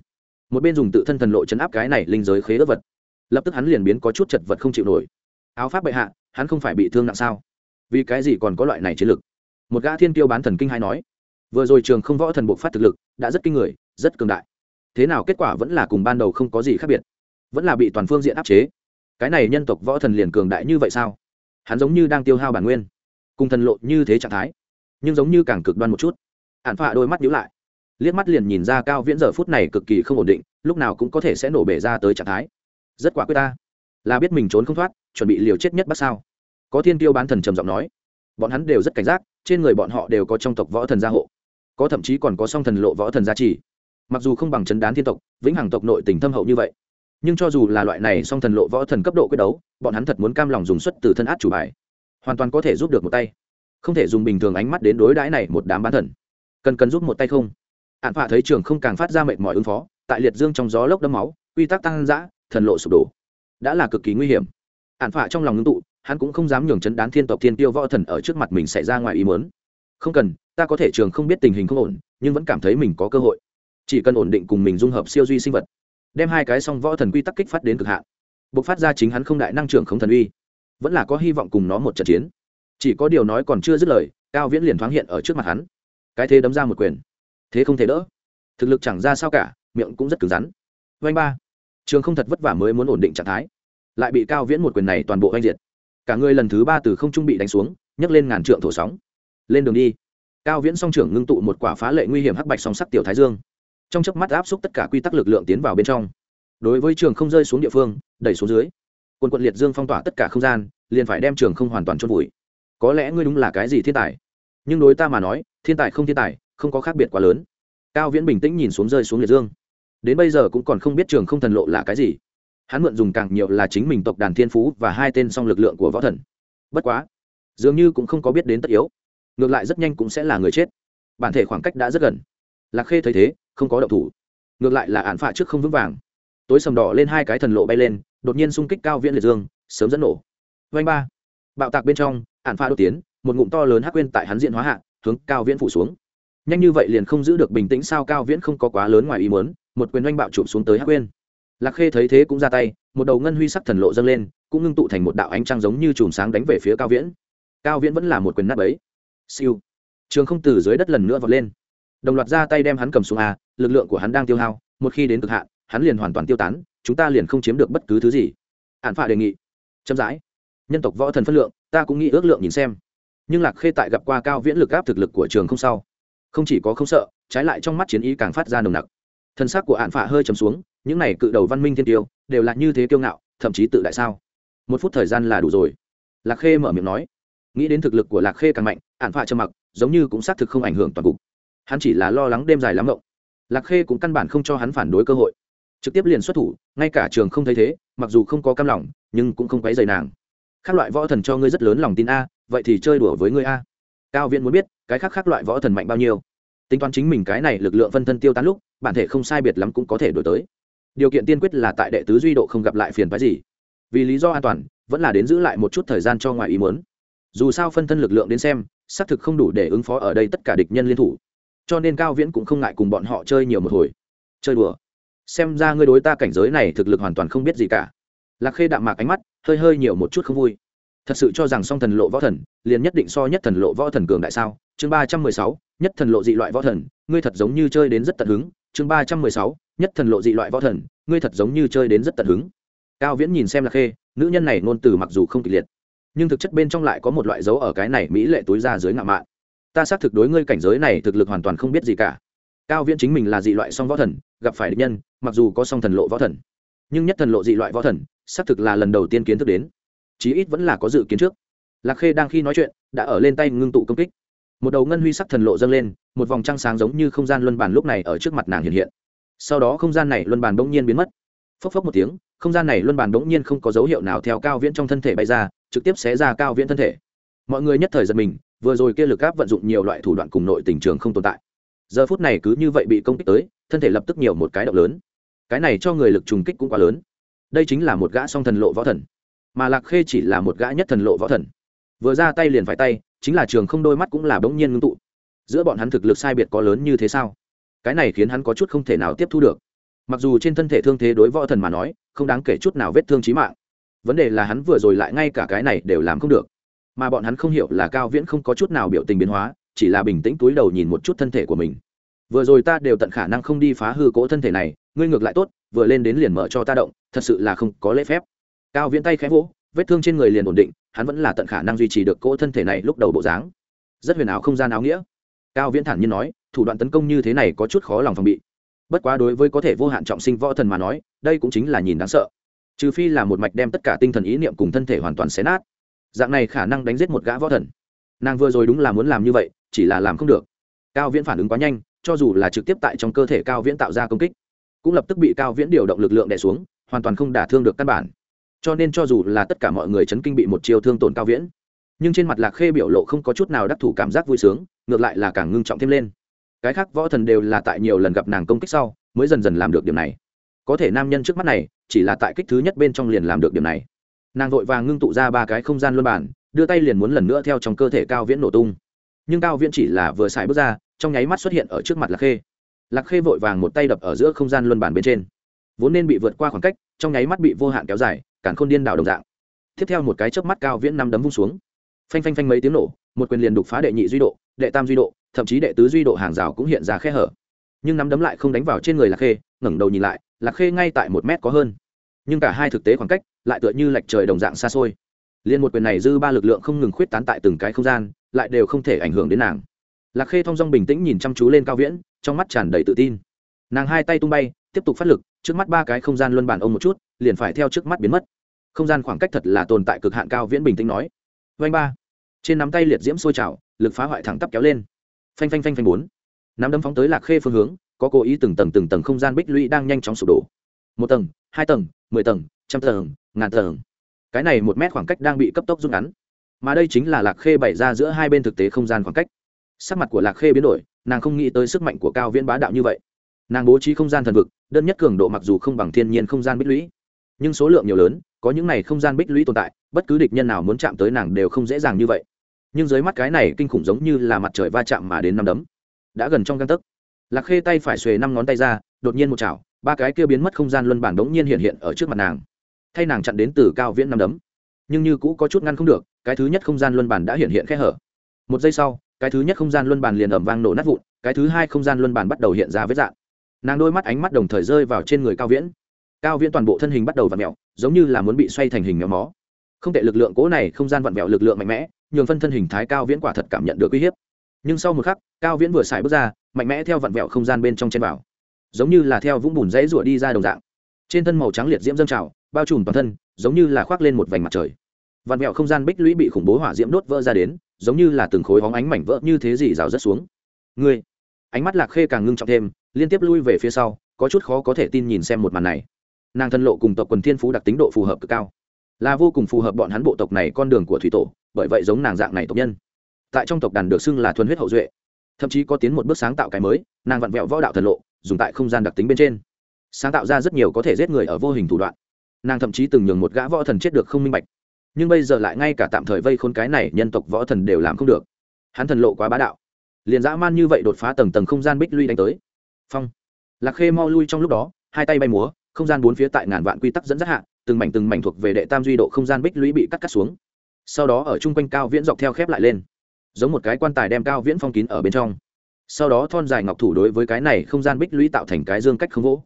Một bên dùng tự thân thần lộ chấn áp cái này linh giới khế ớt vật. Lập tức hắn liền biến có chút chật vật không chịu nổi. Áo pháp bệ hạ, hắn không phải bị thương nặng sao? Vì cái gì còn có loại này chiến lực? Một gã thiên tiêu bán thần kinh hai nói. Vừa rồi trường không võ thần buộc phát thực lực, đã rất kinh người, rất cường đại. Thế nào kết quả vẫn là cùng ban đầu không có gì khác biệt. Vẫn là bị toàn phương diện áp chế. Cái này nhân tộc võ thần liền cường đại như vậy sao? Hắn giống như đang tiêu hao bản nguyên. Cùng thần lộ như thế trạng thái nhưng giống như càng cực đoan một chút. Ạn phạ đôi mắt nhíu lại, liếc mắt liền nhìn ra cao viễn giờ phút này cực kỳ không ổn định, lúc nào cũng có thể sẽ nổ bể ra tới trạng thái. Rất quả quyết ta, là biết mình trốn không thoát, chuẩn bị liều chết nhất bắt sao. Có thiên tiêu bán thần trầm giọng nói, bọn hắn đều rất cảnh giác, trên người bọn họ đều có trong tộc võ thần gia hộ, có thậm chí còn có song thần lộ võ thần gia trì. Mặc dù không bằng chấn đán thiên tộc, vĩnh hằng tộc nội tình thâm hậu như vậy, nhưng cho dù là loại này song thần lộ võ thần cấp độ quyết đấu, bọn hắn thật muốn cam lòng dùng xuất từ thân át chủ bài, hoàn toàn có thể giúp được một tay không thể dùng bình thường ánh mắt đến đối đãi này một đám bán thần. Cần cần giúp một tay không? Ạn phạ thấy trường không càng phát ra mệt mỏi ứng phó, tại liệt dương trong gió lốc đâm máu, quy tắc tăng giã thần lộ sụp đổ. Đã là cực kỳ nguy hiểm. Ạn phạ trong lòng ngưng tụ, hắn cũng không dám nhường chấn đán thiên tộc thiên tiêu võ thần ở trước mặt mình xảy ra ngoài ý mớn không cần, ta có thể trường không biết tình hình không ổn, nhưng vẫn cảm thấy mình có cơ hội. Chỉ cần ổn định cùng mình dung hợp siêu duy sinh vật, đem hai cái song võ thần quy tắc kích phát đến cực hạn. Buộc phát ra chính hắn không đại năng trưởng không thần uy. Vẫn là có hy vọng cùng nó một trận chiến chỉ có điều nói còn chưa dứt lời, cao viễn liền thoáng hiện ở trước mặt hắn. Cái thế đấm ra một quyền. Thế không thể đỡ. Thực lực chẳng ra sao cả, miệng cũng rất cứng rắn. Vanh ba. Trường không thật vất vả mới muốn ổn định trạng thái. Lại bị cao viễn một quyền này toàn bộ oanh diệt. Cả người lần thứ ba từ không trung bị đánh xuống, nhấc lên ngàn trượng thổ sóng. Lên đường đi. Cao viễn song trưởng ngưng tụ một quả phá lệ nguy hiểm hắc bạch song sắc tiểu thái dương. Trong chớp mắt áp xúc tất cả quy tắc lực lượng tiến vào bên trong. Đối với trường không rơi xuống địa phương, đẩy xuống dưới. Quân quận liệt dương phong tỏa tất cả không gian, liền phải đem trường không hoàn toàn chôn vùi có lẽ ngươi đúng là cái gì thiên tài. Nhưng đối ta mà nói, thiên tài không thiên tài, không có khác biệt quá lớn. Cao viễn bình tĩnh nhìn xuống rơi xuống liệt dương. Đến bây giờ cũng còn không biết trường không thần lộ là cái gì. Hắn mượn dùng càng nhiều là chính mình tộc đàn thiên phú và hai tên song lực lượng của võ thần. Bất quá, dường như cũng không có biết đến tất yếu. Ngược lại rất nhanh cũng sẽ là người chết. Bản thể khoảng cách đã rất gần. Lạc khê thấy thế, không có động thủ. Ngược lại là án phạ trước không vững vàng. Tối sầm đỏ lên hai cái thần lộ bay lên, đột nhiên xung kích cao viễn liệt dương, sớm dẫn nổ. Vanh ba. Bạo tạc bên trong ạn pha đột tiến, một ngụm to lớn hắc quên tại hắn diện hóa hạ, hướng cao viễn phủ xuống. Nhanh như vậy liền không giữ được bình tĩnh sao cao viễn không có quá lớn ngoài ý muốn, một quyền oanh bạo chụp xuống tới hắc quên. Lạc khê thấy thế cũng ra tay, một đầu ngân huy sắc thần lộ dâng lên, cũng ngưng tụ thành một đạo ánh trăng giống như chùm sáng đánh về phía cao viễn. Cao viễn vẫn là một quyền nát ấy siêu. Trường không từ dưới đất lần nữa vọt lên. Đồng loạt ra tay đem hắn cầm xuống a, lực lượng của hắn đang tiêu hao, một khi đến cực hạn, hắn liền hoàn toàn tiêu tán, chúng ta liền không chiếm được bất cứ thứ gì. Hạn phạ đề nghị. Chậm rãi nhân tộc võ thần phân lượng, ta cũng nghĩ ước lượng nhìn xem. Nhưng lạc khê tại gặp qua cao viễn lực áp thực lực của trường không sau không chỉ có không sợ, trái lại trong mắt chiến ý càng phát ra nồng nặc. Thân xác của hạn phạ hơi chấm xuống, những này cự đầu văn minh thiên tiêu, đều là như thế kiêu ngạo, thậm chí tự đại sao? Một phút thời gian là đủ rồi. Lạc khê mở miệng nói. Nghĩ đến thực lực của lạc khê càng mạnh hạn phạ trầm mặc, giống như cũng xác thực không ảnh hưởng toàn cục. Hắn chỉ là lo lắng đêm dài lắm rộng lạc khê cũng căn bản không cho hắn phản đối cơ hội. Trực tiếp liền xuất thủ, ngay cả trường không thấy thế, mặc dù không có cam lòng, nhưng cũng không quấy dày nàng các loại võ thần cho ngươi rất lớn lòng tin a, vậy thì chơi đùa với ngươi a. Cao viễn muốn biết, cái khác khác loại võ thần mạnh bao nhiêu. Tính toán chính mình cái này lực lượng phân thân tiêu tán lúc, bản thể không sai biệt lắm cũng có thể đổi tới. Điều kiện tiên quyết là tại đệ tứ duy độ không gặp lại phiền phái gì. Vì lý do an toàn, vẫn là đến giữ lại một chút thời gian cho ngoài ý muốn. Dù sao phân thân lực lượng đến xem, xác thực không đủ để ứng phó ở đây tất cả địch nhân liên thủ. Cho nên cao viễn cũng không ngại cùng bọn họ chơi nhiều một hồi. Chơi đùa. Xem ra ngươi đối ta cảnh giới này thực lực hoàn toàn không biết gì cả. Lạc khê đạm mạc ánh mắt hơi hơi nhiều một chút không vui. Thật sự cho rằng song thần lộ võ thần, liền nhất định so nhất thần lộ võ thần cường đại sao? Chương ba trăm mười sáu, nhất thần lộ dị loại võ thần, ngươi thật giống như chơi đến rất tận hứng. Chương ba trăm mười sáu, nhất thần lộ dị loại võ thần, ngươi thật giống như chơi đến rất tận hứng. Cao viễn nhìn xem là khê, nữ nhân này ngôn từ mặc dù không kịch liệt, nhưng thực chất bên trong lại có một loại dấu ở cái này mỹ lệ túi ra dưới ngạo mạn. Ta xác thực đối ngươi cảnh giới này thực lực hoàn toàn không biết gì cả. Cao viễn chính mình là dị loại song võ thần, gặp phải địch nhân, mặc dù có song thần lộ võ thần nhưng nhất thần lộ dị loại võ thần, xác thực là lần đầu tiên kiến thức đến. Chí ít vẫn là có dự kiến trước. Lạc khê đang khi nói chuyện, đã ở lên tay ngưng tụ công kích. Một đầu ngân huy sắc thần lộ dâng lên, một vòng trăng sáng giống như không gian luân bàn lúc này ở trước mặt nàng hiện hiện. Sau đó không gian này luân bàn bỗng nhiên biến mất. Phốc phốc một tiếng, không gian này luân bàn bỗng nhiên không có dấu hiệu nào theo cao viễn trong thân thể bay ra, trực tiếp xé ra cao viễn thân thể. Mọi người nhất thời giật mình, vừa rồi kia lực áp vận dụng nhiều loại thủ đoạn cùng nội tình trường không tồn tại. Giờ phút này cứ như vậy bị công kích tới, thân thể lập tức nhiều một cái động lớn cái này cho người lực trùng kích cũng quá lớn. Đây chính là một gã song thần lộ võ thần. Mà lạc khê chỉ là một gã nhất thần lộ võ thần. Vừa ra tay liền phải tay, chính là trường không đôi mắt cũng là bỗng nhiên ngưng tụ. Giữa bọn hắn thực lực sai biệt có lớn như thế sao? Cái này khiến hắn có chút không thể nào tiếp thu được. Mặc dù trên thân thể thương thế đối võ thần mà nói, không đáng kể chút nào vết thương trí mạng. Vấn đề là hắn vừa rồi lại ngay cả cái này đều làm không được. Mà bọn hắn không hiểu là cao viễn không có chút nào biểu tình biến hóa, chỉ là bình tĩnh túi đầu nhìn một chút thân thể của mình vừa rồi ta đều tận khả năng không đi phá hư cỗ thân thể này, ngươi ngược lại tốt, vừa lên đến liền mở cho ta động, thật sự là không có lễ phép. Cao viễn tay khẽ vỗ, vết thương trên người liền ổn định, hắn vẫn là tận khả năng duy trì được cỗ thân thể này lúc đầu bộ dáng. Rất huyền ảo không gian áo nghĩa. Cao viễn thản nhiên nói, thủ đoạn tấn công như thế này có chút khó lòng phòng bị. Bất quá đối với có thể vô hạn trọng sinh võ thần mà nói, đây cũng chính là nhìn đáng sợ. Trừ phi là một mạch đem tất cả tinh thần ý niệm cùng thân thể hoàn toàn xé nát. Dạng này khả năng đánh giết một gã võ thần. Nàng vừa rồi đúng là muốn làm như vậy, chỉ là làm không được. Cao viễn phản ứng quá nhanh cho dù là trực tiếp tại trong cơ thể cao viễn tạo ra công kích, cũng lập tức bị cao viễn điều động lực lượng đè xuống, hoàn toàn không đả thương được căn bản. Cho nên cho dù là tất cả mọi người chấn kinh bị một chiêu thương tổn cao viễn, nhưng trên mặt lạc khê biểu lộ không có chút nào đắc thủ cảm giác vui sướng, ngược lại là càng ngưng trọng thêm lên. Cái khác võ thần đều là tại nhiều lần gặp nàng công kích sau, mới dần dần làm được điểm này. Có thể nam nhân trước mắt này, chỉ là tại kích thứ nhất bên trong liền làm được điểm này. Nàng vội vàng ngưng tụ ra ba cái không gian luân bản, đưa tay liền muốn lần nữa theo trong cơ thể cao viễn nổ tung. Nhưng cao viễn chỉ là vừa xài bước ra trong nháy mắt xuất hiện ở trước mặt lạc khê. Lạc khê vội vàng một tay đập ở giữa không gian luân bản bên trên. Vốn nên bị vượt qua khoảng cách, trong nháy mắt bị vô hạn kéo dài cản khôn điên đảo đồng dạng. Tiếp theo một cái chớp mắt cao viễn năm đấm vung xuống. Phanh phanh phanh mấy tiếng nổ, một quyền liền đục phá đệ nhị duy độ, đệ tam duy độ, thậm chí đệ tứ duy độ hàng rào cũng hiện ra khe hở. Nhưng nắm đấm lại không đánh vào trên người lạc khê, ngẩng đầu nhìn lại, lạc khê ngay tại một mét có hơn. Nhưng cả hai thực tế khoảng cách, lại tựa như lệch trời đồng dạng xa xôi. Liền một quyền này dư ba lực lượng không ngừng khuyết tán tại từng cái không gian, lại đều không thể ảnh hưởng đến nàng lạc khê thong dong bình tĩnh nhìn chăm chú lên cao viễn, trong mắt tràn đầy tự tin. Nàng hai tay tung bay, tiếp tục phát lực, trước mắt ba cái không gian luân bản ông một chút, liền phải theo trước mắt biến mất. Không gian khoảng cách thật là tồn tại cực hạn, cao viễn bình tĩnh nói. Vanh ba. Trên nắm tay liệt diễm sôi trào, lực phá hoại thẳng tắp kéo lên. Phanh phanh phanh phanh bốn. Nắm đấm phóng tới lạc khê phương hướng, có cố ý từng tầng từng tầng không gian bích lũy đang nhanh chóng sụp đổ. Một tầng, hai tầng, mười tầng, trăm tầng, ngàn tầng. Cái này một mét khoảng cách đang bị cấp tốc rút ngắn. Mà đây chính là lạc khê bày ra giữa hai bên thực tế không gian khoảng cách sắc mặt của lạc khê biến đổi, nàng không nghĩ tới sức mạnh của cao viễn bá đạo như vậy. Nàng bố trí không gian thần vực, đơn nhất cường độ mặc dù không bằng thiên nhiên không gian bích lũy, nhưng số lượng nhiều lớn, có những này không gian bích lũy tồn tại, bất cứ địch nhân nào muốn chạm tới nàng đều không dễ dàng như vậy. Nhưng dưới mắt cái này kinh khủng giống như là mặt trời va chạm mà đến năm đấm, đã gần trong găng tấc. Lạc khê tay phải xuề năm ngón tay ra, đột nhiên một chảo, ba cái kia biến mất không gian luân bản đống nhiên hiện hiện ở trước mặt nàng. Thay nàng chặn đến từ cao viễn năm đấm. Nhưng như cũ có chút ngăn không được, cái thứ nhất không gian luân bản đã hiện hiện khe hở. Một giây sau cái thứ nhất không gian luân bàn liền ẩm vang nổ nát vụn, cái thứ hai không gian luân bàn bắt đầu hiện ra với dạng. Nàng đôi mắt ánh mắt đồng thời rơi vào trên người cao viễn. Cao viễn toàn bộ thân hình bắt đầu v ặ mẹo giống như là muốn bị xoay thành hình méo mó. Không tệ lực lượng cố này, không gian vặn vẹo lực lượng mạnh mẽ, nhường phân thân hình thái cao viễn quả thật cảm nhận được uy hiếp. Nhưng sau một khắc, cao viễn vừa xài bước ra, mạnh mẽ theo vặn vẹo không gian bên trong trên bảo giống như là theo vũng bùn dãy rủa đi ra đồng dạng. Trên thân màu trắng liệt diễm dâng trào, bao trùm toàn thân, giống như là khoác lên một vành mặt trời. Vặn vẹo không gian bích lũy bị khủng bố hỏa diễm đốt vỡ ra đến giống như là từng khối hóng ánh mảnh vỡ như thế gì rào rớt xuống. Ngươi, ánh mắt lạc khê càng ngưng trọng thêm, liên tiếp lui về phía sau, có chút khó có thể tin nhìn xem một màn này. Nàng thân lộ cùng tộc quần thiên phú đặc tính độ phù hợp cực cao. Là vô cùng phù hợp bọn hắn bộ tộc này con đường của thủy tổ, bởi vậy giống nàng dạng này tộc nhân. Tại trong tộc đàn được xưng là thuần huyết hậu duệ. Thậm chí có tiến một bước sáng tạo cái mới, nàng vặn vẹo võ đạo thần lộ, dùng tại không gian đặc tính bên trên. Sáng tạo ra rất nhiều có thể giết người ở vô hình thủ đoạn. Nàng thậm chí từng nhường một gã võ thần chết được không minh bạch nhưng bây giờ lại ngay cả tạm thời vây khôn cái này nhân tộc võ thần đều làm không được. Hắn thần lộ quá bá đạo. Liền dã man như vậy đột phá tầng tầng không gian bích lui đánh tới. Phong. Lạc khê mau lui trong lúc đó, hai tay bay múa, không gian bốn phía tại ngàn vạn quy tắc dẫn dắt hạ, từng mảnh từng mảnh thuộc về đệ tam duy độ không gian bích lũy bị cắt cắt xuống. Sau đó ở chung quanh cao viễn dọc theo khép lại lên. Giống một cái quan tài đem cao viễn phong kín ở bên trong. Sau đó thon dài ngọc thủ đối với cái này không gian bích lũy tạo thành cái dương cách không vỗ.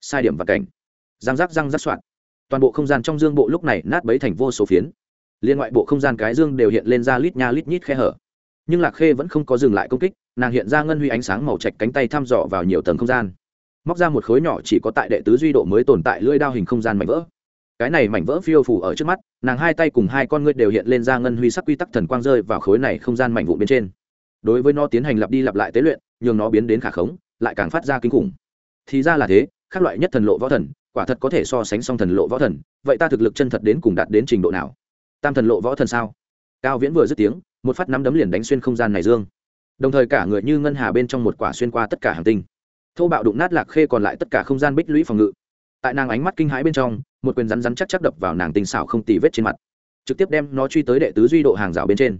Sai điểm và cảnh. Răng rắc răng rắc soạn toàn bộ không gian trong dương bộ lúc này nát bấy thành vô số phiến. Liên ngoại bộ không gian cái dương đều hiện lên ra lít nha lít nhít khe hở. Nhưng lạc khê vẫn không có dừng lại công kích, nàng hiện ra ngân huy ánh sáng màu trạch cánh tay thăm dò vào nhiều tầng không gian. Móc ra một khối nhỏ chỉ có tại đệ tứ duy độ mới tồn tại lưỡi đao hình không gian mảnh vỡ. Cái này mảnh vỡ phiêu phủ ở trước mắt, nàng hai tay cùng hai con ngươi đều hiện lên ra ngân huy sắc quy tắc thần quang rơi vào khối này không gian mảnh vụ bên trên. Đối với nó tiến hành lặp đi lặp lại tế luyện, nhường nó biến đến khả khống, lại càng phát ra kinh khủng. Thì ra là thế, khác loại nhất thần lộ võ thần quả thật có thể so sánh song thần lộ võ thần, vậy ta thực lực chân thật đến cùng đạt đến trình độ nào? Tam thần lộ võ thần sao? Cao viễn vừa dứt tiếng, một phát nắm đấm liền đánh xuyên không gian này dương. Đồng thời cả người như ngân hà bên trong một quả xuyên qua tất cả hàng tinh. Thô bạo đụng nát lạc khê còn lại tất cả không gian bích lũy phòng ngự. Tại nàng ánh mắt kinh hãi bên trong, một quyền rắn rắn chắc chắc đập vào nàng tinh xảo không tì vết trên mặt. Trực tiếp đem nó truy tới đệ tứ duy độ hàng rào bên trên.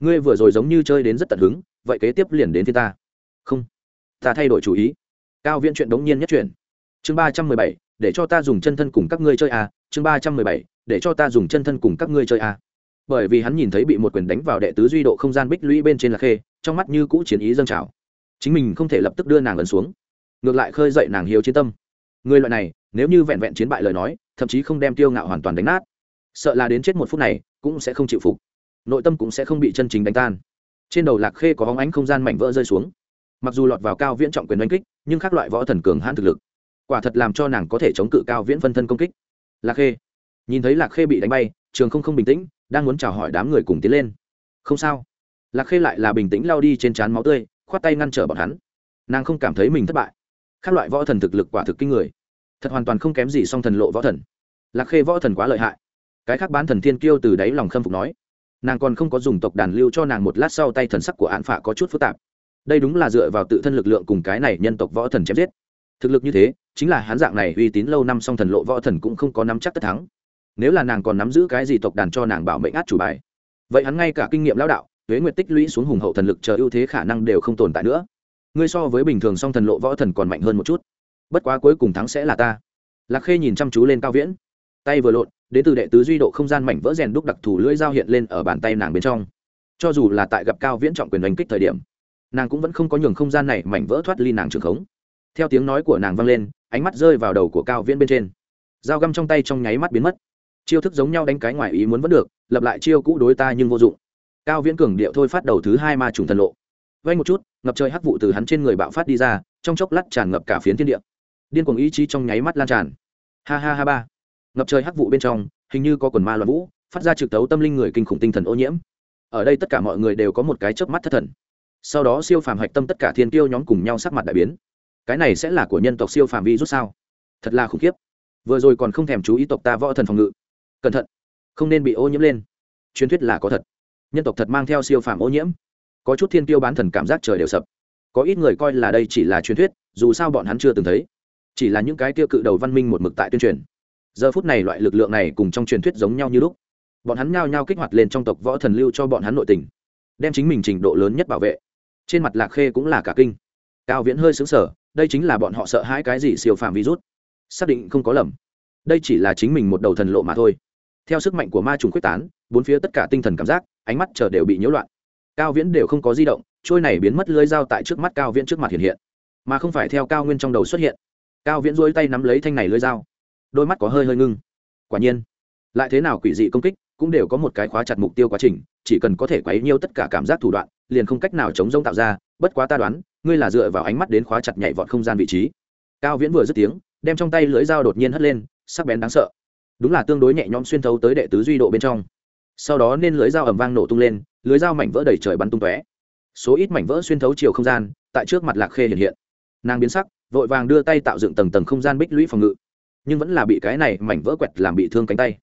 Ngươi vừa rồi giống như chơi đến rất tận hứng, vậy kế tiếp liền đến thiên ta. Không. Ta thay đổi chủ ý. Cao viễn chuyện đống nhiên nhất chuyện chương ba trăm mười bảy để cho ta dùng chân thân cùng các ngươi chơi à chương ba trăm mười bảy, để cho ta dùng chân thân cùng các ngươi chơi à. Bởi vì hắn nhìn thấy bị một quyền đánh vào đệ tứ duy độ không gian bích lũy bên trên là khê, trong mắt như cũ chiến ý dâng trào. Chính mình không thể lập tức đưa nàng ấn xuống. Ngược lại khơi dậy nàng hiếu chiến tâm. Người loại này, nếu như vẹn vẹn chiến bại lời nói, thậm chí không đem tiêu ngạo hoàn toàn đánh nát. Sợ là đến chết một phút này, cũng sẽ không chịu phục. Nội tâm cũng sẽ không bị chân chính đánh tan. Trên đầu lạc khê có hóng ánh không gian mảnh vỡ rơi xuống. Mặc dù lọt vào cao viễn trọng quyền đánh kích, nhưng các loại võ thần cường hãn thực lực quả thật làm cho nàng có thể chống cự cao viễn phân thân công kích. Lạc khê, nhìn thấy lạc khê bị đánh bay, trường không không bình tĩnh, đang muốn chào hỏi đám người cùng tiến lên. Không sao. Lạc khê lại là bình tĩnh lao đi trên trán máu tươi, khoát tay ngăn trở bọn hắn. Nàng không cảm thấy mình thất bại. Các loại võ thần thực lực quả thực kinh người. Thật hoàn toàn không kém gì song thần lộ võ thần. Lạc khê võ thần quá lợi hại. Cái khác bán thần thiên kiêu từ đáy lòng khâm phục nói. Nàng còn không có dùng tộc đàn lưu cho nàng một lát sau tay thần sắc của án phạ có chút phức tạp. Đây đúng là dựa vào tự thân lực lượng cùng cái này nhân tộc võ thần chém giết. Thực lực như thế chính là hắn dạng này uy tín lâu năm song thần lộ võ thần cũng không có nắm chắc tất thắng. Nếu là nàng còn nắm giữ cái gì tộc đàn cho nàng bảo mệnh át chủ bài, vậy hắn ngay cả kinh nghiệm lão đạo huế nguyệt tích lũy xuống hùng hậu thần lực chờ ưu thế khả năng đều không tồn tại nữa. Ngươi so với bình thường song thần lộ võ thần còn mạnh hơn một chút. Bất quá cuối cùng thắng sẽ là ta. Lạc khê nhìn chăm chú lên cao viễn. Tay vừa lộn, đến từ đệ tứ duy độ không gian mảnh vỡ rèn đúc đặc thù lưỡi dao hiện lên ở bàn tay nàng bên trong. Cho dù là tại gặp cao viễn trọng quyền đánh kích thời điểm, nàng cũng vẫn không có nhường không gian này mảnh vỡ thoát ly nàng trường khống. Theo tiếng nói của nàng vang lên ánh mắt rơi vào đầu của cao viễn bên trên. Dao găm trong tay trong nháy mắt biến mất. Chiêu thức giống nhau đánh cái ngoài ý muốn vẫn được, lập lại chiêu cũ đối ta nhưng vô dụng. Cao viễn cường điệu thôi phát đầu thứ hai ma trùng thần lộ. Vay một chút, ngập trời hắc vụ từ hắn trên người bạo phát đi ra, trong chốc lát tràn ngập cả phiến thiên địa. Điên cuồng ý chí trong nháy mắt lan tràn. Ha ha ha ba. Ngập trời hắc vụ bên trong, hình như có quần ma loạn vũ, phát ra trực tấu tâm linh người kinh khủng tinh thần ô nhiễm. Ở đây tất cả mọi người đều có một cái chớp mắt thất thần. Sau đó siêu phàm hạch tâm tất cả thiên tiêu nhóm cùng nhau sắc mặt đại biến cái này sẽ là của nhân tộc siêu phạm vi rút sao? Thật là khủng khiếp. Vừa rồi còn không thèm chú ý tộc ta võ thần phòng ngự. Cẩn thận, không nên bị ô nhiễm lên. Truyền thuyết là có thật. Nhân tộc thật mang theo siêu phạm ô nhiễm. Có chút thiên tiêu bán thần cảm giác trời đều sập. Có ít người coi là đây chỉ là truyền thuyết, dù sao bọn hắn chưa từng thấy. Chỉ là những cái tiêu cự đầu văn minh một mực tại tuyên truyền. Giờ phút này loại lực lượng này cùng trong truyền thuyết giống nhau như lúc. Bọn hắn nhao nhao kích hoạt lên trong tộc võ thần lưu cho bọn hắn nội tình, đem chính mình trình độ lớn nhất bảo vệ. Trên mặt lạc khê cũng là cả kinh. Cao viễn hơi xứng sở đây chính là bọn họ sợ hãi cái gì siêu phàm virus. Xác định không có lầm. Đây chỉ là chính mình một đầu thần lộ mà thôi. Theo sức mạnh của ma trùng quyết tán, bốn phía tất cả tinh thần cảm giác, ánh mắt chờ đều bị nhiễu loạn. Cao viễn đều không có di động, trôi này biến mất lưới dao tại trước mắt cao viễn trước mặt hiện hiện. Mà không phải theo cao nguyên trong đầu xuất hiện. Cao viễn dối tay nắm lấy thanh này lưới dao. Đôi mắt có hơi hơi ngưng. Quả nhiên, lại thế nào quỷ dị công kích, cũng đều có một cái khóa chặt mục tiêu quá trình, chỉ cần có thể quấy nhiêu tất cả cảm giác thủ đoạn, liền không cách nào chống rông tạo ra, bất quá ta đoán ngươi là dựa vào ánh mắt đến khóa chặt nhảy vọt không gian vị trí. Cao viễn vừa dứt tiếng, đem trong tay lưới dao đột nhiên hất lên, sắc bén đáng sợ. Đúng là tương đối nhẹ nhõm xuyên thấu tới đệ tứ duy độ bên trong. Sau đó nên lưới dao ẩm vang nổ tung lên lưới dao mảnh vỡ đầy trời bắn tung tóe. Số ít mảnh vỡ xuyên thấu chiều không gian, tại trước mặt lạc khê hiện hiện. Nàng biến sắc, vội vàng đưa tay tạo dựng tầng tầng không gian bích lũy phòng ngự. Nhưng vẫn là bị cái này mảnh vỡ quẹt làm bị thương cánh tay.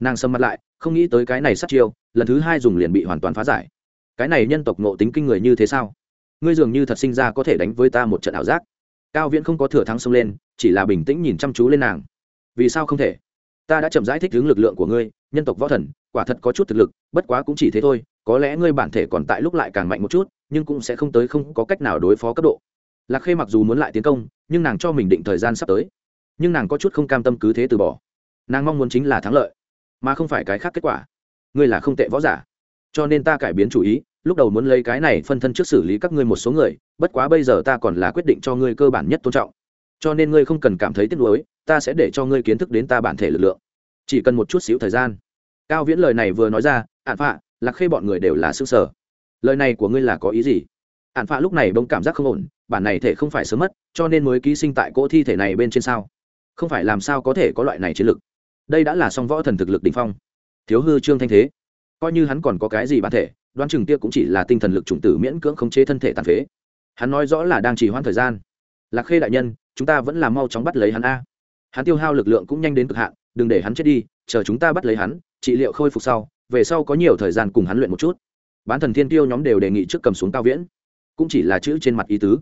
Nàng sầm mặt lại, không nghĩ tới cái này sát chiêu, lần thứ hai dùng liền bị hoàn toàn phá giải. Cái này nhân tộc nộ tính kinh người như thế sao? Ngươi dường như thật sinh ra có thể đánh với ta một trận ảo giác. Cao viễn không có thừa thắng xông lên, chỉ là bình tĩnh nhìn chăm chú lên nàng. Vì sao không thể? Ta đã chậm giải thích hướng lực lượng của ngươi, nhân tộc võ thần, quả thật có chút thực lực, bất quá cũng chỉ thế thôi, có lẽ ngươi bản thể còn tại lúc lại càng mạnh một chút, nhưng cũng sẽ không tới không có cách nào đối phó cấp độ. Lạc khê mặc dù muốn lại tiến công, nhưng nàng cho mình định thời gian sắp tới. Nhưng nàng có chút không cam tâm cứ thế từ bỏ. Nàng mong muốn chính là thắng lợi, mà không phải cái khác kết quả. Ngươi là không tệ võ giả, cho nên ta cải biến chủ ý lúc đầu muốn lấy cái này phân thân trước xử lý các ngươi một số người, bất quá bây giờ ta còn là quyết định cho ngươi cơ bản nhất tôn trọng. Cho nên ngươi không cần cảm thấy tiếc nuối, ta sẽ để cho ngươi kiến thức đến ta bản thể lực lượng. Chỉ cần một chút xíu thời gian. Cao viễn lời này vừa nói ra ạn phạ, lạc khê bọn người đều là xương sở lời này của ngươi là có ý gì? Ạn phạ lúc này bỗng cảm giác không ổn, bản này thể không phải sớm mất, cho nên mới ký sinh tại cỗ thi thể này bên trên sao? Không phải làm sao có thể có loại này chiến lực? Đây đã là song võ thần thực lực đ ỉ n h phong. Thiếu hư trương thanh thế. Coi như hắn còn có cái gì bản thể đoán chừng kia cũng chỉ là tinh thần lực chủng tử miễn cưỡng khống chế thân thể tàn phế. Hắn nói rõ là đang chỉ hoãn thời gian. Lạc khê đại nhân, chúng ta vẫn là mau chóng bắt lấy hắn a. Hắn tiêu hao lực lượng cũng nhanh đến cực hạn, đừng để hắn chết đi, chờ chúng ta bắt lấy hắn, trị liệu khôi phục sau, về sau có nhiều thời gian cùng hắn luyện một chút. Bán thần thiên tiêu nhóm đều đề nghị trước cầm xuống cao viễn. Cũng chỉ là chữ trên mặt ý tứ.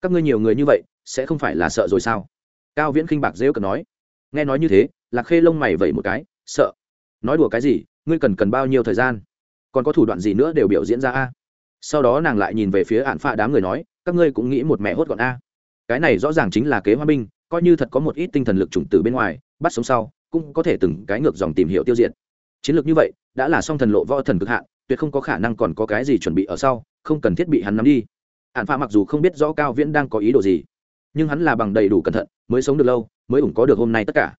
Các ngươi nhiều người như vậy, sẽ không phải là sợ rồi sao? Cao viễn khinh bạc dễ cần nói. Nghe nói như thế, lạc khê lông mày vẩy một cái, sợ. Nói đùa cái gì, ngươi cần cần bao nhiêu thời gian? Còn có thủ đoạn gì nữa đều biểu diễn ra a? Sau đó nàng lại nhìn về phía ạn phạ đám người nói, các ngươi cũng nghĩ một mẹ hốt gọn a. Cái này rõ ràng chính là kế hoa binh, coi như thật có một ít tinh thần lực chủng từ bên ngoài, bắt sống sau, cũng có thể từng cái ngược dòng tìm hiểu tiêu diệt. Chiến lược như vậy, đã là song thần lộ võ thần cực hạn, tuyệt không có khả năng còn có cái gì chuẩn bị ở sau, không cần thiết bị hắn nắm đi. Hạn phạ mặc dù không biết rõ cao viễn đang có ý đồ gì, nhưng hắn là bằng đầy đủ cẩn thận, mới sống được lâu, mới ủng có được hôm nay tất cả.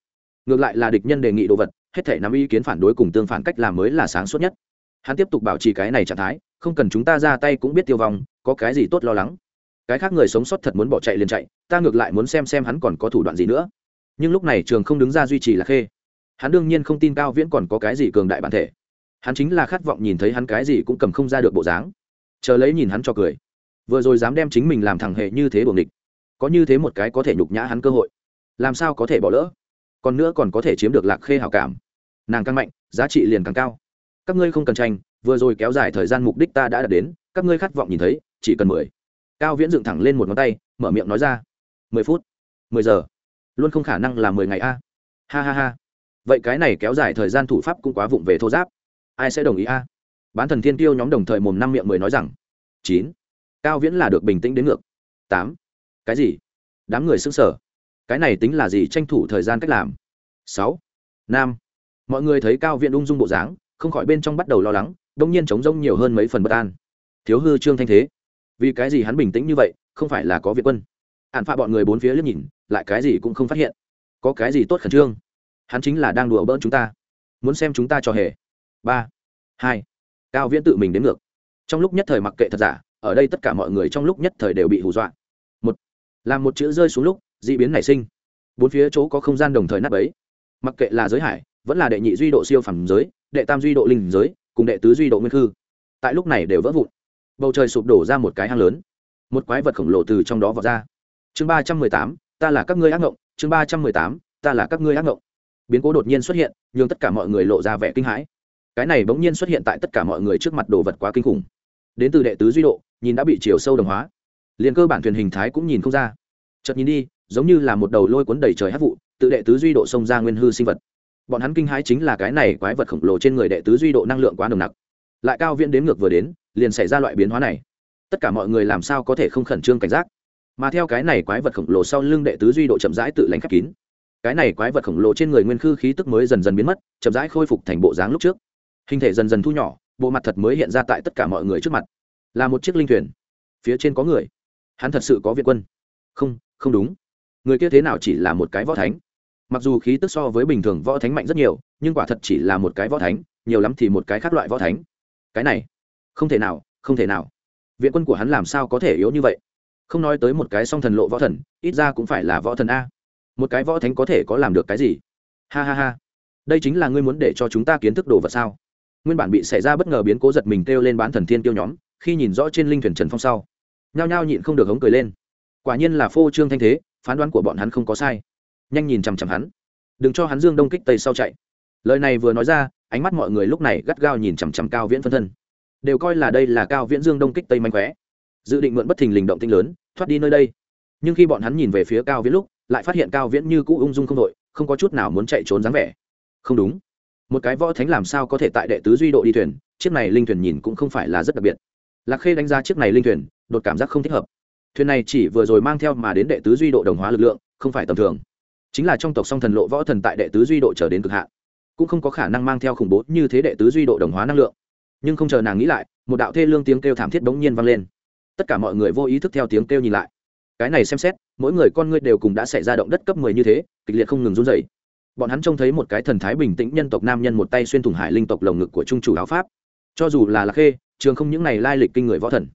Ngược lại là địch nhân đề nghị đồ vật, hết thể nắm ý kiến phản đối cùng tương phản cách làm mới là sáng suốt nhất hắn tiếp tục bảo trì cái này trạng thái, không cần chúng ta ra tay cũng biết tiêu vong, có cái gì tốt lo lắng. Cái khác người sống sót thật muốn bỏ chạy liền chạy, ta ngược lại muốn xem xem hắn còn có thủ đoạn gì nữa. Nhưng lúc này trường không đứng ra duy trì là khê. Hắn đương nhiên không tin cao viễn còn có cái gì cường đại bản thể. Hắn chính là khát vọng nhìn thấy hắn cái gì cũng cầm không ra được bộ dáng. Chờ lấy nhìn hắn cho cười. Vừa rồi dám đem chính mình làm thằng hệ như thế buồng địch có như thế một cái có thể nhục nhã hắn cơ hội. Làm sao có thể bỏ lỡ? Còn nữa còn có thể chiếm được lạc khê hảo cảm. Nàng càng mạnh, giá trị liền càng cao các ngươi không cần tranh, vừa rồi kéo dài thời gian mục đích ta đã đạt đến, các ngươi khát vọng nhìn thấy, chỉ cần mười. Cao viễn dựng thẳng lên một ngón tay, mở miệng nói ra. Mười phút, mười giờ. Luôn không khả năng là mười ngày a. Ha ha ha. Vậy cái này kéo dài thời gian thủ pháp cũng quá vụng về thô giáp. Ai sẽ đồng ý a? Bán thần thiên tiêu nhóm đồng thời mồm năm miệng mười nói rằng. Chín. Cao viễn là được bình tĩnh đến ngược. Tám. Cái gì? Đám người xứng sở cái này tính là gì tranh thủ thời gian cách làm? Sáu. Năm. Mọi người thấy cao viễn ung dung bộ dáng không khỏi bên trong bắt đầu lo lắng đông nhiên chống rông nhiều hơn mấy phần bất an. Thiếu hư trương thanh thế. Vì cái gì hắn bình tĩnh như vậy, không phải là có việt quân. Ạn phạ bọn người bốn phía liếc nhìn, lại cái gì cũng không phát hiện. Có cái gì tốt khẩn trương? Hắn chính là đang đùa bỡn chúng ta. Muốn xem chúng ta cho hề. Ba, hai. Cao viễn tự mình đến ngược. Trong lúc nhất thời mặc kệ thật giả, ở đây tất cả mọi người trong lúc nhất thời đều bị hù dọa. Một, làm một chữ rơi xuống lúc d ị biến nảy sinh. Bốn phía chỗ có không gian đồng thời nắp ấy mặc kệ là giới hải, vẫn là đệ nhị duy độ siêu phẩm giới đệ tam duy độ linh giới, cùng đệ tứ duy độ nguyên khư. Tại lúc này đều vỡ vụn. Bầu trời sụp đổ ra một cái hang lớn. Một quái vật khổng lồ từ trong đó vọt ra. Chương ba trăm mười tám, ta là các ngươi ác ngộng. Chương ba trăm mười tám, ta là các ngươi ác ngộng. Biến cố đột nhiên xuất hiện nhưng tất cả mọi người lộ ra vẻ kinh hãi. Cái này bỗng nhiên xuất hiện tại tất cả mọi người trước mặt đồ vật quá kinh khủng. Đến từ đệ tứ duy độ, nhìn đã bị chiều sâu đồng hóa. Liền cơ bản thuyền hình thái cũng nhìn không ra. Chợt nhìn đi, giống như là một đầu lôi cuốn đầy trời hát vụ, tự đệ tứ duy độ xông ra nguyên hư sinh vật bọn hắn kinh hãi chính là cái này quái vật khổng lồ trên người đệ tứ duy độ năng lượng quá nồng nặc. Lại cao viễn đến ngược vừa đến, liền xảy ra loại biến hóa này. Tất cả mọi người làm sao có thể không khẩn trương cảnh giác? Mà theo cái này quái vật khổng lồ sau lưng đệ tứ duy độ chậm rãi tự lánh khép kín. Cái này quái vật khổng lồ trên người nguyên khư khí tức mới dần dần biến mất, chậm rãi khôi phục thành bộ dáng lúc trước. Hình thể dần dần thu nhỏ, bộ mặt thật mới hiện ra tại tất cả mọi người trước mặt. Là một chiếc linh thuyền. Phía trên có người. Hắn thật sự có viện quân. Không không đúng. Người kia thế nào chỉ là một cái võ thánh? Mặc dù khí tức so với bình thường võ thánh mạnh rất nhiều, nhưng quả thật chỉ là một cái võ thánh, nhiều lắm thì một cái khác loại võ thánh. Cái này, không thể nào, không thể nào. Viện quân của hắn làm sao có thể yếu như vậy? Không nói tới một cái song thần lộ võ thần, ít ra cũng phải là võ thần a. Một cái võ thánh có thể có làm được cái gì? Ha ha ha. Đây chính là ngươi muốn để cho chúng ta kiến thức đồ vật sao? Nguyên bản bị xảy ra bất ngờ biến cố giật mình kêu lên bán thần thiên tiêu nhóm, khi nhìn rõ trên linh thuyền trần phong sau, nhao nhao nhịn không được hống cười lên. Quả nhiên là phô trương thanh thế, phán đoán của bọn hắn không có sai nhanh nhìn chằm chằm hắn. Đừng cho hắn dương đông kích tây sau chạy. Lời này vừa nói ra, ánh mắt mọi người lúc này gắt gao nhìn chằm chằm cao viễn phân thân. Đều coi là đây là cao viễn dương đông kích tây manh khóe. Dự định mượn bất thình lình động tinh lớn, thoát đi nơi đây. Nhưng khi bọn hắn nhìn về phía cao viễn lúc, lại phát hiện cao viễn như cũ ung dung không đội không có chút nào muốn chạy trốn dáng vẻ. Không đúng. Một cái võ thánh làm sao có thể tại đệ tứ duy độ đi thuyền, chiếc này linh thuyền nhìn cũng không phải là rất đặc biệt. Lạc khê đánh giá chiếc này linh thuyền, đột cảm giác không thích hợp. Thuyền này chỉ vừa rồi mang theo mà đến đệ tứ duy độ đồng hóa lực lượng, không phải tầm thường chính là trong tộc song thần lộ võ thần tại đệ tứ duy độ trở đến cực hạn, cũng không có khả năng mang theo khủng bố như thế đệ tứ duy độ đồng hóa năng lượng. Nhưng không chờ nàng nghĩ lại, một đạo thê lương tiếng kêu thảm thiết bỗng nhiên vang lên. Tất cả mọi người vô ý thức theo tiếng kêu nhìn lại. Cái này xem xét, mỗi người con ngươi đều cùng đã xảy ra động đất cấp mười như thế, kịch liệt không ngừng run dày bọn hắn trông thấy một cái thần thái bình tĩnh nhân tộc nam nhân một tay xuyên thủng hải linh tộc lồng ngực của trung chủ áo pháp. Cho dù là lạc khê, trường không những này lai lịch kinh người võ thần,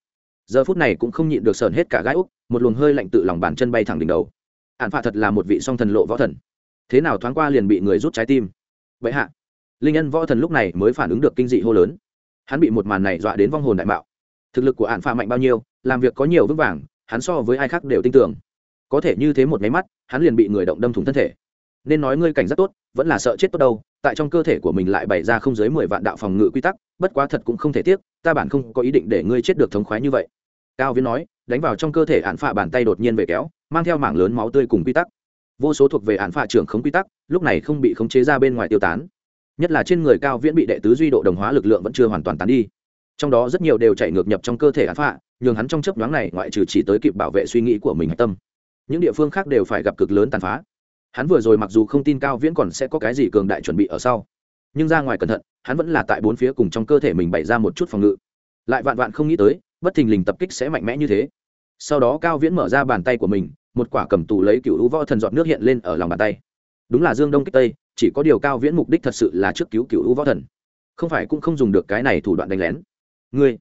giờ phút này cũng không nhịn được sờn hết cả gái úc, một luồng hơi lạnh tự lòng bàn chân bay thẳng đỉnh đầu hạn phạ thật là một vị song thần lộ võ thần. Thế nào thoáng qua liền bị người rút trái tim? Vậy hạ, linh nhân võ thần lúc này mới phản ứng được kinh dị hô lớn. Hắn bị một màn này dọa đến vong hồn đại mạo. Thực lực của hạn phạ mạnh bao nhiêu, làm việc có nhiều vững vàng, hắn so với ai khác đều tin tưởng. Có thể như thế một máy mắt, hắn liền bị người động đâm thủng thân thể. Nên nói ngươi cảnh rất tốt, vẫn là sợ chết tốt đâu, tại trong cơ thể của mình lại bày ra không dưới mười vạn đạo phòng ngự quy tắc, bất quá thật cũng không thể tiếc, ta bản không có ý định để ngươi chết được thống khoái như vậy. Cao viễn nói, đánh vào trong cơ thể hạn phạ bàn tay đột nhiên về kéo mang theo mảng lớn máu tươi cùng quy tắc. Vô số thuộc về án phạ trưởng không quy tắc, lúc này không bị khống chế ra bên ngoài tiêu tán. Nhất là trên người cao viễn bị đệ tứ duy độ đồng hóa lực lượng vẫn chưa hoàn toàn tán đi. Trong đó rất nhiều đều chạy ngược nhập trong cơ thể án phạ nhường hắn trong chấp nhoáng này ngoại trừ chỉ tới kịp bảo vệ suy nghĩ của mình tâm. Những địa phương khác đều phải gặp cực lớn tàn phá. Hắn vừa rồi mặc dù không tin cao viễn còn sẽ có cái gì cường đại chuẩn bị ở sau, nhưng ra ngoài cẩn thận, hắn vẫn là tại bốn phía cùng trong cơ thể mình bày ra một chút phòng ngự. Lại vạn vạn không nghĩ tới, bất thình lình tập kích sẽ mạnh mẽ như thế. Sau đó cao viễn mở ra bàn tay của mình một quả cầm tù lấy cựu u võ thần dọn nước hiện lên ở lòng bàn tay. Đúng là dương đông kích tây, chỉ có điều cao viễn mục đích thật sự là trước cứu cựu u võ thần. Không phải cũng không dùng được cái này thủ đoạn đánh lén. Ngươi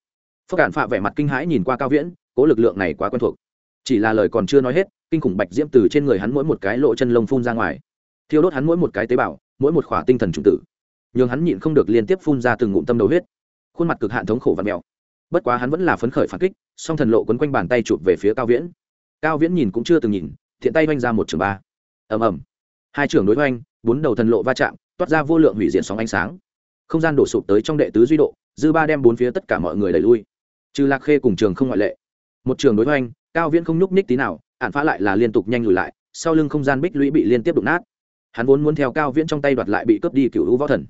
phước cản phạ vẻ mặt kinh hãi nhìn qua cao viễn, cố lực lượng này quá quen thuộc. Chỉ là lời còn chưa nói hết, kinh khủng bạch diễm từ trên người hắn mỗi một cái lỗ chân lông phun ra ngoài. Thiêu đốt hắn mỗi một cái tế bào, mỗi một khỏa tinh thần trung tử. Nhường hắn nhịn không được liên tiếp phun ra từng ngụm tâm đầu huyết. Khuôn mặt cực hạn thống khổ và mèo bất quá hắn vẫn là phấn khởi phản kích, song thần lộ quấn quanh bàn tay chụp về phía cao viễn cao viễn nhìn cũng chưa từng nhìn, thiện tay oanh ra một trường ba. Ầm ầm. Hai trường đối oanh bốn đầu thần lộ va chạm, toát ra vô lượng hủy diện sóng ánh sáng. Không gian đổ sụp tới trong đệ tứ duy độ, dư ba đem bốn phía tất cả mọi người đẩy lui. Trừ lạc khê cùng trường không ngoại lệ. Một trường đối oanh cao viễn không nhúc nhích tí nào ạn phá lại là liên tục nhanh lùi lại, sau lưng không gian bích lũy bị liên tiếp đụng nát. Hắn vốn muốn theo cao viễn trong tay đoạt lại bị cướp đi cựu hữu võ thần.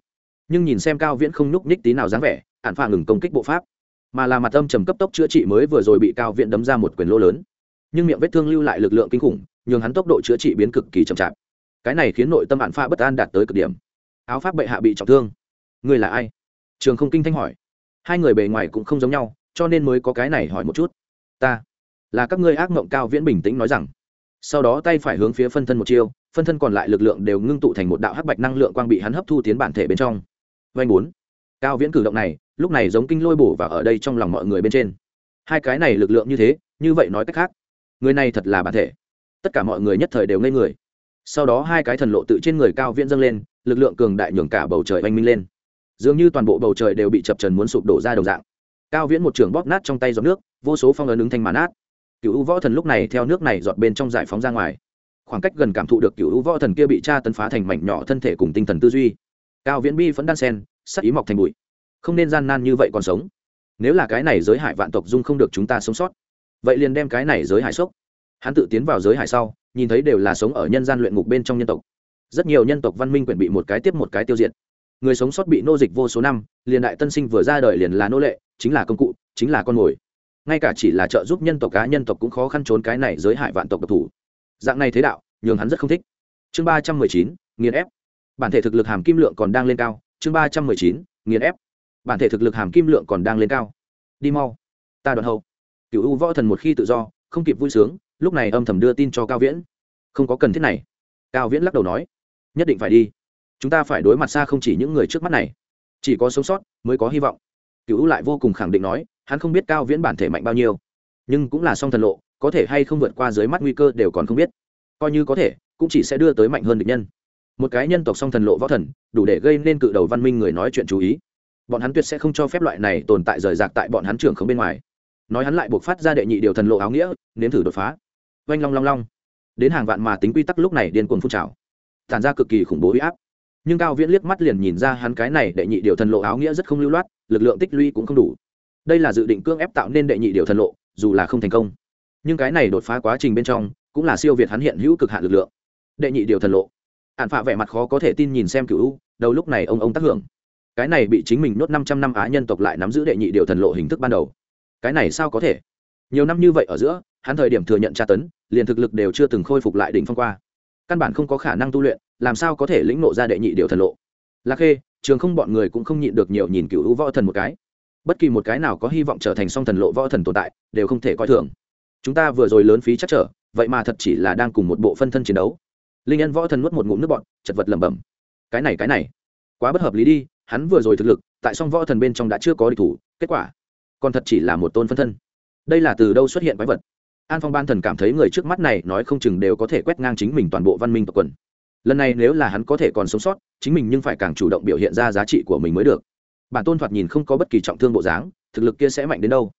Nhưng nhìn xem cao viễn không nhúc nhích tí nào dáng vẻ ạn phá ngừng công kích bộ pháp. Mà là mặt âm trầm cấp tốc chữa trị mới vừa rồi bị cao viễn đấm ra một quyền lỗ lớn nhưng miệng vết thương lưu lại lực lượng kinh khủng, nhường hắn tốc độ chữa trị biến cực kỳ chậm chạp. Cái này khiến nội tâm ạn pha bất an đạt tới cực điểm. Áo pháp bệ hạ bị trọng thương. Người là ai? Trường không kinh thanh hỏi. Hai người bề ngoài cũng không giống nhau, cho nên mới có cái này hỏi một chút. Ta là các ngươi ác mộng cao viễn bình tĩnh nói rằng. Sau đó tay phải hướng phía phân thân một chiêu, phân thân còn lại lực lượng đều ngưng tụ thành một đạo hắc bạch năng lượng quang bị hắn hấp thu tiến bản thể bên trong. Vanh bốn. Cao viễn cử động này, lúc này giống kinh lôi bổ và ở đây trong lòng mọi người bên trên. Hai cái này lực lượng như thế, như vậy nói cách khác người này thật là bản thể. Tất cả mọi người nhất thời đều ngây người. Sau đó hai cái thần lộ tự trên người cao viễn dâng lên, lực lượng cường đại nhường cả bầu trời oanh minh lên. Dường như toàn bộ bầu trời đều bị chập trần muốn sụp đổ ra đồng dạng. Cao viễn một trường bóp nát trong tay giọt nước, vô số phong ấn ứng thanh màn át cựu võ thần lúc này theo nước này giọt bên trong giải phóng ra ngoài. Khoảng cách gần cảm thụ được cựu võ thần kia bị tra tấn phá thành mảnh nhỏ thân thể cùng tinh thần tư duy. Cao viễn bi vẫn đan sen, sắc ý mọc thành bụi. Không nên gian nan như vậy còn sống. Nếu là cái này giới hại vạn tộc dung không được chúng ta sống sót vậy liền đem cái này giới hải sốc. Hắn tự tiến vào giới hải sau, nhìn thấy đều là sống ở nhân gian luyện ngục bên trong nhân tộc. Rất nhiều nhân tộc văn minh quyển bị một cái tiếp một cái tiêu diệt. Người sống sót bị nô dịch vô số năm, liền đại tân sinh vừa ra đời liền là nô lệ, chính là công cụ, chính là con mồi. Ngay cả chỉ là trợ giúp nhân tộc cá nhân tộc cũng khó khăn trốn cái này giới hại vạn tộc độc thủ. Dạng này thế đạo, nhường hắn rất không thích. Chương ba trăm mười chín, nghiền ép. Bản thể thực lực hàm kim lượng còn đang lên cao. Chương ba trăm mười chín, nghiền ép. Bản thể thực lực hàm kim lượng còn đang lên cao. Đi mau. Ta đoạn hậu cựu u võ thần một khi tự do, không kịp vui sướng, lúc này âm thầm đưa tin cho cao viễn. Không có cần thiết này. Cao viễn lắc đầu nói, nhất định phải đi. Chúng ta phải đối mặt xa không chỉ những người trước mắt này. Chỉ có sống sót mới có hy vọng. Cựu u lại vô cùng khẳng định nói, hắn không biết cao viễn bản thể mạnh bao nhiêu. Nhưng cũng là song thần lộ, có thể hay không vượt qua dưới mắt nguy cơ đều còn không biết. Coi như có thể, cũng chỉ sẽ đưa tới mạnh hơn địch nhân. Một cái nhân tộc song thần lộ võ thần, đủ để gây nên cự đầu văn minh người nói chuyện chú ý. Bọn hắn tuyệt sẽ không cho phép loại này tồn tại rời rạc tại bọn hắn trưởng không bên ngoài nói hắn lại buộc phát ra đệ nhị điều thần lộ áo nghĩa, nếm thử đột phá. Oanh long long long. Đến hàng vạn mà tính quy tắc lúc này điên cuồng phun trào. Tàn ra cực kỳ khủng bố huy áp. Nhưng cao viễn liếc mắt liền nhìn ra hắn cái này đệ nhị điều thần lộ áo nghĩa rất không lưu loát, lực lượng tích lũy cũng không đủ. Đây là dự định cưỡng ép tạo nên đệ nhị điều thần lộ, dù là không thành công. Nhưng cái này đột phá quá trình bên trong, cũng là siêu việt hắn hiện hữu cực hạn lực lượng. Đệ nhị điều thần lộ. Hạn phạ vẻ mặt khó có thể tin nhìn xem cựu u, đầu lúc này ông ông tác hưởng. Cái này bị chính mình nốt năm trăm năm á nhân tộc lại nắm giữ đệ nhị điều thần lộ hình thức ban đầu cái này sao có thể? Nhiều năm như vậy ở giữa, hắn thời điểm thừa nhận tra tấn, liền thực lực đều chưa từng khôi phục lại đỉnh phong qua. Căn bản không có khả năng tu luyện, làm sao có thể lĩnh nộ ra đệ nhị điều thần lộ? Lạc khê, trường không bọn người cũng không nhịn được nhiều nhìn cựu u võ thần một cái. Bất kỳ một cái nào có hy vọng trở thành song thần lộ võ thần tồn tại, đều không thể coi thường. Chúng ta vừa rồi lớn phí chắc trở, vậy mà thật chỉ là đang cùng một bộ phân thân chiến đấu. Linh nhân võ thần nuốt một ngụm nước bọt, chật vật lẩm bẩm. Cái này cái này. Quá bất hợp lý đi, hắn vừa rồi thực lực, tại song võ thần bên trong đã chưa có địch thủ, kết quả còn thật chỉ là một tôn phân thân. Đây là từ đâu xuất hiện quái vật? An phong ban thần cảm thấy người trước mắt này nói không chừng đều có thể quét ngang chính mình toàn bộ văn minh tộc quần. Lần này nếu là hắn có thể còn sống sót, chính mình nhưng phải càng chủ động biểu hiện ra giá trị của mình mới được. Bản tôn thoạt nhìn không có bất kỳ trọng thương bộ dáng, thực lực kia sẽ mạnh đến đâu?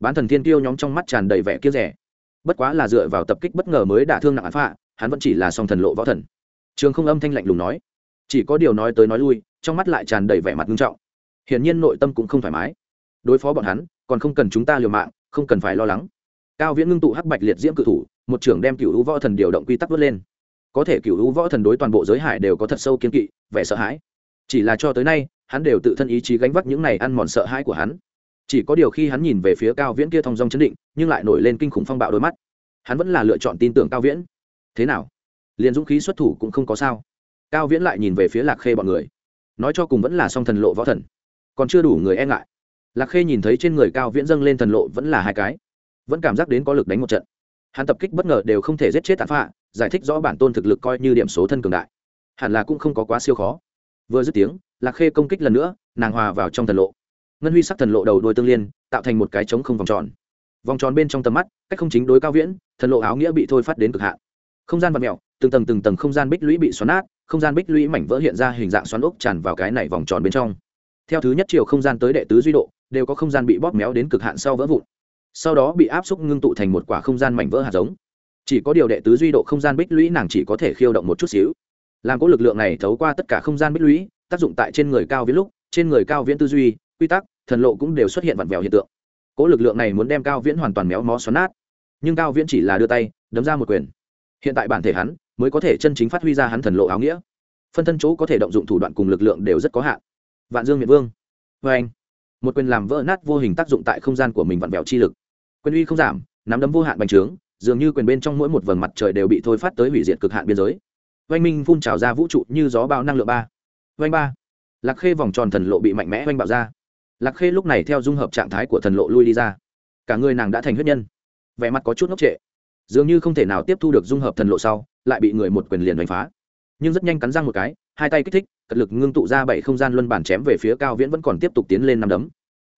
Bán thần thiên tiêu nhóm trong mắt tràn đầy vẻ kia rẻ. Bất quá là dựa vào tập kích bất ngờ mới đả thương nặng án phạ, hắn vẫn chỉ là song thần lộ võ thần. Trường không âm thanh lạnh lùng nói, chỉ có điều nói tới nói lui, trong mắt lại tràn đầy vẻ mặt nghiêm trọng. Hiển nhiên nội tâm cũng không thoải mái đối phó bọn hắn, còn không cần chúng ta liều mạng, không cần phải lo lắng. Cao viễn ngưng tụ hắc bạch liệt diễm cự thủ, một trưởng đem cựu hữu võ thần điều động quy tắc vớt lên. Có thể cựu hữu võ thần đối toàn bộ giới hải đều có thật sâu kiên kỵ, vẻ sợ hãi. Chỉ là cho tới nay, hắn đều tự thân ý chí gánh vác những này ăn mòn sợ hãi của hắn. Chỉ có điều khi hắn nhìn về phía cao viễn kia thong dong chấn định, nhưng lại nổi lên kinh khủng phong bạo đôi mắt. Hắn vẫn là lựa chọn tin tưởng cao viễn. Thế nào? Liền dũng khí xuất thủ cũng không có sao. Cao viễn lại nhìn về phía lạc khê bọn người. Nói cho cùng vẫn là song thần lộ võ thần. Còn chưa đủ người e ngại lạc khê nhìn thấy trên người cao viễn dâng lên thần lộ vẫn là hai cái. Vẫn cảm giác đến có lực đánh một trận. Hắn tập kích bất ngờ đều không thể giết chết tạp phạ, giải thích rõ bản tôn thực lực coi như điểm số thân cường đại. Hẳn là cũng không có quá siêu khó. Vừa dứt tiếng, lạc khê công kích lần nữa, nàng hòa vào trong thần lộ. Ngân huy sắc thần lộ đầu đôi tương liên, tạo thành một cái trống không vòng tròn. Vòng tròn bên trong tầm mắt, cách không chính đối cao viễn, thần lộ áo nghĩa bị thôi phát đến cực hạn. Không gian vật mẹo từng tầng từng tầng không gian bích lũy bị xoắn nát, không gian bích lũy mảnh vỡ hiện ra hình dạng xoắn ốc tràn vào cái này vòng tròn bên trong theo thứ nhất chiều không gian tới đệ tứ duy độ, đều có không gian bị bóp méo đến cực hạn sau vỡ vụn. Sau đó bị áp xúc ngưng tụ thành một quả không gian mảnh vỡ hạt giống. Chỉ có điều đệ tứ duy độ không gian bích lũy nàng chỉ có thể khiêu động một chút xíu. Làm có lực lượng này thấu qua tất cả không gian bích lũy, tác dụng tại trên người cao viễn lúc, trên người cao viễn tư duy, quy tắc, thần lộ cũng đều xuất hiện vặn vẹo hiện tượng. Cỗ lực lượng này muốn đem cao viễn hoàn toàn méo mó xoắn nát. Nhưng cao viễn chỉ là đưa tay, đấm ra một quyền. Hiện tại bản thể hắn mới có thể chân chính phát huy ra hắn thần lộ áo nghĩa. Phân thân chỗ có thể động dụng thủ đoạn cùng lực lượng đều rất có hạn vạn dương miệt vương. Vê anh, một quyền làm vỡ nát vô hình tác dụng tại không gian của mình vặn vẹo chi lực. Quyền uy không giảm, nắm đấm vô hạn bành trướng, dường như quyền bên trong mỗi một vầng mặt trời đều bị thôi phát tới hủy diệt cực hạn biên giới. Oanh minh phun trào ra vũ trụ như gió bao năng lượng ba. Oanh ba. Lạc khê vòng tròn thần lộ bị mạnh mẽ oanh bạo ra. Lạc khê lúc này theo dung hợp trạng thái của thần lộ lui đi ra. Cả người nàng đã thành huyết nhân. Vẻ mặt có chút ngốc trệ. Dường như không thể nào tiếp thu được dung hợp thần lộ sau, lại bị người một quyền liền đánh phá nhưng rất nhanh cắn răng một cái, hai tay kích thích, cật lực ngưng tụ ra bảy không gian luân bản chém về phía cao viễn vẫn còn tiếp tục tiến lên năm đấm.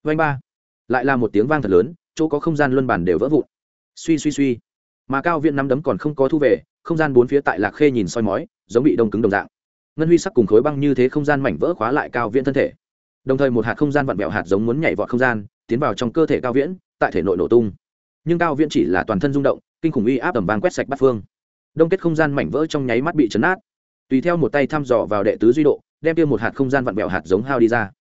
Vanh ba. Lại là một tiếng vang thật lớn, chỗ có không gian luân bản đều vỡ vụn. Suy suy suy. Mà cao viễn năm đấm còn không có thu về, không gian bốn phía tại lạc khê nhìn soi mói, giống bị đông cứng đồng dạng. Ngân huy sắc cùng khối băng như thế không gian mảnh vỡ khóa lại cao viễn thân thể. Đồng thời một hạt không gian vặn vẹo hạt giống muốn nhảy vọt không gian, tiến vào trong cơ thể cao viễn, tại thể nội nổ tung. Nhưng cao viễn chỉ là toàn thân rung động, kinh khủng uy áp tầm vang quét sạch bắt phương. Đông kết không gian mảnh vỡ trong nháy mắt bị chấn át tùy theo một tay thăm dò vào đệ tứ duy độ, đem tiêu một hạt không gian vặn vẹo hạt giống hao đi ra.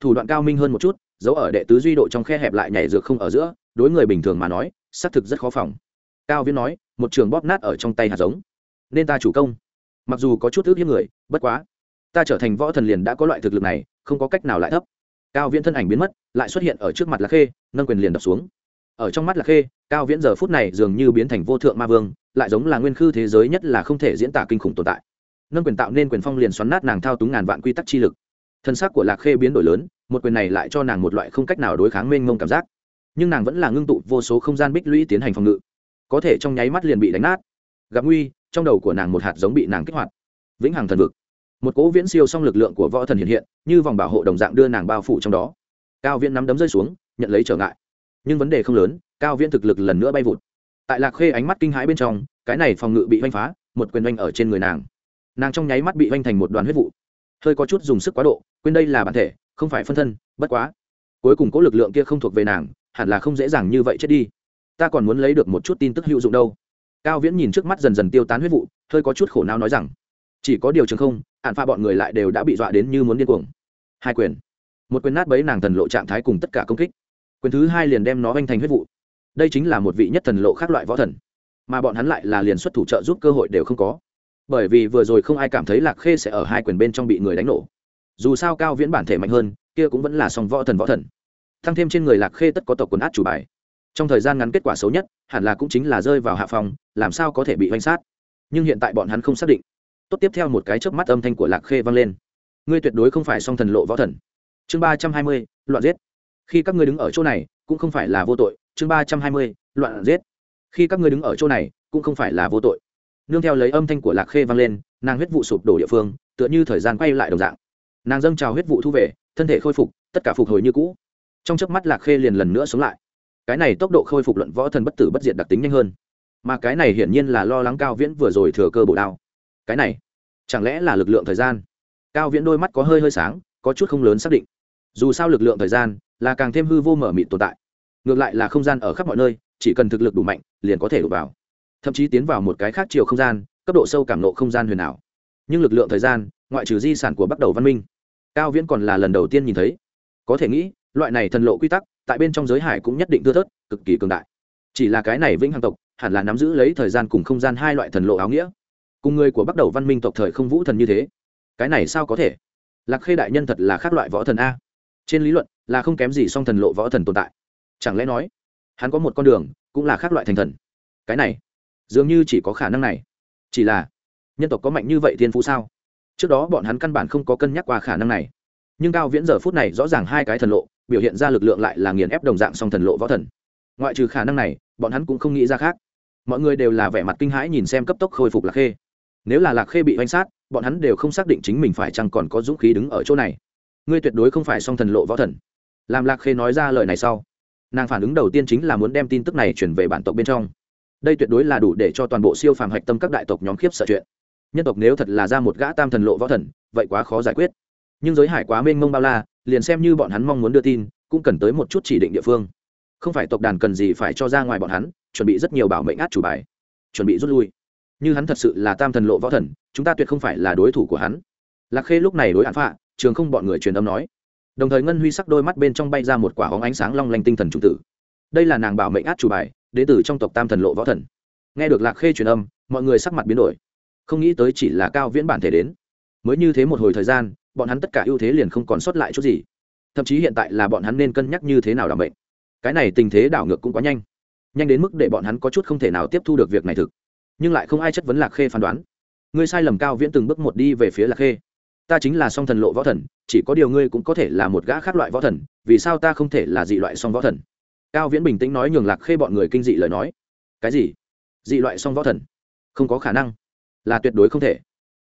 Thủ đoạn cao minh hơn một chút, giấu ở đệ tứ duy độ trong khe hẹp lại nhảy dược không ở giữa, đối người bình thường mà nói, xác thực rất khó phòng. Cao viễn nói, một trường bóp nát ở trong tay hạt giống. Nên ta chủ công. Mặc dù có chút ước hiếp người, bất quá, ta trở thành võ thần liền đã có loại thực lực này, không có cách nào lại thấp. Cao viễn thân ảnh biến mất, lại xuất hiện ở trước mặt lạc khê, nâng quyền liền đập xuống. Ở trong mắt lạc khê, cao viễn giờ phút này dường như biến thành vô thượng ma vương, lại giống là nguyên khư thế giới nhất là không thể diễn tả kinh khủng tồn tại nâng quyền tạo nên quyền phong liền xoắn nát nàng thao túng ngàn vạn quy tắc chi lực. Thân xác của lạc khê biến đổi lớn, một quyền này lại cho nàng một loại không cách nào đối kháng mênh mông cảm giác. Nhưng nàng vẫn là ngưng tụ vô số không gian bích lũy tiến hành phòng ngự. Có thể trong nháy mắt liền bị đánh nát. Gặp nguy, trong đầu của nàng một hạt giống bị nàng kích hoạt. Vĩnh hằng thần vực. Một cỗ viễn siêu song lực lượng của võ thần hiện hiện, như vòng bảo hộ đồng dạng đưa nàng bao phủ trong đó. Cao viễn nắm đấm rơi xuống, nhận lấy trở ngại. Nhưng vấn đề không lớn, cao viễn thực lực lần nữa bay vụt. Tại lạc khê ánh mắt kinh hãi bên trong, cái này phòng ngự bị oanh phá, một quyền oanh ở trên người nàng nàng trong nháy mắt bị vanh thành một đoàn huyết vụ. Hơi có chút dùng sức quá độ, quên đây là bản thể, không phải phân thân, bất quá. Cuối cùng cố lực lượng kia không thuộc về nàng, hẳn là không dễ dàng như vậy chết đi. Ta còn muốn lấy được một chút tin tức hữu dụng đâu. Cao viễn nhìn trước mắt dần dần tiêu tán huyết vụ, hơi có chút khổ não nói rằng, chỉ có điều trường không, hạn pha bọn người lại đều đã bị dọa đến như muốn điên cuồng. Hai quyền. Một quyền nát bấy nàng thần lộ trạng thái cùng tất cả công kích. Quyền thứ hai liền đem nó oanh thành huyết vụ. Đây chính là một vị nhất thần lộ khác loại võ thần. Mà bọn hắn lại là liền xuất thủ trợ giúp cơ hội đều không có bởi vì vừa rồi không ai cảm thấy lạc khê sẽ ở hai quyền bên trong bị người đánh nổ. Dù sao cao viễn bản thể mạnh hơn, kia cũng vẫn là song võ thần võ thần. Thăng thêm trên người lạc khê tất có tộc quần át chủ bài. Trong thời gian ngắn kết quả xấu nhất, hẳn là cũng chính là rơi vào hạ phòng, làm sao có thể bị oanh sát. Nhưng hiện tại bọn hắn không xác định. Tốt tiếp theo một cái chớp mắt âm thanh của lạc khê vang lên. Ngươi tuyệt đối không phải song thần lộ võ thần. Chương ba trăm hai mươi, loạn giết. Khi các ngươi đứng ở chỗ này, cũng không phải là vô tội. Chương ba trăm hai mươi, loạn giết. Khi các ngươi đứng ở chỗ này, cũng không phải là vô tội nương theo lấy âm thanh của lạc khê vang lên, nàng huyết vụ sụp đổ địa phương, tựa như thời gian quay lại đồng dạng. Nàng dâng trào huyết vụ thu về, thân thể khôi phục, tất cả phục hồi như cũ. Trong chớp mắt lạc khê liền lần nữa sống lại. Cái này tốc độ khôi phục luận võ thần bất tử bất diệt đặc tính nhanh hơn. Mà cái này hiển nhiên là lo lắng cao viễn vừa rồi thừa cơ bổ đao. Cái này, chẳng lẽ là lực lượng thời gian? Cao viễn đôi mắt có hơi hơi sáng, có chút không lớn xác định. Dù sao lực lượng thời gian là càng thêm hư vô mở mịt tồn tại. Ngược lại là không gian ở khắp mọi nơi, chỉ cần thực lực đủ mạnh, liền có thể đổ vào thậm chí tiến vào một cái khác chiều không gian, cấp độ sâu cảm nộ không gian huyền ảo. Nhưng lực lượng thời gian, ngoại trừ di sản của bắt đầu văn minh, cao viễn còn là lần đầu tiên nhìn thấy. Có thể nghĩ, loại này thần lộ quy tắc, tại bên trong giới hải cũng nhất định thưa thớt, cực kỳ cường đại. Chỉ là cái này vĩnh hằng tộc, hẳn là nắm giữ lấy thời gian cùng không gian hai loại thần lộ áo nghĩa. Cùng người của bắt đầu văn minh tộc thời không vũ thần như thế, cái này sao có thể? Lạc khê đại nhân thật là khác loại võ thần a. Trên lý luận, là không kém gì song thần lộ võ thần tồn tại. Chẳng lẽ nói, hắn có một con đường cũng là khác loại thành thần? Cái này dường như chỉ có khả năng này. Chỉ là, nhân tộc có mạnh như vậy thiên phú sao? Trước đó bọn hắn căn bản không có cân nhắc qua khả năng này. Nhưng cao viễn giờ phút này rõ ràng hai cái thần lộ, biểu hiện ra lực lượng lại là nghiền ép đồng dạng song thần lộ võ thần. Ngoại trừ khả năng này, bọn hắn cũng không nghĩ ra khác. Mọi người đều là vẻ mặt kinh hãi nhìn xem cấp tốc khôi phục lạc khê. Nếu là lạc khê bị oanh sát, bọn hắn đều không xác định chính mình phải chăng còn có dũng khí đứng ở chỗ này. Ngươi tuyệt đối không phải song thần lộ võ thần. Làm lạc khê nói ra lời này sau, nàng phản ứng đầu tiên chính là muốn đem tin tức này chuyển về bản tộc bên trong đây tuyệt đối là đủ để cho toàn bộ siêu phàm hạch tâm các đại tộc nhóm khiếp sợ chuyện. Nhân tộc nếu thật là ra một gã tam thần lộ võ thần, vậy quá khó giải quyết. Nhưng giới hải quá mênh mông bao la, liền xem như bọn hắn mong muốn đưa tin, cũng cần tới một chút chỉ định địa phương. Không phải tộc đàn cần gì phải cho ra ngoài bọn hắn, chuẩn bị rất nhiều bảo mệnh át chủ bài, chuẩn bị rút lui. Như hắn thật sự là tam thần lộ võ thần, chúng ta tuyệt không phải là đối thủ của hắn. Lạc khê lúc này đối hạn phạ, trường không bọn người truyền âm nói. Đồng thời ngân huy sắc đôi mắt bên trong bay ra một quả hóng ánh sáng long lanh tinh thần chủ tử. Đây là nàng bảo mệnh át chủ bài đến từ trong tộc tam thần lộ võ thần. Nghe được lạc khê truyền âm, mọi người sắc mặt biến đổi. Không nghĩ tới chỉ là cao viễn bản thể đến. Mới như thế một hồi thời gian, bọn hắn tất cả ưu thế liền không còn sót lại chút gì. Thậm chí hiện tại là bọn hắn nên cân nhắc như thế nào đảm bệnh. Cái này tình thế đảo ngược cũng quá nhanh. Nhanh đến mức để bọn hắn có chút không thể nào tiếp thu được việc này thực. Nhưng lại không ai chất vấn lạc khê phán đoán. Ngươi sai lầm cao viễn từng bước một đi về phía lạc khê. Ta chính là song thần lộ võ thần, chỉ có điều ngươi cũng có thể là một gã khác loại võ thần, vì sao ta không thể là dị loại song võ thần? Cao viễn bình tĩnh nói nhường lạc khê bọn người kinh dị lời nói. Cái gì? Dị loại song võ thần? Không có khả năng. Là tuyệt đối không thể.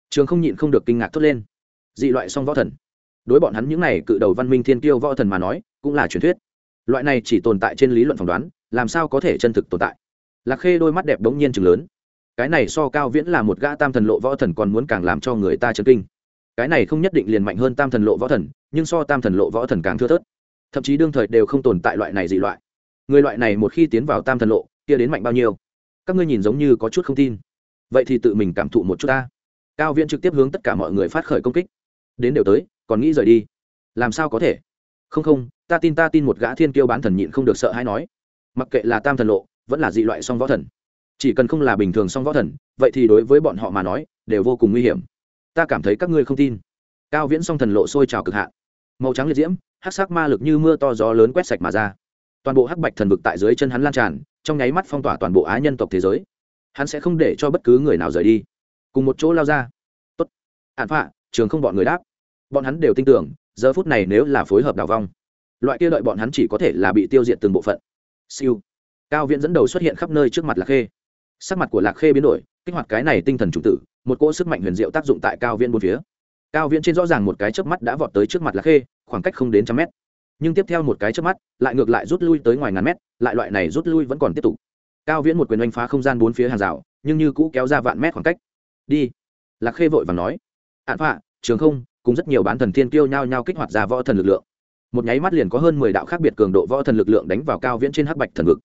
Trường không nhịn không được kinh ngạc thốt lên. Dị loại song võ thần? Đối bọn hắn những n à y cự đầu văn minh thiên tiêu võ thần mà nói, cũng là truyền thuyết. Loại này chỉ tồn tại trên lý luận phỏng đoán, làm sao có thể chân thực tồn tại? Lạc khê đôi mắt đẹp bỗng nhiên chừng lớn. Cái này so cao viễn là một gã tam thần lộ võ thần còn muốn càng làm cho người ta chấn kinh. Cái này không nhất định liền mạnh hơn tam thần lộ võ thần, nhưng so tam thần lộ võ thần càng thưa thớt. Thậm chí đương thời đều không tồn tại loại này dị loại người loại này một khi tiến vào tam thần lộ, kia đến mạnh bao nhiêu? Các ngươi nhìn giống như có chút không tin. Vậy thì tự mình cảm thụ một chút ta. Cao viễn trực tiếp hướng tất cả mọi người phát khởi công kích. Đến đều tới, còn nghĩ rời đi. Làm sao có thể? Không không, ta tin ta tin một gã thiên kiêu bán thần nhịn không được sợ hay nói. Mặc kệ là tam thần lộ, vẫn là dị loại song võ thần. Chỉ cần không là bình thường song võ thần, vậy thì đối với bọn họ mà nói, đều vô cùng nguy hiểm. Ta cảm thấy các ngươi không tin. Cao viễn song thần lộ sôi trào cực hạn. Màu trắng liệt diễm, hắc sắc ma lực như mưa to gió lớn quét sạch mà ra toàn bộ hắc bạch thần vực tại dưới chân hắn lan tràn, trong nháy mắt phong tỏa toàn bộ á nhân tộc thế giới. Hắn sẽ không để cho bất cứ người nào rời đi. Cùng một chỗ lao ra. Tốt. Hạn phạ, trường không bọn người đáp. Bọn hắn đều tin tưởng, giờ phút này nếu là phối hợp đào vong, loại kia đợi bọn hắn chỉ có thể là bị tiêu diệt từng bộ phận. Siêu. Cao viễn dẫn đầu xuất hiện khắp nơi trước mặt lạc khê. Sắc mặt của lạc khê biến đổi, kích hoạt cái này tinh thần chủ tử, một cỗ sức mạnh huyền diệu tác dụng tại cao viễn bốn phía. Cao viễn trên rõ ràng một cái chớp mắt đã vọt tới trước mặt lạc khê, khoảng cách không đến trăm mét nhưng tiếp theo một cái chớp mắt, lại ngược lại rút lui tới ngoài ngàn mét, lại loại này rút lui vẫn còn tiếp tục. Cao viễn một quyền oanh phá không gian bốn phía hàng rào, nhưng như cũ kéo ra vạn mét khoảng cách. Đi. Lạc khê vội và nói. Hạn phạ, trường không, cùng rất nhiều bán thần thiên kiêu nhau nhau kích hoạt ra võ thần lực lượng. Một nháy mắt liền có hơn mười đạo khác biệt cường độ võ thần lực lượng đánh vào cao viễn trên hắc bạch thần vực.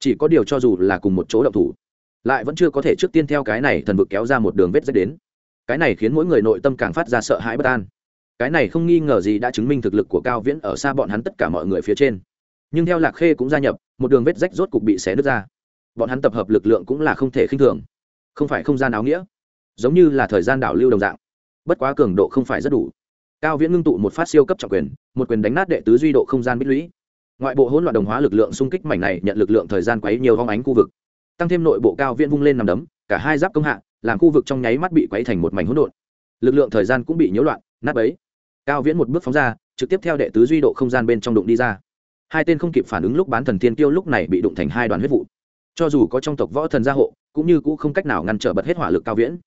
Chỉ có điều cho dù là cùng một chỗ động thủ, lại vẫn chưa có thể trước tiên theo cái này thần vực kéo ra một đường vết rách đến. Cái này khiến mỗi người nội tâm càng phát ra sợ hãi bất an cái này không nghi ngờ gì đã chứng minh thực lực của cao viễn ở xa bọn hắn tất cả mọi người phía trên. Nhưng theo lạc khê cũng gia nhập, một đường vết rách rốt cục bị xé nứt ra. Bọn hắn tập hợp lực lượng cũng là không thể khinh thường. Không phải không gian áo nghĩa, giống như là thời gian đảo lưu đồng dạng. Bất quá cường độ không phải rất đủ. Cao viễn ngưng tụ một phát siêu cấp trọng quyền, một quyền đánh nát đệ tứ duy độ không gian bích lũy. Ngoại bộ hỗn loạn đồng hóa lực lượng xung kích mảnh này nhận lực lượng thời gian quấy nhiều hóng ánh khu vực. Tăng thêm nội bộ cao viễn vung lên nằm đấm, cả hai giáp công hạ, làm khu vực trong nháy mắt bị quấy thành một mảnh hỗn độn. Lực lượng thời gian cũng bị nhiễu loạn, nát bấy cao viễn một bước phóng ra, trực tiếp theo đệ tứ duy độ không gian bên trong đụng đi ra. Hai tên không kịp phản ứng lúc bán thần tiên tiêu lúc này bị đụng thành hai đoàn huyết vụ. Cho dù có trong tộc võ thần gia hộ, cũng như cũng không cách nào ngăn trở bật hết hỏa lực cao viễn.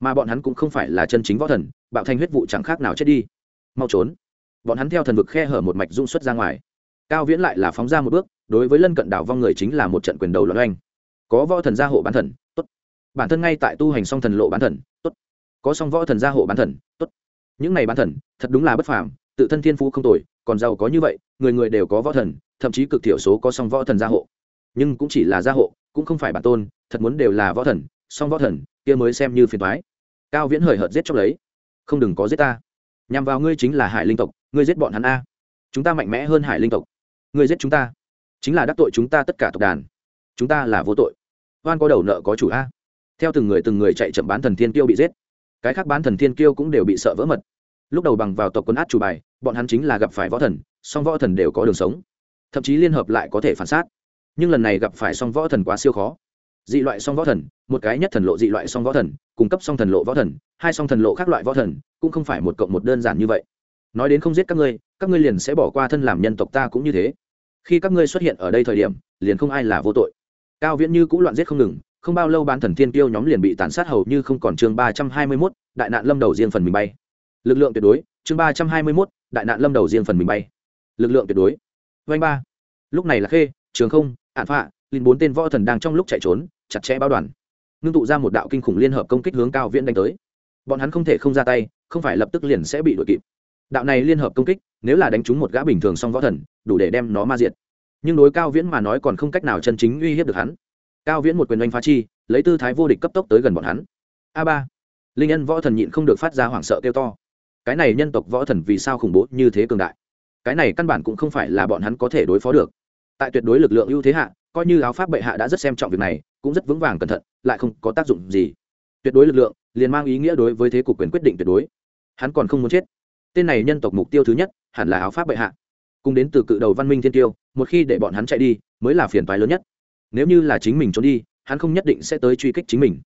Mà bọn hắn cũng không phải là chân chính võ thần, bạo thanh huyết vụ chẳng khác nào chết đi. Mau trốn. Bọn hắn theo thần vực khe hở một mạch dung xuất ra ngoài. Cao viễn lại là phóng ra một bước, đối với lân cận đảo vong người chính là một trận quyền đầu loạn oanh. Có võ thần gia hộ bán thần, tốt. Bản thân ngay tại tu hành song thần lộ bán thần, tốt. Có song võ thần gia hộ bán thần, tốt những này bán thần, thật đúng là bất phàm, tự thân thiên phú không tồi, còn giàu có như vậy, người người đều có võ thần, thậm chí cực thiểu số có song võ thần gia hộ. Nhưng cũng chỉ là gia hộ, cũng không phải bản tôn, thật muốn đều là võ thần, song võ thần, kia mới xem như phiền thoái cao viễn hời hợt giết chóc lấy. Không đừng có giết ta. Nhằm vào ngươi chính là hải linh tộc, ngươi giết bọn hắn a. Chúng ta mạnh mẽ hơn hải linh tộc. Ngươi giết chúng ta. Chính là đắc tội chúng ta tất cả tộc đàn. Chúng ta là vô tội. Oan có đầu nợ có chủ a. Theo từng người từng người chạy chậm bán thần thiên tiêu bị giết cái khác bán thần thiên kiêu cũng đều bị sợ vỡ mật. Lúc đầu bằng vào tộc quân át chủ bài, bọn hắn chính là gặp phải võ thần, song võ thần đều có đường sống. Thậm chí liên hợp lại có thể phản sát. Nhưng lần này gặp phải song võ thần quá siêu khó. Dị loại song võ thần, một cái nhất thần lộ dị loại song võ thần, cung cấp song thần lộ võ thần, hai song thần lộ khác loại võ thần, cũng không phải một cộng một đơn giản như vậy. Nói đến không giết các ngươi các ngươi liền sẽ bỏ qua thân làm nhân tộc ta cũng như thế. Khi các ngươi xuất hiện ở đây thời điểm, liền không ai là vô tội. Cao viễn như cũng loạn giết không ngừng không bao lâu bán thần thiên tiêu nhóm liền bị tàn sát hầu như không còn chương ba trăm hai mươi mốt, đại nạn lâm đầu riêng phần mình bay. Lực lượng tuyệt đối, chương ba trăm hai mươi mốt, đại nạn lâm đầu riêng phần mình bay. Lực lượng tuyệt đối. Vanh ba. Lúc này là khê, trường không ạn phạ linh bốn tên võ thần đang trong lúc chạy trốn, chặt chẽ bao đoàn. Ngưng tụ ra một đạo kinh khủng liên hợp công kích hướng cao viễn đánh tới. Bọn hắn không thể không ra tay, không phải lập tức liền sẽ bị đuổi kịp. Đạo này liên hợp công kích, nếu là đánh trúng một gã bình thường song võ thần, đủ để đem nó ma diệt. Nhưng đối cao viễn mà nói còn không cách nào chân chính uy hiếp được hắn cao viễn một quyền oanh phá chi, lấy tư thái vô địch cấp tốc tới gần bọn hắn. A ba. Linh nhân võ thần nhịn không được phát ra hoảng sợ kêu to. Cái này nhân tộc võ thần vì sao khủng bố như thế cường đại? Cái này căn bản cũng không phải là bọn hắn có thể đối phó được. Tại tuyệt đối lực lượng ưu thế hạ, coi như áo pháp bệ hạ đã rất xem trọng việc này, cũng rất vững vàng cẩn thận, lại không có tác dụng gì. Tuyệt đối lực lượng, liền mang ý nghĩa đối với thế cục quyền quyết định tuyệt đối. Hắn còn không muốn chết. Tên này nhân tộc mục tiêu thứ nhất, hẳn là áo pháp bệ hạ. Cùng đến từ cự đầu văn minh thiên tiêu, một khi để bọn hắn chạy đi, mới là phiền toái lớn nhất nếu như là chính mình trốn đi, hắn không nhất định sẽ tới truy kích chính mình.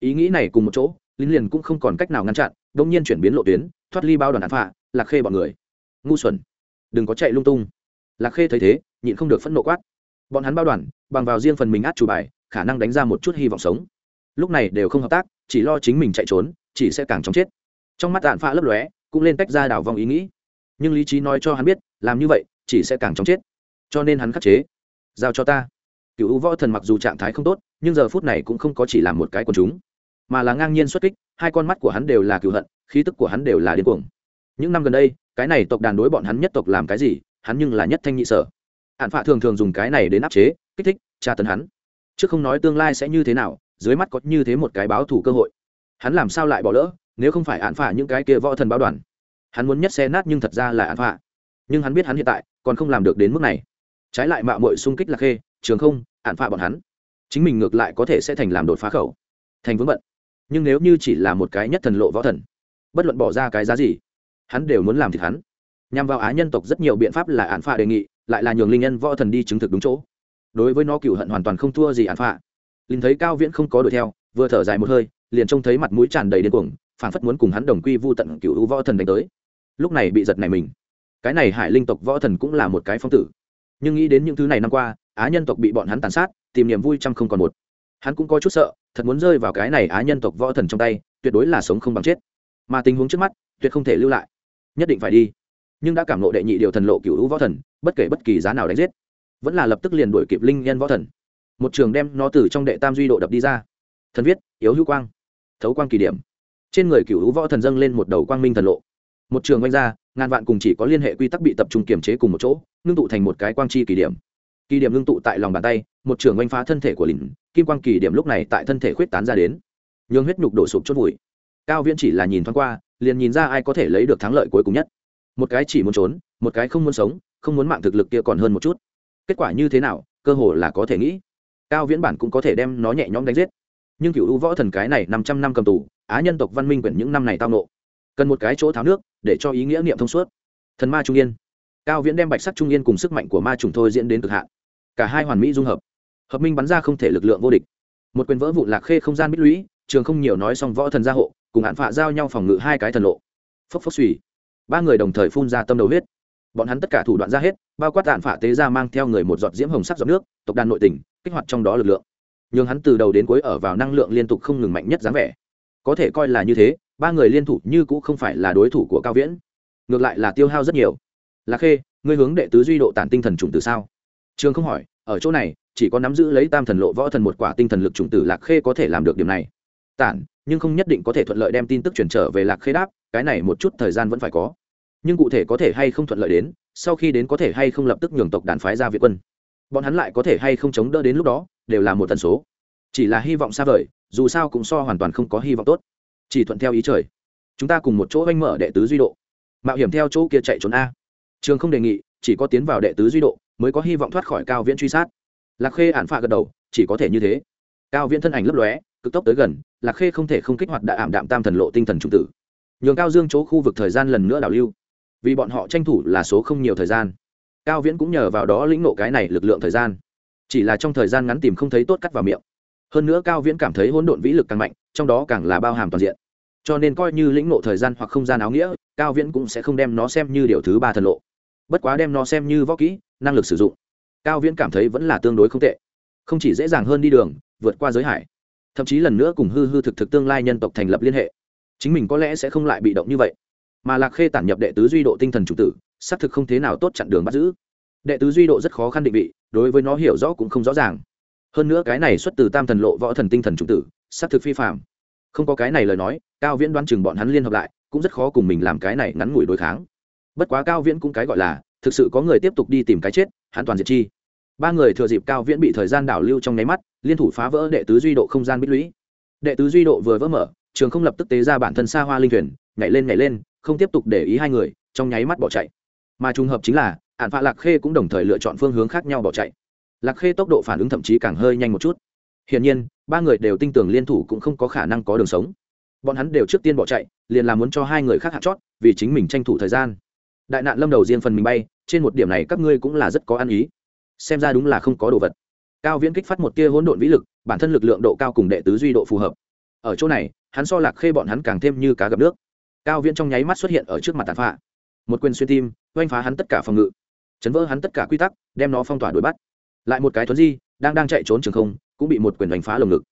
Ý nghĩ này cùng một chỗ, linh liền cũng không còn cách nào ngăn chặn đông nhiên chuyển biến lộ tuyến, thoát ly bao đoàn đạn phạ, lạc khê bọn người. Ngu xuẩn. Đừng có chạy lung tung. Lạc khê thấy thế, nhịn không được phẫn nộ quát. Bọn hắn bao đoàn, bằng vào riêng phần mình át chủ bài, khả năng đánh ra một chút hy vọng sống. Lúc này đều không hợp tác, chỉ lo chính mình chạy trốn, chỉ sẽ càng chóng chết. Trong mắt đạn phạ lấp lóe, cũng lên tách ra đảo vòng ý nghĩ. Nhưng lý trí nói cho hắn biết, làm như vậy, chỉ sẽ càng chóng chết. Cho nên hắn khắc chế. Giao cho ta cựu võ thần mặc dù trạng thái không tốt, nhưng giờ phút này cũng không có chỉ làm một cái quần chúng, mà là ngang nhiên xuất kích, hai con mắt của hắn đều là cựu hận, khí tức của hắn đều là điên cuồng. Những năm gần đây, cái này tộc đàn đối bọn hắn nhất tộc làm cái gì, hắn nhưng là nhất thanh nhị sở. Hạn phạ thường thường dùng cái này đến áp chế, kích thích, tra tấn hắn. Chứ không nói tương lai sẽ như thế nào, dưới mắt có như thế một cái báo thủ cơ hội. Hắn làm sao lại bỏ lỡ, nếu không phải hạn phạ những cái kia võ thần báo đoàn. Hắn muốn nhất xe nát nhưng thật ra là hạn phạ. Nhưng hắn biết hắn hiện tại còn không làm được đến mức này. Trái lại mạo mội xung kích lạc khê trường không, hạn phạ bọn hắn. Chính mình ngược lại có thể sẽ thành làm đột phá khẩu. Thành vướng bận. Nhưng nếu như chỉ là một cái nhất thần lộ võ thần, bất luận bỏ ra cái giá gì, hắn đều muốn làm thịt hắn. Nhằm vào á nhân tộc rất nhiều biện pháp là hạn phạ đề nghị, lại là nhường linh nhân võ thần đi chứng thực đúng chỗ. Đối với nó cựu hận hoàn toàn không thua gì hạn phạ. Linh thấy cao viễn không có đuổi theo, vừa thở dài một hơi, liền trông thấy mặt mũi tràn đầy điên cuồng phản phất muốn cùng hắn đồng quy vu tận cựu võ thần đánh tới. Lúc này bị giật này mình. Cái này hải linh tộc võ thần cũng là một cái phong tử. Nhưng nghĩ đến những thứ này năm qua á nhân tộc bị bọn hắn tàn sát, tìm niềm vui trăm không còn một. Hắn cũng có chút sợ, thật muốn rơi vào cái này á nhân tộc võ thần trong tay, tuyệt đối là sống không bằng chết. Mà tình huống trước mắt, tuyệt không thể lưu lại. Nhất định phải đi. Nhưng đã cảm lộ đệ nhị điều thần lộ cựu hữu võ thần, bất kể bất kỳ giá nào đánh giết, vẫn là lập tức liền đuổi kịp linh nhân võ thần. Một trường đem nó từ trong đệ tam duy độ đập đi ra. Thần viết, yếu hữu quang. Thấu quang kỳ điểm. Trên người cựu hữu võ thần dâng lên một đầu quang minh thần lộ. Một trường oanh ra, ngàn vạn cùng chỉ có liên hệ quy tắc bị tập trung kiềm chế cùng một chỗ, ngưng tụ thành một cái quang chi kỳ điểm kỳ điểm ngưng tụ tại lòng bàn tay, một trường oanh phá thân thể của lìn kim quang kỳ điểm lúc này tại thân thể khuyết tán ra đến. Nhường huyết nhục đổ sụp chốt vùi. Cao viễn chỉ là nhìn thoáng qua, liền nhìn ra ai có thể lấy được thắng lợi cuối cùng nhất. Một cái chỉ muốn trốn, một cái không muốn sống, không muốn mạng thực lực kia còn hơn một chút. Kết quả như thế nào, cơ hồ là có thể nghĩ. Cao viễn bản cũng có thể đem nó nhẹ nhõm đánh giết. Nhưng cựu u võ thần cái này năm trăm năm cầm tù, á nhân tộc văn minh quyển những năm này tao nộ. Cần một cái chỗ tháo nước, để cho ý nghĩa niệm thông suốt. Thần ma trung yên cao viễn đem bạch sắc trung yên cùng sức mạnh của ma trùng thôi diễn đến cực hạn. Cả hai hoàn mỹ dung hợp. Hợp minh bắn ra không thể lực lượng vô địch. Một quyền vỡ vụ lạc khê không gian bích lũy, trường không nhiều nói xong võ thần gia hộ, cùng hạn phạ giao nhau phòng ngự hai cái thần lộ. Phốc phốc suy ba người đồng thời phun ra tâm đầu huyết. Bọn hắn tất cả thủ đoạn ra hết, bao quát đạn phạ tế ra mang theo người một giọt diễm hồng sắc giọt nước, tộc đàn nội tình, kích hoạt trong đó lực lượng. Nhưng hắn từ đầu đến cuối ở vào năng lượng liên tục không ngừng mạnh nhất dáng vẻ. Có thể coi là như thế, ba người liên thủ như cũng không phải là đối thủ của cao viễn. Ngược lại là tiêu hao rất nhiều lạc khê, ngươi hướng đệ tứ duy độ tản tinh thần chủng tử sao? Trường không hỏi, ở chỗ này, chỉ có nắm giữ lấy tam thần lộ võ thần một quả tinh thần lực chủng tử lạc khê có thể làm được điểm này. Tản, nhưng không nhất định có thể thuận lợi đem tin tức chuyển trở về lạc khê đáp, cái này một chút thời gian vẫn phải có. Nhưng cụ thể có thể hay không thuận lợi đến, sau khi đến có thể hay không lập tức nhường tộc đàn phái ra việt quân. Bọn hắn lại có thể hay không chống đỡ đến lúc đó, đều là một tần số. Chỉ là hy vọng xa vời, dù sao cũng so hoàn toàn không có hy vọng tốt. Chỉ thuận theo ý trời. Chúng ta cùng một chỗ oanh mở đệ tứ duy độ. Mạo hiểm theo chỗ kia chạy trốn a trường không đề nghị, chỉ có tiến vào đệ tứ duy độ mới có hy vọng thoát khỏi cao viễn truy sát. Lạc khê ản phạ gật đầu, chỉ có thể như thế. Cao viễn thân ảnh lấp lóe, cực tốc tới gần, lạc khê không thể không kích hoạt đại ảm đạm tam thần lộ tinh thần trung tử. Nhường cao dương chỗ khu vực thời gian lần nữa đảo lưu. Vì bọn họ tranh thủ là số không nhiều thời gian. Cao viễn cũng nhờ vào đó lĩnh nộ cái này lực lượng thời gian. Chỉ là trong thời gian ngắn tìm không thấy tốt cắt vào miệng. Hơn nữa cao viễn cảm thấy hỗn độn vĩ lực càng mạnh, trong đó càng là bao hàm toàn diện. Cho nên coi như lĩnh nộ thời gian hoặc không gian áo nghĩa, cao viễn cũng sẽ không đem nó xem như điều thứ ba thần lộ bất quá đem nó xem như võ kỹ, năng lực sử dụng. Cao viễn cảm thấy vẫn là tương đối không tệ. Không chỉ dễ dàng hơn đi đường, vượt qua giới hải. Thậm chí lần nữa cùng hư hư thực thực tương lai nhân tộc thành lập liên hệ. Chính mình có lẽ sẽ không lại bị động như vậy. Mà lạc khê tản nhập đệ tứ duy độ tinh thần chủ tử, xác thực không thế nào tốt chặn đường bắt giữ. Đệ tứ duy độ rất khó khăn định vị, đối với nó hiểu rõ cũng không rõ ràng. Hơn nữa cái này xuất từ tam thần lộ võ thần tinh thần chủ tử, xác thực phi phạm không có cái này lời nói, cao viễn đoán chừng bọn hắn liên hợp lại, cũng rất khó cùng mình làm cái này ngắn ngủi đối kháng bất quá cao viễn cũng cái gọi là, thực sự có người tiếp tục đi tìm cái chết, hắn toàn diệt chi. Ba người thừa dịp cao viễn bị thời gian đảo lưu trong nháy mắt, liên thủ phá vỡ đệ tứ duy độ không gian bích lũy. Đệ tứ duy độ vừa vỡ mở, trường không lập tức tế ra bản thân xa hoa linh thuyền, nhảy lên nhảy lên, không tiếp tục để ý hai người, trong nháy mắt bỏ chạy. Mà trùng hợp chính là ạn phạ lạc khê cũng đồng thời lựa chọn phương hướng khác nhau bỏ chạy. Lạc khê tốc độ phản ứng thậm chí càng hơi nhanh một chút. Hiển nhiên, ba người đều tin tưởng liên thủ cũng không có khả năng có đường sống. Bọn hắn đều trước tiên bỏ chạy, liền là muốn cho hai người khác hạ chót, vì chính mình tranh thủ thời gian đại nạn lâm đầu riêng phần mình bay, trên một điểm này các ngươi cũng là rất có ăn ý. Xem ra đúng là không có đồ vật. Cao viễn kích phát một tia hỗn độn vĩ lực, bản thân lực lượng độ cao cùng đệ tứ duy độ phù hợp. Ở chỗ này, hắn so lạc khê bọn hắn càng thêm như cá gặp nước. Cao viễn trong nháy mắt xuất hiện ở trước mặt tàn phạ một quyền xuyên tim, oanh phá hắn tất cả phòng ngự. Chấn vỡ hắn tất cả quy tắc, đem nó phong tỏa đuổi bắt. Lại một cái thuấn di, đang đang chạy trốn trường không, cũng bị một quyền đánh phá lồng ngực.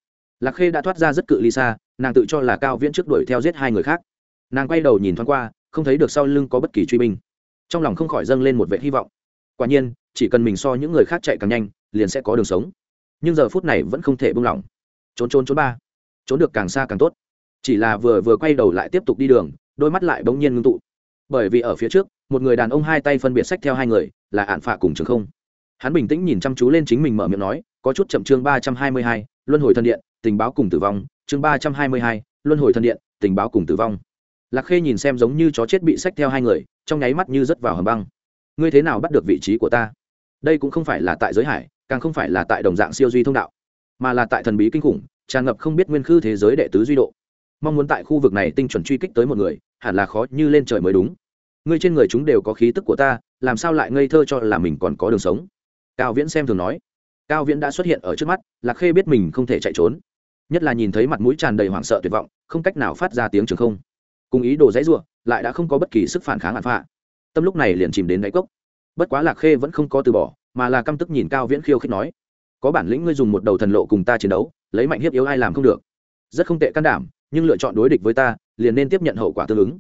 Lạc khê đã thoát ra rất cự ly xa, nàng tự cho là cao viễn trước đuổi theo giết hai người khác. Nàng quay đầu nhìn thoáng qua không thấy được sau lưng có bất kỳ truy binh. Trong lòng không khỏi dâng lên một vệ hy vọng. Quả nhiên, chỉ cần mình so những người khác chạy càng nhanh, liền sẽ có đường sống. Nhưng giờ phút này vẫn không thể buông lỏng. Trốn trốn trốn ba. Trốn được càng xa càng tốt. Chỉ là vừa vừa quay đầu lại tiếp tục đi đường, đôi mắt lại bỗng nhiên ngưng tụ. Bởi vì ở phía trước, một người đàn ông hai tay phân biệt sách theo hai người, là ạn phạ cùng trường không. Hắn bình tĩnh nhìn chăm chú lên chính mình mở miệng nói, có chút chậm chương ba trăm hai mươi hai, luân hồi thân điện, tình báo cùng tử vong, chương ba trăm hai mươi hai, luân hồi thân điện, tình báo cùng tử vong lạc khê nhìn xem giống như chó chết bị sách theo hai người, trong nháy mắt như rớt vào hầm băng. Ngươi thế nào bắt được vị trí của ta? Đây cũng không phải là tại giới hải, càng không phải là tại đồng dạng siêu duy thông đạo, mà là tại thần bí kinh khủng, tràn ngập không biết nguyên khư thế giới đệ tứ duy độ. Mong muốn tại khu vực này tinh chuẩn truy kích tới một người, hẳn là khó như lên trời mới đúng. Ngươi trên người chúng đều có khí tức của ta, làm sao lại ngây thơ cho là mình còn có đường sống? Cao viễn xem thường nói. Cao viễn đã xuất hiện ở trước mắt, lạc khê biết mình không thể chạy trốn. Nhất là nhìn thấy mặt mũi tràn đầy hoảng sợ tuyệt vọng, không cách nào phát ra tiếng trường không cùng ý đồ dãy ruộng lại đã không có bất kỳ sức phản kháng hạn phạ. Tâm lúc này liền chìm đến đáy cốc. Bất quá lạc khê vẫn không có từ bỏ, mà là căm tức nhìn cao viễn khiêu khích nói, có bản lĩnh ngươi dùng một đầu thần lộ cùng ta chiến đấu, lấy mạnh hiếp yếu ai làm không được. Rất không tệ can đảm, nhưng lựa chọn đối địch với ta, liền nên tiếp nhận hậu quả tương ứng.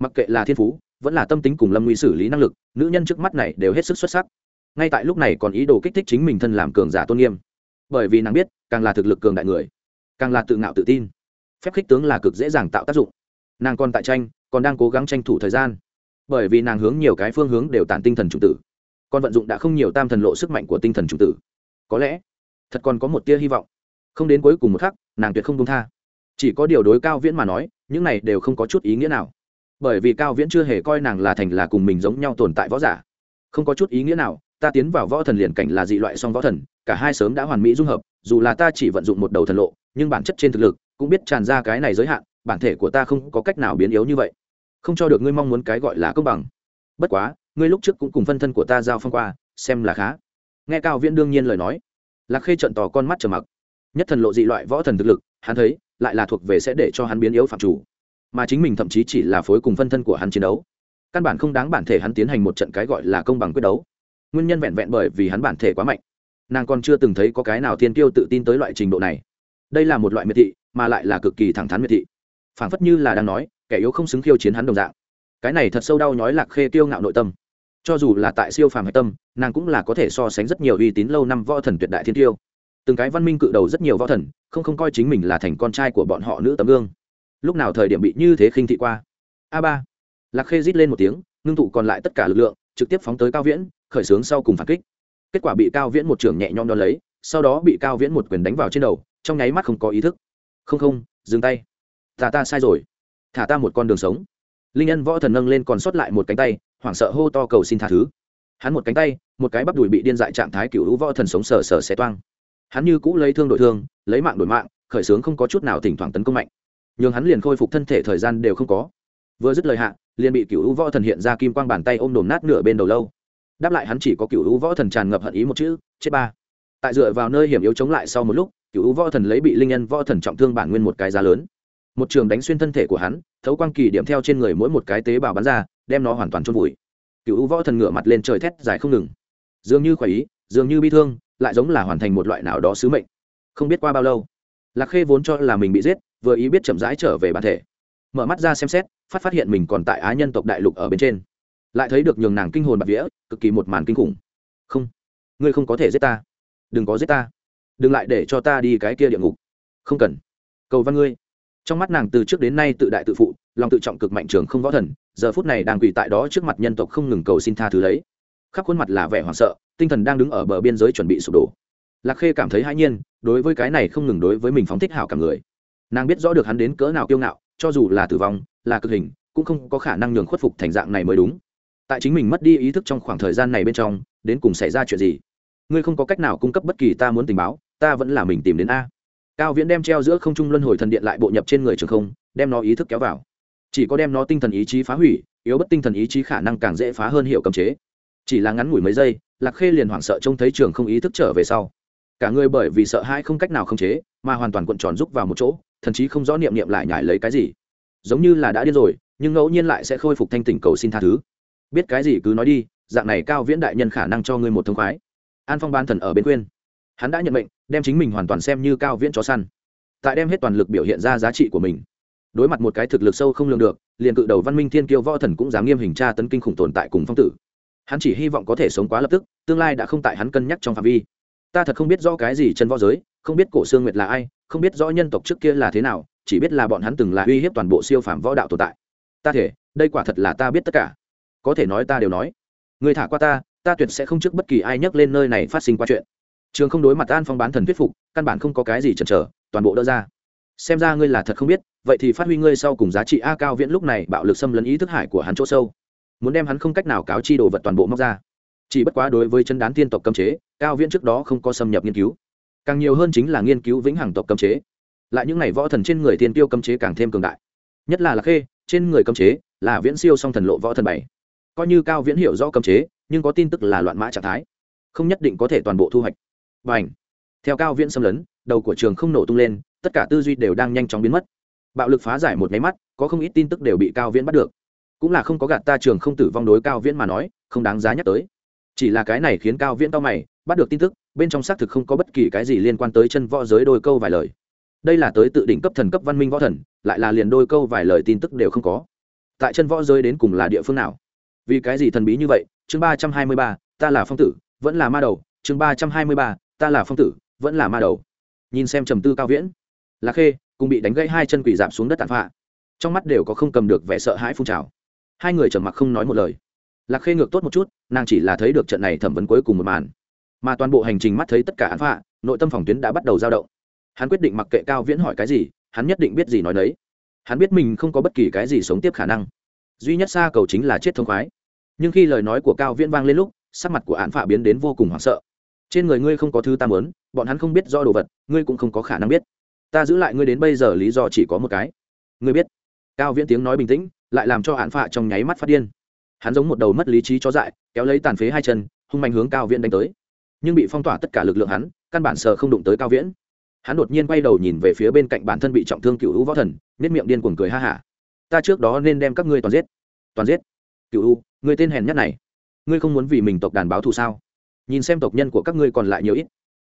Mặc kệ là thiên phú, vẫn là tâm tính cùng lâm nguy xử lý năng lực, nữ nhân trước mắt này đều hết sức xuất sắc. Ngay tại lúc này còn ý đồ kích thích chính mình thân làm cường giả tôn nghiêm. Bởi vì nàng biết, càng là thực lực cường đại người, càng là tự ngạo tự tin. Phép khích tướng là cực dễ dàng tạo tác dụng nàng còn tại tranh, còn đang cố gắng tranh thủ thời gian. Bởi vì nàng hướng nhiều cái phương hướng đều tản tinh thần chủ tử. Còn vận dụng đã không nhiều tam thần lộ sức mạnh của tinh thần chủ tử. Có lẽ, thật còn có một tia hy vọng. Không đến cuối cùng một khắc, nàng tuyệt không công tha. Chỉ có điều đối cao viễn mà nói, những này đều không có chút ý nghĩa nào. Bởi vì cao viễn chưa hề coi nàng là thành là cùng mình giống nhau tồn tại võ giả. Không có chút ý nghĩa nào, ta tiến vào võ thần liền cảnh là dị loại song võ thần, cả hai sớm đã hoàn mỹ dung hợp, dù là ta chỉ vận dụng một đầu thần lộ, nhưng bản chất trên thực lực cũng biết tràn ra cái này giới hạn bản thể của ta không có cách nào biến yếu như vậy. Không cho được ngươi mong muốn cái gọi là công bằng. Bất quá, ngươi lúc trước cũng cùng phân thân của ta giao phong qua, xem là khá. Nghe cao viễn đương nhiên lời nói. Lạc khê trận tỏ con mắt trở mặc. Nhất thần lộ dị loại võ thần thực lực, hắn thấy, lại là thuộc về sẽ để cho hắn biến yếu phạm chủ. Mà chính mình thậm chí chỉ là phối cùng phân thân của hắn chiến đấu. Căn bản không đáng bản thể hắn tiến hành một trận cái gọi là công bằng quyết đấu. Nguyên nhân vẹn vẹn bởi vì hắn bản thể quá mạnh. Nàng còn chưa từng thấy có cái nào thiên tiêu tự tin tới loại trình độ này. Đây là một loại miệt thị, mà lại là cực kỳ thẳng thắn miệt thị phảng phất như là đang nói, kẻ yếu không xứng khiêu chiến hắn đồng dạng. Cái này thật sâu đau nhói lạc khê kiêu ngạo nội tâm. Cho dù là tại siêu phàm hạch tâm, nàng cũng là có thể so sánh rất nhiều uy tín lâu năm võ thần tuyệt đại thiên tiêu. Từng cái văn minh cự đầu rất nhiều võ thần, không không coi chính mình là thành con trai của bọn họ nữ tấm gương. Lúc nào thời điểm bị như thế khinh thị qua? A ba. Lạc khê rít lên một tiếng, ngưng tụ còn lại tất cả lực lượng, trực tiếp phóng tới cao viễn, khởi xướng sau cùng phản kích. Kết quả bị cao viễn một trưởng nhẹ nhõm đón lấy, sau đó bị cao viễn một quyền đánh vào trên đầu, trong nháy mắt không có ý thức. Không không, dừng tay ta ta sai rồi. Thả ta một con đường sống. Linh nhân võ thần nâng lên còn sót lại một cánh tay, hoảng sợ hô to cầu xin tha thứ. Hắn một cánh tay, một cái bắp đùi bị điên dại trạng thái cựu hữu võ thần sống sờ sờ xé toang. Hắn như cũ lấy thương đổi thương, lấy mạng đổi mạng, khởi xướng không có chút nào thỉnh thoảng tấn công mạnh. Nhưng hắn liền khôi phục thân thể thời gian đều không có. Vừa dứt lời hạ, liền bị cựu hữu võ thần hiện ra kim quang bàn tay ôm đồm nát nửa bên đầu lâu. Đáp lại hắn chỉ có cựu hữu võ thần tràn ngập hận ý một chữ, chết ba. Tại dựa vào nơi hiểm yếu chống lại sau một lúc cựu hữu võ thần lấy bị linh nhân võ thần trọng thương bản nguyên một cái giá lớn một trường đánh xuyên thân thể của hắn, thấu quang kỳ điểm theo trên người mỗi một cái tế bào bắn ra, đem nó hoàn toàn trôn vùi. Cựu hữu võ thần ngửa mặt lên trời thét dài không ngừng. Dường như khỏe ý, dường như bi thương, lại giống là hoàn thành một loại nào đó sứ mệnh. Không biết qua bao lâu, lạc khê vốn cho là mình bị giết, vừa ý biết chậm rãi trở về bản thể. Mở mắt ra xem xét, phát phát hiện mình còn tại á nhân tộc đại lục ở bên trên. Lại thấy được nhường nàng kinh hồn bạc vía, cực kỳ một màn kinh khủng. Không, ngươi không có thể giết ta. Đừng có giết ta. Đừng lại để cho ta đi cái kia địa ngục. Không cần. Cầu văn ngươi trong mắt nàng từ trước đến nay tự đại tự phụ, lòng tự trọng cực mạnh trường không võ thần, giờ phút này đang quỳ tại đó trước mặt nhân tộc không ngừng cầu xin tha thứ lấy. Khắp khuôn mặt là vẻ hoảng sợ, tinh thần đang đứng ở bờ biên giới chuẩn bị sụp đổ. Lạc khê cảm thấy hãi nhiên, đối với cái này không ngừng đối với mình phóng thích hảo cả người. Nàng biết rõ được hắn đến cỡ nào kiêu ngạo, cho dù là tử vong, là cực hình, cũng không có khả năng nhường khuất phục thành dạng này mới đúng. Tại chính mình mất đi ý thức trong khoảng thời gian này bên trong, đến cùng xảy ra chuyện gì? Ngươi không có cách nào cung cấp bất kỳ ta muốn tình báo, ta vẫn là mình tìm đến a cao viễn đem treo giữa không trung luân hồi thần điện lại bộ nhập trên người trường không, đem nó ý thức kéo vào. Chỉ có đem nó tinh thần ý chí phá hủy, yếu bất tinh thần ý chí khả năng càng dễ phá hơn hiệu cầm chế. Chỉ là ngắn ngủi mấy giây, lạc khê liền hoảng sợ trông thấy trường không ý thức trở về sau. Cả người bởi vì sợ hãi không cách nào khống chế, mà hoàn toàn cuộn tròn rúc vào một chỗ, thậm chí không rõ niệm niệm lại nhải lấy cái gì. Giống như là đã điên rồi, nhưng ngẫu nhiên lại sẽ khôi phục thanh tỉnh cầu xin tha thứ. Biết cái gì cứ nói đi, dạng này cao viễn đại nhân khả năng cho ngươi một thông khoái. An phong ban thần ở bên quên hắn đã nhận mệnh, đem chính mình hoàn toàn xem như cao viễn chó săn. Tại đem hết toàn lực biểu hiện ra giá trị của mình. Đối mặt một cái thực lực sâu không lường được, liền cự đầu văn minh thiên kiêu võ thần cũng dám nghiêm hình tra tấn kinh khủng tồn tại cùng phong tử. Hắn chỉ hy vọng có thể sống quá lập tức, tương lai đã không tại hắn cân nhắc trong phạm vi. Ta thật không biết rõ cái gì chân võ giới, không biết cổ xương nguyệt là ai, không biết rõ nhân tộc trước kia là thế nào, chỉ biết là bọn hắn từng là uy hiếp toàn bộ siêu phạm võ đạo tồn tại. Ta thể, đây quả thật là ta biết tất cả. Có thể nói ta đều nói. Người thả qua ta ta tuyệt sẽ không trước bất kỳ ai nhắc lên nơi này phát sinh qua chuyện trường không đối mặt an phong bán thần thuyết phục, căn bản không có cái gì chần chờ, toàn bộ đỡ ra. Xem ra ngươi là thật không biết, vậy thì phát huy ngươi sau cùng giá trị a cao viễn lúc này bạo lực xâm lấn ý thức hải của hắn chỗ sâu. Muốn đem hắn không cách nào cáo chi đồ vật toàn bộ móc ra. Chỉ bất quá đối với chân đán tiên tộc cấm chế, cao viễn trước đó không có xâm nhập nghiên cứu. Càng nhiều hơn chính là nghiên cứu vĩnh hằng tộc cấm chế. Lại những ngày võ thần trên người tiên tiêu cấm chế càng thêm cường đại. Nhất là lạc khê, trên người cấm chế là viễn siêu song thần lộ võ thần bảy. Coi như cao viễn hiểu rõ cấm chế, nhưng có tin tức là loạn mã trạng thái. Không nhất định có thể toàn bộ thu hoạch và ảnh. Theo cao viễn xâm lấn, đầu của trường không nổ tung lên, tất cả tư duy đều đang nhanh chóng biến mất. Bạo lực phá giải một máy mắt, có không ít tin tức đều bị cao viễn bắt được. Cũng là không có gạt ta trường không tử vong đối cao viễn mà nói, không đáng giá nhắc tới. Chỉ là cái này khiến cao viễn tao mày, bắt được tin tức, bên trong xác thực không có bất kỳ cái gì liên quan tới chân võ giới đôi câu vài lời. Đây là tới tự đỉnh cấp thần cấp văn minh võ thần, lại là liền đôi câu vài lời tin tức đều không có. Tại chân võ giới đến cùng là địa phương nào? Vì cái gì thần bí như vậy? Chương ba trăm hai mươi ba, ta là phong tử, vẫn là ma đầu. Chương ba trăm hai mươi ba ta là phong tử, vẫn là ma đầu. Nhìn xem trầm tư cao viễn. Lạc khê, cùng bị đánh gãy hai chân quỷ dạp xuống đất tàn phạ trong mắt đều có không cầm được vẻ sợ hãi phun trào. Hai người trầm mặc không nói một lời. Lạc khê ngược tốt một chút, nàng chỉ là thấy được trận này thẩm vấn cuối cùng một màn. Mà toàn bộ hành trình mắt thấy tất cả án phạ, nội tâm phòng tuyến đã bắt đầu dao động. Hắn quyết định mặc kệ cao viễn hỏi cái gì, hắn nhất định biết gì nói đấy hắn biết mình không có bất kỳ cái gì sống tiếp khả năng. Duy nhất xa cầu chính là chết thông khoái. Nhưng khi lời nói của cao viễn vang lên lúc, sắc mặt của án phạ biến đến vô cùng hoảng sợ trên người ngươi không có thứ ta muốn, bọn hắn không biết do đồ vật ngươi cũng không có khả năng biết. Ta giữ lại ngươi đến bây giờ lý do chỉ có một cái. Ngươi biết. Cao viễn tiếng nói bình tĩnh lại làm cho hạn phạ trong nháy mắt phát điên. Hắn giống một đầu mất lý trí cho dại kéo lấy tàn phế hai chân hung mạnh hướng cao viễn đánh tới. Nhưng bị phong tỏa tất cả lực lượng hắn căn bản sờ không đụng tới cao viễn. Hắn đột nhiên quay đầu nhìn về phía bên cạnh bản thân bị trọng thương cựu hữu võ thần nết miệng điên cuồng cười ha hả. Ta trước đó nên đem các ngươi toàn giết. Toàn giết. Cựu u người tên hèn nhất này. Ngươi không muốn vì mình tộc đàn báo thù sao? Nhìn xem tộc nhân của các ngươi còn lại nhiều ít.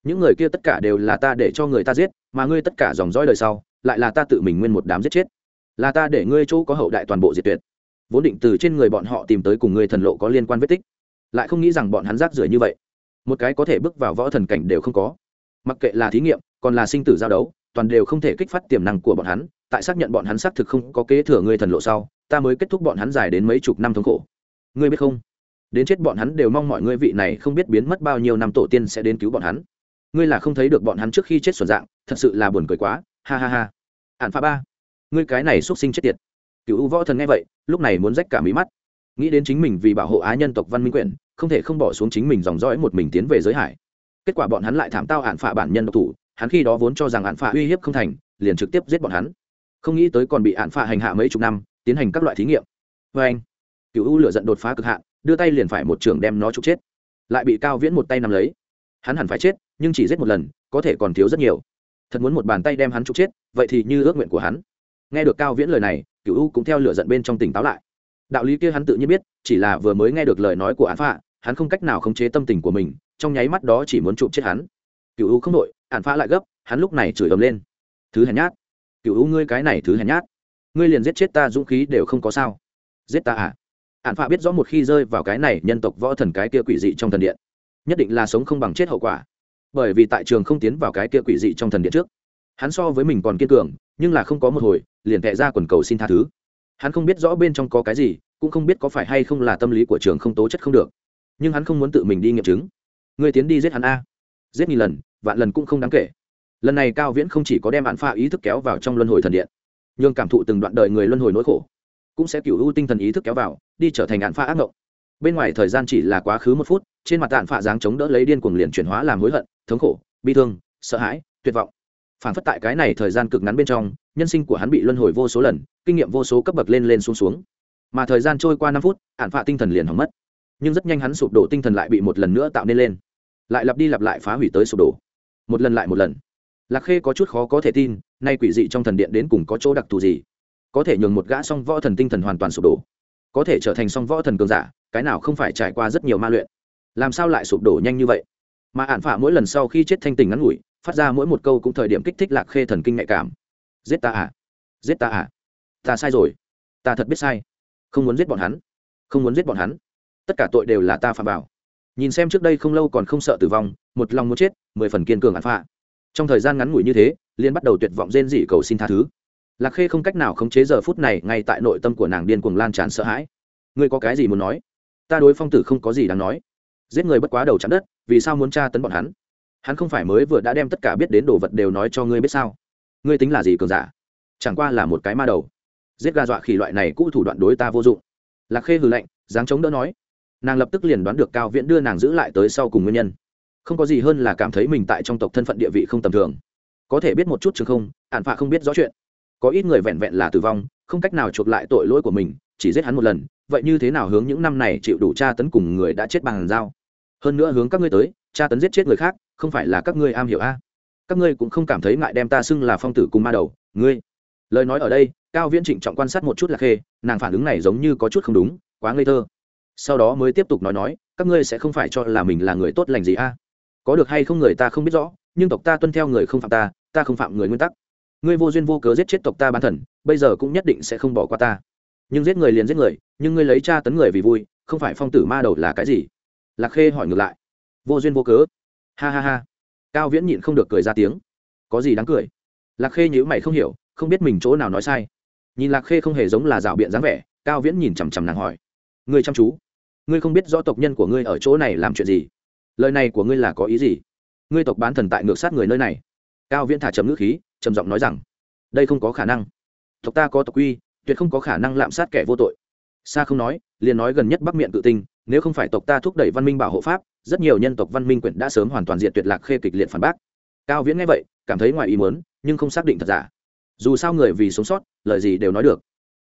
Những người kia tất cả đều là ta để cho người ta giết, mà ngươi tất cả dòng dõi đời sau, lại là ta tự mình nguyên một đám giết chết. Là ta để ngươi chỗ có hậu đại toàn bộ diệt tuyệt. Vốn định từ trên người bọn họ tìm tới cùng ngươi thần lộ có liên quan vết tích. Lại không nghĩ rằng bọn hắn rác rưởi như vậy. Một cái có thể bước vào võ thần cảnh đều không có. Mặc kệ là thí nghiệm, còn là sinh tử giao đấu, toàn đều không thể kích phát tiềm năng của bọn hắn, tại xác nhận bọn hắn xác thực không có kế thừa ngươi thần lộ sau, ta mới kết thúc bọn hắn dài đến mấy chục năm thống khổ. Ngươi biết không? Đến chết bọn hắn đều mong mọi ngươi vị này không biết biến mất bao nhiêu năm tổ tiên sẽ đến cứu bọn hắn. Ngươi là không thấy được bọn hắn trước khi chết xuẩn dạng, thật sự là buồn cười quá, ha ha ha. Ạn pha ba, ngươi cái này x sinh chết tiệt. Cựu võ thần nghe vậy, lúc này muốn rách cả mí mắt. Nghĩ đến chính mình vì bảo hộ á nhân tộc văn minh quyển không thể không bỏ xuống chính mình dòng dõi một mình tiến về giới hải. Kết quả bọn hắn lại thảm tao ạn phạ bản nhân độc thủ, hắn khi đó vốn cho rằng ạn phạ uy hiếp không thành, liền trực tiếp giết bọn hắn. Không nghĩ tới còn bị ạn phạ hành hạ mấy chục năm, tiến hành các loại thí nghiệm. Vâng. Vê anh cựu u lựa giận đột phá cực hạn đưa tay liền phải một trường đem nó trục chết. Lại bị cao viễn một tay nắm lấy. Hắn hẳn phải chết, nhưng chỉ giết một lần, có thể còn thiếu rất nhiều. Thật muốn một bàn tay đem hắn trục chết, vậy thì như ước nguyện của hắn. Nghe được cao viễn lời này cựu u cũng theo lửa giận bên trong tỉnh táo lại. Đạo lý kia hắn tự nhiên biết, chỉ là vừa mới nghe được lời nói của án phạ, hắn không cách nào khống chế tâm tình của mình, trong nháy mắt đó chỉ muốn chụp chết hắn. Cựu u không đội án phạ lại gấp, hắn lúc này chửi ầm lên. Thứ hèn nhát. Cựu u ngươi cái này thứ hèn nhát. Ngươi liền giết chết ta dũng khí đều không có sao. Giết ta à? Ạn phạ biết rõ một khi rơi vào cái này, nhân tộc võ thần cái kia quỷ dị trong thần điện, nhất định là sống không bằng chết hậu quả. Bởi vì tại trường không tiến vào cái kia quỷ dị trong thần điện trước, hắn so với mình còn kiên cường, nhưng là không có một hồi, liền tệ ra quần cầu xin tha thứ. Hắn không biết rõ bên trong có cái gì, cũng không biết có phải hay không là tâm lý của trường không tố chất không được. Nhưng hắn không muốn tự mình đi nghiệm chứng. Người tiến đi giết hắn a. Giết nghìn lần, vạn lần cũng không đáng kể. Lần này cao viễn không chỉ có đem bạn pha ý thức kéo vào trong luân hồi thần điện nhưng cảm thụ từng đoạn đời người luân hồi nỗi khổ cũng sẽ cựu ưu tinh thần ý thức kéo vào, đi trở thành đạn pha ác mộng bên ngoài thời gian chỉ là quá khứ một phút, trên mặt đạn pha dáng chống đỡ lấy điên cuồng liền chuyển hóa làm hối hận, thống khổ, bi thương, sợ hãi, tuyệt vọng. Phản phất tại cái này thời gian cực ngắn bên trong, nhân sinh của hắn bị luân hồi vô số lần, kinh nghiệm vô số cấp bậc lên lên xuống xuống. Mà thời gian trôi qua năm phút hạn phạ tinh thần liền hỏng mất. Nhưng rất nhanh hắn sụp đổ tinh thần lại bị một lần nữa tạo nên lên. Lại lặp đi lặp lại phá hủy tới sụp đổ. Một lần lại một lần. Lạc khê có chút khó có thể tin, nay quỷ dị trong thần điện đến cùng có chỗ đặc thù gì? Có thể nhường một gã song võ thần tinh thần hoàn toàn sụp đổ. Có thể trở thành song võ thần cường giả, cái nào không phải trải qua rất nhiều ma luyện? Làm sao lại sụp đổ nhanh như vậy? Mà ạn phả mỗi lần sau khi chết thanh tình ngắn ngủi, phát ra mỗi một câu cũng thời điểm kích thích lạc khê thần kinh nhạy cảm. Giết ta à? Giết ta à? Ta sai rồi. Ta thật biết sai. Không muốn giết bọn hắn. Không muốn giết bọn hắn. Tất cả tội đều là ta phạm vào. Nhìn xem trước đây không lâu còn không sợ tử vong, một lòng muốn chết, mười phần kiên cường án phả trong thời gian ngắn ngủi như thế liên bắt đầu tuyệt vọng rên rỉ cầu xin tha thứ lạc khê không cách nào khống chế giờ phút này ngay tại nội tâm của nàng điên cuồng lan tràn sợ hãi. Ngươi có cái gì muốn nói? Ta đối phong tử không có gì đáng nói. Giết người bất quá đầu chạm đất, vì sao muốn tra tấn bọn hắn? Hắn không phải mới vừa đã đem tất cả biết đến đồ vật đều nói cho ngươi biết sao? Ngươi tính là gì cường giả? Chẳng qua là một cái ma đầu. Giết gà dọa khỉ loại này cũ thủ đoạn đối ta vô dụng. Lạc khê hừ lạnh, dáng chống đỡ nói. Nàng lập tức liền đoán được cao viễn đưa nàng giữ lại tới sau cùng nguyên nhân. Không có gì hơn là cảm thấy mình tại trong tộc thân phận địa vị không tầm thường. Có thể biết một chút chừng không ạn phạ không biết rõ chuyện có ít người vẹn vẹn là tử vong, không cách nào chuộc lại tội lỗi của mình, chỉ giết hắn một lần. Vậy như thế nào hướng những năm này chịu đủ tra tấn cùng người đã chết bằng dao? Hơn nữa hướng các ngươi tới, tra tấn giết chết người khác, không phải là các ngươi am hiểu a? Các ngươi cũng không cảm thấy ngại đem ta xưng là phong tử cùng ma đầu, ngươi. Lời nói ở đây, cao viễn trịnh trọng quan sát một chút là khê, nàng phản ứng này giống như có chút không đúng, quá ngây thơ. Sau đó mới tiếp tục nói nói, các ngươi sẽ không phải cho là mình là người tốt lành gì a? Có được hay không người ta không biết rõ, nhưng tộc ta tuân theo người không phạm ta ta không phạm người nguyên tắc ngươi vô duyên vô cớ giết chết tộc ta bán thần, bây giờ cũng nhất định sẽ không bỏ qua ta. Nhưng giết người liền giết người, nhưng ngươi lấy cha tấn người vì vui, không phải phong tử ma đầu là cái gì? Lạc khê hỏi ngược lại. Vô duyên vô cớ. Ha ha ha. Cao viễn nhịn không được cười ra tiếng. Có gì đáng cười? Lạc khê nhữ mày không hiểu, không biết mình chỗ nào nói sai. Nhìn lạc khê không hề giống là rào biện dáng vẻ, cao viễn nhìn chằm chằm nàng hỏi. Ngươi chăm chú. Ngươi không biết rõ tộc nhân của ngươi ở chỗ này làm chuyện gì. Lời này của ngươi là có ý gì? Ngươi tộc bán thần tại ngược sát người nơi này. Cao viễn thả chấm ngữ khí trầm giọng nói rằng, đây không có khả năng. Tộc ta có tộc quy, tuyệt không có khả năng lạm sát kẻ vô tội. Xa không nói, liền nói gần nhất bắc miệng tự tinh nếu không phải tộc ta thúc đẩy văn minh bảo hộ pháp, rất nhiều nhân tộc văn minh quyển đã sớm hoàn toàn diện tuyệt lạc khê kịch liệt phản bác. Cao viễn nghe vậy, cảm thấy ngoài ý muốn, nhưng không xác định thật giả. Dù sao người vì sống sót, lời gì đều nói được.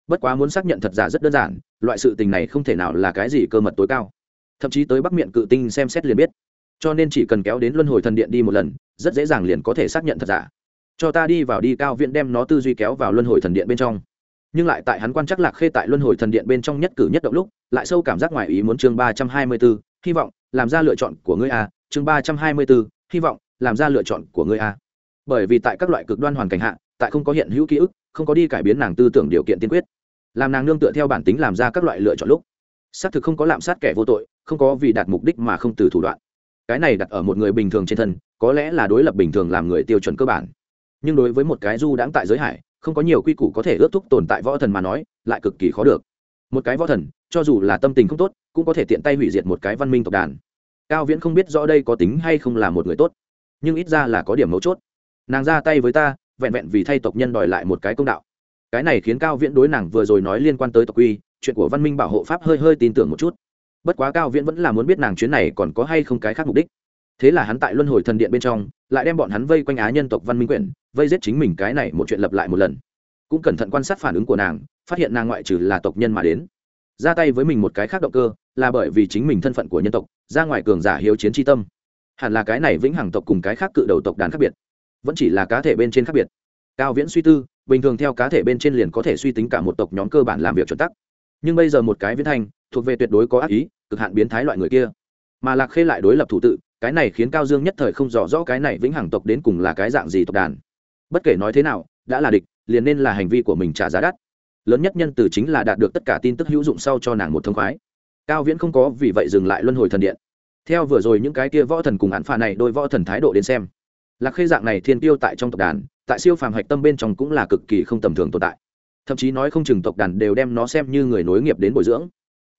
Bất quá muốn xác nhận thật giả rất đơn giản, loại sự tình này không thể nào là cái gì cơ mật tối cao. Thậm chí tới bắc miệng cự tinh xem xét liền biết. Cho nên chỉ cần kéo đến luân hồi thần điện đi một lần, rất dễ dàng liền có thể xác nhận thật giả cho ta đi vào đi, cao viện đem nó tư duy kéo vào luân hồi thần điện bên trong. Nhưng lại tại hắn quan chắc lạc khê tại luân hồi thần điện bên trong nhất cử nhất động lúc, lại sâu cảm giác ngoài ý muốn chương ba trăm hai mươi b ố hy vọng, làm ra lựa chọn của ngươi a, chương ba trăm hai mươi b ố hy vọng, làm ra lựa chọn của ngươi a. Bởi vì tại các loại cực đoan hoàn cảnh hạ, tại không có hiện hữu ký ức, không có đi cải biến nàng tư tưởng điều kiện tiên quyết. Làm nàng nương tựa theo bản tính làm ra các loại lựa chọn lúc, xác thực không có lạm sát kẻ vô tội, không có vì đạt mục đích mà không từ thủ đoạn. Cái này đặt ở một người bình thường trên thân, có lẽ là đối lập bình thường làm người tiêu chuẩn cơ bản nhưng đối với một cái du đãng tại giới hải, không có nhiều quy củ có thể ước thúc tồn tại võ thần mà nói, lại cực kỳ khó được. Một cái võ thần, cho dù là tâm tình không tốt, cũng có thể tiện tay hủy diệt một cái văn minh tộc đàn. Cao viễn không biết rõ đây có tính hay không là một người tốt, nhưng ít ra là có điểm mấu chốt. Nàng ra tay với ta, vẹn vẹn vì thay tộc nhân đòi lại một cái công đạo. Cái này khiến cao viễn đối nàng vừa rồi nói liên quan tới tộc quy, chuyện của văn minh bảo hộ pháp hơi hơi tin tưởng một chút. Bất quá cao viễn vẫn là muốn biết nàng chuyến này còn có hay không cái khác mục đích. Thế là hắn tại luân hồi thần điện bên trong, lại đem bọn hắn vây quanh á nhân tộc văn minh quyển vây giết chính mình cái này một chuyện lập lại một lần. Cũng cẩn thận quan sát phản ứng của nàng, phát hiện nàng ngoại trừ là tộc nhân mà đến. Ra tay với mình một cái khác động cơ, là bởi vì chính mình thân phận của nhân tộc, ra ngoài cường giả hiếu chiến tri tâm. Hẳn là cái này vĩnh hằng tộc cùng cái khác cự đầu tộc đàn khác biệt, vẫn chỉ là cá thể bên trên khác biệt. Cao viễn suy tư, bình thường theo cá thể bên trên liền có thể suy tính cả một tộc nhóm cơ bản làm việc chuẩn tắc. Nhưng bây giờ một cái viễn thành, thuộc về tuyệt đối có ác ý, cực hạn biến thái loại người kia. Mà lạc khê lại đối lập thủ tự, cái này khiến cao dương nhất thời không rõ rõ cái này vĩnh hằng tộc đến cùng là cái dạng gì tộc đàn bất kể nói thế nào, đã là địch, liền nên là hành vi của mình trả giá đắt. Lớn nhất nhân từ chính là đạt được tất cả tin tức hữu dụng sau cho nàng một thông khoái. Cao viễn không có, vì vậy dừng lại luân hồi thần điện. Theo vừa rồi những cái kia võ thần cùng án phà này đôi võ thần thái độ đến xem, lạc khê dạng này thiên tiêu tại trong tộc đàn, tại siêu phàm hạch tâm bên trong cũng là cực kỳ không tầm thường tồn tại. Thậm chí nói không chừng tộc đàn đều đem nó xem như người nối nghiệp đến bồi dưỡng.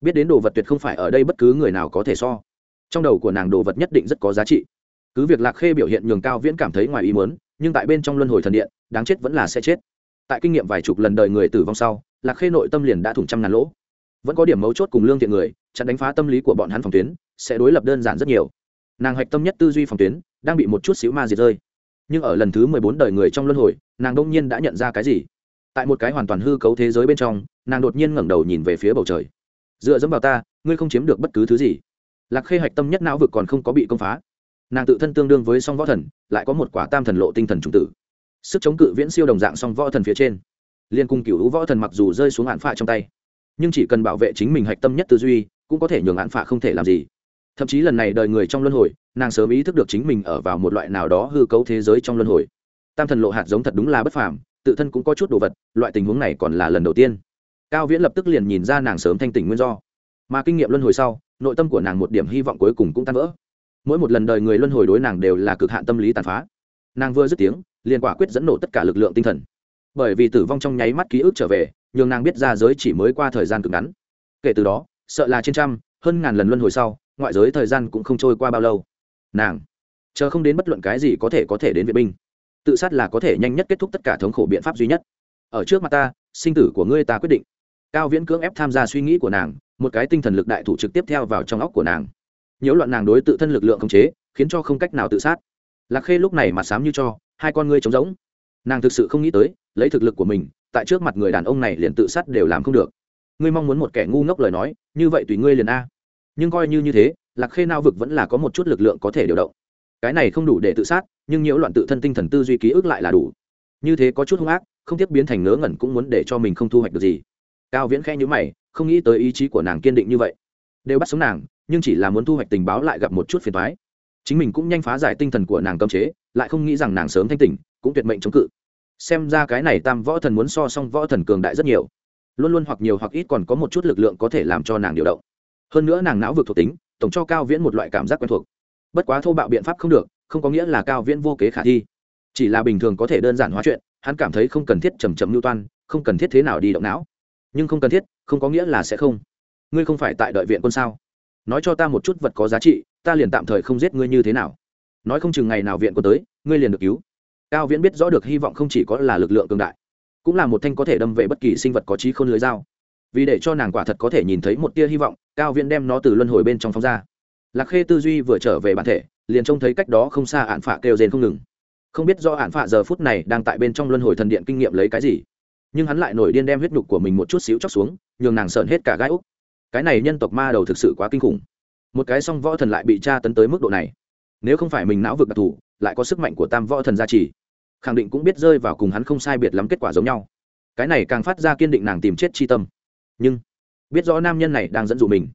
Biết đến đồ vật tuyệt không phải ở đây bất cứ người nào có thể so. Trong đầu của nàng đồ vật nhất định rất có giá trị. Cứ việc lạc khê biểu hiện nhường cao viễn cảm thấy ngoài ý muốn nhưng tại bên trong luân hồi thần điện, đáng chết vẫn là sẽ chết. Tại kinh nghiệm vài chục lần đời người tử vong sau, lạc khê nội tâm liền đã thủng trăm ngàn lỗ. Vẫn có điểm mấu chốt cùng lương thiện người, chặn đánh phá tâm lý của bọn hắn phòng tuyến, sẽ đối lập đơn giản rất nhiều. Nàng hạch tâm nhất tư duy phòng tuyến, đang bị một chút xíu ma diệt rơi. Nhưng ở lần thứ mười bốn đời người trong luân hồi, nàng đông nhiên đã nhận ra cái gì? Tại một cái hoàn toàn hư cấu thế giới bên trong, nàng đột nhiên ngẩng đầu nhìn về phía bầu trời. Dựa dẫm vào ta, ngươi không chiếm được bất cứ thứ gì. Lạc khê hạch tâm nhất não vực còn không có bị công phá nàng tự thân tương đương với song võ thần, lại có một quả tam thần lộ tinh thần trung tử. Sức chống cự viễn siêu đồng dạng song võ thần phía trên. Liên cung cựu võ thần mặc dù rơi xuống hạn phạ trong tay, nhưng chỉ cần bảo vệ chính mình hạch tâm nhất tư duy, cũng có thể nhường hạn phạ không thể làm gì. Thậm chí lần này đời người trong luân hồi, nàng sớm ý thức được chính mình ở vào một loại nào đó hư cấu thế giới trong luân hồi. Tam thần lộ hạt giống thật đúng là bất phàm, tự thân cũng có chút đồ vật, loại tình huống này còn là lần đầu tiên. Cao viễn lập tức liền nhìn ra nàng sớm thanh tỉnh nguyên do. Mà kinh nghiệm luân hồi sau, nội tâm của nàng một điểm hy vọng cuối cùng cũng tan vỡ mỗi một lần đời người luân hồi đối nàng đều là cực hạn tâm lý tàn phá. Nàng vừa dứt tiếng, liền quả quyết dẫn nổ tất cả lực lượng tinh thần. Bởi vì tử vong trong nháy mắt ký ức trở về, nhường nàng biết ra giới chỉ mới qua thời gian cực ngắn. Kể từ đó, sợ là trên trăm, hơn ngàn lần luân hồi sau, ngoại giới thời gian cũng không trôi qua bao lâu. Nàng, chờ không đến bất luận cái gì có thể có thể đến vệ binh. Tự sát là có thể nhanh nhất kết thúc tất cả thống khổ biện pháp duy nhất. Ở trước mặt ta, sinh tử của ngươi ta quyết định. Cao viễn cưỡng ép tham gia suy nghĩ của nàng, một cái tinh thần lực đại thủ trực tiếp theo vào trong óc của nàng nhiễu loạn nàng đối tự thân lực lượng khống chế, khiến cho không cách nào tự sát. Lạc khê lúc này mặt sám như cho, hai con ngươi trống rỗng. Nàng thực sự không nghĩ tới, lấy thực lực của mình, tại trước mặt người đàn ông này liền tự sát đều làm không được. Ngươi mong muốn một kẻ ngu ngốc lời nói, như vậy tùy ngươi liền a. Nhưng coi như như thế, lạc khê nao vực vẫn là có một chút lực lượng có thể điều động. Cái này không đủ để tự sát, nhưng nhiễu loạn tự thân tinh thần tư duy ký ức lại là đủ. Như thế có chút hung ác, không tiếp biến thành ngớ ngẩn cũng muốn để cho mình không thu hoạch được gì. Cao viễn khẽ nhữ mày, không nghĩ tới ý chí của nàng kiên định như vậy. Đều bắt sống nàng nhưng chỉ là muốn thu hoạch tình báo lại gặp một chút phiền toái. Chính mình cũng nhanh phá giải tinh thần của nàng cấm chế, lại không nghĩ rằng nàng sớm thanh tỉnh, cũng tuyệt mệnh chống cự. Xem ra cái này tam võ thần muốn so song võ thần cường đại rất nhiều. Luôn luôn hoặc nhiều hoặc ít còn có một chút lực lượng có thể làm cho nàng điều động. Hơn nữa nàng não vực thuộc tính, tổng cho cao viễn một loại cảm giác quen thuộc. Bất quá thô bạo biện pháp không được, không có nghĩa là cao viễn vô kế khả thi. Chỉ là bình thường có thể đơn giản hóa chuyện, hắn cảm thấy không cần thiết trầm trầm mưu toan, không cần thiết thế nào đi động não. Nhưng không cần thiết, không có nghĩa là sẽ không. Ngươi không phải tại đợi viện quân sao? Nói cho ta một chút vật có giá trị, ta liền tạm thời không giết ngươi như thế nào. Nói không chừng ngày nào viện quân tới, ngươi liền được cứu. Cao viễn biết rõ được hy vọng không chỉ có là lực lượng cường đại, cũng là một thanh có thể đâm về bất kỳ sinh vật có trí không lưới dao. Vì để cho nàng quả thật có thể nhìn thấy một tia hy vọng, cao viễn đem nó từ luân hồi bên trong phóng ra. Lạc khê tư duy vừa trở về bản thể, liền trông thấy cách đó không xa ạn phạ kêu rền không ngừng. Không biết do ạn phạ giờ phút này đang tại bên trong luân hồi thần điện kinh nghiệm lấy cái gì, nhưng hắn lại nổi điên đem huyết nhục của mình một chút xíu chóc xuống, nhường nàng sợn hết cả gai úc cái này nhân tộc ma đầu thực sự quá kinh khủng. Một cái song võ thần lại bị tra tấn tới mức độ này. Nếu không phải mình não vực đặc thù, lại có sức mạnh của tam võ thần gia trì, khẳng định cũng biết rơi vào cùng hắn không sai biệt lắm kết quả giống nhau. Cái này càng phát ra kiên định nàng tìm chết chi tâm. Nhưng, biết rõ nam nhân này đang dẫn dụ mình,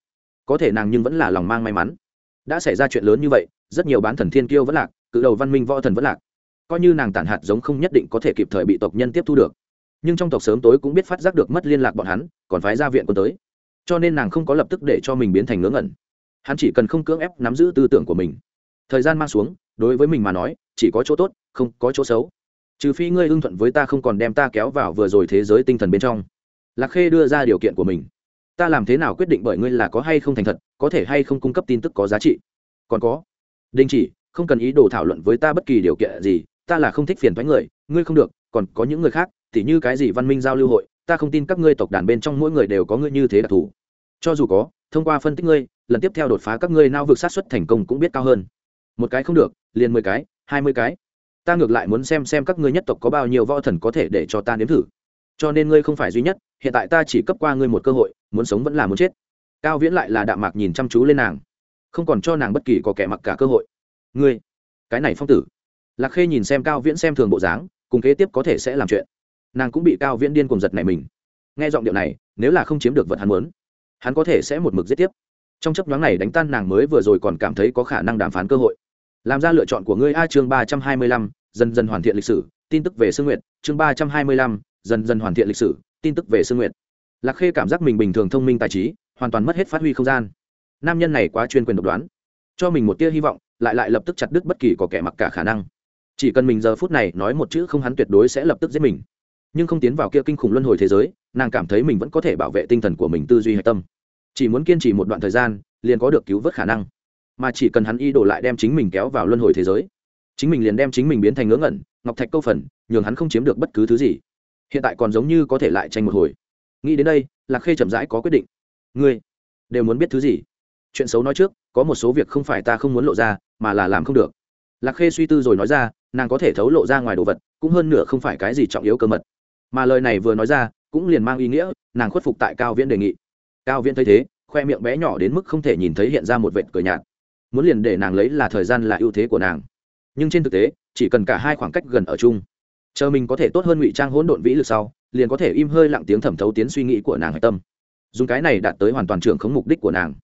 có thể nàng nhưng vẫn là lòng mang may mắn. Đã xảy ra chuyện lớn như vậy, rất nhiều bán thần thiên kiêu vẫn lạc, cự đầu văn minh võ thần vẫn lạc. Coi như nàng tản hạt giống không nhất định có thể kịp thời bị tộc nhân tiếp thu được. Nhưng trong tộc sớm tối cũng biết phát giác được mất liên lạc bọn hắn, còn phái ra viện quân tới cho nên nàng không có lập tức để cho mình biến thành ngớ ngẩn. Hắn chỉ cần không cưỡng ép nắm giữ tư tưởng của mình. Thời gian mang xuống, đối với mình mà nói, chỉ có chỗ tốt, không có chỗ xấu. Trừ phi ngươi hưng thuận với ta không còn đem ta kéo vào vừa rồi thế giới tinh thần bên trong. Lạc khê đưa ra điều kiện của mình. Ta làm thế nào quyết định bởi ngươi là có hay không thành thật, có thể hay không cung cấp tin tức có giá trị? Còn có. Đình chỉ, không cần ý đồ thảo luận với ta bất kỳ điều kiện gì, ta là không thích phiền thoái người, ngươi không được, còn có những người khác, tỉ như cái gì văn minh giao lưu hội ta không tin các ngươi tộc đàn bên trong mỗi người đều có ngươi như thế đặc thù. Cho dù có, thông qua phân tích ngươi, lần tiếp theo đột phá các ngươi nao vực sát xuất thành công cũng biết cao hơn. Một cái không được, liền mười cái, hai mươi cái. Ta ngược lại muốn xem xem các ngươi nhất tộc có bao nhiêu võ thần có thể để cho ta nếm thử. Cho nên ngươi không phải duy nhất, hiện tại ta chỉ cấp qua ngươi một cơ hội, muốn sống vẫn là muốn chết. Cao viễn lại là đạm mạc nhìn chăm chú lên nàng. Không còn cho nàng bất kỳ có kẻ mặc cả cơ hội. Ngươi, cái này phong tử. Lạc khê nhìn xem cao viễn xem thường bộ dáng, cùng kế tiếp có thể sẽ làm chuyện nàng cũng bị cao viễn điên cùng giật này mình. Nghe giọng điệu này, nếu là không chiếm được vật hắn muốn, hắn có thể sẽ một mực giết tiếp. Trong chấp nhoáng này đánh tan nàng mới vừa rồi còn cảm thấy có khả năng đàm phán cơ hội. Làm ra lựa chọn của ngươi a chương ba trăm hai mươi lăm, dần dần hoàn thiện lịch sử, tin tức về sương nguyệt. Chương ba trăm hai mươi lăm, dần dần hoàn thiện lịch sử, tin tức về sương nguyệt. Lạc khê cảm giác mình bình thường thông minh tài trí, hoàn toàn mất hết phát huy không gian. Nam nhân này quá chuyên quyền độc đoán. Cho mình một tia hy vọng, lại lại lập tức chặt đứt bất kỳ có kẻ mặc cả khả năng. Chỉ cần mình giờ phút này nói một chữ không hắn tuyệt đối sẽ lập tức giết mình nhưng không tiến vào kia kinh khủng luân hồi thế giới, nàng cảm thấy mình vẫn có thể bảo vệ tinh thần của mình tư duy hạch tâm. Chỉ muốn kiên trì một đoạn thời gian, liền có được cứu vớt khả năng. Mà chỉ cần hắn y đổ lại đem chính mình kéo vào luân hồi thế giới, chính mình liền đem chính mình biến thành ngớ ngẩn, ngọc thạch câu phần, nhường hắn không chiếm được bất cứ thứ gì. Hiện tại còn giống như có thể lại tranh một hồi. Nghĩ đến đây, lạc khê chậm rãi có quyết định. Ngươi đều muốn biết thứ gì? Chuyện xấu nói trước, có một số việc không phải ta không muốn lộ ra, mà là làm không được. Lạc khê suy tư rồi nói ra, nàng có thể thấu lộ ra ngoài đồ vật, cũng hơn nửa không phải cái gì trọng yếu cơ mật mà lời này vừa nói ra, cũng liền mang ý nghĩa, nàng khuất phục tại cao viễn đề nghị. Cao viễn thấy thế, khoe miệng bé nhỏ đến mức không thể nhìn thấy hiện ra một vệt cười nhạt. Muốn liền để nàng lấy là thời gian là ưu thế của nàng. Nhưng trên thực tế, chỉ cần cả hai khoảng cách gần ở chung, chờ mình có thể tốt hơn ngụy trang hỗn độn vĩ lực sau, liền có thể im hơi lặng tiếng thẩm thấu tiến suy nghĩ của nàng hạch tâm. Dùng cái này đạt tới hoàn toàn trưởng khống mục đích của nàng,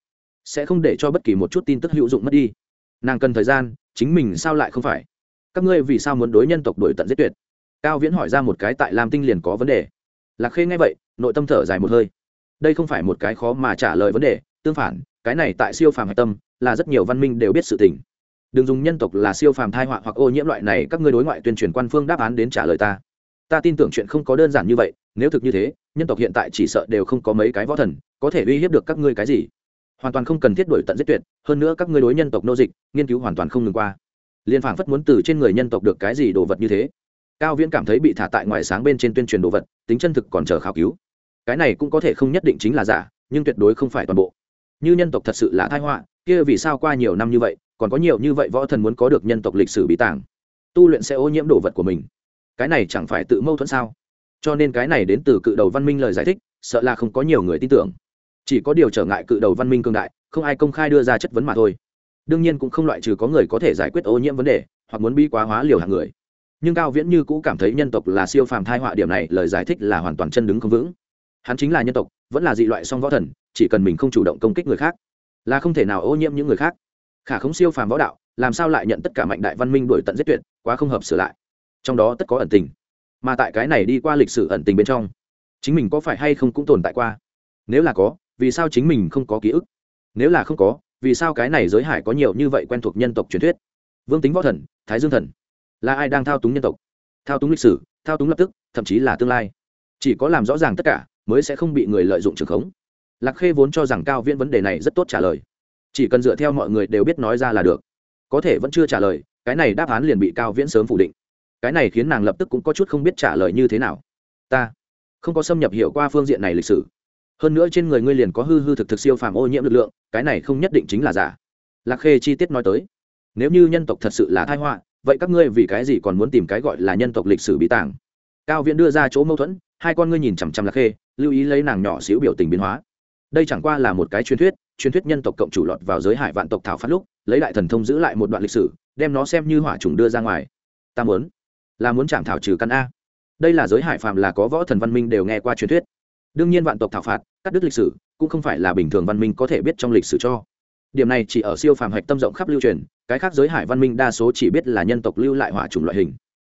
sẽ không để cho bất kỳ một chút tin tức hữu dụng mất đi. Nàng cần thời gian, chính mình sao lại không phải? Các ngươi vì sao muốn đối nhân tộc đổi tận giết tuyệt? Cao viễn hỏi ra một cái tại lam tinh liền có vấn đề. Lạc khê nghe vậy, nội tâm thở dài một hơi. Đây không phải một cái khó mà trả lời vấn đề, tương phản, cái này tại siêu phàm hạch tâm, là rất nhiều văn minh đều biết sự tình. Đừng dùng nhân tộc là siêu phàm thai họa hoặc ô nhiễm loại này, các ngươi đối ngoại tuyên truyền quan phương đáp án đến trả lời ta. Ta tin tưởng chuyện không có đơn giản như vậy, nếu thực như thế, nhân tộc hiện tại chỉ sợ đều không có mấy cái võ thần, có thể uy hiếp được các ngươi cái gì. Hoàn toàn không cần thiết đổi tận giết tuyệt, hơn nữa các ngươi đối nhân tộc nô dịch, nghiên cứu hoàn toàn không ngừng qua. Liên phản phất muốn từ trên người nhân tộc được cái gì đồ vật như thế cao viễn cảm thấy bị thả tại ngoài sáng bên trên tuyên truyền đồ vật, tính chân thực còn chờ khảo cứu. Cái này cũng có thể không nhất định chính là giả, nhưng tuyệt đối không phải toàn bộ. Như nhân tộc thật sự là thái họa, kia vì sao qua nhiều năm như vậy, còn có nhiều như vậy võ thần muốn có được nhân tộc lịch sử bí tàng? Tu luyện sẽ ô nhiễm đồ vật của mình. Cái này chẳng phải tự mâu thuẫn sao? Cho nên cái này đến từ cự đầu văn minh lời giải thích, sợ là không có nhiều người tin tưởng. Chỉ có điều trở ngại cự đầu văn minh cương đại, không ai công khai đưa ra chất vấn mà thôi. Đương nhiên cũng không loại trừ có người có thể giải quyết ô nhiễm vấn đề, hoặc muốn bi quá hóa liều hàng người nhưng cao viễn như cũ cảm thấy nhân tộc là siêu phàm thai họa điểm này, lời giải thích là hoàn toàn chân đứng không vững. Hắn chính là nhân tộc, vẫn là dị loại song võ thần, chỉ cần mình không chủ động công kích người khác, là không thể nào ô nhiễm những người khác. Khả không siêu phàm võ đạo, làm sao lại nhận tất cả mạnh đại văn minh đổi tận giết tuyệt, quá không hợp sửa lại. Trong đó tất có ẩn tình. Mà tại cái này đi qua lịch sử ẩn tình bên trong, chính mình có phải hay không cũng tồn tại qua? Nếu là có, vì sao chính mình không có ký ức? Nếu là không có, vì sao cái này giới hải có nhiều như vậy quen thuộc nhân tộc truyền thuyết? Vương tính võ thần, thái dương thần là ai đang thao túng nhân tộc, thao túng lịch sử, thao túng lập tức, thậm chí là tương lai. Chỉ có làm rõ ràng tất cả, mới sẽ không bị người lợi dụng trường khống. Lạc khê vốn cho rằng cao viễn vấn đề này rất tốt trả lời. Chỉ cần dựa theo mọi người đều biết nói ra là được. Có thể vẫn chưa trả lời, cái này đáp án liền bị cao viễn sớm phủ định. Cái này khiến nàng lập tức cũng có chút không biết trả lời như thế nào. Ta không có xâm nhập hiệu qua phương diện này lịch sử. Hơn nữa trên người ngươi liền có hư hư thực thực siêu phàm ô nhiễm lực lượng, cái này không nhất định chính là giả. Lạc khê chi tiết nói tới. Nếu như nhân tộc thật sự là thai họa vậy các ngươi vì cái gì còn muốn tìm cái gọi là nhân tộc lịch sử bí tàng? Cao viễn đưa ra chỗ mâu thuẫn, hai con ngươi nhìn chằm chằm lạc khê, lưu ý lấy nàng nhỏ xíu biểu tình biến hóa. Đây chẳng qua là một cái truyền thuyết truyền thuyết nhân tộc cộng chủ lọt vào giới hải vạn tộc thảo phát lúc, lấy đại thần thông giữ lại một đoạn lịch sử, đem nó xem như hỏa trùng đưa ra ngoài. Ta muốn, là muốn chạm thảo trừ căn a. Đây là giới hải phàm là có võ thần văn minh đều nghe qua truyền thuyết. Đương nhiên vạn tộc thảo phạt, cắt đứt lịch sử, cũng không phải là bình thường văn minh có thể biết trong lịch sử cho điểm này chỉ ở siêu phàm hạch tâm rộng khắp lưu truyền, cái khác giới hải văn minh đa số chỉ biết là nhân tộc lưu lại hỏa chủng loại hình.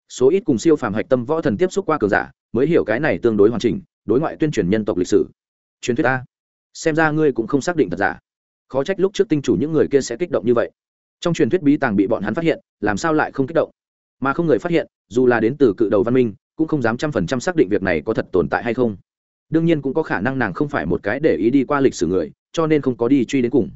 Số ít cùng siêu phàm hạch tâm võ thần tiếp xúc qua cường giả, mới hiểu cái này tương đối hoàn chỉnh, đối ngoại tuyên truyền nhân tộc lịch sử. Truyền thuyết ta. Xem ra ngươi cũng không xác định thật giả. Khó trách lúc trước tinh chủ những người kia sẽ kích động như vậy. Trong truyền thuyết bí tàng bị bọn hắn phát hiện, làm sao lại không kích động? Mà không người phát hiện, dù là đến từ cự đầu văn minh, cũng không dám trăm phần trăm xác định việc này có thật tồn tại hay không. Đương nhiên cũng có khả năng nàng không phải một cái để ý đi qua lịch sử người, cho nên không có đi truy đến cùng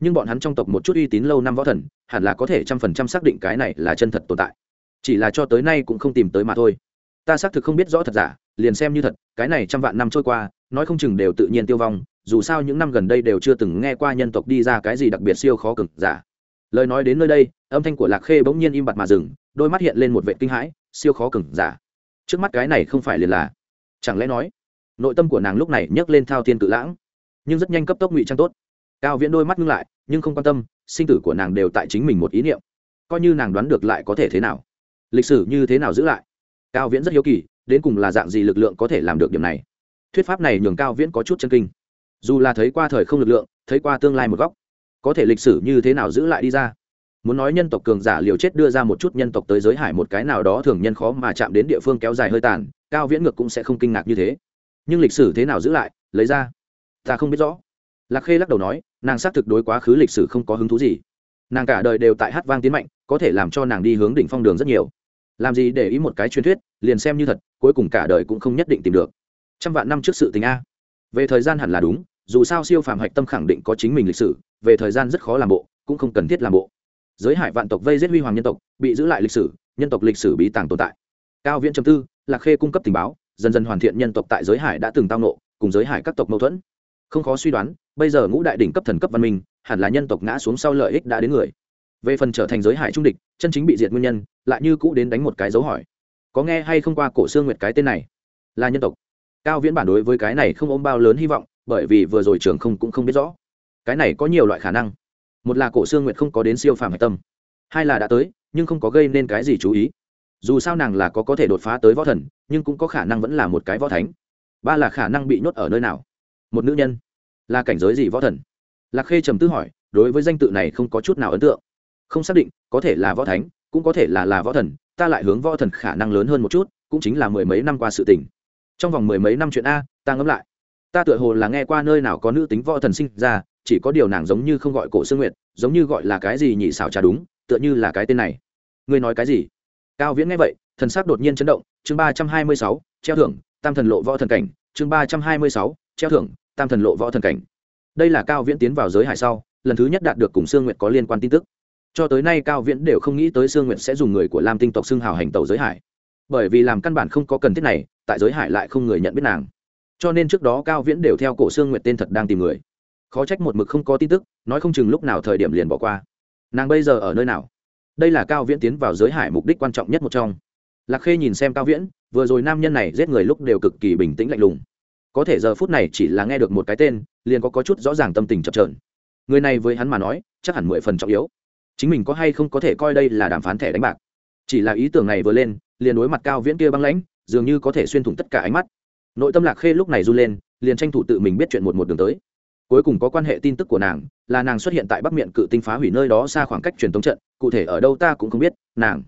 nhưng bọn hắn trong tộc một chút uy tín lâu năm võ thần, hẳn là có thể trăm phần trăm xác định cái này là chân thật tồn tại. Chỉ là cho tới nay cũng không tìm tới mà thôi. Ta xác thực không biết rõ thật giả, liền xem như thật, cái này trăm vạn năm trôi qua, nói không chừng đều tự nhiên tiêu vong, dù sao những năm gần đây đều chưa từng nghe qua nhân tộc đi ra cái gì đặc biệt siêu khó cực giả. Lời nói đến nơi đây, âm thanh của lạc khê bỗng nhiên im bặt mà dừng, đôi mắt hiện lên một vệ kinh hãi, siêu khó cực giả. Trước mắt cái này không phải liền là, chẳng lẽ nói, nội tâm của nàng lúc này nhấc lên thao thiên cự lãng, nhưng rất nhanh cấp tốc ngụy trang tốt cao viễn đôi mắt ngưng lại, nhưng không quan tâm, sinh tử của nàng đều tại chính mình một ý niệm. Coi như nàng đoán được lại có thể thế nào? Lịch sử như thế nào giữ lại? Cao viễn rất hiếu kỳ, đến cùng là dạng gì lực lượng có thể làm được điểm này? Thuyết pháp này nhường cao viễn có chút chân kinh. Dù là thấy qua thời không lực lượng, thấy qua tương lai một góc, có thể lịch sử như thế nào giữ lại đi ra? Muốn nói nhân tộc cường giả liều chết đưa ra một chút nhân tộc tới giới hải một cái nào đó thường nhân khó mà chạm đến địa phương kéo dài hơi tàn, cao viễn ngược cũng sẽ không kinh ngạc như thế. Nhưng lịch sử thế nào giữ lại? Lấy ra. Ta không biết rõ. Lạc khê lắc đầu nói nàng xác thực đối quá khứ lịch sử không có hứng thú gì. Nàng cả đời đều tại hát vang tiến mạnh, có thể làm cho nàng đi hướng đỉnh phong đường rất nhiều. Làm gì để ý một cái truyền thuyết, liền xem như thật, cuối cùng cả đời cũng không nhất định tìm được. Trăm vạn năm trước sự tình a. Về thời gian hẳn là đúng, dù sao siêu phàm hạch tâm khẳng định có chính mình lịch sử, về thời gian rất khó làm bộ, cũng không cần thiết làm bộ. Giới hải vạn tộc vây giết huy hoàng nhân tộc, bị giữ lại lịch sử, nhân tộc lịch sử bí tàng tồn tại. Cao viễn trầm tư, lạc khê cung cấp tình báo, dần dần hoàn thiện nhân tộc tại giới hải đã từng tao nộ cùng giới hải các tộc mâu thuẫn không khó suy đoán, bây giờ ngũ đại đỉnh cấp thần cấp văn minh, hẳn là nhân tộc ngã xuống sau lợi ích đã đến người. Về phần trở thành giới hải trung địch, chân chính bị diệt nguyên nhân, lại như cũ đến đánh một cái dấu hỏi. Có nghe hay không qua cổ xương nguyệt cái tên này? Là nhân tộc. Cao viễn bản đối với cái này không ôm bao lớn hy vọng, bởi vì vừa rồi trường không cũng không biết rõ. Cái này có nhiều loại khả năng. Một là cổ xương nguyệt không có đến siêu phàm hạch tâm. Hai là đã tới, nhưng không có gây nên cái gì chú ý. Dù sao nàng là có có thể đột phá tới võ thần, nhưng cũng có khả năng vẫn là một cái võ thánh. Ba là khả năng bị nhốt ở nơi nào một nữ nhân. Là cảnh giới gì võ thần? Lạc khê trầm tư hỏi, đối với danh tự này không có chút nào ấn tượng. Không xác định, có thể là võ thánh, cũng có thể là là võ thần, ta lại hướng võ thần khả năng lớn hơn một chút, cũng chính là mười mấy năm qua sự tình. Trong vòng mười mấy năm chuyện a, ta ngẫm lại. Ta tựa hồ là nghe qua nơi nào có nữ tính võ thần sinh ra, chỉ có điều nàng giống như không gọi cổ sương nguyệt, giống như gọi là cái gì nhị xảo trà đúng, tựa như là cái tên này. Ngươi nói cái gì? Cao viễn nghe vậy, thần sắc đột nhiên chấn động, chương ba trăm hai mươi sáu, treo thưởng, tam thần lộ võ thần cảnh, chương ba trăm hai mươi sáu treo thưởng, tam thần lộ võ thần cảnh. Đây là cao viễn tiến vào giới hải sau, lần thứ nhất đạt được cùng sương nguyệt có liên quan tin tức. Cho tới nay cao viễn đều không nghĩ tới sương nguyệt sẽ dùng người của lam tinh tộc xưng hào hành tàu giới hải. Bởi vì làm căn bản không có cần thiết này, tại giới hải lại không người nhận biết nàng. Cho nên trước đó cao viễn đều theo cổ sương nguyệt tên thật đang tìm người. Khó trách một mực không có tin tức, nói không chừng lúc nào thời điểm liền bỏ qua. Nàng bây giờ ở nơi nào? Đây là cao viễn tiến vào giới hải mục đích quan trọng nhất một trong. Lạc khê nhìn xem cao viễn, vừa rồi nam nhân này giết người lúc đều cực kỳ bình tĩnh lạnh lùng có thể giờ phút này chỉ là nghe được một cái tên liền có, có chút rõ ràng tâm tình chập trờn người này với hắn mà nói chắc hẳn mười phần trọng yếu. Chính mình có hay không có thể coi đây là đàm phán thẻ đánh bạc. Chỉ là ý tưởng này vừa lên liền đối mặt cao viễn kia băng lãnh dường như có thể xuyên thủng tất cả ánh mắt. Nội tâm lạc khê lúc này run lên liền tranh thủ tự mình biết chuyện một một đường tới. Cuối cùng có quan hệ tin tức của nàng là nàng xuất hiện tại bắc miệng cự tinh phá hủy nơi đó xa khoảng cách truyền thống trận cụ thể ở đâu ta cũng không biết nàng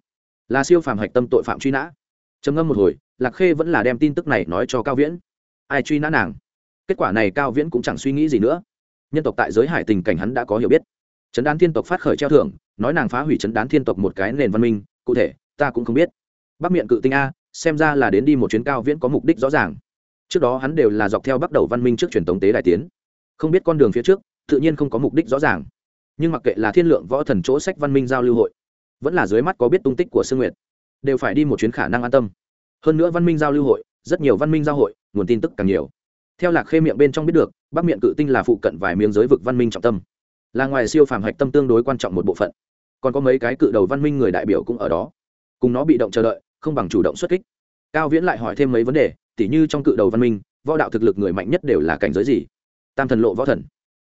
là siêu phàm hạch tâm tội phạm truy nã. Trầm ngâm một hồi lạc khê vẫn là đem tin tức này nói cho cao viễn ai truy nã nàng? Kết quả này cao viễn cũng chẳng suy nghĩ gì nữa. Nhân tộc tại giới hải tình cảnh hắn đã có hiểu biết. Trấn đán thiên tộc phát khởi treo thưởng, nói nàng phá hủy trấn đán thiên tộc một cái nền văn minh, cụ thể, ta cũng không biết. Bắc miệng cự tinh a, xem ra là đến đi một chuyến cao viễn có mục đích rõ ràng. Trước đó hắn đều là dọc theo bắt đầu văn minh trước truyền thống tế đại tiến. Không biết con đường phía trước, tự nhiên không có mục đích rõ ràng. Nhưng mặc kệ là thiên lượng võ thần chỗ sách văn minh giao lưu hội, vẫn là dưới mắt có biết tung tích của sương nguyệt, đều phải đi một chuyến khả năng an tâm. Hơn nữa văn minh giao lưu hội, rất nhiều văn minh giao hội nguồn tin tức càng nhiều. Theo lạc khê miệng bên trong biết được, bắc miệng cự tinh là phụ cận vài miếng giới vực văn minh trọng tâm. Là ngoài siêu phàm hạch tâm tương đối quan trọng một bộ phận. Còn có mấy cái cự đầu văn minh người đại biểu cũng ở đó. Cùng nó bị động chờ đợi, không bằng chủ động xuất kích. Cao viễn lại hỏi thêm mấy vấn đề, tỉ như trong cự đầu văn minh, võ đạo thực lực người mạnh nhất đều là cảnh giới gì? Tam thần lộ võ thần.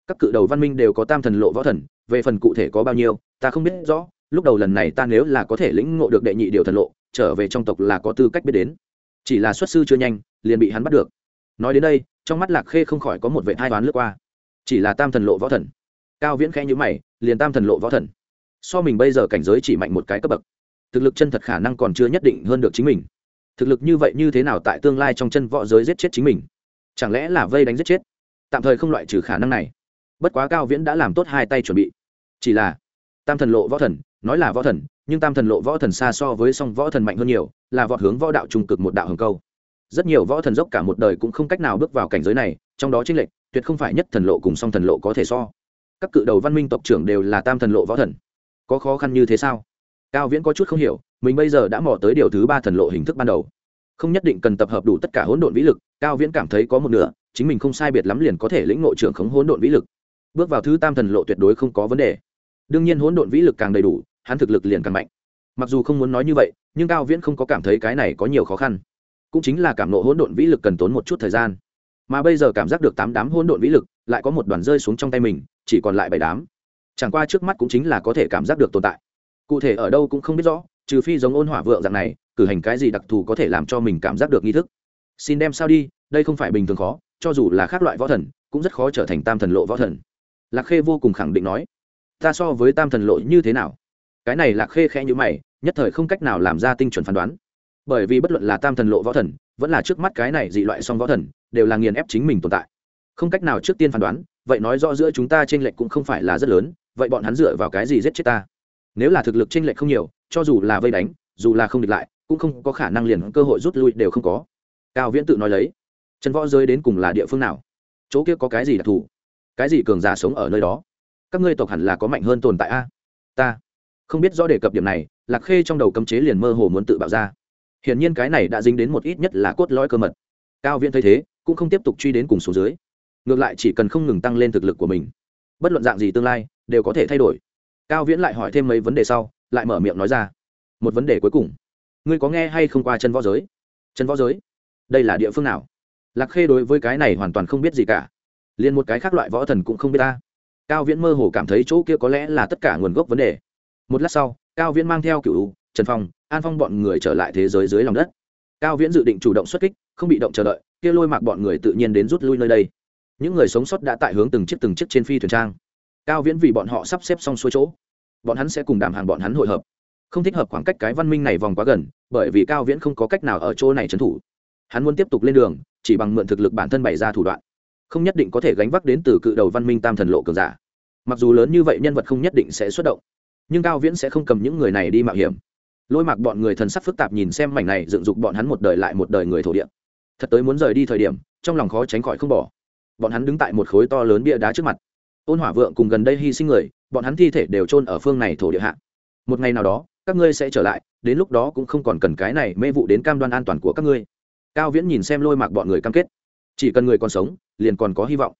Các cự đầu văn minh đều có tam thần lộ võ thần, về phần cụ thể có bao nhiêu, ta không biết rõ. Lúc đầu lần này ta nếu là có thể lĩnh ngộ được đệ nhị điều thần lộ, trở về trong tộc là có tư cách biết đến chỉ là xuất sư chưa nhanh, liền bị hắn bắt được. Nói đến đây, trong mắt lạc khê không khỏi có một vệ hai đoán lướt qua. Chỉ là tam thần lộ võ thần. Cao viễn khẽ nhữ mày, liền tam thần lộ võ thần. So mình bây giờ cảnh giới chỉ mạnh một cái cấp bậc. Thực lực chân thật khả năng còn chưa nhất định hơn được chính mình. Thực lực như vậy như thế nào tại tương lai trong chân võ giới giết chết chính mình? Chẳng lẽ là vây đánh giết chết? Tạm thời không loại trừ khả năng này. Bất quá cao viễn đã làm tốt hai tay chuẩn bị. Chỉ là tam thần lộ võ thần nói là võ thần, nhưng tam thần lộ võ thần xa so với song võ thần mạnh hơn nhiều, là vọt hướng võ đạo trung cực một đạo hồng câu. Rất nhiều võ thần dốc cả một đời cũng không cách nào bước vào cảnh giới này, trong đó chính lệnh tuyệt không phải nhất thần lộ cùng song thần lộ có thể so. Các cự đầu văn minh tộc trưởng đều là tam thần lộ võ thần. Có khó khăn như thế sao? Cao viễn có chút không hiểu, mình bây giờ đã mò tới điều thứ ba thần lộ hình thức ban đầu. Không nhất định cần tập hợp đủ tất cả hỗn độn vĩ lực, cao viễn cảm thấy có một nửa, chính mình không sai biệt lắm liền có thể lĩnh nội trưởng khống hỗn độn vĩ lực. Bước vào thứ tam thần lộ tuyệt đối không có vấn đề. Đương nhiên hỗn độn vĩ lực càng đầy đủ hắn thực lực liền càng mạnh. Mặc dù không muốn nói như vậy, nhưng cao viễn không có cảm thấy cái này có nhiều khó khăn. Cũng chính là cảm nộ hỗn độn vĩ lực cần tốn một chút thời gian. Mà bây giờ cảm giác được tám đám hỗn độn vĩ lực lại có một đoàn rơi xuống trong tay mình, chỉ còn lại bảy đám. Chẳng qua trước mắt cũng chính là có thể cảm giác được tồn tại. Cụ thể ở đâu cũng không biết rõ, trừ phi giống ôn hỏa vượng dạng này, cử hành cái gì đặc thù có thể làm cho mình cảm giác được nghi thức. Xin đem sao đi, đây không phải bình thường khó, cho dù là khác loại võ thần, cũng rất khó trở thành tam thần lộ võ thần. Lạc khê vô cùng khẳng định nói, ta so với tam thần lộ như thế nào? Cái này lạc khê khẽ như mày, nhất thời không cách nào làm ra tinh chuẩn phán đoán. Bởi vì bất luận là tam thần lộ võ thần, vẫn là trước mắt cái này dị loại song võ thần, đều là nghiền ép chính mình tồn tại. Không cách nào trước tiên phán đoán, vậy nói rõ giữa chúng ta t r ê n lệch cũng không phải là rất lớn, vậy bọn hắn dựa vào cái gì giết chết ta? Nếu là thực lực t r ê n lệch không nhiều, cho dù là vây đánh, dù là không địch lại, cũng không có khả năng liền cơ hội rút lui đều không có. Cao viễn tự nói lấy, trần võ giới đến cùng là địa phương nào? Chỗ kia có cái gì đặc thù? Cái gì cường giả sống ở nơi đó? Các ngươi tộc hẳn là có mạnh hơn tồn tại a. Ta không biết do đề cập điểm này, lạc khê trong đầu cấm chế liền mơ hồ muốn tự bạo ra. Hiển nhiên cái này đã dính đến một ít nhất là cốt lõi cơ mật. Cao viễn thấy thế, cũng không tiếp tục truy đến cùng số dưới. Ngược lại chỉ cần không ngừng tăng lên thực lực của mình, bất luận dạng gì tương lai, đều có thể thay đổi. Cao viễn lại hỏi thêm mấy vấn đề sau, lại mở miệng nói ra. Một vấn đề cuối cùng. Ngươi có nghe hay không qua chân võ giới? Chân võ giới? Đây là địa phương nào? Lạc khê đối với cái này hoàn toàn không biết gì cả. Liền một cái khác loại võ thần cũng không biết ta. Cao viễn mơ hồ cảm thấy chỗ kia có lẽ là tất cả nguồn gốc vấn đề một lát sau, cao viễn mang theo cựu trần phong, an phong bọn người trở lại thế giới dưới lòng đất. Cao viễn dự định chủ động xuất kích, không bị động chờ đợi, kia lôi mạc bọn người tự nhiên đến rút lui nơi đây. Những người sống sót đã tại hướng từng chiếc từng chiếc trên phi thuyền trang. Cao viễn vì bọn họ sắp xếp xong xuôi chỗ, bọn hắn sẽ cùng đàm hàng bọn hắn hội hợp. Không thích hợp khoảng cách cái văn minh này vòng quá gần, bởi vì cao viễn không có cách nào ở chỗ này trấn thủ. Hắn muốn tiếp tục lên đường, chỉ bằng mượn thực lực bản thân bày ra thủ đoạn. Không nhất định có thể gánh vác đến từ cự đầu văn minh tam thần lộ cường giả. Mặc dù lớn như vậy nhân vật không nhất định sẽ xuất động nhưng cao viễn sẽ không cầm những người này đi mạo hiểm. Lôi mặc bọn người thần sắc phức tạp nhìn xem mảnh này, dựng dục bọn hắn một đời lại một đời người thổ địa. Thật tới muốn rời đi thời điểm, trong lòng khó tránh khỏi không bỏ. Bọn hắn đứng tại một khối to lớn bia đá trước mặt. Ôn hỏa vượng cùng gần đây hy sinh người, bọn hắn thi thể đều chôn ở phương này thổ địa hạ. Một ngày nào đó, các ngươi sẽ trở lại, đến lúc đó cũng không còn cần cái này mê vụ đến cam đoan an toàn của các ngươi. Cao viễn nhìn xem lôi mạc bọn người cam kết. Chỉ cần người còn sống, liền còn có hy vọng.